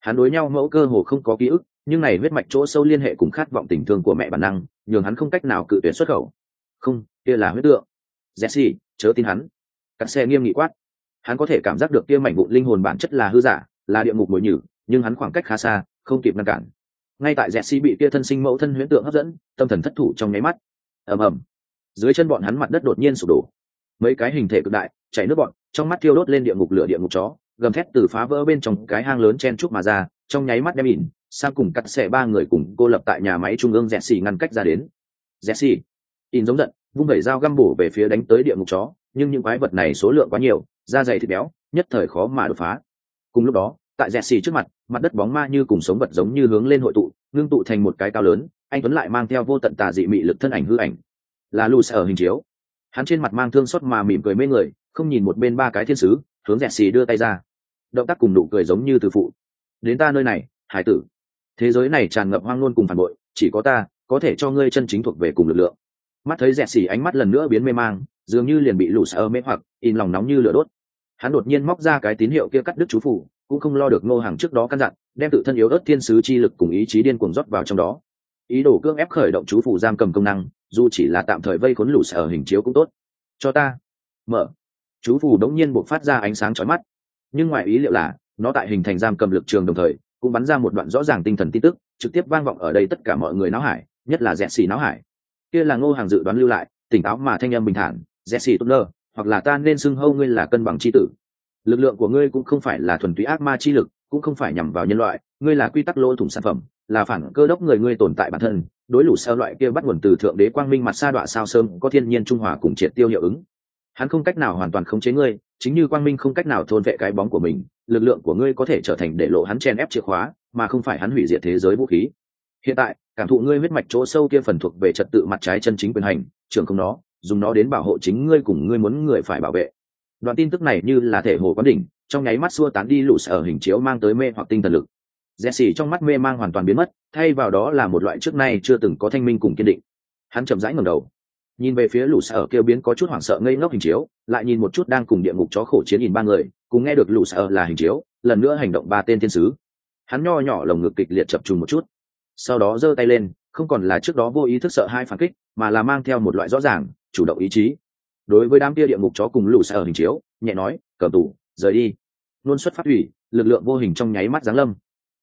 Hắn đối nhau mẫu cơ hồ không có ký ức, nhưng này huyết mạch chỗ sâu liên hệ cùng khát vọng tình thương của mẹ bản năng, nhường hắn không cách nào cự tuyệt xuất khẩu. Không, kia là huyết tượng. Jesse, chớ tin hắn. Cắt xe nghiêm nghị quát hắn có thể cảm giác được kia mảnh vụn linh hồn bản chất là hư giả, là địa ngục mồi nhử, nhưng hắn khoảng cách khá xa, không kịp ngăn cản. Ngay tại jesse bị kia thân sinh mẫu thân huyễn tượng hấp dẫn, tâm thần thất thủ trong nháy mắt. Ầm ầm. Dưới chân bọn hắn mặt đất đột nhiên sụp đổ. Mấy cái hình thể cực đại, chảy nước bọn, trong mắt thiêu đốt lên địa ngục lửa địa ngục chó, gầm thét từ phá vỡ bên trong cái hang lớn chen chúc mà ra, trong nháy mắt đem ỉn sang cùng cắt xẻ ba người cùng cô lập tại nhà máy trung ương dẹt xì ngăn cách ra đến. Dẹt xì in giống giận, vung đẩy dao găm bổ về phía đánh tới địa ngục chó nhưng những quái vật này số lượng quá nhiều, da dày thịt béo, nhất thời khó mà đột phá. Cùng lúc đó, tại rẽ xì trước mặt mặt đất bóng ma như cùng sống vật giống như hướng lên hội tụ, ngưng tụ thành một cái cao lớn, anh tuấn lại mang theo vô tận tà dị mị lực thân ảnh hư ảnh. Là lù sở hình chiếu. Hắn trên mặt mang thương xót mà mỉm cười mê người, không nhìn một bên ba cái thiên sứ, hướng rẽ xì đưa tay ra. Động tác cùng nụ cười giống như từ phụ. Đến ta nơi này, hải tử. Thế giới này tràn ngập hoang luôn cùng phản bội, chỉ có ta có thể cho ngươi chân chính thuộc về cùng lực lượng. Mắt thấy rẽ xì ánh mắt lần nữa biến mê mang dường như liền bị lũ sợ mê hoặc, in lòng nóng như lửa đốt. Hắn đột nhiên móc ra cái tín hiệu kia cắt đứt chú phủ, cũng không lo được ngô hàng trước đó căn dặn, đem tự thân yếu ớt thiên sứ chi lực cùng ý chí điên cuồng rót vào trong đó. Ý đồ cưỡng ép khởi động chú phủ giam cầm công năng, dù chỉ là tạm thời vây khốn lũ sợ hình chiếu cũng tốt. Cho ta. Mở. Chú phủ đống nhiên buộc phát ra ánh sáng chói mắt. Nhưng ngoài ý liệu là, nó tại hình thành giam cầm lực trường đồng thời, cũng bắn ra một đoạn rõ ràng tinh thần tin tức, trực tiếp vang vọng ở đây tất cả mọi người náo hải, nhất là rẽ xì náo hải. Kia là ngô hàng dự đoán lưu lại, tỉnh táo mà thanh âm bình thản. Jesse Turner, hoặc là ta nên xưng hâu ngươi là cân bằng chi tử. Lực lượng của ngươi cũng không phải là thuần túy ác ma chi lực cũng không phải nhằm vào nhân loại ngươi là quy tắc lỗ thủng sản phẩm là phản cơ đốc người ngươi tồn tại bản thân đối lũ sao loại kia bắt nguồn từ thượng đế quang minh mặt sa đọa sao sớm có thiên nhiên trung hòa cùng triệt tiêu hiệu ứng. Hắn không cách nào hoàn toàn khống chế ngươi chính như quang minh không cách nào thôn vệ cái bóng của mình lực lượng của ngươi có thể trở thành để lộ hắn chen ép chìa khóa mà không phải hắn hủy diệt thế giới vũ khí. Hiện tại cảm thụ ngươi huyết mạch chỗ sâu kia phần thuộc về trật tự mặt trái chân chính quyền hành trưởng không nó dùng nó đến bảo hộ chính ngươi cùng ngươi muốn người phải bảo vệ. Đoạn tin tức này như là thể hồ quán đỉnh trong nháy mắt xua tán đi lũ sở hình chiếu mang tới mê hoặc tinh thần lực. Jesse trong mắt mê mang hoàn toàn biến mất, thay vào đó là một loại trước nay chưa từng có thanh minh cùng kiên định. Hắn chậm rãi ngẩng đầu, nhìn về phía lũ sở kêu biến có chút hoảng sợ ngây ngốc hình chiếu lại nhìn một chút đang cùng địa ngục chó khổ chiến nhìn ba người cùng nghe được lũ sở là hình chiếu lần nữa hành động ba tên thiên sứ. Hắn nho nhỏ lồng ngực kịch liệt chập trùng một chút sau đó giơ tay lên không còn là trước đó vô ý thức sợ hai phản kích mà là mang theo một loại rõ ràng chủ động ý chí. Đối với đám kia địa ngục chó cùng lũ sở hình chiếu, nhẹ nói cầm tủ rời đi. Luôn xuất phát thủy, lực lượng vô hình trong nháy mắt giáng lâm.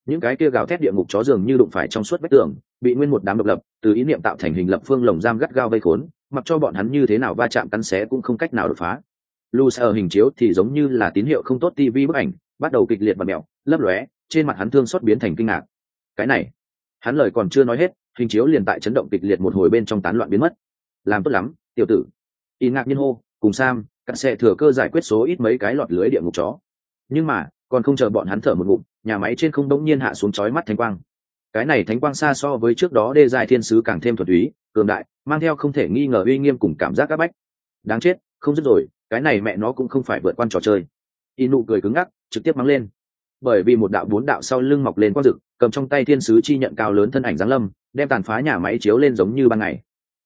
Những cái kia gào thét địa ngục chó dường như đụng phải trong suốt vách tường, bị nguyên một đám độc lập, từ ý niệm tạo thành hình lập phương lồng giam gắt gao vây khốn, mặc cho bọn hắn như thế nào va chạm cắn xé cũng không cách nào đột phá. Lu ở hình chiếu thì giống như là tín hiệu không tốt tivi bức ảnh, bắt đầu kịch liệt và mẹo, lấp lóe, trên mặt hắn thương xót biến thành kinh ngạc. Cái này, hắn lời còn chưa nói hết, hình chiếu liền tại chấn động kịch liệt một hồi bên trong tán loạn biến mất. Làm tốt lắm tiểu tử. Y ngạc nhiên hô cùng sam cặn sẽ thừa cơ giải quyết số ít mấy cái lọt lưới địa ngục chó. Nhưng mà còn không chờ bọn hắn thở một ngụm nhà máy trên không đống nhiên hạ xuống chói mắt thánh quang. Cái này thánh quang xa so với trước đó đê dài thiên sứ càng thêm thuật ý, cường đại mang theo không thể nghi ngờ uy nghiêm cùng cảm giác áp bách. Đáng chết không dứt rồi cái này mẹ nó cũng không phải vượt qua trò chơi. Y nụ cười cứng ngắc trực tiếp mắng lên. Bởi vì một đạo bốn đạo sau lưng mọc lên quang rực cầm trong tay thiên sứ chi nhận cao lớn thân ảnh giáng lâm đem tàn phá nhà máy chiếu lên giống như ban ngày.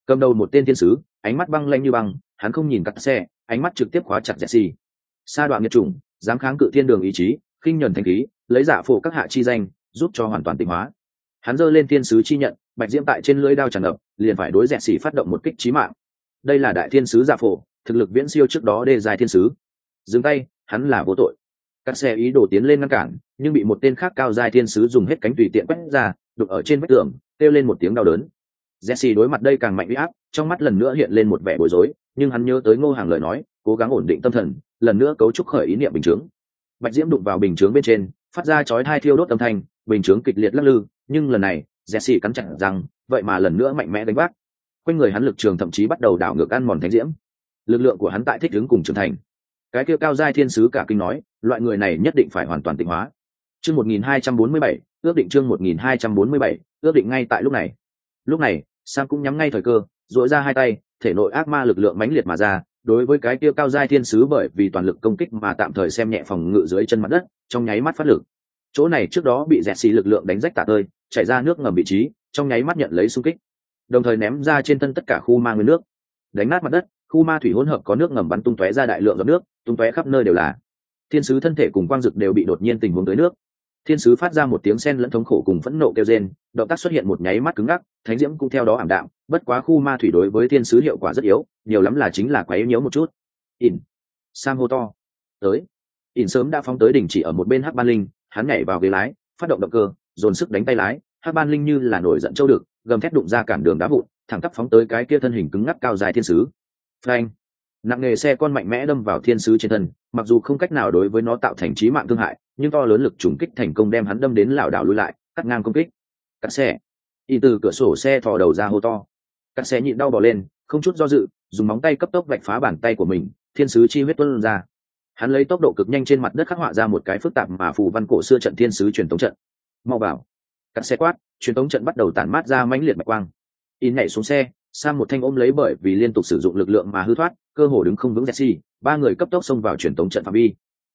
Cầm đầu một tên thiên sứ ánh mắt băng lanh như băng, hắn không nhìn cắt xe, ánh mắt trực tiếp khóa chặt jesse. Sa đoạn nghiệt chủng, dám kháng cự thiên đường ý chí, khinh nhuần thanh khí, lấy giả phổ các hạ chi danh, giúp cho hoàn toàn tịnh hóa. Hắn giơ lên thiên sứ chi nhận, bạch diễm tại trên lưỡi đao tràn ngập, liền phải đối dẹt xỉ phát động một kích trí mạng. Đây là đại thiên sứ giả phổ, thực lực viễn siêu trước đó đề dài thiên sứ. Dừng tay, hắn là vô tội. Các xe ý đồ tiến lên ngăn cản, nhưng bị một tên khác cao dài thiên sứ dùng hết cánh tùy tiện quét ra, đục ở trên vách tường, kêu lên một tiếng đau đớn. Jesse đối mặt đây càng mạnh uy áp trong mắt lần nữa hiện lên một vẻ bối rối, nhưng hắn nhớ tới ngô hàng lời nói, cố gắng ổn định tâm thần, lần nữa cấu trúc khởi ý niệm bình chướng. Bạch diễm đụng vào bình chướng bên trên, phát ra chói hai thiêu đốt âm thanh, bình chướng kịch liệt lắc lư, nhưng lần này, jesse cắn chặt rằng vậy mà lần nữa mạnh mẽ đánh bác quanh người hắn lực trường thậm chí bắt đầu đảo ngược ăn mòn thánh diễm. Lực lượng của hắn tại thích ứng cùng trưởng thành. Cái kia cao giai thiên sứ cả kinh nói, loại người này nhất định phải hoàn toàn tịnh hóa. Chương một nghìn hai trăm bốn mươi bảy, ước định chương một nghìn hai trăm bốn mươi bảy, ước định ngay tại lúc này. Lúc này, sam cũng nhắm ngay thời cơ dội ra hai tay, thể nội ác ma lực lượng mãnh liệt mà ra, đối với cái kia cao giai thiên sứ bởi vì toàn lực công kích mà tạm thời xem nhẹ phòng ngự dưới chân mặt đất, trong nháy mắt phát lực. Chỗ này trước đó bị dẹt xì lực lượng đánh rách tả tơi, chảy ra nước ngầm vị trí, trong nháy mắt nhận lấy xung kích. Đồng thời ném ra trên thân tất cả khu ma nguyên nước. Đánh nát mặt đất, khu ma thủy hỗn hợp có nước ngầm bắn tung tóe ra đại lượng giọt nước, tung tóe khắp nơi đều là. Thiên sứ thân thể cùng quang dực đều bị đột nhiên tình huống tới nước. Thiên sứ phát ra một tiếng sen lẫn thống khổ cùng phẫn nộ kêu rên, động tác xuất hiện một nháy mắt cứng ngắc, thánh diễm cũng theo đó ảm đạm bất quá khu ma thủy đối với thiên sứ hiệu quả rất yếu, nhiều lắm là chính là quá yếu nhiễu một chút. Ỉn. Sam hô to. Tới. Ỉn sớm đã phóng tới đỉnh chỉ ở một bên hắc ban linh, hắn nhảy vào ghế lái, phát động động cơ, dồn sức đánh tay lái. Hắc ban linh như là nổi giận châu được gầm thép đụng ra cản đường đá vụn, thẳng tắp phóng tới cái kia thân hình cứng ngắc cao dài thiên sứ. Frank nặng nghề xe con mạnh mẽ đâm vào thiên sứ trên thân, mặc dù không cách nào đối với nó tạo thành trí mạng thương hại, nhưng to lớn lực trùng kích thành công đem hắn đâm đến lảo đảo lui lại, cắt ngang công kích. Cắt xe. Y từ cửa sổ xe thò đầu ra hô to cắt xe nhịn đau bỏ lên không chút do dự dùng móng tay cấp tốc vạch phá bàn tay của mình thiên sứ chi huyết tuân ra hắn lấy tốc độ cực nhanh trên mặt đất khắc họa ra một cái phức tạp mà phù văn cổ xưa trận thiên sứ truyền thống trận mau vào cắt xe quát truyền thống trận bắt đầu tản mát ra mãnh liệt mạch quang in nhảy xuống xe sang một thanh ôm lấy bởi vì liên tục sử dụng lực lượng mà hư thoát cơ hồ đứng không vững Jesse, ba người cấp tốc xông vào truyền tống trận phạm vi.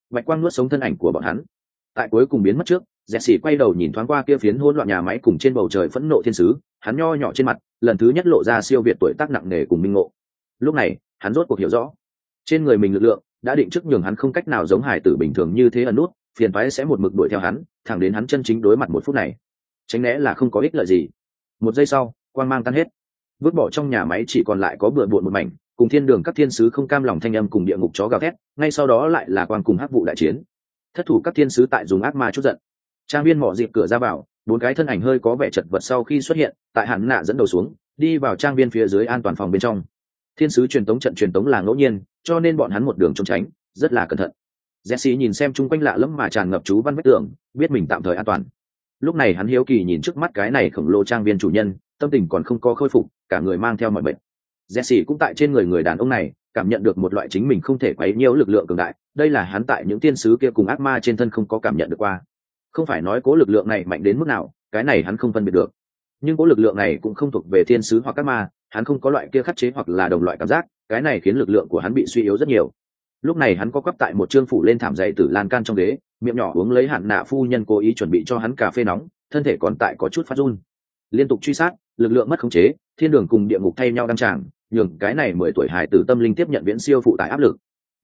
Bạch quang nuốt sống thân ảnh của bọn hắn. Tại cuối cùng biến mất trước, Jesse quay đầu nhìn thoáng qua kia phiến hỗn loạn nhà máy cùng trên bầu trời phẫn nộ thiên sứ, hắn nho nhỏ trên mặt, lần thứ nhất lộ ra siêu việt tuổi tác nặng nề cùng minh ngộ. Lúc này, hắn rốt cuộc hiểu rõ, trên người mình lực lượng đã định trước nhường hắn không cách nào giống hải tử bình thường như thế ẩn nút, phiền phái sẽ một mực đuổi theo hắn, thẳng đến hắn chân chính đối mặt một phút này. Tránh né là không có ích lợi gì. Một giây sau, quang mang tan hết. Vứt bỏ trong nhà máy chỉ còn lại có bừa bộn một mảnh, cùng thiên đường các thiên sứ không cam lòng thanh âm cùng địa ngục chó gào thét ngay sau đó lại là quan cùng hắc vụ đại chiến thất thủ các thiên sứ tại dùng ác ma chút giận trang viên mỏ dịp cửa ra vào bốn cái thân ảnh hơi có vẻ chật vật sau khi xuất hiện tại hạn nạ dẫn đầu xuống đi vào trang viên phía dưới an toàn phòng bên trong. Thiên sứ truyền tống trận truyền tống là ngẫu nhiên cho nên bọn hắn một đường trốn tránh rất là cẩn thận. Jesse nhìn xem chung quanh lạ lẫm mà tràn ngập chú văn vách tường biết mình tạm thời an toàn. Lúc này hắn hiếu kỳ nhìn trước mắt cái này khổng lồ trang viên chủ nhân tâm tình còn không có khôi phục cả người mang theo mọi bệnh Jesse cũng tại trên người người đàn ông này cảm nhận được một loại chính mình không thể quấy nhiễu lực lượng cường đại, đây là hắn tại những tiên sứ kia cùng ác ma trên thân không có cảm nhận được qua. Không phải nói cố lực lượng này mạnh đến mức nào, cái này hắn không phân biệt được. Nhưng cố lực lượng này cũng không thuộc về thiên sứ hoặc các ma, hắn không có loại kia khắc chế hoặc là đồng loại cảm giác, cái này khiến lực lượng của hắn bị suy yếu rất nhiều. Lúc này hắn có quắp tại một trương phủ lên thảm dậy tử lan can trong ghế, miệng nhỏ uống lấy hạn nạ phu nhân cố ý chuẩn bị cho hắn cà phê nóng, thân thể còn tại có chút phát run. Liên tục truy sát, lực lượng mất khống chế, thiên đường cùng địa ngục thay nhau đăng tràng, nhường cái này mười tuổi hài tử tâm linh tiếp nhận viễn siêu phụ tải áp lực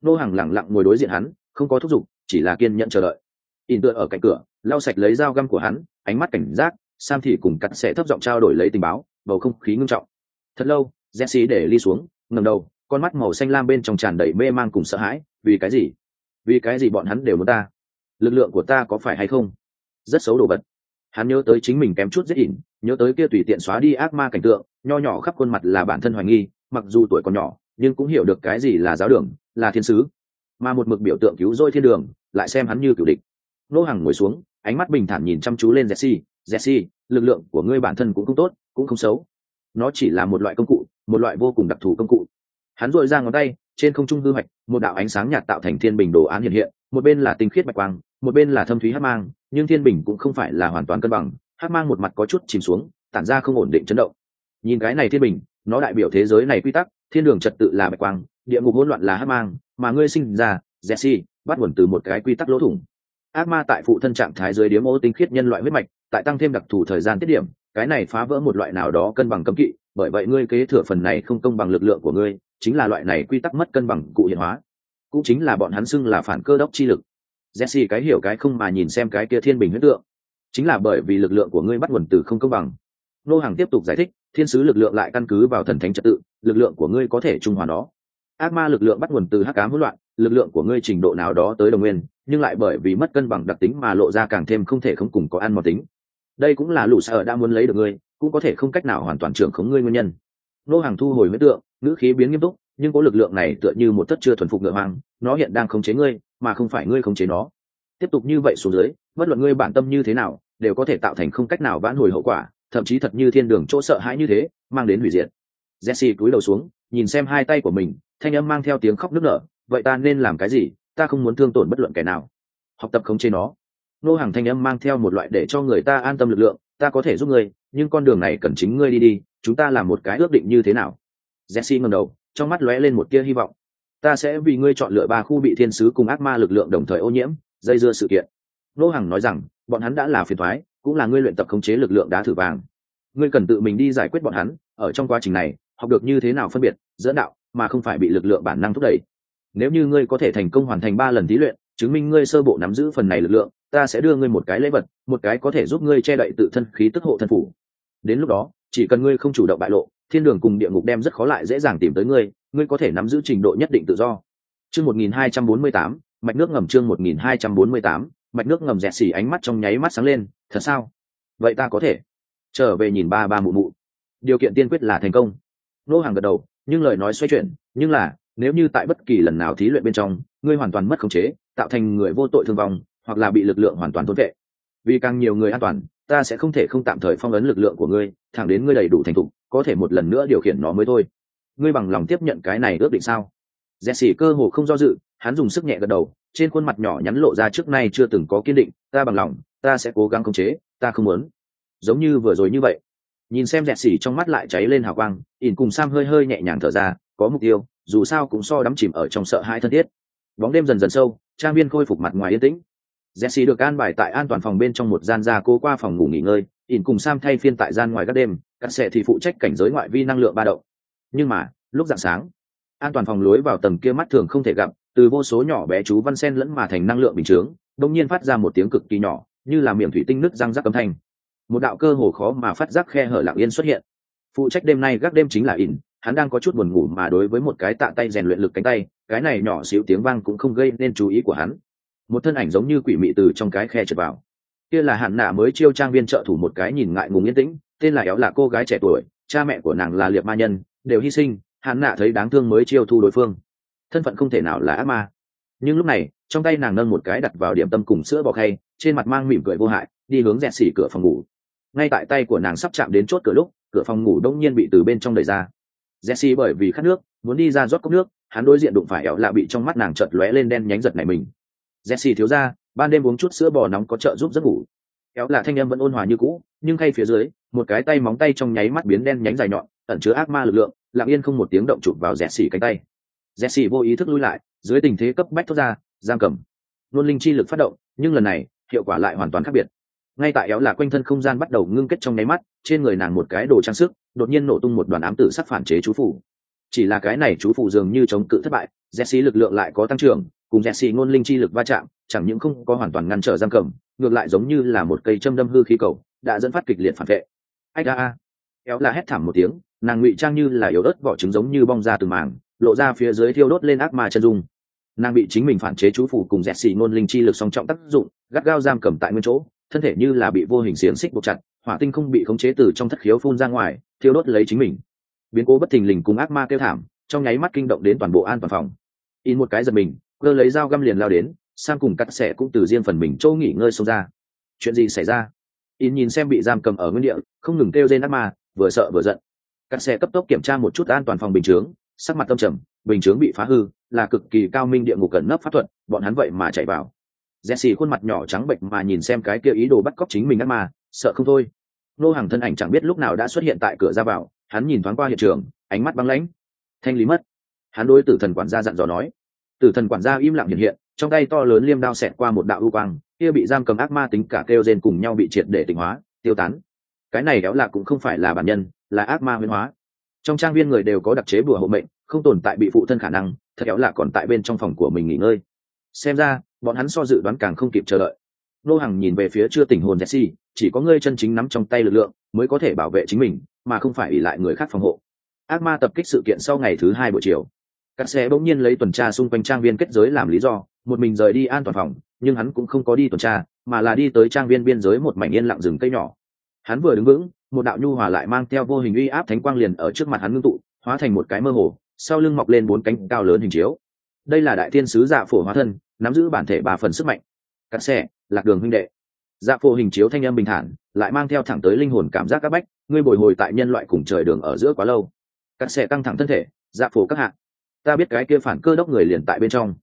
nô hàng lẳng lặng ngồi đối diện hắn không có thúc giục chỉ là kiên nhận chờ đợi in tựa ở cạnh cửa lau sạch lấy dao găm của hắn, ánh mắt cảnh giác, sam thị cùng cắt sẽ thấp giọng trao đổi lấy tình báo, bầu không khí ngưng trọng. Thật lâu, jesse để ly xuống ngầm đầu, con mắt màu xanh lam bên trong tràn đầy mê man cùng sợ hãi, vì cái gì? Vì cái gì bọn hắn đều muốn ta? Lực lượng của ta có phải hay không? Rất xấu đồ vật. Hắn nhớ tới chính mình kém chút giết ỉn, nhớ tới kia tùy tiện xóa đi ác ma cảnh tượng, nho nhỏ khắp khuôn mặt là bản thân hoài nghi, mặc dù tuổi còn nhỏ, nhưng cũng hiểu được cái gì là giáo đường, là thiên sứ. Mà một mực biểu tượng cứu rỗi thiên đường, lại xem hắn như cựu địch. Nô hàng ngồi xuống ánh mắt bình thản nhìn chăm chú lên jesse. Jesse, lực lượng của ngươi bản thân cũng không tốt, cũng không xấu. Nó chỉ là một loại công cụ, một loại vô cùng đặc thù công cụ. Hắn dội ra ngón tay, trên không trung hư hoạch một đạo ánh sáng nhạt tạo thành thiên bình đồ án hiện hiện, một bên là tinh khiết bạch quang, một bên là thâm thúy hát mang, nhưng thiên bình cũng không phải là hoàn toàn cân bằng hát mang một mặt có chút chìm xuống, tản ra không ổn định chấn động. Nhìn cái này thiên bình, nó đại biểu thế giới này quy tắc, thiên đường trật tự là bạch quang, địa ngục hỗn loạn là hát mang, mà ngươi sinh ra, jesse, bắt nguồn từ một cái quy tắc lỗ thủng ác ma tại phụ thân trạng thái dưới điếm ô tinh khiết nhân loại huyết mạch, tại tăng thêm đặc thù thời gian tiết điểm, cái này phá vỡ một loại nào đó cân bằng cấm kỵ, bởi vậy ngươi kế thừa phần này không công bằng lực lượng của ngươi, chính là loại này quy tắc mất cân bằng cụ hiện hóa. Cũng chính là bọn hắn xưng là phản cơ đốc chi lực. Jesse cái hiểu cái không mà nhìn xem cái kia thiên bình huyết tượng. Chính là bởi vì lực lượng của ngươi bắt nguồn từ không công bằng. Nô hàng tiếp tục giải thích, thiên sứ lực lượng lại căn cứ vào thần thánh trật tự, lực lượng của ngươi có thể trung hòa nó. Ác ma lực lượng bắt nguồn từ hắc cám hỗn loạn lực lượng của ngươi trình độ nào đó tới đồng nguyên, nhưng lại bởi vì mất cân bằng đặc tính mà lộ ra càng thêm không thể không cùng có ăn mòn tính. Đây cũng là lũ sợ đã muốn lấy được ngươi, cũng có thể không cách nào hoàn toàn trưởng khống ngươi nguyên nhân. Nô hàng thu hồi huyết tượng, ngữ khí biến nghiêm túc, nhưng có lực lượng này tựa như một thất chưa thuần phục ngựa hoang, nó hiện đang khống chế ngươi, mà không phải ngươi khống chế nó. Tiếp tục như vậy xuống dưới, bất luận ngươi bản tâm như thế nào, đều có thể tạo thành không cách nào vãn hồi hậu quả, thậm chí thật như thiên đường chỗ sợ hãi như thế, mang đến hủy diệt. Jesse cúi đầu xuống, nhìn xem hai tay của mình, thanh âm mang theo tiếng khóc nức nở vậy ta nên làm cái gì? Ta không muốn thương tổn bất luận kẻ nào. Học tập khống chế nó. Nô hàng thanh âm mang theo một loại để cho người ta an tâm lực lượng, ta có thể giúp ngươi, nhưng con đường này cần chính ngươi đi đi, chúng ta làm một cái ước định như thế nào? Jesse ngẩng đầu, trong mắt lóe lên một tia hy vọng. Ta sẽ vì ngươi chọn lựa ba khu bị thiên sứ cùng ác ma lực lượng đồng thời ô nhiễm, dây dưa sự kiện. Nô hàng nói rằng, bọn hắn đã là phiền thoái cũng là ngươi luyện tập khống chế lực lượng đá thử vàng. Ngươi cần tự mình đi giải quyết bọn hắn, ở trong quá trình này, học được như thế nào phân biệt, dẫn đạo, mà không phải bị lực lượng bản năng thúc đẩy nếu như ngươi có thể thành công hoàn thành ba lần thí luyện, chứng minh ngươi sơ bộ nắm giữ phần này lực lượng, ta sẽ đưa ngươi một cái lễ vật, một cái có thể giúp ngươi che đậy tự thân khí tức hộ thân phủ. Đến lúc đó, chỉ cần ngươi không chủ động bại lộ, thiên đường cùng địa ngục đem rất khó lại dễ dàng tìm tới ngươi ngươi có thể nắm giữ trình độ nhất định tự do. Chương một nghìn hai trăm bốn mươi tám, mạch nước ngầm chương một nghìn hai trăm bốn mươi tám, mạch nước ngầm dẹt xỉ ánh mắt trong nháy mắt sáng lên, thật sao? Vậy ta có thể. Trở về nhìn ba ba mụ mụ. Điều kiện tiên quyết là thành công. Nô hàng gật đầu, nhưng lời nói xoay chuyển, nhưng là nếu như tại bất kỳ lần nào thí luyện bên trong, ngươi hoàn toàn mất khống chế, tạo thành người vô tội thương vong, hoặc là bị lực lượng hoàn toàn thốn vệ. Vì càng nhiều người an toàn, ta sẽ không thể không tạm thời phong ấn lực lượng của ngươi, thẳng đến ngươi đầy đủ thành thục, có thể một lần nữa điều khiển nó mới thôi. Ngươi bằng lòng tiếp nhận cái này ước định sao? Jesse cơ hồ không do dự, hắn dùng sức nhẹ gật đầu, trên khuôn mặt nhỏ nhắn lộ ra trước nay chưa từng có kiên định, ta bằng lòng, ta sẽ cố gắng khống chế, ta không muốn. Giống như vừa rồi như vậy. Nhìn xem dẹt xỉ trong mắt lại cháy lên hào quang, ỉn cùng sam hơi hơi nhẹ nhàng thở ra, có mục tiêu dù sao cũng so đắm chìm ở trong sợ hãi thân thiết. Bóng đêm dần dần sâu, trang viên khôi phục mặt ngoài yên tĩnh. Jesse được an bài tại an toàn phòng bên trong một gian ra cô qua phòng ngủ nghỉ ngơi, ỉn cùng sam thay phiên tại gian ngoài các đêm, các xe thì phụ trách cảnh giới ngoại vi năng lượng ba động. Nhưng mà, lúc dạng sáng, an toàn phòng lối vào tầng kia mắt thường không thể gặp, từ vô số nhỏ bé chú văn sen lẫn mà thành năng lượng bình chướng đông nhiên phát ra một tiếng cực kỳ nhỏ, như là miệng thủy tinh nứt răng rắc âm thanh. Một đạo cơ hồ khó mà phát giác khe hở lặng yên xuất hiện. Phụ trách đêm nay gác đêm chính là ỉn hắn đang có chút buồn ngủ mà đối với một cái tạ tay rèn luyện lực cánh tay, cái này nhỏ xíu tiếng vang cũng không gây nên chú ý của hắn. Một thân ảnh giống như quỷ mị từ trong cái khe trượt vào. Kia là hạn nạ mới chiêu trang viên trợ thủ một cái nhìn ngại ngùng yên tĩnh, tên là éo là cô gái trẻ tuổi, cha mẹ của nàng là liệt ma nhân, đều hy sinh hạn nạ thấy đáng thương mới chiêu thu đối phương. Thân phận không thể nào là ác ma. Nhưng lúc này, trong tay nàng nâng một cái đặt vào điểm tâm cùng sữa bọc khay, trên mặt mang mỉm cười vô hại, đi hướng dẹt xỉ cửa phòng ngủ. Ngay tại tay của nàng sắp chạm đến chốt cửa lúc, cửa phòng ngủ đông nhiên bị từ bên trong đẩy ra jesse bởi vì khát nước, muốn đi ra rót cốc nước, hắn đối diện đụng phải ẹo lạ bị trong mắt nàng chợt lóe lên đen nhánh giật này mình. Jesse thiếu ra, ban đêm uống chút sữa bò nóng có trợ giúp giấc ngủ. Éo lạ thanh âm vẫn ôn hòa như cũ, nhưng khay phía dưới, một cái tay móng tay trong nháy mắt biến đen nhánh dài nhọn, ẩn chứa ác ma lực lượng, lặng yên không một tiếng động chụp vào Jesse cánh tay. Jesse vô ý thức lui lại, dưới tình thế cấp bách thoát ra, giam cầm. Luôn linh chi lực phát động, nhưng lần này, hiệu quả lại hoàn toàn khác biệt ngay tại éo là quanh thân không gian bắt đầu ngưng kết trong nháy mắt, trên người nàng một cái đồ trang sức, đột nhiên nổ tung một đoàn ám tử sắc phản chế chú phủ. Chỉ là cái này chú phủ dường như chống cự thất bại, jesse lực lượng lại có tăng trưởng, cùng jesse ngôn linh chi lực va chạm, chẳng những không có hoàn toàn ngăn trở giam cầm, ngược lại giống như là một cây châm đâm hư khí cầu, đã dẫn phát kịch liệt phản vệ. Ách a a. Éo là hét thảm một tiếng, nàng ngụy trang như là yếu ớt vỏ trứng giống như bong ra từ màng, lộ ra phía dưới thiêu đốt lên ác ma chân dung. Nàng bị chính mình phản chế chú phủ cùng dẹt xì ngôn linh chi lực song trọng tác dụng, gắt gao giam cầm tại nguyên chỗ thân thể như là bị vô hình xiềng xích buộc chặt, hỏa tinh không bị khống chế từ trong thất khiếu phun ra ngoài, thiêu đốt lấy chính mình. Biến cố bất thình lình cùng ác ma kêu thảm, trong nháy mắt kinh động đến toàn bộ an toàn phòng. In một cái giật mình, cơ lấy dao găm liền lao đến sang cùng cắt xẻ cũng từ riêng phần mình châu nghỉ ngơi xông ra. Chuyện gì xảy ra? In nhìn xem bị giam cầm ở nguyên địa, không ngừng kêu trên ác ma, vừa sợ vừa giận. Cắt xẻ cấp tốc kiểm tra một chút an toàn phòng bình chướng, sắc mặt tâm trầm, bình chướng bị phá hư, là cực kỳ cao minh địa ngục cẩn nấp pháp thuật, bọn hắn vậy mà chạy vào. Jesse khuôn mặt nhỏ trắng bệnh mà nhìn xem cái kia ý đồ bắt cóc chính mình ác mà, sợ không thôi. Nô hàng thân ảnh chẳng biết lúc nào đã xuất hiện tại cửa ra vào, hắn nhìn thoáng qua hiện trường, ánh mắt băng lãnh. Thanh lý mất. Hắn đối tử thần quản gia dặn dò nói. Tử thần quản gia im lặng hiện hiện, trong tay to lớn liêm đao xẹt qua một đạo u quang, kia bị giam cầm ác ma tính cả kêu rên cùng nhau bị triệt để tỉnh hóa, tiêu tán. Cái này kéo là cũng không phải là bản nhân, là ác ma biến hóa. Trong trang viên người đều có đặc chế bùa hộ mệnh, không tồn tại bị phụ thân khả năng, thật kéo là còn tại bên trong phòng của mình nghỉ ngơi. Xem ra, bọn hắn so dự đoán càng không kịp chờ đợi. Nô Hằng nhìn về phía chưa tỉnh hồn jesse chỉ có ngươi chân chính nắm trong tay lực lượng mới có thể bảo vệ chính mình mà không phải ỉ lại người khác phòng hộ. Ác ma tập kích sự kiện sau ngày thứ hai buổi chiều. Các xe bỗng nhiên lấy tuần tra xung quanh trang viên kết giới làm lý do một mình rời đi an toàn phòng nhưng hắn cũng không có đi tuần tra mà là đi tới trang viên biên giới một mảnh yên lặng rừng cây nhỏ. Hắn vừa đứng vững một đạo nhu hòa lại mang theo vô hình uy áp thánh quang liền ở trước mặt hắn ngưng tụ hóa thành một cái mơ hồ sau lưng mọc lên bốn cánh cao lớn hình chiếu đây là đại thiên sứ dạ phổ hóa thân, nắm giữ bản thể ba phần sức mạnh. Cắt xe lạc đường huynh đệ. Dạ phổ hình chiếu thanh âm bình thản, lại mang theo thẳng tới linh hồn cảm giác các bách, ngươi bồi hồi tại nhân loại cùng trời đường ở giữa quá lâu. Cắt xe căng thẳng thân thể dạ phổ các hạ. Ta biết cái kia phản cơ đốc người liền tại bên trong.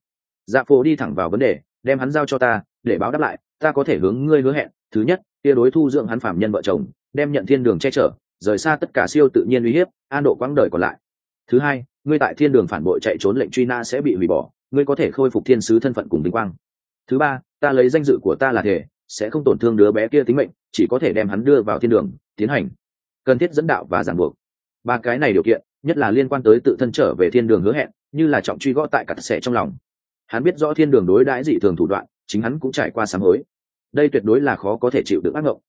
Dạ phổ đi thẳng vào vấn đề, đem hắn giao cho ta, để báo đáp lại, ta có thể hướng ngươi hứa hẹn. Thứ nhất, kia đối thu dưỡng hắn phạm nhân vợ chồng, đem nhận thiên đường che chở, rời xa tất cả siêu tự nhiên uy hiếp, an độ quãng đời còn lại thứ hai, ngươi tại thiên đường phản bội chạy trốn lệnh truy nã sẽ bị hủy bỏ, ngươi có thể khôi phục thiên sứ thân phận cùng vinh quang. Thứ ba, ta lấy danh dự của ta là thể, sẽ không tổn thương đứa bé kia tính mệnh, chỉ có thể đem hắn đưa vào thiên đường, tiến hành cần thiết dẫn đạo và giảng buộc. Ba cái này điều kiện, nhất là liên quan tới tự thân trở về thiên đường hứa hẹn, như là trọng truy gõ tại cặt sẻ trong lòng. Hắn biết rõ thiên đường đối đãi dị thường thủ đoạn, chính hắn cũng trải qua sáng hối. Đây tuyệt đối là khó có thể chịu được ác mộng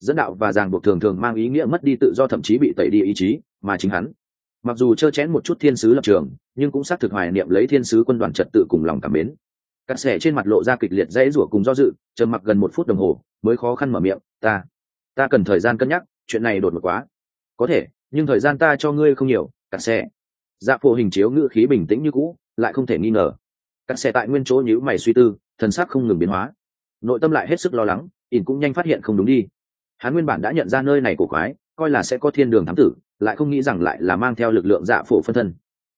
dẫn đạo và ràng buộc thường thường mang ý nghĩa mất đi tự do thậm chí bị tẩy đi ý chí, mà chính hắn mặc dù trơ chén một chút thiên sứ lập trường, nhưng cũng xác thực hoài niệm lấy thiên sứ quân đoàn trật tự cùng lòng cảm mến. Cắt xẻ trên mặt lộ ra kịch liệt dãy rủa cùng do dự chờ mặc gần một phút đồng hồ, mới khó khăn mở miệng, ta ta cần thời gian cân nhắc, chuyện này đột ngột quá. Có thể, nhưng thời gian ta cho ngươi không nhiều cắt xẻ. Dạ phổ hình chiếu ngữ khí bình tĩnh như cũ, lại không thể nghi ngờ. Cắt xẻ tại nguyên chỗ nhữ mày suy tư, thần sắc không ngừng biến hóa. Nội tâm lại hết sức lo lắng, ỉn cũng nhanh phát hiện không đúng đi. Hắn nguyên bản đã nhận ra nơi này của quái coi là sẽ có thiên đường thám tử, lại không nghĩ rằng lại là mang theo lực lượng dạ phổ phân thân.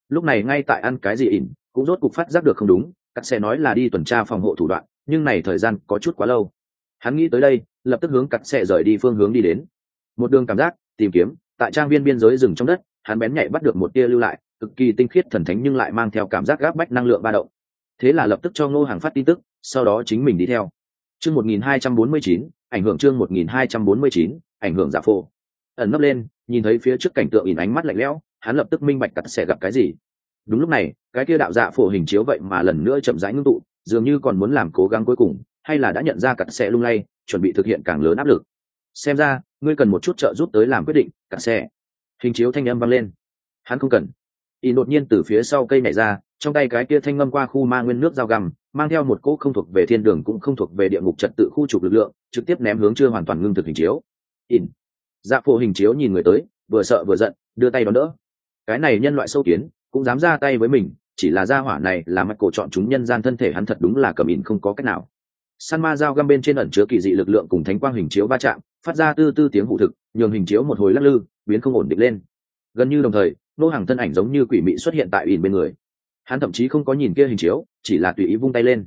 Lúc này ngay tại ăn cái gì ỉn, cũng rốt cục phát giác được không đúng, cắt xe nói là đi tuần tra phòng hộ thủ đoạn, nhưng này thời gian có chút quá lâu. Hắn nghĩ tới đây, lập tức hướng cắt xe rời đi phương hướng đi đến. Một đường cảm giác, tìm kiếm, tại trang viên biên giới rừng trong đất, hắn bén nhạy bắt được một tia lưu lại, cực kỳ tinh khiết thần thánh nhưng lại mang theo cảm giác gáp bách năng lượng ba động. Thế là lập tức cho ngô hàng phát tin tức, sau đó chính mình đi theo. Chương một nghìn hai trăm bốn mươi chín, ảnh hưởng chương một nghìn hai trăm bốn mươi chín, ảnh hưởng giả phô ẩn nấp lên, nhìn thấy phía trước cảnh tượng ỉn ánh mắt lạnh lẽo, hắn lập tức minh bạch cặt sẽ gặp cái gì. Đúng lúc này, cái kia đạo dạ phổ hình chiếu vậy mà lần nữa chậm rãi ngưng tụ, dường như còn muốn làm cố gắng cuối cùng, hay là đã nhận ra cặt sẽ lung lay, chuẩn bị thực hiện càng lớn áp lực. Xem ra, ngươi cần một chút trợ giúp tới làm quyết định cặt sẽ. Hình chiếu thanh âm vang lên. Hắn không cần. Y đột nhiên từ phía sau cây nhảy ra, trong tay cái kia thanh ngâm qua khu ma nguyên nước dao găm, mang theo một cỗ không thuộc về thiên đường cũng không thuộc về địa ngục trật tự khu trục lực lượng, trực tiếp ném hướng chưa hoàn toàn ngưng thực hình chiếu. In dạ phổ hình chiếu nhìn người tới, vừa sợ vừa giận, đưa tay đón đỡ. Cái này nhân loại sâu kiến, cũng dám ra tay với mình, chỉ là gia hỏa này là mặt cổ chọn chúng nhân gian thân thể hắn thật đúng là cầm ỉn không có cách nào. San ma dao găm bên trên ẩn chứa kỳ dị lực lượng cùng thánh quang hình chiếu va chạm, phát ra tư tư tiếng hụ thực, nhường hình chiếu một hồi lắc lư, biến không ổn định lên. Gần như đồng thời, nô hàng thân ảnh giống như quỷ mị xuất hiện tại ỉn bên người. Hắn thậm chí không có nhìn kia hình chiếu, chỉ là tùy ý vung tay lên.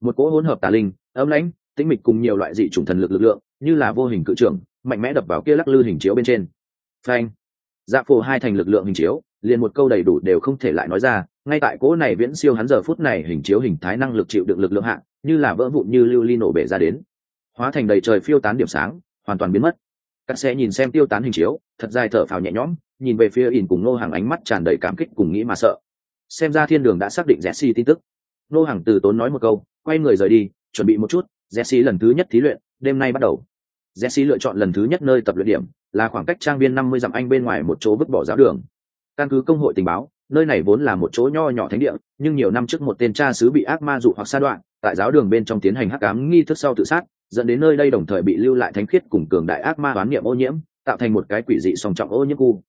Một cỗ hỗn hợp tà linh, ấm lãnh, tĩnh mịch cùng nhiều loại dị chủng thần lực lực lượng, như là vô hình cự trưởng mạnh mẽ đập vào kia lắc lư hình chiếu bên trên. Phanh. Dạ phổ hai thành lực lượng hình chiếu, liền một câu đầy đủ đều không thể lại nói ra, ngay tại cỗ này viễn siêu hắn giờ phút này hình chiếu hình thái năng lực chịu được lực lượng hạng như là vỡ vụn như lưu ly nổ bể ra đến. Hóa thành đầy trời phiêu tán điểm sáng, hoàn toàn biến mất. Các xe nhìn xem tiêu tán hình chiếu, thật dài thở phào nhẹ nhõm, nhìn về phía ỉn cùng nô hàng ánh mắt tràn đầy cảm kích cùng nghĩ mà sợ. Xem ra thiên đường đã xác định jesse tin tức. Nô hàng từ tốn nói một câu, quay người rời đi, chuẩn bị một chút, jesse lần thứ nhất thí luyện, đêm nay bắt đầu jesse lựa chọn lần thứ nhất nơi tập luyện điểm là khoảng cách trang viên năm mươi dặm anh bên ngoài một chỗ vứt bỏ giáo đường. Căn cứ công hội tình báo, nơi này vốn là một chỗ nho nhỏ thánh địa, nhưng nhiều năm trước một tên cha sứ bị ác ma dụ hoặc sa đoạn, tại giáo đường bên trong tiến hành hắc ám nghi thức sau tự sát, dẫn đến nơi đây đồng thời bị lưu lại thánh khiết cùng cường đại ác ma đoán niệm ô nhiễm, tạo thành một cái quỷ dị song trọng ô nhiễm khu.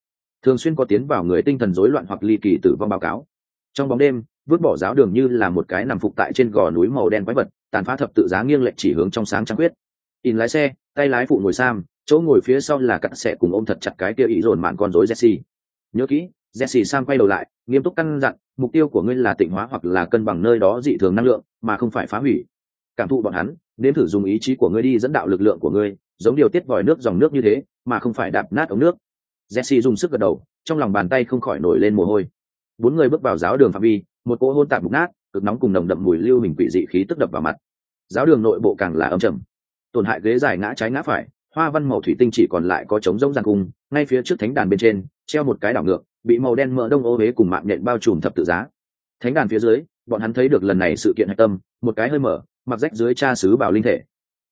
Thường xuyên có tiến vào người tinh thần rối loạn hoặc ly kỳ tử vong báo cáo. Trong bóng đêm, vứt bỏ giáo đường như là một cái nằm phục tại trên gò núi màu đen quái vật, tàn phá thập tự giá nghiêng lệch chỉ hướng trong sáng trắng quyết in lái xe tay lái phụ ngồi sam, chỗ ngồi phía sau là cặn sẽ cùng ôm thật chặt cái kia ý dồn mạn con rối jesse. Nhớ kỹ, jesse sam quay đầu lại, nghiêm túc căn dặn, mục tiêu của ngươi là tịnh hóa hoặc là cân bằng nơi đó dị thường năng lượng, mà không phải phá hủy. Cảm thụ bọn hắn, nên thử dùng ý chí của ngươi đi dẫn đạo lực lượng của ngươi, giống điều tiết vòi nước dòng nước như thế, mà không phải đạp nát ống nước. Jesse dùng sức gật đầu, trong lòng bàn tay không khỏi nổi lên mồ hôi. Bốn người bước vào giáo đường phạm vi, một cỗ hôn tạp mục nát, cực nóng cùng nồng đậm mùi lưu hình quỷ dị khí tức đập vào mặt. Giáo đường nội bộ càng là âm trầm tổn hại ghế dài ngã trái ngã phải, hoa văn màu thủy tinh chỉ còn lại có trống rỗng giàn cung ngay phía trước thánh đàn bên trên, treo một cái đảo ngược, bị màu đen mỡ đông ô huế cùng mạng nhện bao trùm thập tự giá. Thánh đàn phía dưới, bọn hắn thấy được lần này sự kiện hạch tâm, một cái hơi mở, mặc rách dưới cha xứ bảo linh thể.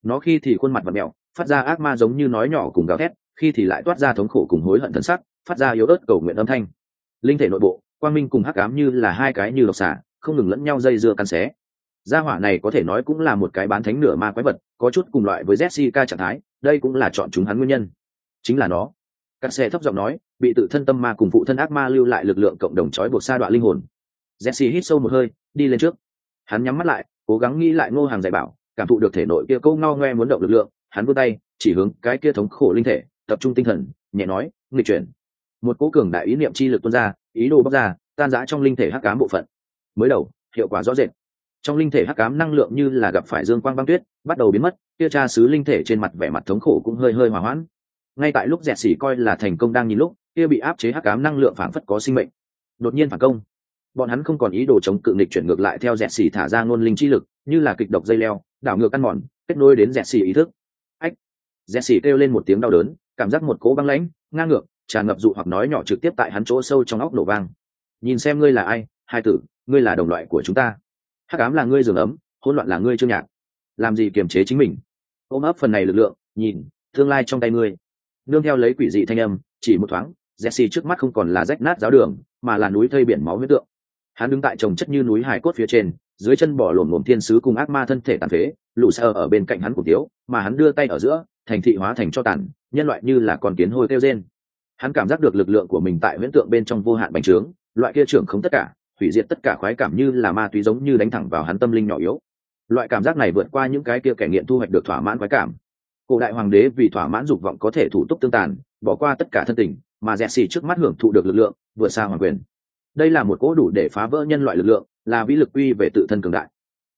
Nó khi thì khuôn mặt và mẹo, phát ra ác ma giống như nói nhỏ cùng gào thét, khi thì lại toát ra thống khổ cùng hối hận thân sắc, phát ra yếu ớt cầu nguyện âm thanh. Linh thể nội bộ, quang minh cùng hắc ám như là hai cái như độc xả không ngừng lẫn nhau dây dưa cắn xé gia hỏa này có thể nói cũng là một cái bán thánh nửa ma quái vật, có chút cùng loại với jessica trạng thái, đây cũng là chọn chúng hắn nguyên nhân. Chính là nó. Các xe thấp giọng nói, bị tự thân tâm ma cùng phụ thân ác ma lưu lại lực lượng cộng đồng trói buộc sa đoạn linh hồn. Jesse hít sâu một hơi, đi lên trước. Hắn nhắm mắt lại, cố gắng nghĩ lại ngô hàng dạy bảo, cảm thụ được thể nội kia câu ngao ngoe muốn động lực lượng. Hắn vươn tay, chỉ hướng cái kia thống khổ linh thể, tập trung tinh thần, nhẹ nói, nghịch chuyển. Một cố cường đại ý niệm chi lực tuôn ra, ý đồ bóc ra, tan rã trong linh thể hắc cám bộ phận. Mới đầu, hiệu quả rõ rệt trong linh thể hắc cám năng lượng như là gặp phải dương quang băng tuyết, bắt đầu biến mất, kia tra sứ linh thể trên mặt vẻ mặt thống khổ cũng hơi hơi hòa hoãn. Ngay tại lúc dẹt xỉ coi là thành công đang nhìn lúc, kia bị áp chế hắc cám năng lượng phản phất có sinh mệnh. Đột nhiên phản công. Bọn hắn không còn ý đồ chống cự nghịch chuyển ngược lại theo dẹt xỉ thả ra ngôn linh chi lực, như là kịch độc dây leo, đảo ngược ăn mòn, kết nối đến dẹt xỉ ý thức. Ách! Dẹt xỉ kêu lên một tiếng đau đớn, cảm giác một cố băng lãnh, ngang ngược, tràn ngập dụ hoặc nói nhỏ trực tiếp tại hắn chỗ sâu trong óc nổ vang. Nhìn xem ngươi là ai, hai tử, ngươi là đồng loại của chúng ta hắc ám là ngươi giường ấm, hỗn loạn là ngươi trương nhạc. Làm gì kiềm chế chính mình? Ôm ấp phần này lực lượng, nhìn, tương lai trong tay ngươi. Nương theo lấy quỷ dị thanh âm, chỉ một thoáng, jesse trước mắt không còn là rách nát giáo đường, mà là núi thây biển máu huyết tượng. Hắn đứng tại trồng chất như núi hải cốt phía trên, dưới chân bỏ lổm lổm thiên sứ cùng ác ma thân thể tàn phế, lũ sơ ở bên cạnh hắn cổ tiếu, mà hắn đưa tay ở giữa, thành thị hóa thành cho tàn, nhân loại như là con kiến hôi kêu rên. Hắn cảm giác được lực lượng của mình tại huyễn tượng bên trong vô hạn bành trướng, loại kia trưởng không tất cả hủy diệt tất cả khoái cảm như là ma túy giống như đánh thẳng vào hắn tâm linh nhỏ yếu. Loại cảm giác này vượt qua những cái kia kẻ nghiện thu hoạch được thỏa mãn khoái cảm. Cổ đại hoàng đế vì thỏa mãn dục vọng có thể thủ túc tương tàn, bỏ qua tất cả thân tình, mà dẹt xì trước mắt hưởng thụ được lực lượng, vượt xa hoàng quyền. Đây là một cỗ đủ để phá vỡ nhân loại lực lượng, là vĩ lực uy về tự thân cường đại.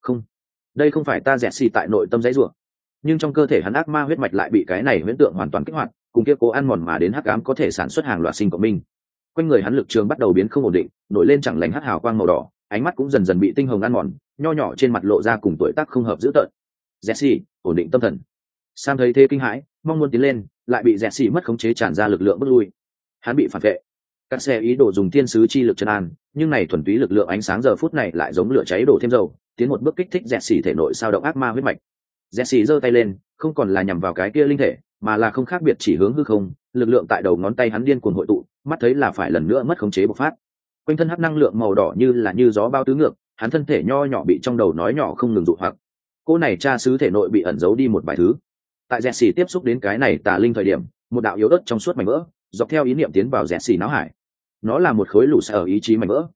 Không, đây không phải ta dẹt xì tại nội tâm giấy ruộng nhưng trong cơ thể hắn ác ma huyết mạch lại bị cái này huyễn tượng hoàn toàn kích hoạt, cùng kia cố ăn mòn mà đến hắc ám có thể sản xuất hàng loạt sinh cộng minh quanh người hắn lực trường bắt đầu biến không ổn định, nổi lên chẳng lành hắt hào quang màu đỏ, ánh mắt cũng dần dần bị tinh hồng ăn mòn, nho nhỏ trên mặt lộ ra cùng tuổi tác không hợp dữ tợn. Jesse, ổn định tâm thần. Sam thấy thế kinh hãi, mong muốn tiến lên, lại bị jesse mất khống chế tràn ra lực lượng bước lui. Hắn bị phản vệ. Các xe ý đồ dùng thiên sứ chi lực chân an, nhưng này thuần túy lực lượng ánh sáng giờ phút này lại giống lửa cháy đổ thêm dầu, tiến một bước kích thích jesse thể nội sao động ác ma huyết mạch. Jesse giơ tay lên, không còn là nhằm vào cái kia linh thể, mà là không khác biệt chỉ hướng hư không lực lượng tại đầu ngón tay hắn điên cuồng hội tụ, mắt thấy là phải lần nữa mất khống chế bộc phát. Quanh thân hắc năng lượng màu đỏ như là như gió bao tứ ngược, hắn thân thể nho nhỏ bị trong đầu nói nhỏ không ngừng dụ hoặc. Cô này cha xứ thể nội bị ẩn giấu đi một vài thứ. Tại dẹt xỉ tiếp xúc đến cái này tà linh thời điểm, một đạo yếu ớt trong suốt mảnh vỡ, dọc theo ý niệm tiến vào dẹt xỉ não hải. Nó là một khối lũ sở ý chí mảnh vỡ.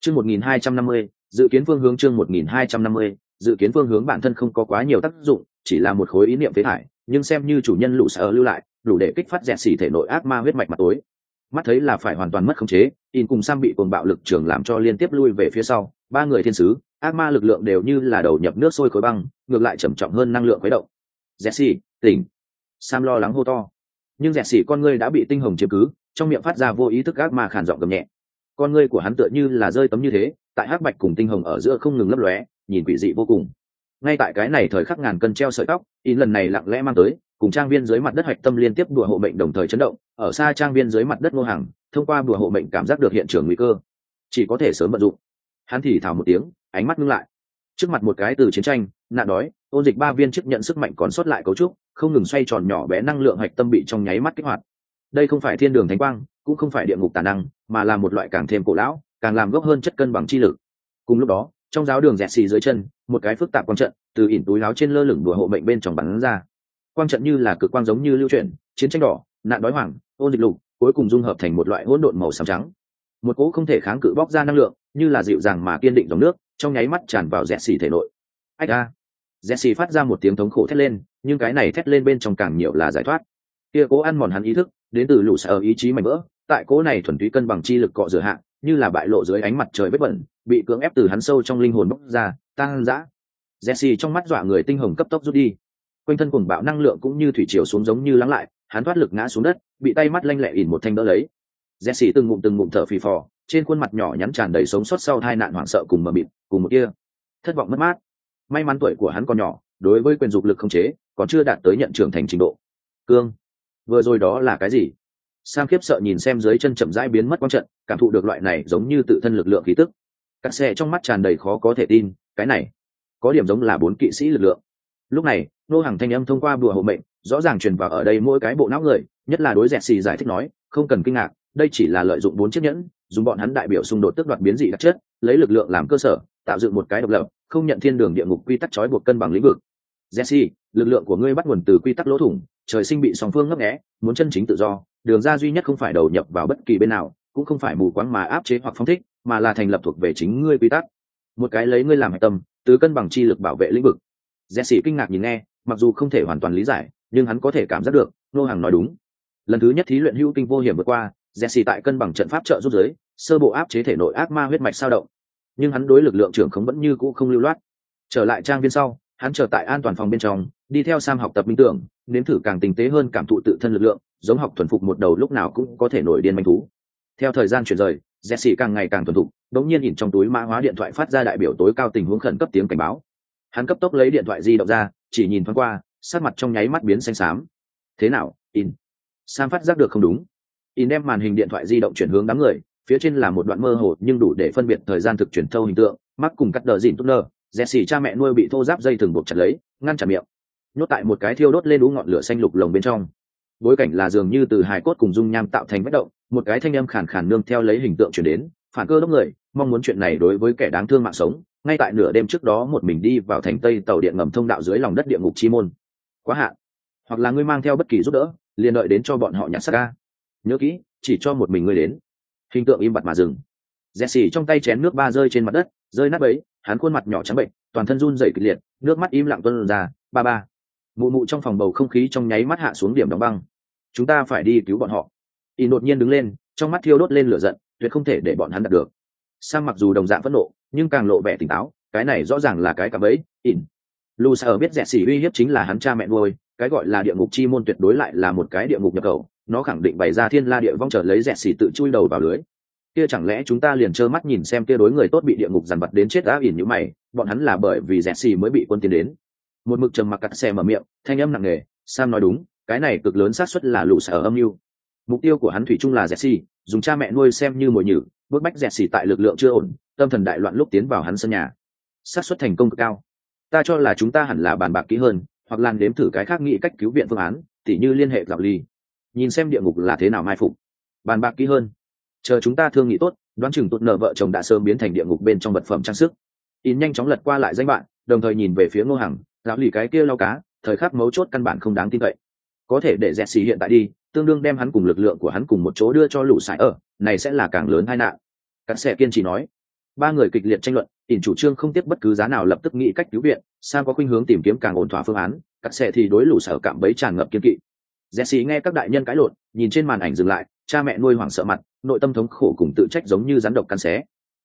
Chương một nghìn hai trăm năm mươi, dự kiến phương hướng chương một nghìn hai trăm năm mươi, dự kiến phương hướng bản thân không có quá nhiều tác dụng, chỉ là một khối ý niệm phế thải nhưng xem như chủ nhân lũ sở lưu lại, đủ để kích phát dẹt xỉ thể nội ác ma huyết mạch mặt tối. Mắt thấy là phải hoàn toàn mất khống chế, in cùng sam bị cuồng bạo lực trường làm cho liên tiếp lui về phía sau. Ba người thiên sứ, ác ma lực lượng đều như là đầu nhập nước sôi khối băng, ngược lại trầm trọng hơn năng lượng khuấy động. Jesse tỉnh. Sam lo lắng hô to. Nhưng dẹt xỉ con ngươi đã bị tinh hồng chiếm cứ, trong miệng phát ra vô ý thức ác ma khàn giọng gầm nhẹ. Con ngươi của hắn tựa như là rơi tấm như thế, tại hắc bạch cùng tinh hồng ở giữa không ngừng lấp lóe, nhìn quỷ dị vô cùng ngay tại cái này thời khắc ngàn cân treo sợi tóc, in lần này lặng lẽ mang tới, cùng trang viên dưới mặt đất hạch tâm liên tiếp đùa hộ mệnh đồng thời chấn động, ở xa trang viên dưới mặt đất ngô hàng thông qua đùa hộ mệnh cảm giác được hiện trường nguy cơ. Chỉ có thể sớm vận dụng. Hắn thì thào một tiếng, ánh mắt ngưng lại. Trước mặt một cái từ chiến tranh, nạn đói, ôn dịch ba viên chức nhận sức mạnh còn sót lại cấu trúc, không ngừng xoay tròn nhỏ bé năng lượng hạch tâm bị trong nháy mắt kích hoạt. Đây không phải thiên đường thánh quang, cũng không phải địa ngục tà năng, mà là một loại càng thêm cổ lão, càng làm gốc hơn chất cân bằng chi lực. Cùng lúc đó trong giáo đường rẻ xì dưới chân một cái phức tạp quang trận từ ỉn túi láo trên lơ lửng đùa hộ mệnh bên trong bắn ra. Quang trận như là cực quang giống như lưu chuyển chiến tranh đỏ nạn đói hoàng ôn dịch lục cuối cùng dung hợp thành một loại hỗn độn màu xám trắng. Một cỗ không thể kháng cự bóc ra năng lượng như là dịu dàng mà kiên định dòng nước trong nháy mắt tràn vào rẻ xì thể nội. Ách a! Xì phát ra một tiếng thống khổ thét lên, nhưng cái này thét lên bên trong càng nhiều là giải thoát. Kia cố ăn mòn hắn ý thức, đến từ lũ sở ý chí mảnh vỡ, tại cố này thuần túy cân bằng chi lực cọ rửa hạ, như là bại lộ dưới ánh mặt trời vết bẩn, bị cưỡng ép từ hắn sâu trong linh hồn bốc ra, tăng dã. Jesse trong mắt dọa người tinh hồng cấp tốc rút đi. Quanh thân cuồng bạo năng lượng cũng như thủy triều xuống giống như lắng lại, hắn thoát lực ngã xuống đất, bị tay mắt lanh lẹ ỉn một thanh đỡ lấy. Jesse từng ngụm từng ngụm thở phì phò, trên khuôn mặt nhỏ nhắn tràn đầy sống sót sau tai nạn hoảng sợ cùng mờ mịt, cùng một kia thất vọng mất mát may mắn tuổi của hắn còn nhỏ đối với quyền dục lực không chế còn chưa đạt tới nhận trưởng thành trình độ cương vừa rồi đó là cái gì sam khiếp sợ nhìn xem dưới chân chậm rãi biến mất quang trận cảm thụ được loại này giống như tự thân lực lượng khí tức cắt xe trong mắt tràn đầy khó có thể tin, cái này, có điểm giống là bốn kỵ sĩ lực lượng. Lúc này, nô hàng thanh âm thông qua bùa hộ mệnh, rõ ràng truyền vào ở đây mỗi cái bộ não người, nhất là đối dẹt xì giải thích nói, không cần kinh ngạc, đây chỉ là lợi dụng bốn chiếc nhẫn, dùng bọn hắn đại biểu xung đột tước đoạt biến dị đặc chất, lấy lực lượng làm cơ sở, tạo dựng một cái độc lập, không nhận thiên đường địa ngục quy tắc trói buộc cân bằng lĩnh vực. Jesse lực lượng của ngươi bắt nguồn từ quy tắc lỗ thủng, trời sinh bị song phương ngấp nghẽ muốn chân chính tự do, đường ra duy nhất không phải đầu nhập vào bất kỳ bên nào, cũng không phải mù quáng mà áp chế hoặc phong thích mà là thành lập thuộc về chính ngươi quy tắc. Một cái lấy ngươi làm hạch tâm, tứ cân bằng chi lực bảo vệ lĩnh vực. Jesse kinh ngạc nhìn nghe, mặc dù không thể hoàn toàn lý giải, nhưng hắn có thể cảm giác được nô hàng nói đúng. Lần thứ nhất thí luyện hữu kinh vô hiểm vượt qua, jesse tại cân bằng trận pháp trợ rút giới, sơ bộ áp chế thể nội ác ma huyết mạch sao động. Nhưng hắn đối lực lượng trưởng khống vẫn như cũ không lưu loát. Trở lại trang viên sau, hắn trở tại an toàn phòng bên trong, đi theo sam học tập minh tưởng, nếm thử càng tinh tế hơn cảm thụ tự thân lực lượng, giống học thuần phục một đầu lúc nào cũng có thể nổi điên manh thú. Theo thời gian chuyển rời jesse càng ngày càng thuần thục, đống nhiên nhìn trong túi mã hóa điện thoại phát ra đại biểu tối cao tình huống khẩn cấp tiếng cảnh báo. Hắn cấp tốc lấy điện thoại di động ra, chỉ nhìn thoáng qua sát mặt trong nháy mắt biến xanh xám. Thế nào, in? Sam phát giác được không đúng. In đem màn hình điện thoại di động chuyển hướng đám người, phía trên là một đoạn mơ hồ nhưng đủ để phân biệt thời gian thực chuyển thâu hình tượng, mắc cùng cắt đờ dìn tốt nơ. Dẹt cha mẹ nuôi bị thô giáp dây thừng buộc chặt lấy, ngăn chặn miệng. Nhốt tại một cái thiêu đốt lên đũ ngọn lửa xanh lục lồng bên trong. Bối cảnh là dường như từ hài cốt cùng dung nham tạo thành vết động một cái thanh âm khàn khàn nương theo lấy hình tượng chuyển đến, phản cơ đốc người, mong muốn chuyện này đối với kẻ đáng thương mạng sống. Ngay tại nửa đêm trước đó một mình đi vào thành tây tàu điện ngầm thông đạo dưới lòng đất địa ngục chi môn. Quá hạn. Hoặc là ngươi mang theo bất kỳ giúp đỡ, liền đợi đến cho bọn họ nhặt xác ca. Nhớ kỹ, chỉ cho một mình ngươi đến. Hình tượng im bặt mà dừng. Jesse trong tay chén nước ba rơi trên mặt đất, rơi nát bấy, hắn khuôn mặt nhỏ trắng bệnh, toàn thân run rẩy kịch liệt, nước mắt im lặng tuôn ra, ba ba. Mụ mụ trong phòng bầu không khí trong nháy mắt hạ xuống điểm đóng băng. Chúng ta phải đi cứu bọn họ y đột nhiên đứng lên, trong mắt thiêu đốt lên lửa giận, tuyệt không thể để bọn hắn đạt được. Sam mặc dù đồng dạng phẫn nộ, nhưng càng lộ vẻ tỉnh táo, cái này rõ ràng là cái cả bẫy in lu sa ở biết rẻ xỉ uy hiếp chính là hắn cha mẹ nuôi, cái gọi là địa ngục chi môn tuyệt đối lại là một cái địa ngục nhập khẩu, nó khẳng định bày ra thiên la địa vong trở lấy rẻ xỉ tự chui đầu vào lưới. Kia chẳng lẽ chúng ta liền trơ mắt nhìn xem kia đối người tốt bị địa ngục dằn vặt đến chết đã ỉn như mày, bọn hắn là bởi vì rẻ xỉ mới bị quân tiến đến. Một mực trầm mặc cắt xe mở miệng, thanh âm nặng nề, sam nói đúng, cái này cực lớn xác suất là lũ sở âm mưu mục tiêu của hắn thủy chung là Jesse, dùng cha mẹ nuôi xem như mồi nhử, bước bách Jesse tại lực lượng chưa ổn, tâm thần đại loạn lúc tiến vào hắn sân nhà. xác suất thành công cực cao. Ta cho là chúng ta hẳn là bàn bạc kỹ hơn, hoặc làn đếm thử cái khác nghĩ cách cứu viện phương án, tỉ như liên hệ gặp ly. Nhìn xem địa ngục là thế nào mai phục. Bàn bạc kỹ hơn. Chờ chúng ta thương nghị tốt, đoán chừng tốt nợ vợ chồng đã sớm biến thành địa ngục bên trong vật phẩm trang sức. In nhanh chóng lật qua lại danh bạn, đồng thời nhìn về phía Ngô Hằng, lão lì cái kia lau cá, thời khắc mấu chốt căn bản không đáng tin cậy. Có thể để Jesse hiện tại đi, tương đương đem hắn cùng lực lượng của hắn cùng một chỗ đưa cho lũ sải ở, này sẽ là càng lớn hai nạn. Cắt xe kiên trì nói. Ba người kịch liệt tranh luận, ỉn chủ trương không tiếp bất cứ giá nào lập tức nghĩ cách cứu viện sang có khuynh hướng tìm kiếm càng ổn thỏa phương án cắt xe thì đối lũ sở cảm bấy tràn ngập kiên kỵ. Jesse nghe các đại nhân cãi lộn, nhìn trên màn ảnh dừng lại, cha mẹ nuôi hoảng sợ mặt, nội tâm thống khổ cùng tự trách giống như rắn độc căn xé.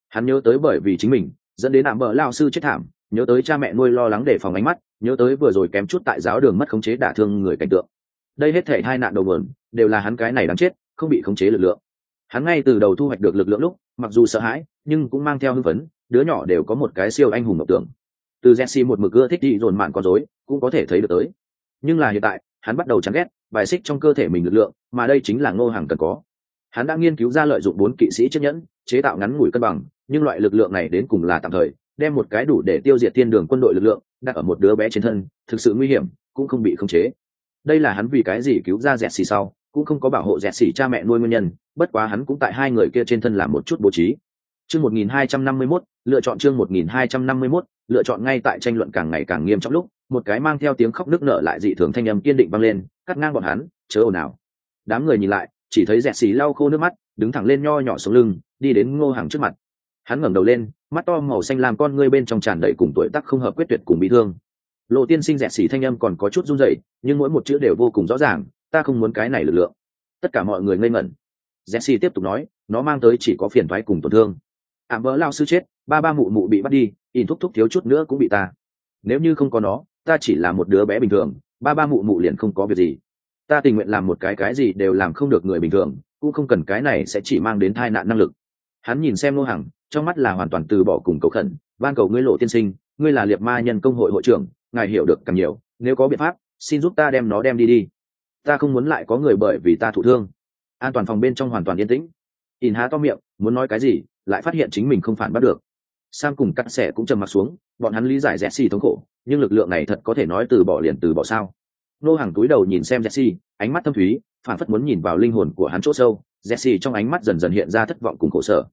Hắn nhớ tới bởi vì chính mình, dẫn đến ảm bỡ lao sư chết thảm, nhớ tới cha mẹ nuôi lo lắng để phòng ánh mắt, nhớ tới vừa rồi kém chút tại giáo đường mất khống chế đả thương người cảnh tượng đây hết thể hai nạn đầu mượn đều là hắn cái này đáng chết, không bị khống chế lực lượng. Hắn ngay từ đầu thu hoạch được lực lượng lúc, mặc dù sợ hãi, nhưng cũng mang theo hưng phấn, đứa nhỏ đều có một cái siêu anh hùng mộng tưởng. Từ jesse một mực ưa thích đi dồn mạn con dối cũng có thể thấy được tới. Nhưng là hiện tại, hắn bắt đầu chán ghét, bài xích trong cơ thể mình lực lượng, mà đây chính là ngô hàng cần có. Hắn đã nghiên cứu ra lợi dụng bốn kỵ sĩ chiếc nhẫn, chế tạo ngắn ngủi cân bằng, nhưng loại lực lượng này đến cùng là tạm thời, đem một cái đủ để tiêu diệt thiên đường quân đội lực lượng, đặt ở một đứa bé trên thân, thực sự nguy hiểm, cũng không bị khống chế đây là hắn vì cái gì cứu ra dẹt xì sau, cũng không có bảo hộ dẹt xì cha mẹ nuôi nguyên nhân, bất quá hắn cũng tại hai người kia trên thân làm một chút bố trí. Chương một nghìn hai trăm năm mươi mốt, lựa chọn chương một nghìn hai trăm năm mươi mốt, lựa chọn ngay tại tranh luận càng ngày càng nghiêm trọng lúc, một cái mang theo tiếng khóc nức nở lại dị thường thanh âm kiên định vang lên, cắt ngang bọn hắn, chớ ồn ào. Đám người nhìn lại, chỉ thấy dẹt xì lau khô nước mắt, đứng thẳng lên nho nhỏ xuống lưng, đi đến ngô hàng trước mặt. Hắn ngẩng đầu lên, mắt to màu xanh làm con ngươi bên trong tràn đầy cùng tuổi tác không hợp quyết tuyệt cùng bị thương lộ tiên sinh dẹt xỉ thanh âm còn có chút run rẩy, nhưng mỗi một chữ đều vô cùng rõ ràng, ta không muốn cái này lực lượng. Tất cả mọi người ngây ngẩn. Dẹt xỉ tiếp tục nói, nó mang tới chỉ có phiền thoái cùng tổn thương. À, Ảm vỡ lao sư chết, ba ba mụ mụ bị bắt đi in thúc thúc thiếu chút nữa cũng bị ta. Nếu như không có nó, ta chỉ là một đứa bé bình thường, ba ba mụ mụ liền không có việc gì. Ta tình nguyện làm một cái cái gì đều làm không được người bình thường, cũng không cần cái này sẽ chỉ mang đến tai nạn năng lực. Hắn nhìn xem nô hằng, trong mắt là hoàn toàn từ bỏ cùng cầu khẩn, van cầu ngươi lộ tiên sinh, ngươi là liệt ma nhân công hội hội trưởng ngài hiểu được càng nhiều, nếu có biện pháp, xin giúp ta đem nó đem đi đi. Ta không muốn lại có người bởi vì ta thụ thương. An toàn phòng bên trong hoàn toàn yên tĩnh. In há to miệng, muốn nói cái gì, lại phát hiện chính mình không phản bắt được. Sam cùng cắt xẻ cũng trầm mặt xuống, bọn hắn lý giải jesse thống khổ, nhưng lực lượng này thật có thể nói từ bỏ liền từ bỏ sao? Nô hàng túi đầu nhìn xem jesse, ánh mắt thâm thúy phản phất muốn nhìn vào linh hồn của hắn chỗ sâu. Jesse trong ánh mắt dần dần hiện ra thất vọng cùng khổ sở.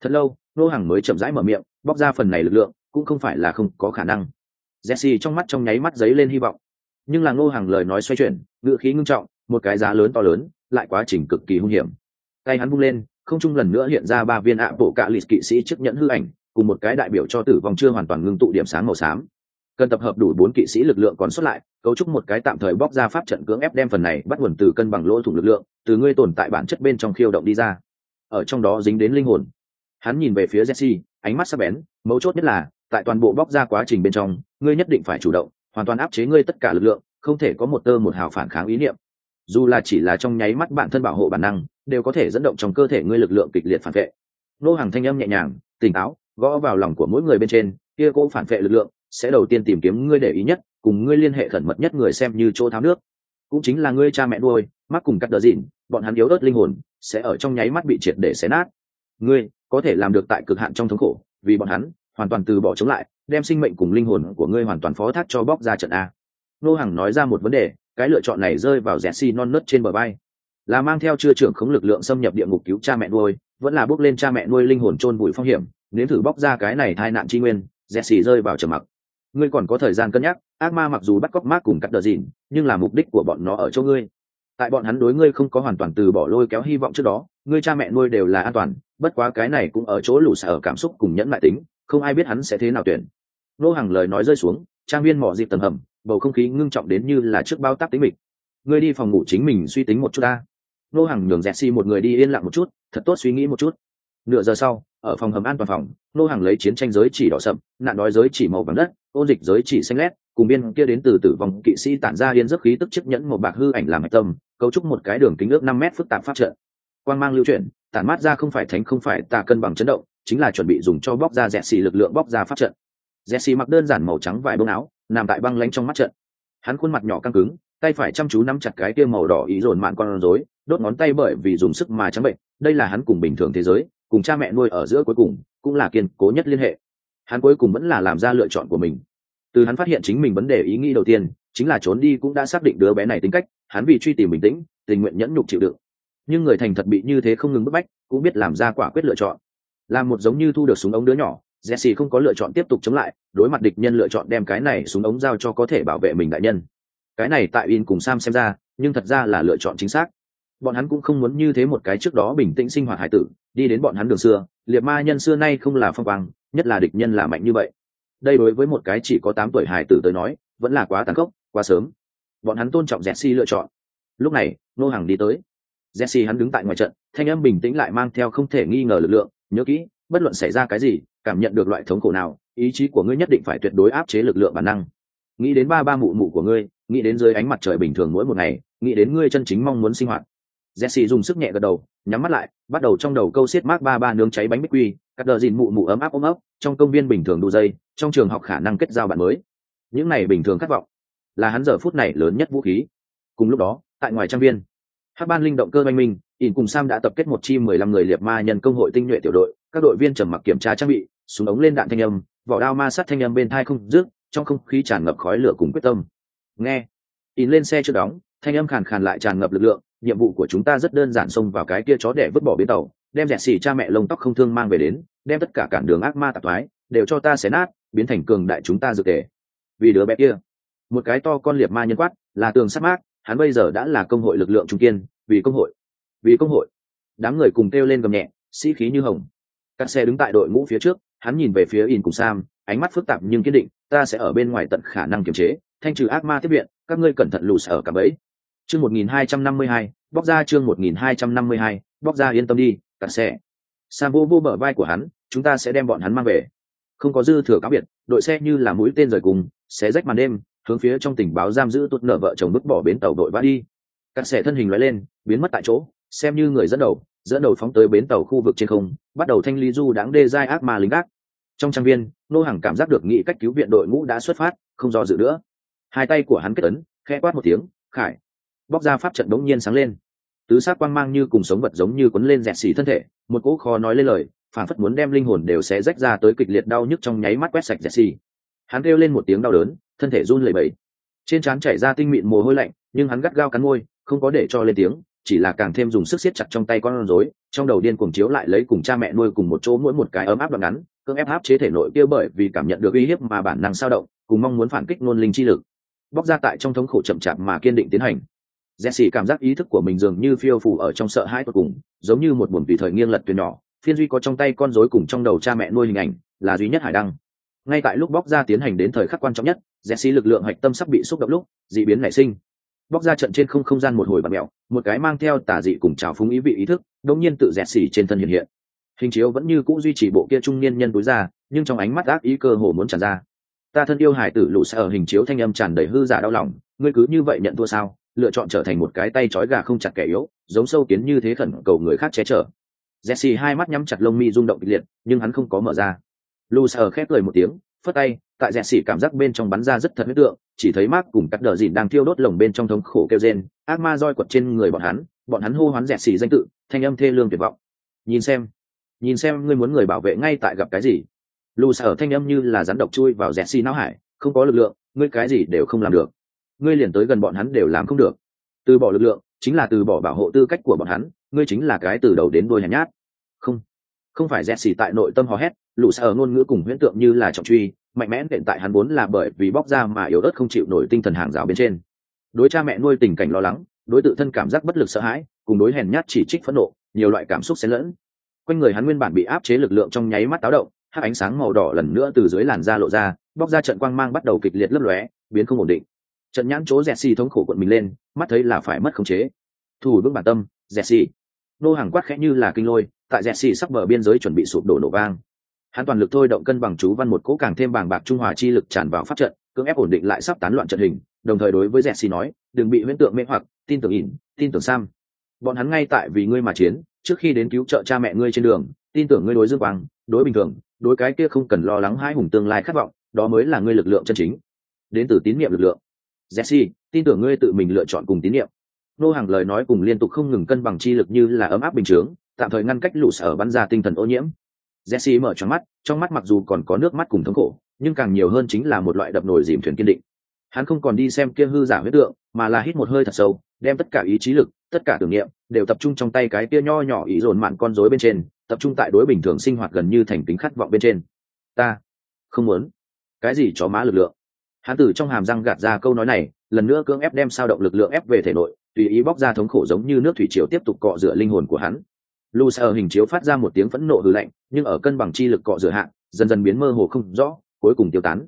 Thật lâu, nô hàng mới chậm rãi mở miệng, bóc ra phần này lực lượng, cũng không phải là không có khả năng jesse trong mắt trong nháy mắt giấy lên hy vọng. Nhưng là ngô hàng lời nói xoay chuyển, ngữ khí ngưng trọng, một cái giá lớn to lớn, lại quá trình cực kỳ hung hiểm. Tay hắn bung lên, không chung lần nữa hiện ra ba viên ạ bộ cạ lịch kỵ sĩ chức nhận hư ảnh, cùng một cái đại biểu cho tử vong chưa hoàn toàn ngưng tụ điểm sáng màu xám. Cần tập hợp đủ bốn kỵ sĩ lực lượng còn xuất lại, cấu trúc một cái tạm thời bóc ra pháp trận cưỡng ép đem phần này bắt nguồn từ cân bằng lỗ thủng lực lượng, từ ngươi tồn tại bản chất bên trong khiêu động đi ra. Ở trong đó dính đến linh hồn. Hắn nhìn về phía jesse, ánh mắt sắc bén, mấu chốt nhất là tại toàn bộ bóc ra quá trình bên trong, ngươi nhất định phải chủ động, hoàn toàn áp chế ngươi tất cả lực lượng, không thể có một tơ một hào phản kháng ý niệm. Dù là chỉ là trong nháy mắt bản thân bảo hộ bản năng, đều có thể dẫn động trong cơ thể ngươi lực lượng kịch liệt phản vệ. Nô hàng thanh âm nhẹ nhàng, tỉnh táo, gõ vào lòng của mỗi người bên trên, kia cỗ phản vệ lực lượng sẽ đầu tiên tìm kiếm ngươi để ý nhất, cùng ngươi liên hệ khẩn mật nhất người xem như chỗ tháo nước. Cũng chính là ngươi cha mẹ nuôi, mắc cùng cắt đờ dịn, bọn hắn yếu ớt linh hồn, sẽ ở trong nháy mắt bị triệt để xé nát. Ngươi có thể làm được tại cực hạn trong thống khổ, vì bọn hắn hoàn toàn từ bỏ chống lại đem sinh mệnh cùng linh hồn của ngươi hoàn toàn phó thác cho bóc ra trận a nô hằng nói ra một vấn đề cái lựa chọn này rơi vào rẽ xi non nớt trên bờ bay là mang theo chưa trưởng khống lực lượng xâm nhập địa ngục cứu cha mẹ nuôi vẫn là bước lên cha mẹ nuôi linh hồn chôn vùi phong hiểm nếu thử bóc ra cái này tai nạn tri nguyên Jesse rơi vào trầm mặc. Ngươi còn có thời gian cân nhắc, ác ma mặc dù bắt cóc mát cùng cắt đờ dìn nhưng là mục đích của bọn nó ở chỗ ngươi. Tại bọn hắn đối ngươi không có hoàn toàn từ bỏ lôi kéo hy vọng trước đó, ngươi cha mẹ nuôi đều là an toàn, bất quá cái này cũng ở chỗ lũ ở cảm xúc cùng nhẫn mại tính, không ai biết hắn sẽ thế nào tuyển. Nô hàng lời nói rơi xuống, trang viên mỏ dịp tầng hầm, bầu không khí ngưng trọng đến như là trước bao tác tính mịch. Ngươi đi phòng ngủ chính mình suy tính một chút ta. Nô hàng nhường Jesse một người đi yên lặng một chút, thật tốt suy nghĩ một chút. Nửa giờ sau, ở phòng hầm an toàn phòng nô hàng lấy chiến tranh giới chỉ đỏ sậm nạn đói giới chỉ màu vàng đất ôn dịch giới chỉ xanh lét cùng biên kia đến từ tử vong kỵ sĩ tản ra yên giấc khí tức chiếc nhẫn một bạc hư ảnh làm hạch tâm cấu trúc một cái đường kính ước năm mét phức tạp phát trợ. quan mang lưu chuyển tản mát ra không phải thánh không phải tà cân bằng chấn động chính là chuẩn bị dùng cho bóc ra dẹt xì lực lượng bóc ra phát trận. Dẹt xì mặc đơn giản màu trắng vải bông áo, nằm tại băng lanh trong mắt trận. Hắn khuôn mặt nhỏ căng cứng, tay phải chăm chú nắm chặt cái kia màu đỏ ý dồn mạn con rối, đốt ngón tay bởi vì dùng sức mà trắng bệnh, đây là hắn cùng bình thường thế giới, cùng cha mẹ nuôi ở giữa cuối cùng, cũng là kiên cố nhất liên hệ. Hắn cuối cùng vẫn là làm ra lựa chọn của mình. Từ hắn phát hiện chính mình vấn đề ý nghĩ đầu tiên, chính là trốn đi cũng đã xác định đứa bé này tính cách, hắn vì truy tìm bình tĩnh, tình nguyện nhẫn nhục chịu đựng. Nhưng người thành thật bị như thế không ngừng bức bách, cũng biết làm ra quả quyết lựa chọn làm một giống như thu được súng ống đứa nhỏ, jesse không có lựa chọn tiếp tục chống lại, đối mặt địch nhân lựa chọn đem cái này súng ống giao cho có thể bảo vệ mình đại nhân. Cái này tại in cùng sam xem ra, nhưng thật ra là lựa chọn chính xác. Bọn hắn cũng không muốn như thế một cái trước đó bình tĩnh sinh hoạt hải tử, đi đến bọn hắn đường xưa, liệt ma nhân xưa nay không là phong quang, nhất là địch nhân là mạnh như vậy. Đây đối với một cái chỉ có tám tuổi hải tử tới nói, vẫn là quá tàn khốc, quá sớm. Bọn hắn tôn trọng jesse lựa chọn. Lúc này, nô hàng đi tới. Jesse hắn đứng tại ngoài trận, thanh âm bình tĩnh lại mang theo không thể nghi ngờ lực lượng nhớ kỹ bất luận xảy ra cái gì cảm nhận được loại thống khổ nào ý chí của ngươi nhất định phải tuyệt đối áp chế lực lượng bản năng nghĩ đến ba ba mụ mụ của ngươi nghĩ đến dưới ánh mặt trời bình thường mỗi một ngày nghĩ đến ngươi chân chính mong muốn sinh hoạt Jesse dùng sức nhẹ gật đầu, nhắm mắt lại, bắt đầu trong đầu câu xiết Mark ba ba nướng cháy bánh bích quy, cắt đờ dìn mụ mụ ấm áp ôm ấp, trong công viên bình thường đu dây, trong trường học khả năng kết giao bạn mới. Những này bình thường khát vọng, là hắn giờ phút này lớn nhất vũ khí. Cùng lúc đó, tại ngoài trang viên, Hắc ban linh động cơ oanh minh, ỉn cùng Sam đã tập kết một chi mười lăm người liệt ma nhân công hội tinh nhuệ tiểu đội, các đội viên trầm mặc kiểm tra trang bị, súng ống lên đạn thanh âm, vỏ đao ma sát thanh âm bên tai không dứt, trong không khí tràn ngập khói lửa cùng quyết tâm. Nghe, ỉn lên xe chưa đóng, thanh âm khàn khàn lại tràn ngập lực lượng, nhiệm vụ của chúng ta rất đơn giản xông vào cái kia chó để vứt bỏ biến tàu đem rẻ xỉ cha mẹ lông tóc không thương mang về đến đem tất cả cản đường ác ma tạp thoái đều cho ta xé nát biến thành cường đại chúng ta dự tề vì đứa bé kia một cái to con liệt ma nhân quát là tường sắt mát hắn bây giờ đã là công hội lực lượng trung kiên, vì công hội, vì công hội. Đám người cùng kêu lên gầm nhẹ, sĩ khí như hồng. Các xe đứng tại đội ngũ phía trước, hắn nhìn về phía in cùng sam, ánh mắt phức tạp nhưng kiên định, ta sẽ ở bên ngoài tận khả năng kiềm chế, thanh trừ ác ma tiếp viện, các ngươi cẩn thận lù sở cả bẫy. Chương một nghìn hai trăm năm mươi hai, bóc ra chương một nghìn hai trăm năm mươi hai, bóc ra yên tâm đi các xe. Sam vô vô bờ vai của hắn, chúng ta sẽ đem bọn hắn mang về. Không có dư thừa cáo biệt, đội xe như là mũi tên rời cùng, xé rách màn đêm hướng phía trong tình báo giam giữ tuột nở vợ chồng bức bỏ bến tàu đội vã đi. Cắt xẻ thân hình loại lên, biến mất tại chỗ, xem như người dẫn đầu dẫn đầu phóng tới bến tàu khu vực trên không, bắt đầu thanh lý du đáng đê giai ác ma lính gác. Trong trang viên, nô hàng cảm giác được nghị cách cứu viện đội ngũ đã xuất phát, không do dự nữa. Hai tay của hắn kết ấn, khẽ quát một tiếng, khải. Bóc ra pháp trận đống nhiên sáng lên. Tứ sát quang mang như cùng sống vật giống như quấn lên dẹt xỉ thân thể, một cỗ khó nói lên lời phản phất muốn đem linh hồn đều sẽ rách ra tới kịch liệt đau nhức trong nháy mắt quét sạch dẹt xỉ hắn kêu lên một tiếng đau đớn, thân thể run lẩy bẩy. Trên trán chảy ra tinh mịn mồ hôi lạnh, nhưng hắn gắt gao cắn môi, không có để cho lên tiếng, chỉ là càng thêm dùng sức siết chặt trong tay con rối, trong đầu điên cuồng chiếu lại lấy cùng cha mẹ nuôi cùng một chỗ mỗi một cái ấm áp đoạn ngắn, cưỡng ép áp chế thể nội kia bởi vì cảm nhận được uy hiếp mà bản năng sao động, cùng mong muốn phản kích nôn linh chi lực. Bóc ra tại trong thống khổ chậm chạp mà kiên định tiến hành. Jesse cảm giác ý thức của mình dường như phiêu phủ ở trong sợ hãi tột cùng, giống như một buồn tùy thời nghiêng lật tuyệt nhỏ, phiên duy có trong tay con rối cùng trong đầu cha mẹ nuôi hình ảnh, là duy nhất hải đăng ngay tại lúc bóc ra tiến hành đến thời khắc quan trọng nhất jesse lực lượng hạch tâm sắp bị xúc động lúc, dị biến nảy sinh. Bóc ra trận trên không không gian một hồi bạt mẹo một cái mang theo tả dị cùng trào phúng ý vị ý thức, đống nhiên tự dẹt xỉ trên thân hiện hiện. Hình chiếu vẫn như cũ duy trì bộ kia trung niên nhân túi ra, nhưng trong ánh mắt ác ý cơ hồ muốn tràn ra. Ta thân yêu hải tử lụ sẽ ở hình chiếu thanh âm tràn đầy hư giả đau lòng, ngươi cứ như vậy nhận thua sao? Lựa chọn trở thành một cái tay trói gà không chặt kẻ yếu, giống sâu kiến như thế khẩn cầu người khác che chở. Jesse hai mắt nhắm chặt lông mi rung động kịch liệt, nhưng hắn không có mở ra lù sờ khép cười một tiếng, phất tay, tại dẹt xỉ cảm giác bên trong bắn ra rất thật huyết tượng, chỉ thấy mark cùng cắt đờ dìn đang thiêu đốt lồng bên trong thống khổ kêu rên, ác ma roi quật trên người bọn hắn bọn hắn hô hoán dẹt xỉ danh tự, thanh âm thê lương tuyệt vọng. Nhìn xem nhìn xem ngươi muốn người bảo vệ ngay tại gặp cái gì. Lù sở thanh âm như là rắn độc chui vào dẹt xỉ não hải, không có lực lượng, ngươi cái gì đều không làm được. Ngươi liền tới gần bọn hắn đều làm không được. Từ bỏ lực lượng, chính là từ bỏ bảo hộ tư cách của bọn hắn, ngươi chính là cái từ đầu đến đuôi hèn nhát. Không không phải dẹt xỉ tại nội tâm hò hét lũ sở ngôn ngữ cùng huyễn tượng như là trọng truy, mạnh mẽ hiện tại hắn vốn là bởi vì bóc ra mà yếu ớt không chịu nổi tinh thần hàng rào bên trên. Đối cha mẹ nuôi tình cảnh lo lắng, đối tự thân cảm giác bất lực sợ hãi, cùng đối hèn nhát chỉ trích phẫn nộ, nhiều loại cảm xúc xen lẫn. Quanh người hắn nguyên bản bị áp chế lực lượng trong nháy mắt táo động, hắc ánh sáng màu đỏ lần nữa từ dưới làn da lộ ra, bóc ra trận quang mang bắt đầu kịch liệt lấp lóe, biến không ổn định. Trận nhãn chỗ dẹt xì thống khổ cuộn mình lên, mắt thấy là phải mất khống chế. Thủ vững bản tâm dẹt xì nô hàng quát khẽ như là kinh lôi, tại dẹt xì sắp bờ biên giới chuẩn bị sụp đổ nổ vang hắn toàn lực thôi động cân bằng chú văn một cỗ càng thêm bàng bạc trung hòa chi lực tràn vào pháp trận, cưỡng ép ổn định lại sắp tán loạn trận hình, đồng thời đối với dẹt xì nói, đừng bị huyễn tượng mê hoặc, tin tưởng ỉn, tin tưởng sam. Bọn hắn ngay tại vì ngươi mà chiến, trước khi đến cứu trợ cha mẹ ngươi trên đường, tin tưởng ngươi đối dương quang, đối bình thường, đối cái kia không cần lo lắng hai hùng tương lai khát vọng, đó mới là ngươi lực lượng chân chính. Đến từ tín nhiệm lực lượng. Jesse tin tưởng ngươi tự mình lựa chọn cùng tín nhiệm nô hàng lời nói cùng liên tục không ngừng cân bằng chi lực như là ấm áp bình chướng, tạm thời ngăn cách lũ sở bắn ra tinh thần ô nhiễm jesse mở tròn mắt, trong mắt mặc dù còn có nước mắt cùng thống khổ, nhưng càng nhiều hơn chính là một loại đập nồi dìm thuyền kiên định. Hắn không còn đi xem kia hư giả huyết tượng, mà là hít một hơi thật sâu, đem tất cả ý chí lực, tất cả tưởng niệm, đều tập trung trong tay cái kia nho nhỏ ý dồn mạn con rối bên trên, tập trung tại đối bình thường sinh hoạt gần như thành tính khát vọng bên trên. Ta không muốn. Cái gì chó má lực lượng? Hắn từ trong hàm răng gạt ra câu nói này, lần nữa cưỡng ép đem sao động lực lượng ép về thể nội, tùy ý bóc ra thống khổ giống như nước thủy triều tiếp tục cọ rửa linh hồn của hắn lu sa ở hình chiếu phát ra một tiếng phẫn nộ hư lạnh, nhưng ở cân bằng chi lực cọ rửa hạn dần dần biến mơ hồ không rõ, cuối cùng tiêu tán.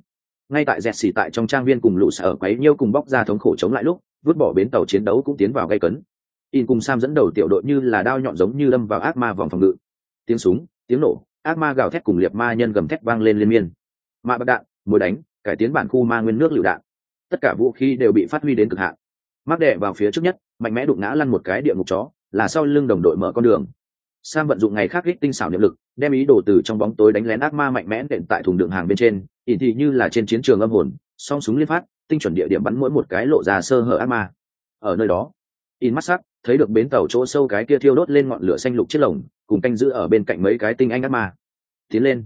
Ngay tại dẹt xì tại trong trang viên cùng lũ Sở ở quấy nhiêu cùng bóc ra thống khổ chống lại lúc, vứt bỏ bến tàu chiến đấu cũng tiến vào gây cấn. In cùng sam dẫn đầu tiểu đội như là đao nhọn giống như lâm vào ác ma vòng phòng ngự. Tiếng súng, tiếng nổ, ác ma gào thét cùng liệt ma nhân gầm thét vang lên liên miên. Ma bạc đạn mối đánh, cải tiến bản khu ma nguyên nước lựu đạn. Tất cả vũ khí đều bị phát huy đến cực hạn. Mắc đệ vào phía trước nhất, mạnh mẽ đụng ngã lăn một cái địa ngục chó, là sau lưng đồng đội mở con đường sam vận dụng ngày khác ít tinh xảo niệm lực, đem ý đồ từ trong bóng tối đánh lén ác ma mạnh mẽ đệm tại thùng đựng hàng bên trên, ỉn thị như là trên chiến trường âm hồn, song súng liên phát, tinh chuẩn địa điểm bắn mỗi một cái lộ ra sơ hở ác ma. Ở nơi đó in mắt sắc, thấy được bến tàu chỗ sâu cái kia thiêu đốt lên ngọn lửa xanh lục chiếc lồng, cùng canh giữ ở bên cạnh mấy cái tinh anh ác ma. Tiến lên,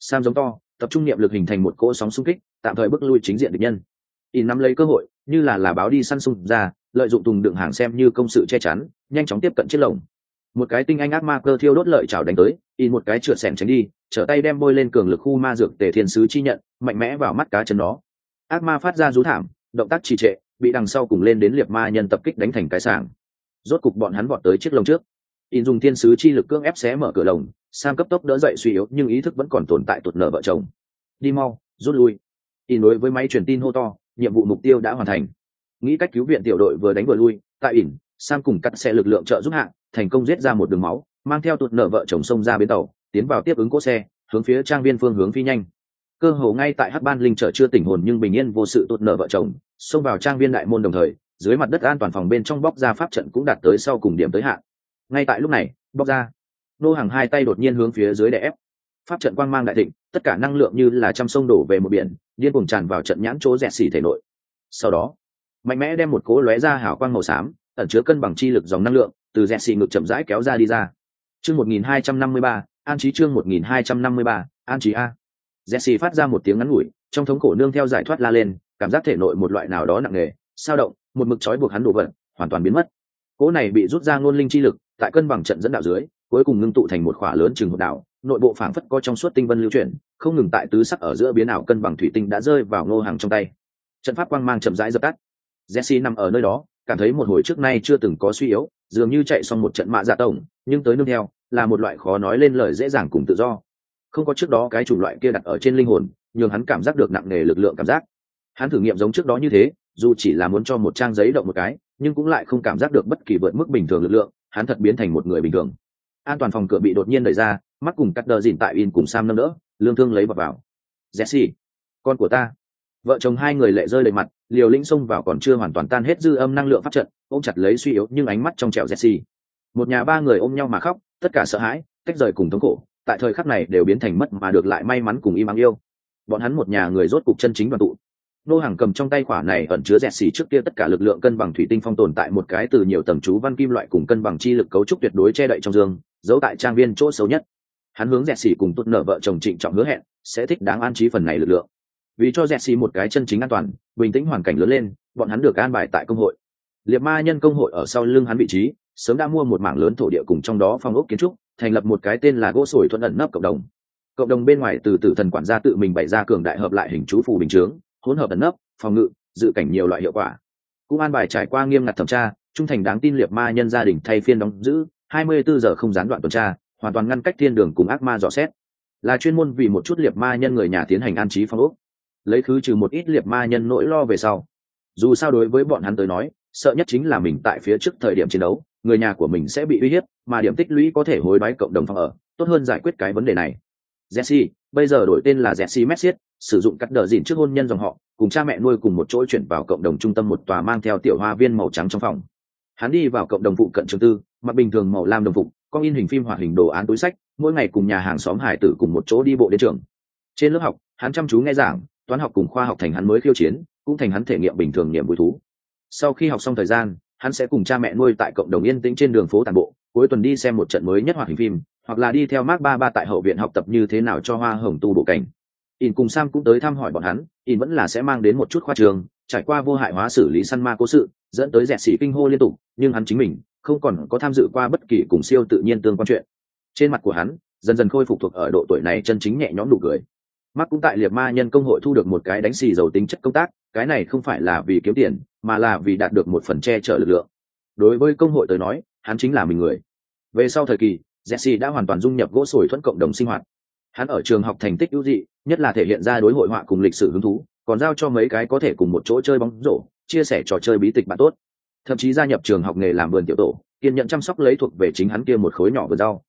sam giống to, tập trung niệm lực hình thành một cỗ sóng xung kích, tạm thời bước lui chính diện địch nhân. In nắm lấy cơ hội, như là là báo đi săn sung ra, lợi dụng thùng đựng hàng xem như công sự che chắn, nhanh chóng tiếp cận chiếc lồng một cái tinh anh ác ma cơ thiêu đốt lợi chảo đánh tới, in một cái trượt xẻng tránh đi, trở tay đem bôi lên cường lực khu ma dược tề thiên sứ chi nhận, mạnh mẽ vào mắt cá chân đó ác ma phát ra rú thảm, động tác trì trệ, bị đằng sau cùng lên đến liệt ma nhân tập kích đánh thành cái sàng rốt cục bọn hắn vọt tới chiếc lồng trước. In dùng thiên sứ chi lực cưỡng ép xé mở cửa lồng, sam cấp tốc đỡ dậy suy yếu, nhưng ý thức vẫn còn tồn tại tụt nở vợ chồng. Đi mau, rút lui. In đối với máy truyền tin hô to, nhiệm vụ mục tiêu đã hoàn thành. Nghĩ cách cứu viện tiểu đội vừa đánh vừa lui, tại ỉn, sam cùng cắt xe lực lượng trợ giúp hạng thành công giết ra một đường máu, mang theo tụt nợ vợ chồng sông ra bến tàu, tiến vào tiếp ứng cỗ xe, hướng phía trang viên phương hướng phi nhanh. Cơ hồ ngay tại hắc ban linh chợ chưa tỉnh hồn nhưng bình yên vô sự tụt nợ vợ chồng, xông vào trang viên đại môn đồng thời, dưới mặt đất an toàn phòng bên trong bóc ra pháp trận cũng đạt tới sau cùng điểm tới hạn. Ngay tại lúc này, bóc ra, nô hàng hai tay đột nhiên hướng phía dưới đè ép. Pháp trận quang mang đại thịnh, tất cả năng lượng như là trăm sông đổ về một biển, điên cuồng tràn vào trận nhãn chỗ rẻ xỉ thể nội. Sau đó, mạnh mẽ đem một cỗ lóe ra hào quang màu xám, ẩn chứa cân bằng chi lực dòng năng lượng từ rẽ xì ngực chậm rãi kéo ra đi ra. Chương một nghìn hai trăm năm mươi ba, an trí chương một nghìn hai trăm năm mươi ba, an trí a. Rẽ xì phát ra một tiếng ngắn ngủi, trong thống cổ nương theo giải thoát la lên, cảm giác thể nội một loại nào đó nặng nề, sao động, một mực trói buộc hắn đổ vật hoàn toàn biến mất. Cỗ này bị rút ra ngôn linh chi lực, tại cân bằng trận dẫn đạo dưới, cuối cùng ngưng tụ thành một khỏa lớn chừng hộp đảo nội bộ phảng phất có trong suốt tinh vân lưu chuyển, không ngừng tại tứ sắc ở giữa biến ảo cân bằng thủy tinh đã rơi vào ngô hàng trong tay. Trận pháp quang mang chậm rãi dập tắt. Jesse nằm ở nơi đó, cảm thấy một hồi trước nay chưa từng có suy yếu dường như chạy xong một trận mạ dạ tổng, nhưng tới nương theo, là một loại khó nói lên lời dễ dàng cùng tự do. Không có trước đó cái chủng loại kia đặt ở trên linh hồn, nhường hắn cảm giác được nặng nề lực lượng cảm giác. Hắn thử nghiệm giống trước đó như thế, dù chỉ là muốn cho một trang giấy động một cái, nhưng cũng lại không cảm giác được bất kỳ vượt mức bình thường lực lượng, hắn thật biến thành một người bình thường. An toàn phòng cửa bị đột nhiên đẩy ra, mắt cùng cắt đờ dìn tại in cùng sam nâng đỡ, lương thương lấy vào vào. Jesse, con của ta vợ chồng hai người lệ rơi đầy mặt, liều lĩnh xông vào còn chưa hoàn toàn tan hết dư âm năng lượng phát trận, ôm chặt lấy suy yếu nhưng ánh mắt trong trẻo jesse. Một nhà ba người ôm nhau mà khóc, tất cả sợ hãi, tách rời cùng thống khổ, tại thời khắc này đều biến thành mất mà được lại may mắn cùng im ắng yêu. Bọn hắn một nhà người rốt cục chân chính đoàn tụ. Nô hàng cầm trong tay khỏa này ẩn chứa dẹt xì trước kia tất cả lực lượng cân bằng thủy tinh phong tồn tại một cái từ nhiều tầng chú văn kim loại cùng cân bằng chi lực cấu trúc tuyệt đối che đậy trong dương, giấu tại trang viên chỗ xấu nhất. Hắn hướng dẹt xì cùng tốt nở vợ chồng trịnh trọng hứa hẹn, sẽ thích đáng an trí phần này lực lượng vì cho jesse xì một cái chân chính an toàn, bình tĩnh hoàn cảnh lớn lên, bọn hắn được an bài tại công hội. Liệt ma nhân công hội ở sau lưng hắn vị trí, sớm đã mua một mảng lớn thổ địa cùng trong đó phong ốc kiến trúc, thành lập một cái tên là gỗ sồi thuận ẩn nấp cộng đồng. Cộng đồng bên ngoài từ tử thần quản gia tự mình bày ra cường đại hợp lại hình chú phù bình chướng, hỗn hợp ẩn nấp, phòng ngự, dự cảnh nhiều loại hiệu quả. Cũng an bài trải qua nghiêm ngặt thẩm tra, trung thành đáng tin liệt ma nhân gia đình thay phiên đóng giữ 24 giờ không gián đoạn tuần tra, hoàn toàn ngăn cách thiên đường cùng ác ma dò xét. Là chuyên môn vì một chút liệt ma nhân người nhà tiến hành an trí phong ốc lấy khứ trừ một ít liệt ma nhân nỗi lo về sau. Dù sao đối với bọn hắn tới nói, sợ nhất chính là mình tại phía trước thời điểm chiến đấu, người nhà của mình sẽ bị uy hiếp, mà điểm tích lũy có thể hối đoái cộng đồng phòng ở, tốt hơn giải quyết cái vấn đề này. Jesse, bây giờ đổi tên là jesse messiet sử dụng cắt đờ dìn trước hôn nhân dòng họ, cùng cha mẹ nuôi cùng một chỗ chuyển vào cộng đồng trung tâm một tòa mang theo tiểu hoa viên màu trắng trong phòng. Hắn đi vào cộng đồng phụ cận trường tư, mặc bình thường màu lam đồng phục con in hình phim hoạt hình đồ án túi sách, mỗi ngày cùng nhà hàng xóm hải tử cùng một chỗ đi bộ đến trường. Trên lớp học, hắn chăm chú nghe giảng toán học cùng khoa học thành hắn mới khiêu chiến, cũng thành hắn thể nghiệm bình thường niềm vui thú. Sau khi học xong thời gian, hắn sẽ cùng cha mẹ nuôi tại cộng đồng yên tĩnh trên đường phố tàn bộ, cuối tuần đi xem một trận mới nhất hoạt hình phim, hoặc là đi theo mark ba ba tại hậu viện học tập như thế nào cho hoa hồng tu bộ cảnh. In cùng sam cũng tới thăm hỏi bọn hắn in vẫn là sẽ mang đến một chút khoa trường, trải qua vô hại hóa xử lý săn ma cố sự, dẫn tới dẹt xỉ kinh hô liên tục, nhưng hắn chính mình không còn có tham dự qua bất kỳ cùng siêu tự nhiên tương quan chuyện. Trên mặt của hắn, dần dần khôi phục thuộc ở độ tuổi này chân chính nhẹ nhõm đủ cười. Mark cũng tại liệt ma nhân công hội thu được một cái đánh xì dầu tính chất công tác, cái này không phải là vì kiếm tiền, mà là vì đạt được một phần che chở lực lượng. Đối với công hội tới nói, hắn chính là mình người. Về sau thời kỳ, Jesse đã hoàn toàn dung nhập gỗ sồi thuẫn cộng đồng sinh hoạt. Hắn ở trường học thành tích ưu dị, nhất là thể hiện ra đối hội họa cùng lịch sử hứng thú, còn giao cho mấy cái có thể cùng một chỗ chơi bóng rổ, chia sẻ trò chơi bí tịch bạn tốt. Thậm chí gia nhập trường học nghề làm vườn tiểu tổ, kiên nhận chăm sóc lấy thuộc về chính hắn kia một khối nhỏ vườn rau.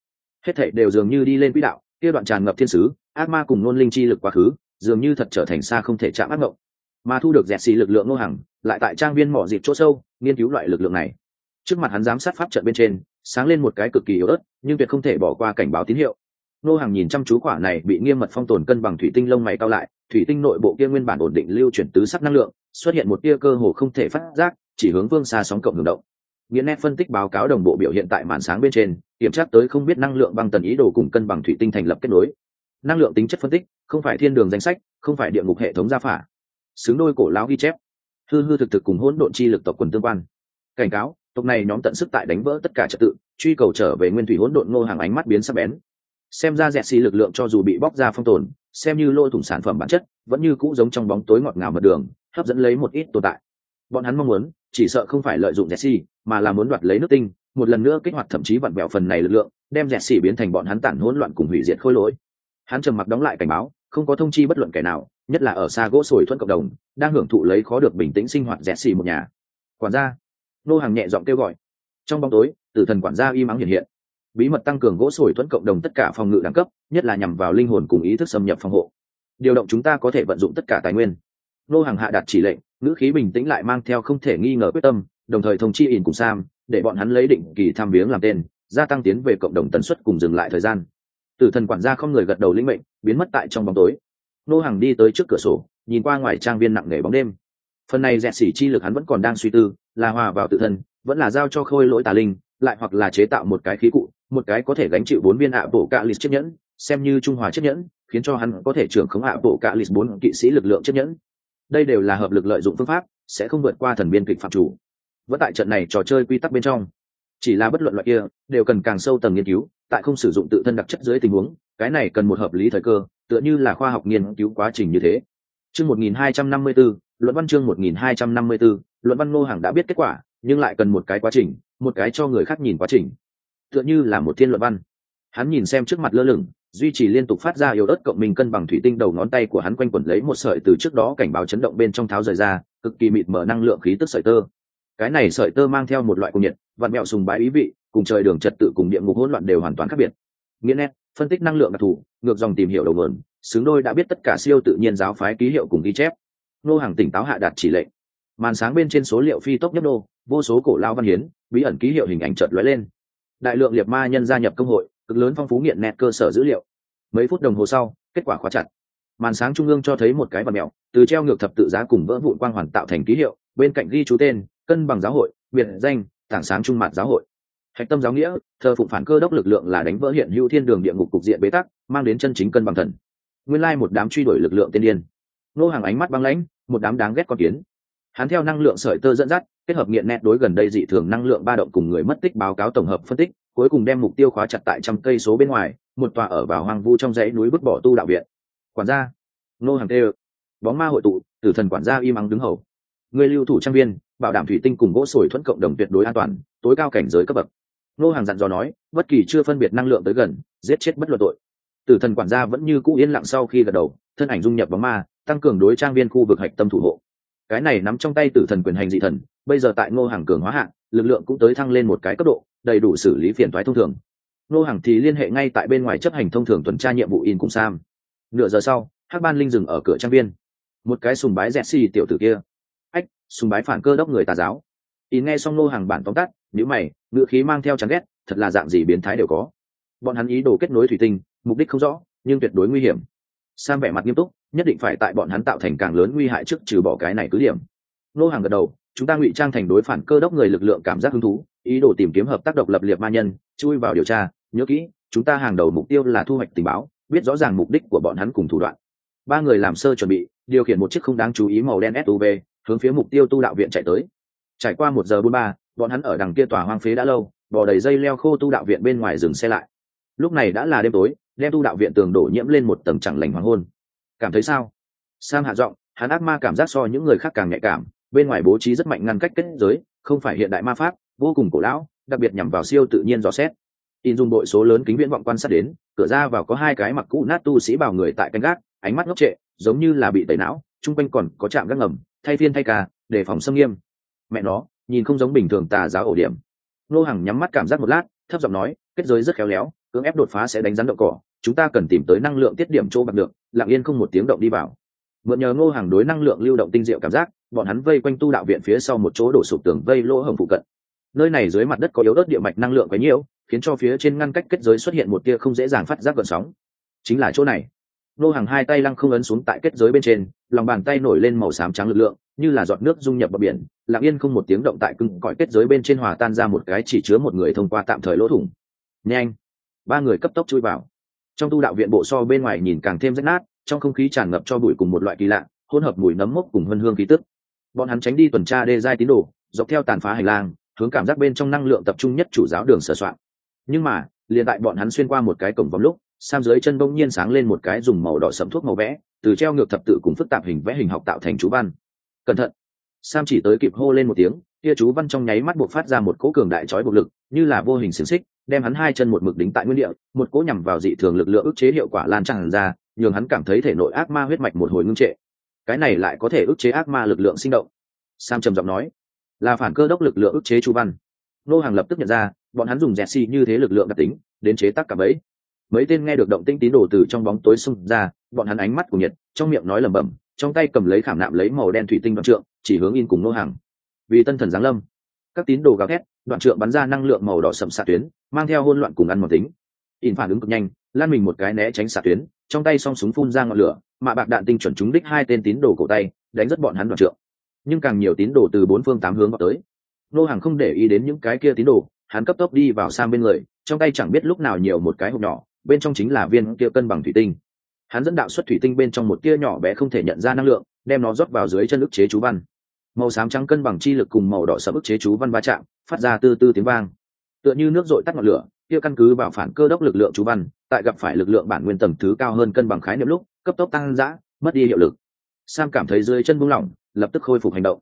Hết thảy đều dường như đi lên quỹ đạo, kia đoạn tràn ngập thiên sứ, ác ma cùng nôn linh chi lực quá khứ, dường như thật trở thành xa không thể chạm ác mộng Mà thu được dẹt xì lực lượng ngô hàng, lại tại trang viên mỏ dịp chỗ sâu, nghiên cứu loại lực lượng này. Trước mặt hắn giám sát pháp trận bên trên, sáng lên một cái cực kỳ yếu ớt, nhưng tuyệt không thể bỏ qua cảnh báo tín hiệu. Ngô hàng nhìn chăm chú quả này bị nghiêm mật phong tồn cân bằng thủy tinh lông mày cao lại, thủy tinh nội bộ kia nguyên bản ổn định lưu chuyển tứ sắc năng lượng, xuất hiện một tia cơ hồ không thể phát giác, chỉ hướng vương xa sóng cộng hưởng động nghiện nét phân tích báo cáo đồng bộ biểu hiện tại màn sáng bên trên, kiểm tra tới không biết năng lượng băng tần ý đồ cùng cân bằng thủy tinh thành lập kết nối. Năng lượng tính chất phân tích, không phải thiên đường danh sách, không phải địa ngục hệ thống gia phả. Xứng đôi cổ lão ghi chép. Hư hư thực thực cùng hỗn độn chi lực tộc quần tương quan. Cảnh cáo, tộc này nhóm tận sức tại đánh vỡ tất cả trật tự, truy cầu trở về nguyên thủy hỗn độn ngô hàng ánh mắt biến sắc bén. Xem ra dẹt xì lực lượng cho dù bị bóc ra phong tồn, xem như lôi thủng sản phẩm bản chất, vẫn như cũ giống trong bóng tối ngọt ngào mật đường, hấp dẫn lấy một ít tồn tại bọn hắn mong muốn chỉ sợ không phải lợi dụng Jesse, mà là muốn đoạt lấy nước tinh, một lần nữa kích hoạt thậm chí vặn vẹo phần này lực lượng, đem Jesse biến thành bọn hắn tản hỗn loạn cùng hủy diệt khối lỗi. Hắn trầm mặc đóng lại cảnh báo, không có thông chi bất luận kẻ nào, nhất là ở xa gỗ sồi thuận cộng đồng, đang hưởng thụ lấy khó được bình tĩnh sinh hoạt Jesse một nhà. Quản gia, nô hàng nhẹ giọng kêu gọi. Trong bóng tối, tử thần quản gia y mắng hiện hiện. Bí mật tăng cường gỗ sồi thuận cộng đồng tất cả phòng ngự đẳng cấp, nhất là nhằm vào linh hồn cùng ý thức xâm nhập phòng hộ. Điều động chúng ta có thể vận dụng tất cả tài nguyên. Nô hàng hạ đạt chỉ lệnh, ngữ khí bình tĩnh lại mang theo không thể nghi ngờ quyết tâm đồng thời thông chi ỉn cùng sam để bọn hắn lấy định kỳ tham viếng làm tên gia tăng tiến về cộng đồng tần suất cùng dừng lại thời gian. Tử thần quản gia không người gật đầu linh mệnh biến mất tại trong bóng tối. Nô hàng đi tới trước cửa sổ nhìn qua ngoài trang viên nặng nề bóng đêm. Phần này dẹt xỉ chi lực hắn vẫn còn đang suy tư là hòa vào tự thân vẫn là giao cho khôi lỗi tà linh lại hoặc là chế tạo một cái khí cụ một cái có thể gánh chịu bốn viên ạ bộ cạ lịch chiếc nhẫn xem như trung hòa chiếc nhẫn khiến cho hắn có thể trưởng khống ạ bộ cạ lịch bốn kỵ sĩ lực lượng chiếc nhẫn đây đều là hợp lực lợi dụng phương pháp sẽ không vượt qua thần biên kịch phạm chủ. Vẫn tại trận này trò chơi quy tắc bên trong. Chỉ là bất luận loại kia đều cần càng sâu tầng nghiên cứu tại không sử dụng tự thân đặc chất dưới tình huống cái này cần một hợp lý thời cơ tựa như là khoa học nghiên cứu quá trình như thế. Chương 1254, luận văn chương 1254, luận văn ngô hàng đã biết kết quả nhưng lại cần một cái quá trình một cái cho người khác nhìn quá trình. Tựa như là một thiên luận văn hắn nhìn xem trước mặt lơ lửng, duy trì liên tục phát ra yếu ớt cộng minh cân bằng thủy tinh đầu ngón tay của hắn quanh quẩn lấy một sợi từ trước đó cảnh báo chấn động bên trong tháo rời ra, cực kỳ mịt mở năng lượng khí tức sợi tơ. Cái này sợi tơ mang theo một loại cung nhiệt, vạn mẹo sùng bái ý vị, cùng trời đường trật tự cùng địa ngục hỗn loạn đều hoàn toàn khác biệt. Nghĩa nét, phân tích năng lượng đặc thù, ngược dòng tìm hiểu đầu nguồn, xứng đôi đã biết tất cả siêu tự nhiên giáo phái ký hiệu cùng ghi chép. Nô hàng tỉnh táo hạ đạt chỉ lệnh. Màn sáng bên trên số liệu phi tốc nhấp đô vô số cổ lao văn hiến, bí ẩn ký hiệu hình ảnh chợt lóe lên. Đại lượng liệt ma nhân gia nhập công hội cực lớn phong phú nghiện nẹt cơ sở dữ liệu. Mấy phút đồng hồ sau, kết quả khóa chặt. Màn sáng trung ương cho thấy một cái vật mèo, từ treo ngược thập tự giá cùng vỡ vụn quang hoàn tạo thành ký hiệu, bên cạnh ghi chú tên, cân bằng giáo hội, biệt danh, tảng sáng trung mặt giáo hội. Hạch tâm giáo nghĩa, thờ phụng phản cơ đốc lực lượng là đánh vỡ hiện hữu thiên đường địa ngục cục diện bế tắc, mang đến chân chính cân bằng thần. Nguyên lai một đám truy đuổi lực lượng tiên điên. Nô hàng ánh mắt băng lãnh, một đám đáng ghét con kiến. Hắn theo năng lượng sợi tơ dẫn dắt, kết hợp nghiện nét đối gần đây dị thường năng lượng ba động cùng người mất tích báo cáo tổng hợp phân tích cuối cùng đem mục tiêu khóa chặt tại trăm cây số bên ngoài, một tòa ở vào hoang vu trong dãy núi vứt bỏ tu đạo viện. Quản gia, nô hàng tê bóng ma hội tụ, tử thần quản gia im ắng đứng hầu. Người lưu thủ trang viên, bảo đảm thủy tinh cùng gỗ sồi thuẫn cộng đồng tuyệt đối an toàn, tối cao cảnh giới cấp bậc. Nô hàng dặn dò nói, bất kỳ chưa phân biệt năng lượng tới gần, giết chết bất luận tội. Tử thần quản gia vẫn như cũ yên lặng sau khi gật đầu, thân ảnh dung nhập bóng ma, tăng cường đối trang viên khu vực hạch tâm thủ hộ. Cái này nắm trong tay tử thần quyền hành dị thần, bây giờ tại ngô hàng cường hóa hạng, lực lượng cũng tới thăng lên một cái cấp độ đầy đủ xử lý phiền toái thông thường. Nô hàng thì liên hệ ngay tại bên ngoài chấp hành thông thường tuần tra nhiệm vụ in cùng sam. Nửa giờ sau, hắc ban linh dừng ở cửa trang viên. Một cái sùng bái dẹt xì tiểu tử kia. Ách, sùng bái phản cơ đốc người tà giáo. In nghe xong Nô hàng bản tóm tắt nếu mày, ngữ khí mang theo chán ghét, thật là dạng gì biến thái đều có. Bọn hắn ý đồ kết nối thủy tinh, mục đích không rõ, nhưng tuyệt đối nguy hiểm. Sam vẻ mặt nghiêm túc, nhất định phải tại bọn hắn tạo thành càng lớn nguy hại trước trừ bỏ cái này cứ điểm. Nô hàng gật đầu, chúng ta ngụy trang thành đối phản cơ đốc người lực lượng cảm giác hứng thú ý đồ tìm kiếm hợp tác độc lập liệt ma nhân, chui vào điều tra, nhớ kỹ, chúng ta hàng đầu mục tiêu là thu hoạch tình báo, biết rõ ràng mục đích của bọn hắn cùng thủ đoạn. Ba người làm sơ chuẩn bị, điều khiển một chiếc không đáng chú ý màu đen suv hướng phía mục tiêu tu đạo viện chạy tới. Trải qua một giờ bốn ba, bọn hắn ở đằng kia tòa hoang phế đã lâu, bò đầy dây leo khô tu đạo viện bên ngoài dừng xe lại. Lúc này đã là đêm tối, đem tu đạo viện tường đổ nhiễm lên một tầng chẳng lành hoàng hôn. Cảm thấy sao? Sam hạ giọng, hắn ác ma cảm giác so những người khác càng nhạy cảm, bên ngoài bố trí rất mạnh ngăn cách kết giới, không phải hiện đại ma pháp vô cùng cổ lão, đặc biệt nhằm vào siêu tự nhiên dò xét. In dùng đội số lớn kính viễn vọng quan sát đến, cửa ra vào có hai cái mặc cũ nát tu sĩ bảo người tại canh gác, ánh mắt ngốc trệ, giống như là bị tẩy não, chung quanh còn có trạm gác ngầm, thay phiên thay ca đề phòng xâm nghiêm. Mẹ nó, nhìn không giống bình thường tà giáo ổ điểm. Nô hàng nhắm mắt cảm giác một lát, thấp giọng nói, kết giới rất khéo léo, cưỡng ép đột phá sẽ đánh rắn đậu cỏ, chúng ta cần tìm tới năng lượng tiết điểm chỗ bạc được, lặng yên không một tiếng động đi vào. Mượn nhờ ngô hàng đối năng lượng lưu động tinh diệu cảm giác, bọn hắn vây quanh tu đạo viện phía sau một chỗ đổ sụp tường vây lỗ hồng phụ cận nơi này dưới mặt đất có yếu ớt địa mạch năng lượng quá nhiều, khiến cho phía trên ngăn cách kết giới xuất hiện một tia không dễ dàng phát giác gợn sóng. Chính là chỗ này. Nô hàng hai tay lăng không ấn xuống tại kết giới bên trên, lòng bàn tay nổi lên màu xám trắng lực lượng, như là giọt nước dung nhập vào biển, lặng yên không một tiếng động tại cưng cõi kết giới bên trên hòa tan ra một cái chỉ chứa một người thông qua tạm thời lỗ thủng. Nhanh! Ba người cấp tốc chui vào. Trong tu đạo viện bộ so bên ngoài nhìn càng thêm rách nát, trong không khí tràn ngập cho bụi cùng một loại kỳ lạ, hỗn hợp mùi nấm mốc cùng hân hương khí tức. Bọn hắn tránh đi tuần tra đê giai tín đồ, dọc theo tàn phá hành lang hướng cảm giác bên trong năng lượng tập trung nhất chủ giáo đường sửa soạn. Nhưng mà, liền tại bọn hắn xuyên qua một cái cổng vòng lúc, sam dưới chân bỗng nhiên sáng lên một cái dùng màu đỏ sẫm thuốc màu vẽ, từ treo ngược thập tự cùng phức tạp hình vẽ hình học tạo thành chú văn. Cẩn thận! Sam chỉ tới kịp hô lên một tiếng, kia chú văn trong nháy mắt buộc phát ra một cỗ cường đại trói bộc lực, như là vô hình xiềng xích, đem hắn hai chân một mực đính tại nguyên địa, một cỗ nhằm vào dị thường lực lượng ức chế hiệu quả lan tràn ra, nhường hắn cảm thấy thể nội ác ma huyết mạch một hồi ngưng trệ. Cái này lại có thể ức chế ác ma lực lượng sinh động. Sam trầm giọng nói là phản cơ đốc lực lượng ức chế chu văn. Nô hàng lập tức nhận ra, bọn hắn dùng dẹt xi như thế lực lượng đặc tính, đến chế tác cả bẫy mấy tên nghe được động tinh tín đồ từ trong bóng tối xung ra, bọn hắn ánh mắt của nhiệt, trong miệng nói lẩm bẩm, trong tay cầm lấy khảm nạm lấy màu đen thủy tinh đoạn trượng, chỉ hướng in cùng nô hàng. Vì tân thần giáng lâm, các tín đồ gào thét, đoạn trượng bắn ra năng lượng màu đỏ sậm xạ tuyến, mang theo hôn loạn cùng ăn một tính. In phản ứng cực nhanh, lan mình một cái né tránh xạ tuyến, trong tay song súng phun ra ngọn lửa mạ bạc đạn tinh chuẩn trúng đích hai tên tín đồ cổ tay, đánh rất bọn hắn đoạn trượng nhưng càng nhiều tín đồ từ bốn phương tám hướng vào tới. Nô hàng không để ý đến những cái kia tín đồ, hắn cấp tốc đi vào sang bên người, trong tay chẳng biết lúc nào nhiều một cái hộp nhỏ, bên trong chính là viên kia cân bằng thủy tinh. Hắn dẫn đạo xuất thủy tinh bên trong một tia nhỏ bé không thể nhận ra năng lượng, đem nó rót vào dưới chân ức chế chú văn. Màu xám trắng cân bằng chi lực cùng màu đỏ sẫm ức chế chú văn va chạm, phát ra tư tư tiếng vang. Tựa như nước dội tắt ngọn lửa, kia căn cứ vào phản cơ đốc lực lượng chú văn, tại gặp phải lực lượng bản nguyên tầm thứ cao hơn cân bằng khái niệm lúc, cấp tốc tăng giã mất đi hiệu lực. Sam cảm thấy dưới chân buông lỏng lập tức khôi phục hành động.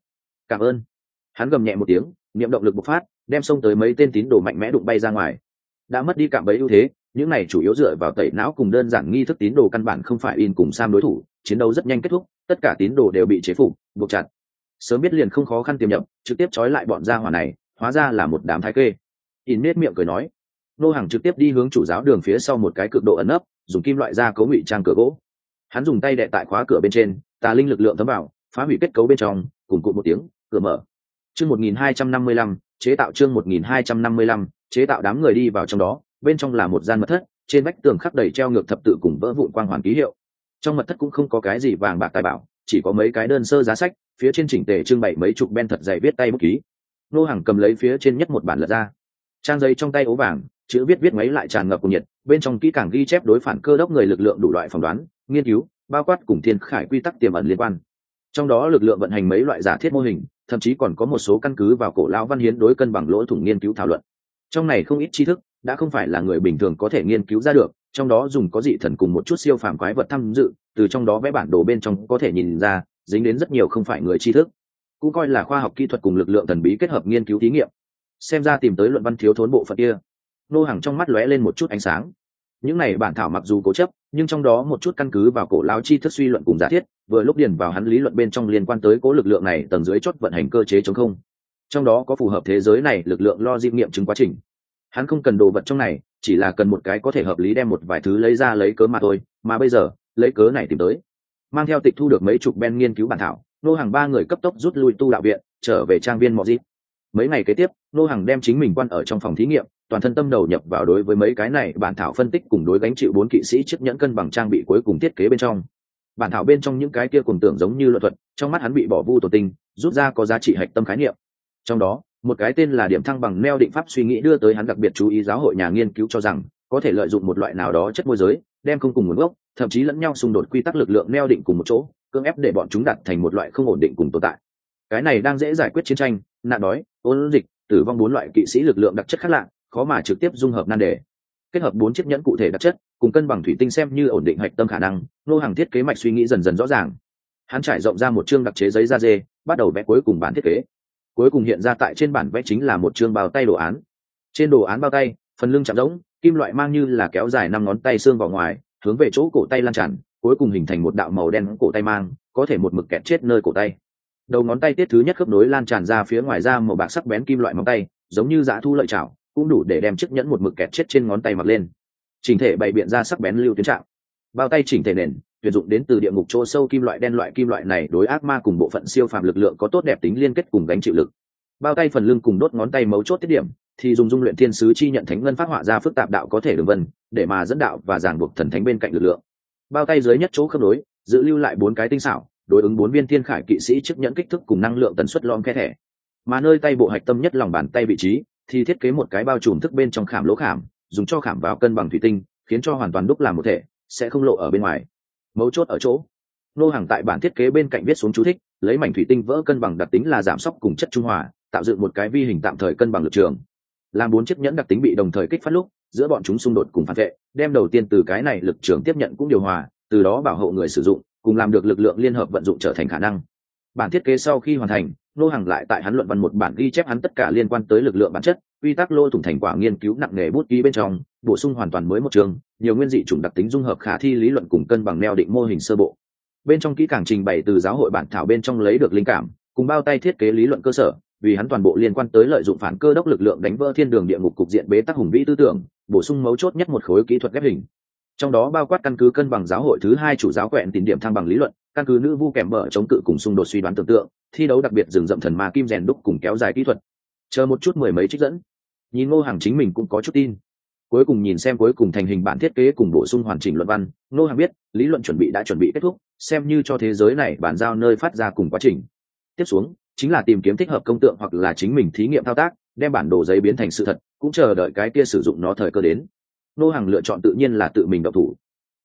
Cảm ơn. Hắn gầm nhẹ một tiếng, niệm động lực bộc phát, đem xông tới mấy tên tín đồ mạnh mẽ đụng bay ra ngoài. Đã mất đi cạm bẫy ưu thế, những này chủ yếu dựa vào tẩy não cùng đơn giản nghi thức tín đồ căn bản không phải in cùng sam đối thủ, chiến đấu rất nhanh kết thúc, tất cả tín đồ đều bị chế phục, buộc chặt. Sớm biết liền không khó khăn tiềm nhập, trực tiếp trói lại bọn gia hỏa này, hóa ra là một đám thái kê. In nết miệng cười nói. Nô hàng trực tiếp đi hướng chủ giáo đường phía sau một cái cực độ ẩn ấp dùng kim loại ra cấu ngụy trang cửa gỗ. Hắn dùng tay đệ tại khóa cửa bên trên, tà linh lực lượng thấm vào phá hủy kết cấu bên trong, cùng cụ một tiếng, cửa mở. Chương một nghìn hai trăm năm mươi lăm, chế tạo chương một nghìn hai trăm năm mươi lăm, chế tạo đám người đi vào trong đó, bên trong là một gian mật thất, trên vách tường khắc đầy treo ngược thập tự cùng vỡ vụn quang hoàn ký hiệu. Trong mật thất cũng không có cái gì vàng bạc tài bảo, chỉ có mấy cái đơn sơ giá sách, phía trên chỉnh tề trưng bày mấy chục ben thật dày viết tay bút ký. Nô hàng cầm lấy phía trên nhất một bản lật ra. Trang giấy trong tay ố vàng, chữ viết viết mấy lại tràn ngập cùng nhiệt, bên trong kỹ càng ghi chép đối phản cơ đốc người lực lượng đủ loại phỏng đoán, nghiên cứu, bao quát cùng thiên khải quy tắc tiềm ẩn liên quan trong đó lực lượng vận hành mấy loại giả thiết mô hình, thậm chí còn có một số căn cứ vào cổ lão văn hiến đối cân bằng lỗ thủng nghiên cứu thảo luận. Trong này không ít tri thức, đã không phải là người bình thường có thể nghiên cứu ra được, trong đó dùng có dị thần cùng một chút siêu phàm quái vật tham dự, từ trong đó vẽ bản đồ bên trong có thể nhìn ra, dính đến rất nhiều không phải người tri thức. Cũng coi là khoa học kỹ thuật cùng lực lượng thần bí kết hợp nghiên cứu thí nghiệm. Xem ra tìm tới luận văn thiếu thốn bộ phận kia. Nô hàng trong mắt lóe lên một chút ánh sáng. Những này bản thảo mặc dù cố chấp nhưng trong đó một chút căn cứ vào cổ lao chi thức suy luận cùng giả thiết, vừa lúc điền vào hắn lý luận bên trong liên quan tới cố lực lượng này tầng dưới chốt vận hành cơ chế chống không. Trong đó có phù hợp thế giới này lực lượng lo diêm nghiệm chứng quá trình. Hắn không cần đồ vật trong này, chỉ là cần một cái có thể hợp lý đem một vài thứ lấy ra lấy cớ mà thôi, mà bây giờ, lấy cớ này tìm tới. Mang theo tịch thu được mấy chục ben nghiên cứu bản thảo, nô hàng ba người cấp tốc rút lui tu đạo viện, trở về trang viên mọi dịp. Mấy ngày kế tiếp, nô hàng đem chính mình quan ở trong phòng thí nghiệm toàn thân tâm đầu nhập vào đối với mấy cái này, bản thảo phân tích cùng đối gánh chịu bốn kỵ sĩ chiếc nhẫn cân bằng trang bị cuối cùng thiết kế bên trong. Bản thảo bên trong những cái kia cùng tưởng giống như luận thuật, trong mắt hắn bị bỏ vu tổ tinh, rút ra có giá trị hạch tâm khái niệm. Trong đó, một cái tên là điểm thăng bằng neo định pháp suy nghĩ đưa tới hắn đặc biệt chú ý giáo hội nhà nghiên cứu cho rằng, có thể lợi dụng một loại nào đó chất môi giới, đem không cùng nguồn gốc, thậm chí lẫn nhau xung đột quy tắc lực lượng neo định cùng một chỗ, cưỡng ép để bọn chúng đặt thành một loại không ổn định cùng tồn tại. Cái này đang dễ giải quyết chiến tranh, nạn đói ôn dịch, tử vong bốn loại kỵ sĩ lực lượng đặc chất khác lạ khó mà trực tiếp dung hợp nan đề. Kết hợp bốn chiếc nhẫn cụ thể đặc chất, cùng cân bằng thủy tinh xem như ổn định hạch tâm khả năng nô hàng thiết kế mạch suy nghĩ dần dần rõ ràng. Hắn trải rộng ra một chương đặc chế giấy da dê, bắt đầu vẽ cuối cùng bản thiết kế. Cuối cùng hiện ra tại trên bản vẽ chính là một chương bao tay đồ án. Trên đồ án bao tay, phần lưng chạm rỗng, kim loại mang như là kéo dài năm ngón tay xương vào ngoài, hướng về chỗ cổ tay lan tràn, cuối cùng hình thành một đạo màu đen cổ tay mang, có thể một mực kẹt chết nơi cổ tay. Đầu ngón tay tiết thứ nhất khớp nối lan tràn ra phía ngoài ra màu bạc sắc bén kim loại móng tay, giống như dã thu lợi chảo cũng đủ để đem chiếc nhẫn một mực kẹt chết trên ngón tay mặc lên. Chỉnh thể bày biện ra sắc bén lưu tuyến trạng. Bao tay chỉnh thể nền, tuyển dụng đến từ địa ngục chỗ sâu kim loại đen loại kim loại này đối ác ma cùng bộ phận siêu phàm lực lượng có tốt đẹp tính liên kết cùng gánh chịu lực. Bao tay phần lưng cùng đốt ngón tay mấu chốt tiết điểm, thì dùng dung luyện thiên sứ chi nhận thánh ngân phát họa ra phức tạp đạo có thể đường vân, để mà dẫn đạo và giảng buộc thần thánh bên cạnh lực lượng. Bao tay dưới nhất chỗ khớp nối, giữ lưu lại bốn cái tinh xảo, đối ứng bốn viên thiên khải kỵ sĩ chức nhẫn kích thước cùng năng lượng tần suất lom khe thẻ. Mà nơi tay bộ hạch tâm nhất lòng bàn tay vị trí thì thiết kế một cái bao trùm thức bên trong khảm lỗ khảm, dùng cho khảm vào cân bằng thủy tinh, khiến cho hoàn toàn đúc làm một thể, sẽ không lộ ở bên ngoài. Mấu chốt ở chỗ nô hàng tại bản thiết kế bên cạnh viết xuống chú thích, lấy mảnh thủy tinh vỡ cân bằng đặc tính là giảm sốc cùng chất trung hòa, tạo dựng một cái vi hình tạm thời cân bằng lực trường. Làm bốn chiếc nhẫn đặc tính bị đồng thời kích phát lúc, giữa bọn chúng xung đột cùng phản vệ, đem đầu tiên từ cái này lực trường tiếp nhận cũng điều hòa, từ đó bảo hộ người sử dụng, cùng làm được lực lượng liên hợp vận dụng trở thành khả năng. Bản thiết kế sau khi hoàn thành nô hàng lại tại hắn luận văn một bản ghi chép hắn tất cả liên quan tới lực lượng bản chất, quy tắc lô thủng thành quả nghiên cứu nặng nề bút ký bên trong, bổ sung hoàn toàn mới một trường, nhiều nguyên dị chủng đặc tính dung hợp khả thi lý luận cùng cân bằng neo định mô hình sơ bộ. Bên trong kỹ càng trình bày từ giáo hội bản thảo bên trong lấy được linh cảm, cùng bao tay thiết kế lý luận cơ sở, vì hắn toàn bộ liên quan tới lợi dụng phản cơ đốc lực lượng đánh vỡ thiên đường địa ngục cục diện bế tắc hùng vĩ tư tưởng, bổ sung mấu chốt nhất một khối kỹ thuật ghép hình trong đó bao quát căn cứ cân bằng giáo hội thứ hai chủ giáo quẹn tìm điểm thăng bằng lý luận, căn cứ nữ vu kèm mở chống cự cùng xung đột suy đoán tưởng tượng, thi đấu đặc biệt rừng rậm thần ma kim rèn đúc cùng kéo dài kỹ thuật. Chờ một chút mười mấy trích dẫn, nhìn ngô hàng chính mình cũng có chút tin. Cuối cùng nhìn xem cuối cùng thành hình bản thiết kế cùng bổ sung hoàn chỉnh luận văn, ngô hàng biết, lý luận chuẩn bị đã chuẩn bị kết thúc, xem như cho thế giới này bàn giao nơi phát ra cùng quá trình. Tiếp xuống, chính là tìm kiếm thích hợp công tượng hoặc là chính mình thí nghiệm thao tác, đem bản đồ giấy biến thành sự thật, cũng chờ đợi cái kia sử dụng nó thời cơ đến nô hàng lựa chọn tự nhiên là tự mình độc thủ.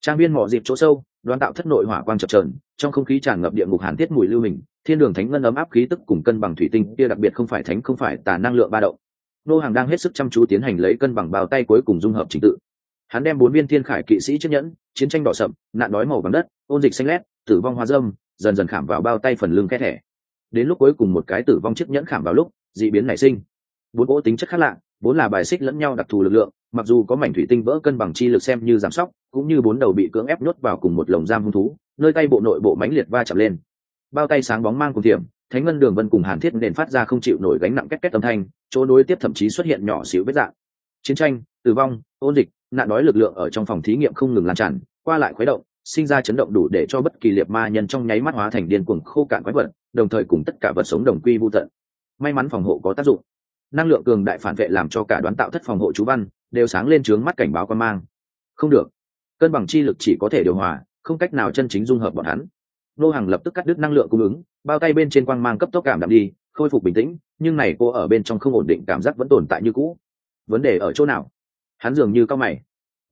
Trang viên mỏ dịp chỗ sâu, đoán tạo thất nội hỏa quang chập trờn trong không khí tràn ngập địa ngục hàn thiết mùi lưu hình, thiên đường thánh ngân ấm áp khí tức cùng cân bằng thủy tinh kia đặc biệt không phải thánh, không phải tà năng lượng ba động. Nô hàng đang hết sức chăm chú tiến hành lấy cân bằng bao tay cuối cùng dung hợp trình tự. Hắn đem bốn viên thiên khải kỵ sĩ chiếc nhẫn, chiến tranh đỏ sậm, nạn đói màu vàng đất, ôn dịch xanh lét, tử vong hoa dâm, dần dần khảm vào bao tay phần lưng khe thẻ. Đến lúc cuối cùng một cái tử vong chiếc nhẫn khảm vào lúc d ị biến nảy sinh. Bốn cỗ tính chất khác lạ, vốn là bài xích lẫn nhau đặc thù lực lượng mặc dù có mảnh thủy tinh vỡ cân bằng chi lực xem như giảm sóc cũng như bốn đầu bị cưỡng ép nhốt vào cùng một lồng giam hung thú nơi tay bộ nội bộ mãnh liệt va chạm lên. Bao tay sáng bóng mang cùng thiểm, thánh ngân đường vân cùng hàn thiết nền phát ra không chịu nổi gánh nặng két két âm thanh chỗ nối tiếp thậm chí xuất hiện nhỏ xíu vết dạng. Chiến tranh tử vong ôn dịch nạn đói lực lượng ở trong phòng thí nghiệm không ngừng lan tràn qua lại khuấy động sinh ra chấn động đủ để cho bất kỳ liệt ma nhân trong nháy mắt hóa thành điên cuồng khô cạn quái vật đồng thời cùng tất cả vật sống đồng quy vô tận. May mắn phòng hộ có tác dụng. Năng lượng cường đại phản vệ làm cho cả đoán tạo thất phòng hộ chú văn đều sáng lên trướng mắt cảnh báo quan mang. Không được. Cân bằng chi lực chỉ có thể điều hòa, không cách nào chân chính dung hợp bọn hắn. Nô hàng lập tức cắt đứt năng lượng cung ứng, bao tay bên trên quang mang cấp tốc cảm đạm đi, khôi phục bình tĩnh, nhưng này cô ở bên trong không ổn định cảm giác vẫn tồn tại như cũ. Vấn đề ở chỗ nào? Hắn dường như cao mày,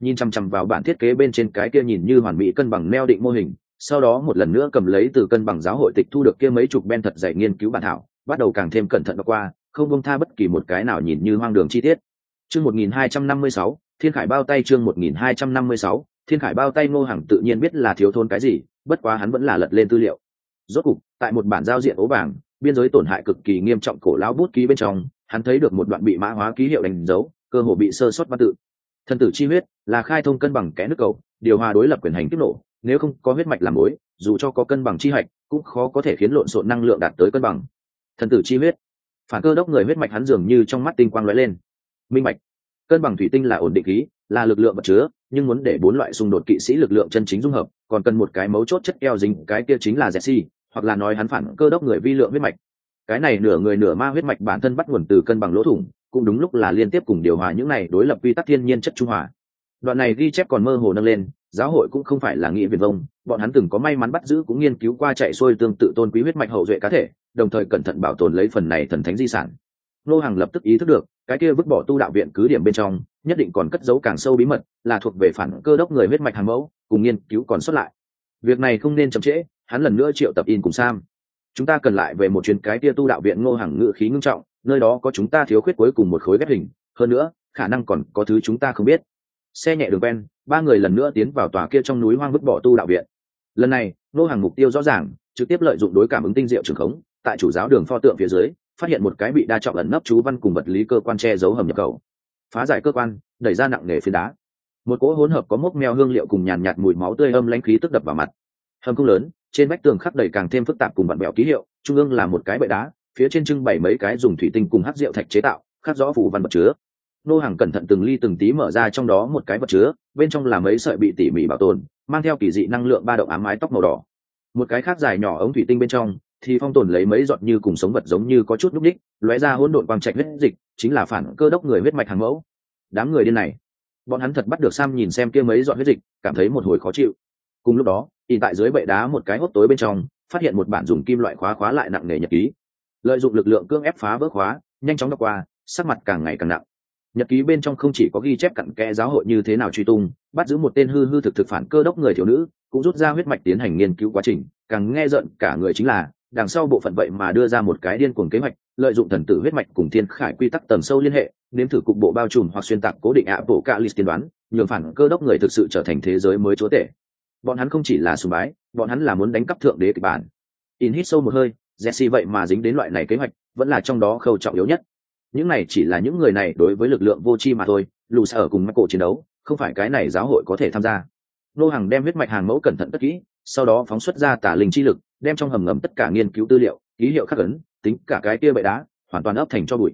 nhìn chằm chằm vào bản thiết kế bên trên cái kia nhìn như hoàn mỹ cân bằng neo định mô hình, sau đó một lần nữa cầm lấy từ cân bằng giáo hội tịch thu được kia mấy chục ben thật dạy nghiên cứu bản thảo, bắt đầu càng thêm cẩn thận đọc qua, không bông tha bất kỳ một cái nào nhìn như hoang đường chi tiết chương một nghìn hai trăm năm mươi sáu, thiên khải bao tay chương một nghìn hai trăm năm mươi sáu, thiên khải bao tay ngô hằng tự nhiên biết là thiếu thốn cái gì, bất quá hắn vẫn là lật lên tư liệu. Rốt cục, tại một bản giao diện ố vàng biên giới tổn hại cực kỳ nghiêm trọng cổ lão bút ký bên trong, hắn thấy được một đoạn bị mã hóa ký hiệu đánh dấu, cơ hồ bị sơ sót văn tự. Thần tử chi huyết là khai thông cân bằng kẽ nước cầu, điều hòa đối lập quyền hành tiếp nổ, nếu không có huyết mạch làm mối, dù cho có cân bằng chi hạch, cũng khó có thể khiến lộn xộn năng lượng đạt tới cân bằng. Thần tử chi huyết. Phản cơ đốc người huyết mạch hắn dường như trong mắt tinh quang lóe lên. Minh mạch cân bằng thủy tinh là ổn định khí, là lực lượng vật chứa, nhưng muốn để bốn loại xung đột kỵ sĩ lực lượng chân chính dung hợp, còn cần một cái mấu chốt chất keo dính, cái kia chính là jesse hoặc là nói hắn phản cơ đốc người vi lượng huyết mạch. Cái này nửa người nửa ma huyết mạch bản thân bắt nguồn từ cân bằng lỗ thủng, cũng đúng lúc là liên tiếp cùng điều hòa những này đối lập quy tắc thiên nhiên chất trung hòa. Đoạn này ghi chép còn mơ hồ nâng lên, giáo hội cũng không phải là nghĩa viền vông, bọn hắn từng có may mắn bắt giữ cũng nghiên cứu qua chạy xuôi tương tự tôn quý huyết mạch hậu duệ cá thể, đồng thời cẩn thận bảo tồn lấy phần này thần thánh di sản. Nô hàng lập tức ý thức được cái kia vứt bỏ tu đạo viện cứ điểm bên trong, nhất định còn cất giấu càng sâu bí mật, là thuộc về phản cơ đốc người huyết mạch hàng mẫu, cùng nghiên cứu còn xuất lại. Việc này không nên chậm trễ, hắn lần nữa triệu tập in cùng sam. Chúng ta cần lại về một chuyến cái kia tu đạo viện ngô hàng ngự khí ngưng trọng, nơi đó có chúng ta thiếu khuyết cuối cùng một khối ghép hình, hơn nữa, khả năng còn có thứ chúng ta không biết. Xe nhẹ đường ven ba người lần nữa tiến vào tòa kia trong núi hoang vứt bỏ tu đạo viện. Lần này, ngô hàng mục tiêu rõ ràng, trực tiếp lợi dụng đối cảm ứng tinh diệu trường khống, tại chủ giáo đường pho tượng phía dưới phát hiện một cái bị đa trọng ẩn nấp chú văn cùng vật lý cơ quan che giấu hầm nhập cầu phá giải cơ quan, đẩy ra nặng nề phiến đá. Một cỗ hỗn hợp có mốc meo hương liệu cùng nhàn nhạt mùi máu tươi âm lãnh khí tức đập vào mặt. Hầm không lớn, trên vách tường khắc đầy càng thêm phức tạp cùng bạn bẹo ký hiệu, trung ương là một cái bệ đá, phía trên trưng bày mấy cái dùng thủy tinh cùng hát rượu thạch chế tạo, khắc rõ phủ văn vật chứa. Nô hàng cẩn thận từng ly từng tí mở ra trong đó một cái vật chứa, bên trong là mấy sợi bị tỉ mỉ bảo tồn, mang theo kỳ dị năng lượng ba động ám mái tóc màu đỏ. Một cái khác dài nhỏ ống thủy tinh bên trong thì phong tồn lấy mấy giọt như cùng sống vật giống như có chút núc ních lóe ra hỗn độn quang trạch huyết dịch, chính là phản cơ đốc người huyết mạch hàng mẫu. Đám người điên này, bọn hắn thật bắt được sam nhìn xem kia mấy giọt huyết dịch, cảm thấy một hồi khó chịu. Cùng lúc đó, in tại dưới bệ đá một cái hốt tối bên trong, phát hiện một bản dùng kim loại khóa khóa lại nặng nề nhật ký. Lợi dụng lực lượng cưỡng ép phá vỡ khóa, nhanh chóng đọc qua, sắc mặt càng ngày càng nặng. Nhật ký bên trong không chỉ có ghi chép cặn kẽ giáo hội như thế nào truy tung, bắt giữ một tên hư hư thực thực phản cơ đốc người thiếu nữ, cũng rút ra huyết mạch tiến hành nghiên cứu quá trình, càng nghe giận cả người chính là đằng sau bộ phận vậy mà đưa ra một cái điên cuồng kế hoạch, lợi dụng thần tử huyết mạch cùng thiên khải quy tắc tầm sâu liên hệ, nếm thử cục bộ bao trùm hoặc xuyên tạc cố định ạ bộ cạ lịch tiên đoán, nhường phản cơ đốc người thực sự trở thành thế giới mới chúa tể. Bọn hắn không chỉ là sùng bái, bọn hắn là muốn đánh cắp thượng đế kịch bản. In hít sâu một hơi, jesse vậy mà dính đến loại này kế hoạch, vẫn là trong đó khâu trọng yếu nhất. Những này chỉ là những người này đối với lực lượng vô tri mà thôi, lù xa ở cùng mắt cổ chiến đấu, không phải cái này giáo hội có thể tham gia. Nô hàng đem huyết mạch hàng mẫu cẩn thận tất kỹ, sau đó phóng xuất ra tả linh chi lực đem trong hầm ngầm tất cả nghiên cứu tư liệu, ký hiệu khắc ấn, tính cả cái kia bệ đá, hoàn toàn ấp thành cho bụi.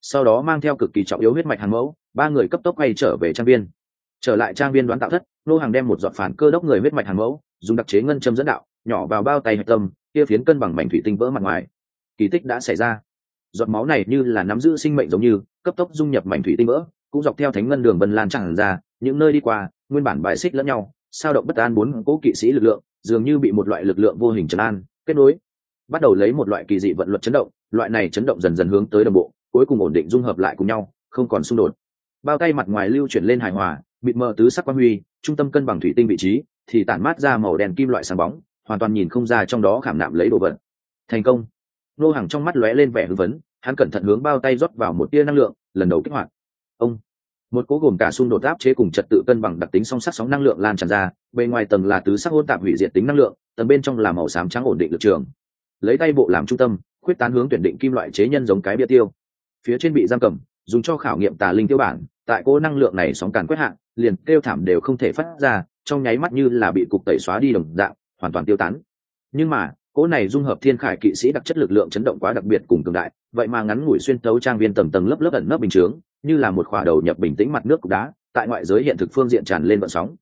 Sau đó mang theo cực kỳ trọng yếu huyết mạch hàng mẫu, ba người cấp tốc quay trở về trang viên. Trở lại trang viên đoán tạo thất nô hàng đem một giọt phản cơ đốc người huyết mạch hàng mẫu, dùng đặc chế ngân châm dẫn đạo, nhỏ vào bao tay hạch tâm, kia phiến cân bằng mảnh thủy tinh vỡ mặt ngoài. Kỳ tích đã xảy ra. Giọt máu này như là nắm giữ sinh mệnh giống như, cấp tốc dung nhập mảnh thủy tinh vỡ, cũng dọc theo thánh ngân đường vân lan tràn ra, những nơi đi qua, nguyên bản bài xích lẫn nhau, sao động bất an bốn cố kỵ sĩ lực lượng dường như bị một loại lực lượng vô hình trấn an, kết nối, bắt đầu lấy một loại kỳ dị vận luật chấn động, loại này chấn động dần dần hướng tới đồng bộ, cuối cùng ổn định dung hợp lại cùng nhau, không còn xung đột. Bao tay mặt ngoài lưu chuyển lên hài hòa bị mờ tứ sắc quang huy, trung tâm cân bằng thủy tinh vị trí, thì tản mát ra màu đen kim loại sáng bóng, hoàn toàn nhìn không ra trong đó khảm nạm lấy đồ vật. Thành công. Nô hàng trong mắt lóe lên vẻ hưng vấn hắn cẩn thận hướng bao tay rót vào một tia năng lượng, lần đầu kích hoạt. Ông một cố gồm cả xung đột áp chế cùng trật tự cân bằng đặc tính song sắc sóng năng lượng lan tràn ra, bề ngoài tầng là tứ sắc hôn tạp hủy diệt tính năng lượng, tầng bên trong là màu xám trắng ổn định lực trường. Lấy tay bộ làm trung tâm, khuyết tán hướng tuyển định kim loại chế nhân giống cái bia tiêu. Phía trên bị giam cầm, dùng cho khảo nghiệm tà linh tiêu bản, tại cố năng lượng này sóng càn quét hạn liền kêu thảm đều không thể phát ra, trong nháy mắt như là bị cục tẩy xóa đi đồng dạng, hoàn toàn tiêu tán. Nhưng mà cỗ này dung hợp thiên khải kỵ sĩ đặc chất lực lượng chấn động quá đặc biệt cùng cường đại, vậy mà ngắn ngủi xuyên tấu trang viên tầng tầng lớp lớp ẩn nấp bình chướng như là một khỏa đầu nhập bình tĩnh mặt nước cục đá, tại ngoại giới hiện thực phương diện tràn lên vận sóng.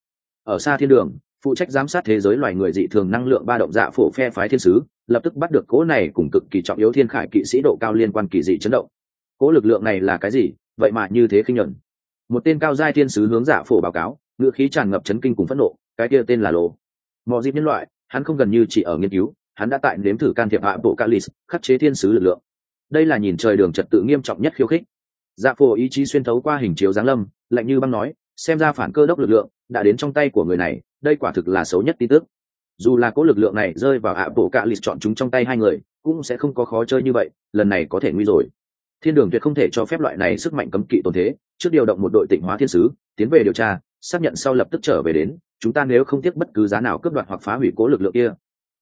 Ở xa thiên đường, phụ trách giám sát thế giới loài người dị thường năng lượng ba động dạ phổ phe phái thiên sứ, lập tức bắt được cố này cùng cực kỳ trọng yếu thiên khải kỵ sĩ độ cao liên quan kỳ dị chấn động. Cố lực lượng này là cái gì? Vậy mà như thế khinh nhuận. Một tên cao giai thiên sứ hướng giả phổ báo cáo, ngựa khí tràn ngập chấn kinh cùng phẫn nộ, cái kia tên là lô. Mọi dịp nhân loại, hắn không gần như chỉ ở nghiên cứu, hắn đã tại nếm thử can thiệp hạ bộ calis khắc chế thiên sứ lực lượng. Đây là nhìn trời đường trật tự nghiêm trọng nhất khiêu khích dạ phổ ý chí xuyên thấu qua hình chiếu giáng lâm, lạnh như băng nói, xem ra phản cơ đốc lực lượng đã đến trong tay của người này, đây quả thực là xấu nhất tin tức. Dù là cố lực lượng này rơi vào ạ bộ lịch chọn chúng trong tay hai người, cũng sẽ không có khó chơi như vậy, lần này có thể nguy rồi. Thiên đường tuyệt không thể cho phép loại này sức mạnh cấm kỵ tồn thế, trước điều động một đội tịnh hóa thiên sứ, tiến về điều tra, xác nhận sau lập tức trở về đến, chúng ta nếu không tiếc bất cứ giá nào cướp đoạt hoặc phá hủy cố lực lượng kia.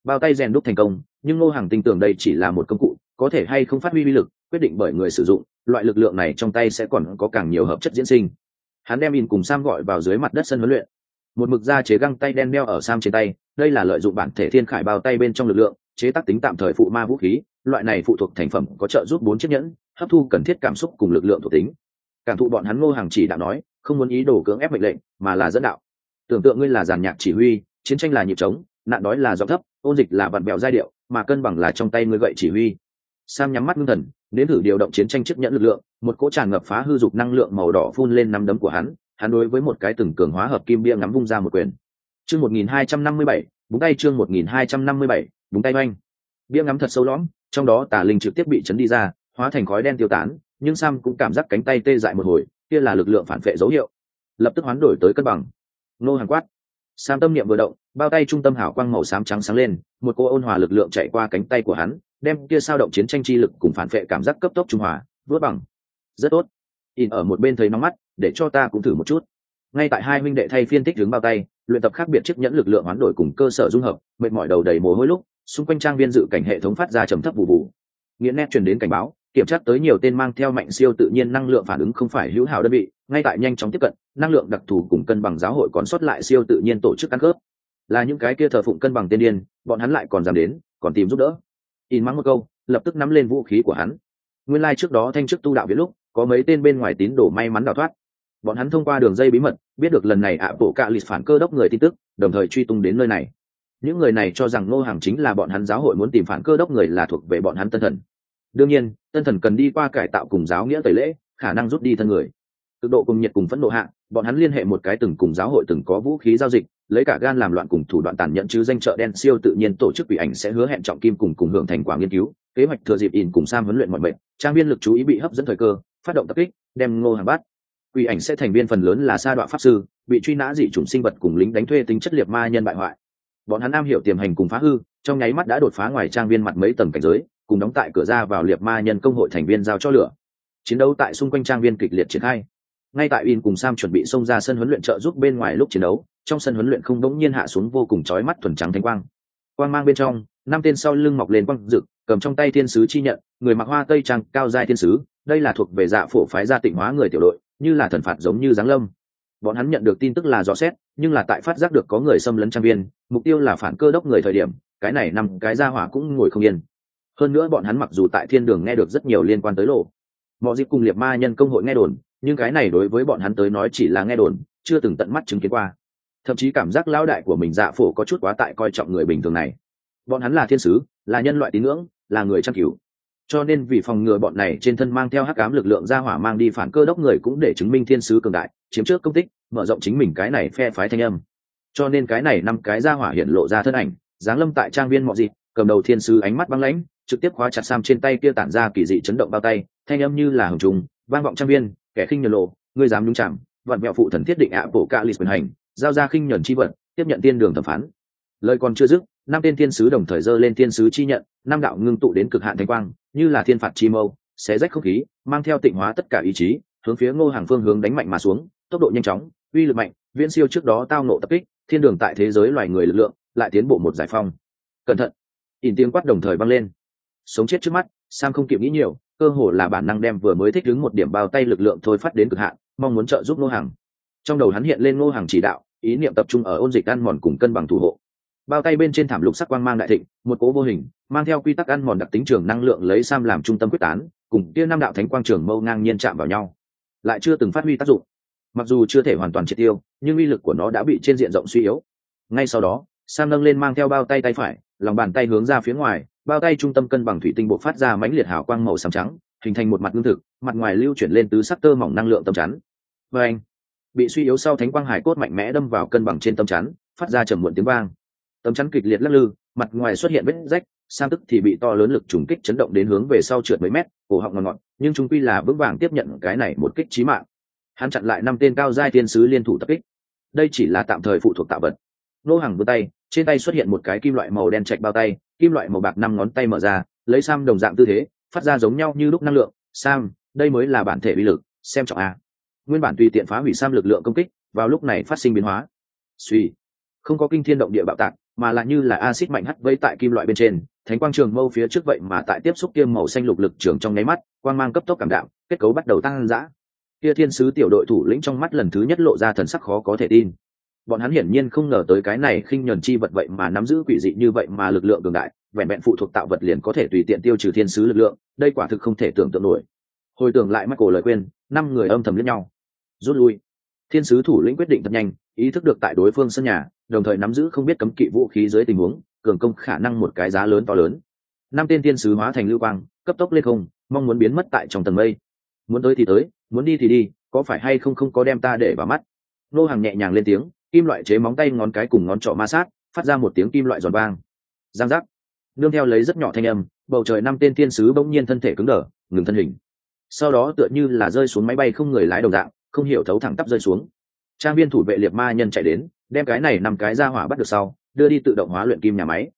Bao tay rèn đúc thành công, nhưng ngô hàng tin tưởng đây chỉ là một công cụ, có thể hay không phát huy uy lực quyết định bởi người sử dụng, loại lực lượng này trong tay sẽ còn có càng nhiều hợp chất diễn sinh. Hắn đem in cùng sam gọi vào dưới mặt đất sân huấn luyện. Một mực da chế găng tay đen đeo ở sam trên tay, đây là lợi dụng bản thể thiên khải bao tay bên trong lực lượng, chế tác tính tạm thời phụ ma vũ khí, loại này phụ thuộc thành phẩm có trợ giúp bốn chiếc nhẫn, hấp thu cần thiết cảm xúc cùng lực lượng thuộc tính. Cảm thụ bọn hắn ngô hàng chỉ đạo nói, không muốn ý đồ cưỡng ép mệnh lệnh, mà là dẫn đạo. Tưởng tượng ngươi là giàn nhạc chỉ huy, chiến tranh là nhịp trống, nạn đói là giọng thấp, ôn dịch là vặn bẹo giai điệu, mà cân bằng là trong tay ngươi gậy chỉ huy. Sam nhắm mắt ngưng thần nếm thử điều động chiến tranh chức nhận lực lượng, một cỗ tràn ngập phá hư dục năng lượng màu đỏ phun lên năm đấm của hắn hắn đối với một cái từng cường hóa hợp kim bia ngắm vung ra một quyền. Chương một nghìn hai trăm năm mươi bảy, búng tay chương một nghìn hai trăm năm mươi bảy, búng tay oanh. Bia ngắm thật sâu lõm, trong đó tà linh trực tiếp bị chấn đi ra, hóa thành khói đen tiêu tán, nhưng sam cũng cảm giác cánh tay tê dại một hồi, kia là lực lượng phản vệ dấu hiệu. Lập tức hoán đổi tới cân bằng. Nô hàng quát. Sam tâm niệm vừa động, bao tay trung tâm hảo quang màu xám trắng sáng lên, một cô ôn hòa lực lượng chạy qua cánh tay của hắn đem kia sao động chiến tranh chi lực cùng phản vệ cảm giác cấp tốc trung hòa vớt bằng. Rất tốt. In ở một bên thấy nóng mắt, để cho ta cũng thử một chút. Ngay tại hai huynh đệ thay phiên tích hướng bao tay, luyện tập khác biệt chiếc nhẫn lực lượng hoán đổi cùng cơ sở dung hợp, mệt mỏi đầu đầy mồ hôi lúc, xung quanh trang viên dự cảnh hệ thống phát ra trầm thấp vụ vụ. Nghĩa nét truyền đến cảnh báo, kiểm tra tới nhiều tên mang theo mạnh siêu tự nhiên năng lượng phản ứng không phải hữu hảo đơn vị, ngay tại nhanh chóng tiếp cận, năng lượng đặc thù cùng cân bằng giáo hội còn sót lại siêu tự nhiên tổ chức ăn cướp. là những cái kia thờ phụng cân bằng tiên điên, bọn hắn lại còn dám đến, còn tìm giúp đỡ in mắng một câu, lập tức nắm lên vũ khí của hắn. Nguyên lai、like、trước đó thanh chức tu đạo viết lúc, có mấy tên bên ngoài tín đồ may mắn đào thoát. Bọn hắn thông qua đường dây bí mật, biết được lần này ạ bộ cạ lịch phản cơ đốc người tin tức, đồng thời truy tung đến nơi này. Những người này cho rằng ngô hàng chính là bọn hắn giáo hội muốn tìm phản cơ đốc người là thuộc về bọn hắn tân thần. Đương nhiên, tân thần cần đi qua cải tạo cùng giáo nghĩa tẩy lễ, khả năng rút đi thân người cực độ cùng nhiệt cùng phẫn nộ hạ, bọn hắn liên hệ một cái từng cùng giáo hội từng có vũ khí giao dịch, lấy cả gan làm loạn cùng thủ đoạn tàn nhẫn chứ danh chợ đen siêu tự nhiên tổ chức ủy ảnh sẽ hứa hẹn trọng kim cùng cùng hưởng thành quả nghiên cứu, kế hoạch thừa dịp in cùng sam huấn luyện mọi mệnh, trang viên lực chú ý bị hấp dẫn thời cơ, phát động tập kích, đem ngô hàng bắt. Ủy ảnh sẽ thành viên phần lớn là sa đoạn pháp sư, bị truy nã dị chủng sinh vật cùng lính đánh thuê tính chất liệt ma nhân bại hoại. Bọn hắn am hiểu tiềm hành cùng phá hư, trong nháy mắt đã đột phá ngoài trang viên mặt mấy tầng cảnh giới, cùng đóng tại cửa ra vào liệt ma nhân công hội thành viên giao cho lửa. Chiến đấu tại xung quanh trang viên kịch liệt triển khai ngay tại in cùng sam chuẩn bị xông ra sân huấn luyện trợ giúp bên ngoài lúc chiến đấu, trong sân huấn luyện không đống nhiên hạ xuống vô cùng chói mắt thuần trắng thanh quang. Quang mang bên trong, năm tên sau lưng mọc lên quang rực, cầm trong tay thiên sứ chi nhận, người mặc hoa tây trang, cao giai thiên sứ, đây là thuộc về dạ phổ phái gia tịnh hóa người tiểu đội, như là thần phạt giống như giáng lâm. Bọn hắn nhận được tin tức là rõ xét, nhưng là tại phát giác được có người xâm lấn trang viên, mục tiêu là phản cơ đốc người thời điểm, cái này nằm cái ra hỏa cũng ngồi không yên. Hơn nữa bọn hắn mặc dù tại thiên đường nghe được rất nhiều liên quan tới lộ. Mọi dịp cùng liệt ma nhân công hội nghe đồn nhưng cái này đối với bọn hắn tới nói chỉ là nghe đồn, chưa từng tận mắt chứng kiến qua. Thậm chí cảm giác lao đại của mình dạ phổ có chút quá tại coi trọng người bình thường này. Bọn hắn là thiên sứ, là nhân loại tín ngưỡng, là người trang cứu cho nên vì phòng ngừa bọn này trên thân mang theo hắc ám lực lượng ra hỏa mang đi phản cơ đốc người cũng để chứng minh thiên sứ cường đại, chiếm trước công tích, mở rộng chính mình cái này phe phái thanh âm. Cho nên cái này năm cái ra hỏa hiện lộ ra thân ảnh, giáng lâm tại trang viên mọi dịp, cầm đầu thiên sứ ánh mắt băng lãnh, trực tiếp khóa chặt sam trên tay kia tản ra kỳ dị chấn động bao tay, thanh âm như là hồng trùng, vang vọng trang viên kẻ khinh nhờn lộ, ngươi dám nhúng chạm vặn mẹo phụ thần thiết định ạ bộ cạ lịch quyền hành, giao ra khinh nhờn chi vật, tiếp nhận tiên đường thẩm phán. Lời còn chưa dứt, năm tên thiên sứ đồng thời dơ lên thiên sứ chi nhận, năm đạo ngưng tụ đến cực hạn thanh quang, như là thiên phạt chi mâu, xé rách không khí, mang theo tịnh hóa tất cả ý chí, hướng phía ngô hàng phương hướng đánh mạnh mà xuống, tốc độ nhanh chóng, uy lực mạnh, viễn siêu trước đó tao nộ tập kích, thiên đường tại thế giới loài người lực lượng, lại tiến bộ một giải phong. Cẩn thận! Ỉn tiếng quát đồng thời băng lên. Sống chết trước mắt, sam không kịp nghĩ nhiều cơ hồ là bản năng đem vừa mới thích đứng một điểm bao tay lực lượng thôi phát đến cực hạn, mong muốn trợ giúp ngô hàng trong đầu hắn hiện lên ngô hàng chỉ đạo, ý niệm tập trung ở ôn dịch ăn mòn cùng cân bằng thủ hộ. Bao tay bên trên thảm lục sắc quang mang đại thịnh, một cố vô hình, mang theo quy tắc ăn mòn đặc tính trường năng lượng lấy sam làm trung tâm quyết tán, cùng kia năm đạo thánh quang trường mâu ngang nhiên chạm vào nhau. Lại chưa từng phát huy tác dụng. Mặc dù chưa thể hoàn toàn triệt tiêu, nhưng uy lực của nó đã bị trên diện rộng suy yếu. Ngay sau đó, sam nâng lên mang theo bao tay tay phải, lòng bàn tay hướng ra phía ngoài bao tay trung tâm cân bằng thủy tinh bộ phát ra mãnh liệt hào quang màu xám trắng, hình thành một mặt lương thực, mặt ngoài lưu chuyển lên tứ sắc tơ mỏng năng lượng tâm chắn. Và anh, bị suy yếu sau thánh quang hải cốt mạnh mẽ đâm vào cân bằng trên tâm chắn, phát ra trầm muộn tiếng vang. Tấm chắn kịch liệt lắc lư, mặt ngoài xuất hiện vết rách sang tức thì bị to lớn lực trùng kích chấn động đến hướng về sau trượt mấy mét, cổ họng ngọt ngọt nhưng chúng quy là vững vàng tiếp nhận cái này một kích trí mạng. Hắn chặn lại năm tên cao giai thiên sứ liên thủ tập kích. Đây chỉ là tạm thời phụ thuộc tạo vật. Nô hàng vươn tay, trên tay xuất hiện một cái kim loại màu đen chạch bao tay kim loại màu bạc năm ngón tay mở ra, lấy sam đồng dạng tư thế, phát ra giống nhau như lúc năng lượng. Sam, đây mới là bản thể uy lực, xem trọng a. Nguyên bản tùy tiện phá hủy sam lực lượng công kích, vào lúc này phát sinh biến hóa. Suy. Không có kinh thiên động địa bạo tạc, mà là như là acid mạnh hắt vây tại kim loại bên trên, thánh quang trường mâu phía trước vậy mà tại tiếp xúc kiêm màu xanh lục lực trường trong nháy mắt, quang mang cấp tốc cảm đạo kết cấu bắt đầu tăng dã. Kia thiên sứ tiểu đội thủ lĩnh trong mắt lần thứ nhất lộ ra thần sắc khó có thể tin bọn hắn hiển nhiên không ngờ tới cái này khinh nhuần chi vật vậy mà nắm giữ quỷ dị như vậy mà lực lượng cường đại, vẹn vẹn phụ thuộc tạo vật liền có thể tùy tiện tiêu trừ thiên sứ lực lượng, đây quả thực không thể tưởng tượng nổi. Hồi tưởng lại mắt cổ lời khuyên, năm người âm thầm lẫn nhau. Rút lui. Thiên sứ thủ lĩnh quyết định thật nhanh, ý thức được tại đối phương sân nhà, đồng thời nắm giữ không biết cấm kỵ vũ khí dưới tình huống, cường công khả năng một cái giá lớn to lớn. Năm tên thiên sứ hóa thành lưu quang, cấp tốc lên không, mong muốn biến mất tại trong tầng mây. Muốn tới thì tới, muốn đi thì đi, có phải hay không không có đem ta để vào mắt? Nô hàng nhẹ nhàng lên tiếng kim loại chế móng tay ngón cái cùng ngón trỏ ma sát, phát ra một tiếng kim loại giòn vang. Giang giác. Nương theo lấy rất nhỏ thanh âm, bầu trời năm tên thiên sứ bỗng nhiên thân thể cứng đờ, ngừng thân hình. Sau đó tựa như là rơi xuống máy bay không người lái đồng dạng, không hiểu thấu thẳng tắp rơi xuống. Trang viên thủ vệ liệt ma nhân chạy đến, đem cái này nằm cái ra hỏa bắt được sau, đưa đi tự động hóa luyện kim nhà máy.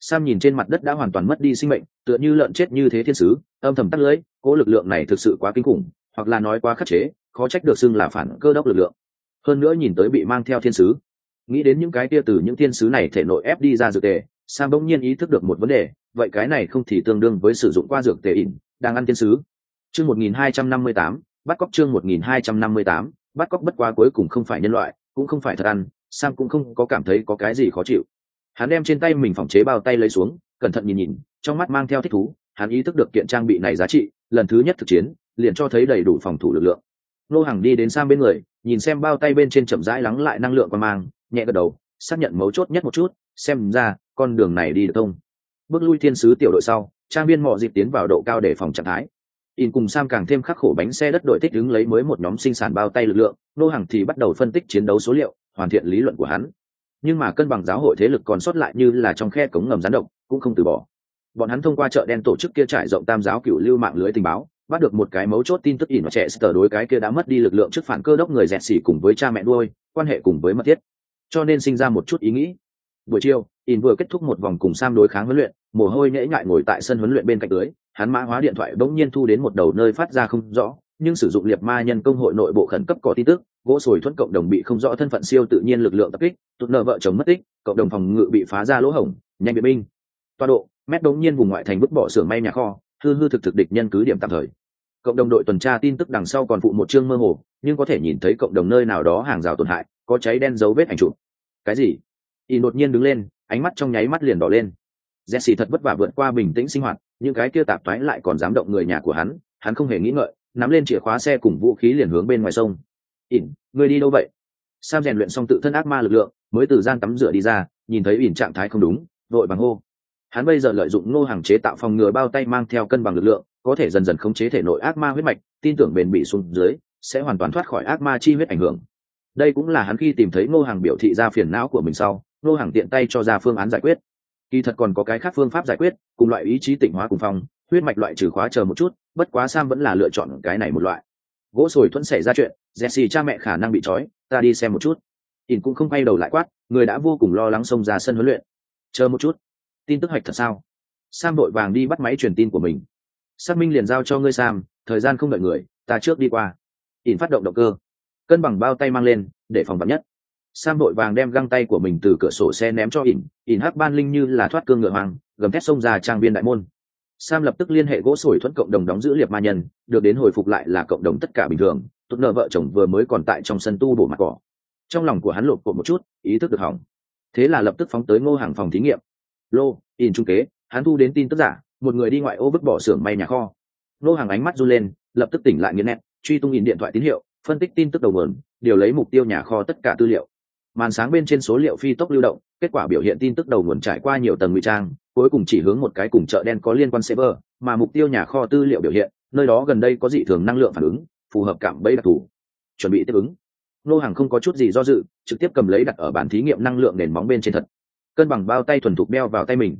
Sam nhìn trên mặt đất đã hoàn toàn mất đi sinh mệnh, tựa như lợn chết như thế thiên sứ, âm thầm tắt lưới, cố lực lượng này thực sự quá kinh khủng, hoặc là nói quá khắc chế, khó trách được xưng là phản cơ đốc lực lượng hơn nữa nhìn tới bị mang theo thiên sứ. Nghĩ đến những cái kia từ những thiên sứ này thể nội ép đi ra dược tề, sam bỗng nhiên ý thức được một vấn đề, vậy cái này không thì tương đương với sử dụng qua dược tề ỉn, đang ăn thiên sứ. Chương một nghìn hai trăm năm mươi tám, bắt cóc chương một nghìn hai trăm năm mươi tám, bắt cóc bất quá cuối cùng không phải nhân loại, cũng không phải thật ăn, sam cũng không có cảm thấy có cái gì khó chịu. Hắn đem trên tay mình phòng chế bao tay lấy xuống, cẩn thận nhìn nhìn, trong mắt mang theo thích thú, hắn ý thức được kiện trang bị này giá trị, lần thứ nhất thực chiến, liền cho thấy đầy đủ phòng thủ lực lượng nô hàng đi đến sang bên người, nhìn xem bao tay bên trên chậm rãi lắng lại năng lượng qua mang, nhẹ gật đầu, xác nhận mấu chốt nhất một chút, xem ra, con đường này đi được thông. Bước lui thiên sứ tiểu đội sau, trang viên mò dịp tiến vào độ cao để phòng trạng thái. In cùng sam càng thêm khắc khổ bánh xe đất đội thích ứng lấy mới một nhóm sinh sản bao tay lực lượng nô hàng thì bắt đầu phân tích chiến đấu số liệu, hoàn thiện lý luận của hắn. Nhưng mà cân bằng giáo hội thế lực còn sót lại như là trong khe cống ngầm gián động cũng không từ bỏ. Bọn hắn thông qua chợ đen tổ chức kia trải rộng tam giáo cựu lưu mạng lưới tình báo bắt được một cái mấu chốt tin tức ỉn và trẻ sờ đối cái kia đã mất đi lực lượng trước phản cơ đốc người dẹt xỉ cùng với cha mẹ nuôi, quan hệ cùng với mật thiết. Cho nên sinh ra một chút ý nghĩ. Buổi chiều in vừa kết thúc một vòng cùng sam đối kháng huấn luyện, mồ hôi nhễ nhại ngồi tại sân huấn luyện bên cạnh tưới hắn mã hóa điện thoại bỗng nhiên thu đến một đầu nơi phát ra không rõ, nhưng sử dụng liệt ma nhân công hội nội bộ khẩn cấp có tin tức, gỗ sồi thuẫn cộng đồng bị không rõ thân phận siêu tự nhiên lực lượng tập kích, tụt nợ vợ chồng mất tích, cộng đồng phòng ngự bị phá ra lỗ hổng, nhanh biện binh. Toa độ, mét đống nhiên vùng ngoại thành vứt bỏ xưởng may nhà kho hư hư thực thực địch nhân cứ điểm tạm thời. Cộng đồng đội tuần tra tin tức đằng sau còn phụ một chương mơ hồ, nhưng có thể nhìn thấy cộng đồng nơi nào đó hàng rào tổn hại, có cháy đen dấu vết ảnh chụp. Cái gì? Y đột nhiên đứng lên, ánh mắt trong nháy mắt liền đỏ lên. Jesse thật vất vả vượt qua bình tĩnh sinh hoạt, những cái kia tạp thoái lại còn dám động người nhà của hắn hắn không hề nghĩ ngợi, nắm lên chìa khóa xe cùng vũ khí liền hướng bên ngoài sông. Ỉn người đi đâu vậy? Sam rèn luyện xong tự thân ác ma lực lượng, mới từ gian tắm rửa đi ra, nhìn thấy ỉn trạng thái không đúng đội bằng hô hắn bây giờ lợi dụng ngô hàng chế tạo phòng ngừa bao tay mang theo cân bằng lực lượng, có thể dần dần khống chế thể nội ác ma huyết mạch, tin tưởng bền bỉ xuống dưới, sẽ hoàn toàn thoát khỏi ác ma chi huyết ảnh hưởng. Đây cũng là hắn khi tìm thấy ngô hàng biểu thị ra phiền não của mình sau, ngô hàng tiện tay cho ra phương án giải quyết. Kỳ thật còn có cái khác phương pháp giải quyết, cùng loại ý chí tịnh hóa cùng phong huyết mạch loại trừ khóa chờ một chút, bất quá sam vẫn là lựa chọn cái này một loại. Gỗ sồi thuẫn xảy ra chuyện, jesse cha mẹ khả năng bị trói, ta đi xem một chút. Ỉn cũng không quay đầu lại quát, người đã vô cùng lo lắng xông ra sân huấn luyện. Chờ một chút tin tức hạch thật sao? Sam đội vàng đi bắt máy truyền tin của mình. Xác minh liền giao cho ngươi, sam, thời gian không đợi người, ta trước đi qua. Ỉn phát động động cơ. Cân bằng bao tay mang lên, để phòng vật nhất. Sam đội vàng đem găng tay của mình từ cửa sổ xe ném cho ỉn. Ỉn hắc ban linh như là thoát cương ngựa hoàng gầm thét xông ra trang viên đại môn. Sam lập tức liên hệ gỗ sồi thuẫn cộng đồng đóng giữ liệt ma nhân, được đến hồi phục lại là cộng đồng tất cả bình thường, tụt nợ vợ chồng vừa mới còn tại trong sân tu bổ mặt cỏ. Trong lòng của hắn lột cột một chút, ý thức được hỏng. Thế là lập tức phóng tới ngô hàng phòng thí nghiệm lô in trung kế, hắn thu đến tin tức giả, một người đi ngoại ô vứt bỏ xưởng may nhà kho. Lô hàng ánh mắt run lên, lập tức tỉnh lại nghiện nét, truy tung in điện thoại tín hiệu, phân tích tin tức đầu nguồn, điều lấy mục tiêu nhà kho tất cả tư liệu. Màn sáng bên trên số liệu phi tốc lưu động, kết quả biểu hiện tin tức đầu nguồn trải qua nhiều tầng ngụy trang, cuối cùng chỉ hướng một cái cùng chợ đen có liên quan server, mà mục tiêu nhà kho tư liệu biểu hiện, nơi đó gần đây có dị thường năng lượng phản ứng, phù hợp cảm bẫy đặc thù. Chuẩn bị tiếp ứng. Nô hàng không có chút gì do dự, trực tiếp cầm lấy đặt ở bản thí nghiệm năng lượng nền móng bên trên thật cân bằng bao tay thuần thục đeo vào tay mình.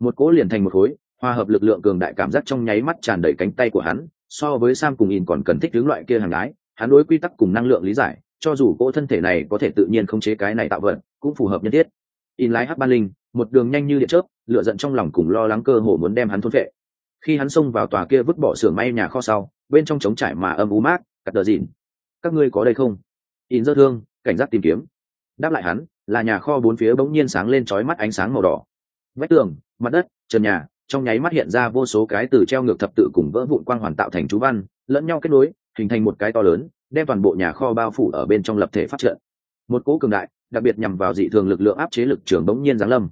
Một cỗ liền thành một khối hòa hợp lực lượng cường đại cảm giác trong nháy mắt tràn đầy cánh tay của hắn so với sam cùng in còn cần thích hướng loại kia hàng ái hắn đối quy tắc cùng năng lượng lý giải cho dù cỗ thân thể này có thể tự nhiên khống chế cái này tạo vận, cũng phù hợp nhân thiết. In lái hắc ban linh một đường nhanh như điện chớp lựa giận trong lòng cùng lo lắng cơ hồ muốn đem hắn thôn vệ. Khi hắn xông vào tòa kia vứt bỏ xưởng may nhà kho sau bên trong trống trải mà âm u mát cắt đờ dìn các ngươi có đây không? In dơ thương cảnh giác tìm kiếm đáp lại hắn, là nhà kho bốn phía bỗng nhiên sáng lên chói mắt ánh sáng màu đỏ. Vách tường, mặt đất, trần nhà, trong nháy mắt hiện ra vô số cái từ treo ngược thập tự cùng vỡ vụn quang hoàn tạo thành chú văn, lẫn nhau kết nối, hình thành một cái to lớn, đem toàn bộ nhà kho bao phủ ở bên trong lập thể phát trận. Một cỗ cường đại, đặc biệt nhằm vào dị thường lực lượng áp chế lực trường bỗng nhiên giáng lâm.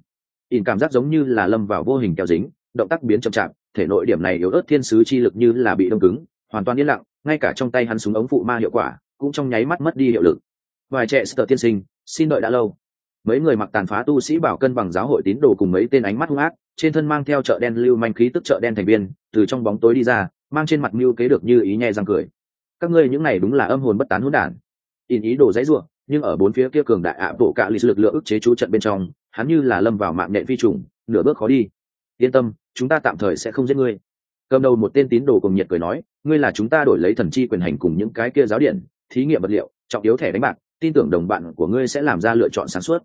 In cảm giác giống như là lâm vào vô hình keo dính, động tác biến chậm chạp, thể nội điểm này yếu ớt thiên sứ chi lực như là bị đông cứng, hoàn toàn yên lặng, ngay cả trong tay hắn súng ống phụ ma hiệu quả, cũng trong nháy mắt mất đi hiệu lực. Vài trẻ sờ tiên sinh xin đợi đã lâu. Mấy người mặc tàn phá tu sĩ bảo cân bằng giáo hội tín đồ cùng mấy tên ánh mắt hung ác, trên thân mang theo chợ đen lưu manh khí tức chợ đen thành viên, từ trong bóng tối đi ra, mang trên mặt mưu kế được như ý nhẹ răng cười. Các ngươi những này đúng là âm hồn bất tán hỗn đản. In ý đồ dãy ruộng nhưng ở bốn phía kia cường đại ạ bộ cạ lịch lực lượng ức chế chú trận bên trong, hắn như là lâm vào mạng nhện phi trùng, nửa bước khó đi. Yên tâm, chúng ta tạm thời sẽ không giết ngươi. Cầm đầu một tên tín đồ cùng nhiệt cười nói, ngươi là chúng ta đổi lấy thần chi quyền hành cùng những cái kia giáo điện thí nghiệm vật liệu, trọng yếu thẻ đánh bạc tin tưởng đồng bạn của ngươi sẽ làm ra lựa chọn sáng suốt.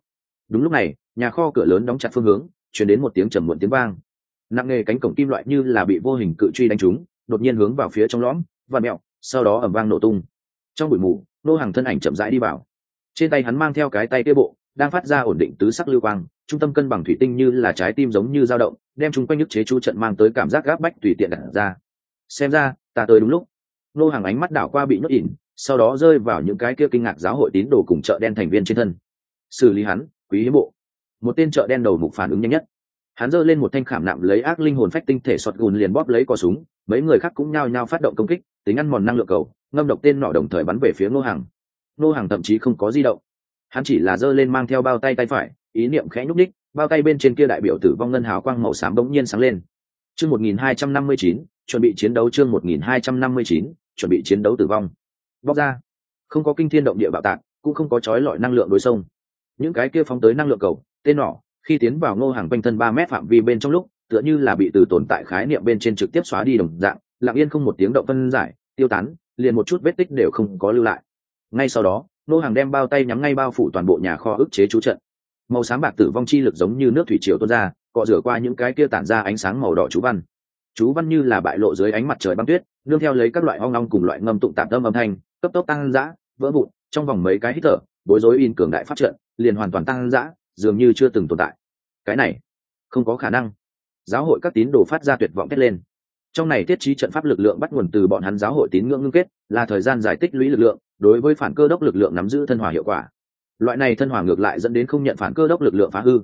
Đúng lúc này, nhà kho cửa lớn đóng chặt phương hướng chuyển đến một tiếng trầm muộn tiếng vang. Nặng nề cánh cổng kim loại như là bị vô hình cự truy đánh trúng, đột nhiên hướng vào phía trong lõm và mẹo, sau đó ẩm vang nổ tung. Trong bụi mù, nô hàng thân ảnh chậm rãi đi vào. Trên tay hắn mang theo cái tay kia bộ, đang phát ra ổn định tứ sắc lưu quang, trung tâm cân bằng thủy tinh như là trái tim giống như dao động, đem chúng quanh nhức chế chú trận mang tới cảm giác gáp bách tùy tiện đặt ra. Xem ra, ta tới đúng lúc. Nô hàng ánh mắt đảo qua bị nhốt ỉn sau đó rơi vào những cái kia kinh ngạc giáo hội tín đồ cùng chợ đen thành viên trên thân. Xử lý hắn, quý hiếm bộ. Một tên chợ đen đầu mục phản ứng nhanh nhất. Hắn giơ lên một thanh khảm nạm lấy ác linh hồn phách tinh thể sọt gùn liền bóp lấy cò súng, mấy người khác cũng nhao nhao phát động công kích, tính ăn mòn năng lượng cầu, ngâm độc tên nọ đồng thời bắn về phía ngô hàng ngô hàng thậm chí không có di động. Hắn chỉ là giơ lên mang theo bao tay tay phải, ý niệm khẽ nhúc ních bao tay bên trên kia đại biểu tử vong ngân hào quang màu xám bỗng nhiên sáng lên. Chương một nghìn hai trăm năm mươi chín, chuẩn bị chiến đấu chương một nghìn hai trăm năm mươi chín, chuẩn bị chiến đấu tử vong bóc ra. Không có kinh thiên động địa bạo tạc, cũng không có trói lọi năng lượng đối sông. Những cái kia phóng tới năng lượng cầu, tên nỏ, khi tiến vào ngô hàng quanh thân ba mét phạm vi bên trong lúc, tựa như là bị từ tồn tại khái niệm bên trên trực tiếp xóa đi đồng dạng, lặng yên không một tiếng động phân giải, tiêu tán, liền một chút vết tích đều không có lưu lại. Ngay sau đó, ngô hàng đem bao tay nhắm ngay bao phủ toàn bộ nhà kho ức chế chú trận. Màu sáng bạc tử vong chi lực giống như nước thủy triều tuôn ra, cọ rửa qua những cái kia tản ra ánh sáng màu đỏ chú văn. Chú văn như là bại lộ dưới ánh mặt trời băng tuyết, nương theo lấy các loại hoang long cùng loại ngâm tụng tạm tâm âm thanh cấp tốc tăng dã, vỡ vụn, trong vòng mấy cái hít thở, bối rối in cường đại phát trận, liền hoàn toàn tăng dã, dường như chưa từng tồn tại. Cái này, không có khả năng. Giáo hội các tín đồ phát ra tuyệt vọng kết lên. Trong này tiết trí trận pháp lực lượng bắt nguồn từ bọn hắn giáo hội tín ngưỡng ngưng kết, là thời gian giải tích lũy lực lượng, đối với phản cơ đốc lực lượng nắm giữ thân hòa hiệu quả. Loại này thân hòa ngược lại dẫn đến không nhận phản cơ đốc lực lượng phá hư.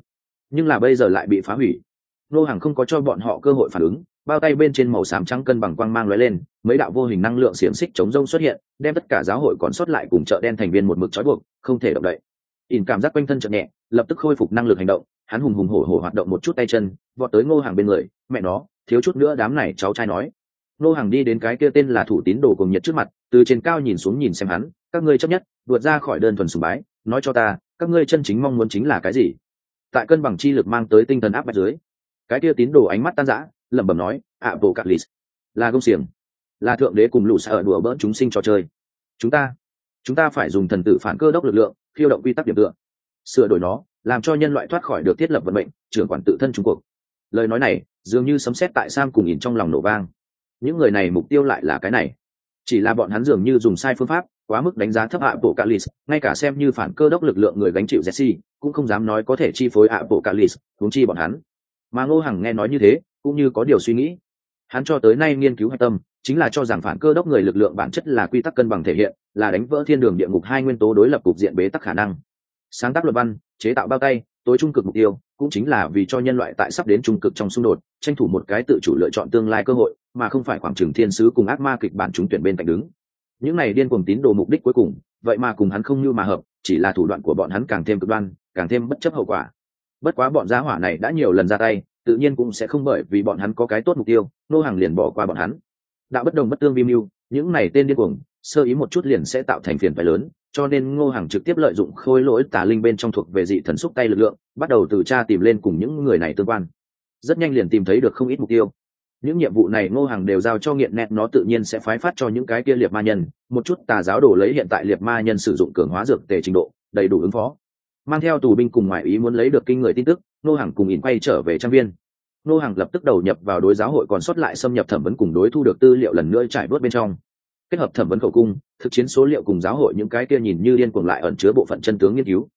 Nhưng là bây giờ lại bị phá hủy. Nô hàng không có cho bọn họ cơ hội phản ứng bao tay bên trên màu xám trắng cân bằng quang mang lóe lên, mấy đạo vô hình năng lượng xiềng xích chống rông xuất hiện, đem tất cả giáo hội còn sót lại cùng chợ đen thành viên một mực trói buộc, không thể động đậy. Ỉn cảm giác quanh thân chợt nhẹ, lập tức khôi phục năng lực hành động, hắn hùng hùng hổ hổ hoạt động một chút tay chân, vọt tới ngô hàng bên người, mẹ nó, thiếu chút nữa đám này cháu trai nói. Ngô hàng đi đến cái kia tên là thủ tín đồ cùng nhiệt trước mặt, từ trên cao nhìn xuống nhìn xem hắn, các ngươi chấp nhất, vượt ra khỏi đơn thuần sùng bái, nói cho ta, các ngươi chân chính mong muốn chính là cái gì? Tại cân bằng chi lực mang tới tinh thần áp bách dưới, cái kia tín đồ ánh mắt tan rã lẩm bẩm nói ạ bộ cạc là công xiềng, là thượng đế cùng lũ sợ đùa bỡn chúng sinh trò chơi. Chúng ta chúng ta phải dùng thần tử phản cơ đốc lực lượng, khiêu động quy tắc điểm tựa. Sửa đổi nó, làm cho nhân loại thoát khỏi được thiết lập vận mệnh, trưởng quản tự thân trung cuộc. Lời nói này, dường như sấm sét tại sam cùng nhìn trong lòng nổ vang. Những người này mục tiêu lại là cái này. Chỉ là bọn hắn dường như dùng sai phương pháp, quá mức đánh giá thấp ạ bộ calis ngay cả xem như phản cơ đốc lực lượng người gánh chịu jesse, cũng không dám nói có thể chi phối ạ bộ calis huống chi bọn hắn mà ngô hằng nghe nói như thế, cũng như có điều suy nghĩ. Hắn cho tới nay nghiên cứu hạch tâm, chính là cho rằng phản cơ đốc người lực lượng bản chất là quy tắc cân bằng thể hiện, là đánh vỡ thiên đường địa ngục hai nguyên tố đối lập cục diện bế tắc khả năng. Sáng tác luật văn, chế tạo bao tay, tối trung cực mục tiêu, cũng chính là vì cho nhân loại tại sắp đến trung cực trong xung đột, tranh thủ một cái tự chủ lựa chọn tương lai cơ hội, mà không phải khoảng trừng thiên sứ cùng ác ma kịch bản chúng tuyển bên cạnh đứng. Những này điên cuồng tín đồ mục đích cuối cùng, vậy mà cùng hắn không như mà hợp, chỉ là thủ đoạn của bọn hắn càng thêm cực đoan, càng thêm bất chấp hậu quả bất quá bọn giá hỏa này đã nhiều lần ra tay, tự nhiên cũng sẽ không bởi vì bọn hắn có cái tốt mục tiêu, nô hàng liền bỏ qua bọn hắn. Đạo bất đồng bất tương vi mưu, những này tên điên cuồng, sơ ý một chút liền sẽ tạo thành phiền phải lớn, cho nên ngô hàng trực tiếp lợi dụng khôi lỗi tà linh bên trong thuộc về dị thần xúc tay lực lượng, bắt đầu từ tra tìm lên cùng những người này tương quan. Rất nhanh liền tìm thấy được không ít mục tiêu. Những nhiệm vụ này ngô hàng đều giao cho nghiện nẹt, nó tự nhiên sẽ phái phát cho những cái kia liệt ma nhân, một chút tà giáo đồ lấy hiện tại liệt ma nhân sử dụng cường hóa dược tề trình độ, đầy đủ ứng phó mang theo tù binh cùng ngoại ý muốn lấy được kinh người tin tức, Nô hàng cùng ỉn quay trở về trang viên. Nô hàng lập tức đầu nhập vào đối giáo hội còn sót lại xâm nhập thẩm vấn cùng đối thu được tư liệu lần nữa trải bớt bên trong. Kết hợp thẩm vấn khẩu cung, thực chiến số liệu cùng giáo hội những cái kia nhìn như điên cuồng lại ẩn chứa bộ phận chân tướng nghiên cứu.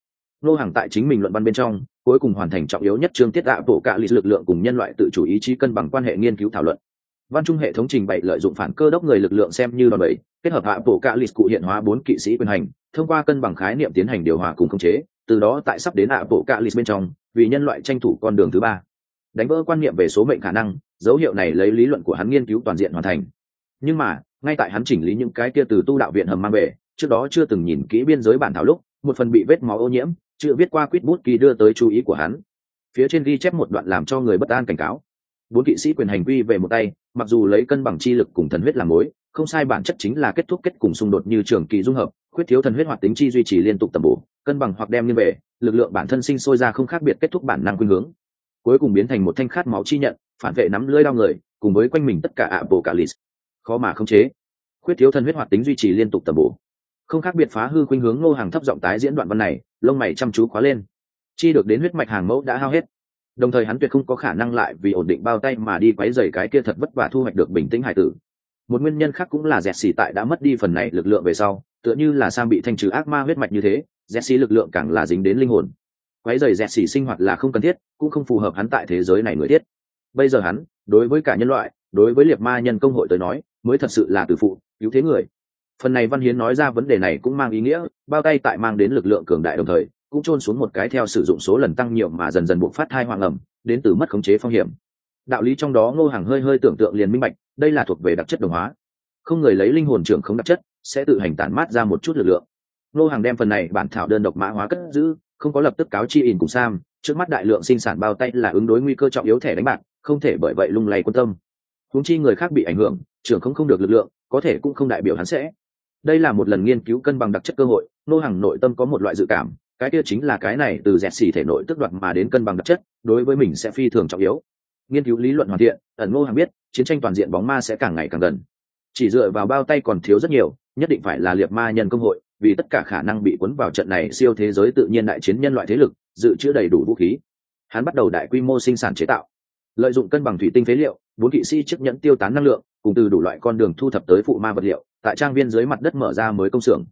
Nô hàng tại chính mình luận văn bên trong, cuối cùng hoàn thành trọng yếu nhất chương tiết đạo bộ cạ lịch lực lượng cùng nhân loại tự chủ ý chí cân bằng quan hệ nghiên cứu thảo luận. Văn trung hệ thống trình bày lợi dụng phản cơ đốc người lực lượng xem như đòn bẩy, kết hợp hạ bộ cạ lịch cụ hiện hóa bốn kỵ sĩ quyền hành, thông qua cân bằng khái niệm tiến hành điều hòa cùng khống chế từ đó tại sắp đến hạ bộ cạ lịch bên trong, vì nhân loại tranh thủ con đường thứ ba. Đánh vỡ quan niệm về số mệnh khả năng, dấu hiệu này lấy lý luận của hắn nghiên cứu toàn diện hoàn thành. Nhưng mà, ngay tại hắn chỉnh lý những cái kia từ tu đạo viện hầm mang về, trước đó chưa từng nhìn kỹ biên giới bản thảo lúc, một phần bị vết máu ô nhiễm, chưa viết qua quýt bút kỳ đưa tới chú ý của hắn. Phía trên ghi chép một đoạn làm cho người bất an cảnh cáo. Bốn kỵ sĩ quyền hành quy về một tay, mặc dù lấy cân bằng chi lực cùng thần huyết làm mối, không sai bản chất chính là kết thúc kết cùng xung đột như trường kỳ dung hợp khuyết thiếu thần huyết hoạt tính chi duy trì liên tục tầm bổ, cân bằng hoặc đem như về, lực lượng bản thân sinh sôi ra không khác biệt kết thúc bản năng khuynh hướng. Cuối cùng biến thành một thanh khát máu chi nhận, phản vệ nắm lưỡi đau người, cùng với quanh mình tất cả ạ bộ cả lì khó mà không chế. Khuyết thiếu thần huyết hoạt tính duy trì liên tục tầm bổ. Không khác biệt phá hư khuynh hướng ngô hàng thấp giọng tái diễn đoạn văn này, lông mày chăm chú khóa lên. Chi được đến huyết mạch hàng mẫu đã hao hết. Đồng thời hắn tuyệt không có khả năng lại vì ổn định bao tay mà đi quấy rầy cái kia thật vất vả thu hoạch được bình tĩnh hải tử. Một nguyên nhân khác cũng là dẹt xì tại đã mất đi phần này lực lượng về sau tựa như là sang bị thanh trừ ác ma huyết mạch như thế, jesse lực lượng càng là dính đến linh hồn. Quấy rầy jesse sinh hoạt là không cần thiết, cũng không phù hợp hắn tại thế giới này người thiết. Bây giờ hắn, đối với cả nhân loại, đối với liệt ma nhân công hội tới nói, mới thật sự là từ phụ, cứu thế người. Phần này văn hiến nói ra vấn đề này cũng mang ý nghĩa, bao tay tại mang đến lực lượng cường đại đồng thời, cũng trôn xuống một cái theo sử dụng số lần tăng nhiều mà dần dần buộc phát thai hoàng ẩm, đến từ mất khống chế phong hiểm. Đạo lý trong đó ngô hàng hơi hơi tưởng tượng liền minh bạch, đây là thuộc về đặc chất đồng hóa. Không người lấy linh hồn trưởng không đặc chất sẽ tự hành tản mát ra một chút lực lượng. Ngô hàng đem phần này bản thảo đơn độc mã hóa cất giữ, không có lập tức cáo chi in cùng sam, trước mắt đại lượng sinh sản bao tay là ứng đối nguy cơ trọng yếu thẻ đánh bạc, không thể bởi vậy lung lay quan tâm. Huống chi người khác bị ảnh hưởng, trưởng không không được lực lượng, có thể cũng không đại biểu hắn sẽ. Đây là một lần nghiên cứu cân bằng đặc chất cơ hội, nô hàng nội tâm có một loại dự cảm, cái kia chính là cái này từ dẹt xỉ thể nội tức đoạt mà đến cân bằng đặc chất, đối với mình sẽ phi thường trọng yếu. Nghiên cứu lý luận hoàn thiện, ẩn ngô hàng biết, chiến tranh toàn diện bóng ma sẽ càng ngày càng gần. Chỉ dựa vào bao tay còn thiếu rất nhiều nhất định phải là liệt ma nhân công hội, vì tất cả khả năng bị cuốn vào trận này siêu thế giới tự nhiên đại chiến nhân loại thế lực, dự trữ đầy đủ vũ khí. Hắn bắt đầu đại quy mô sinh sản chế tạo, lợi dụng cân bằng thủy tinh phế liệu, bốn kỵ sĩ chiếc nhẫn tiêu tán năng lượng, cùng từ đủ loại con đường thu thập tới phụ ma vật liệu, tại trang viên dưới mặt đất mở ra mới công xưởng.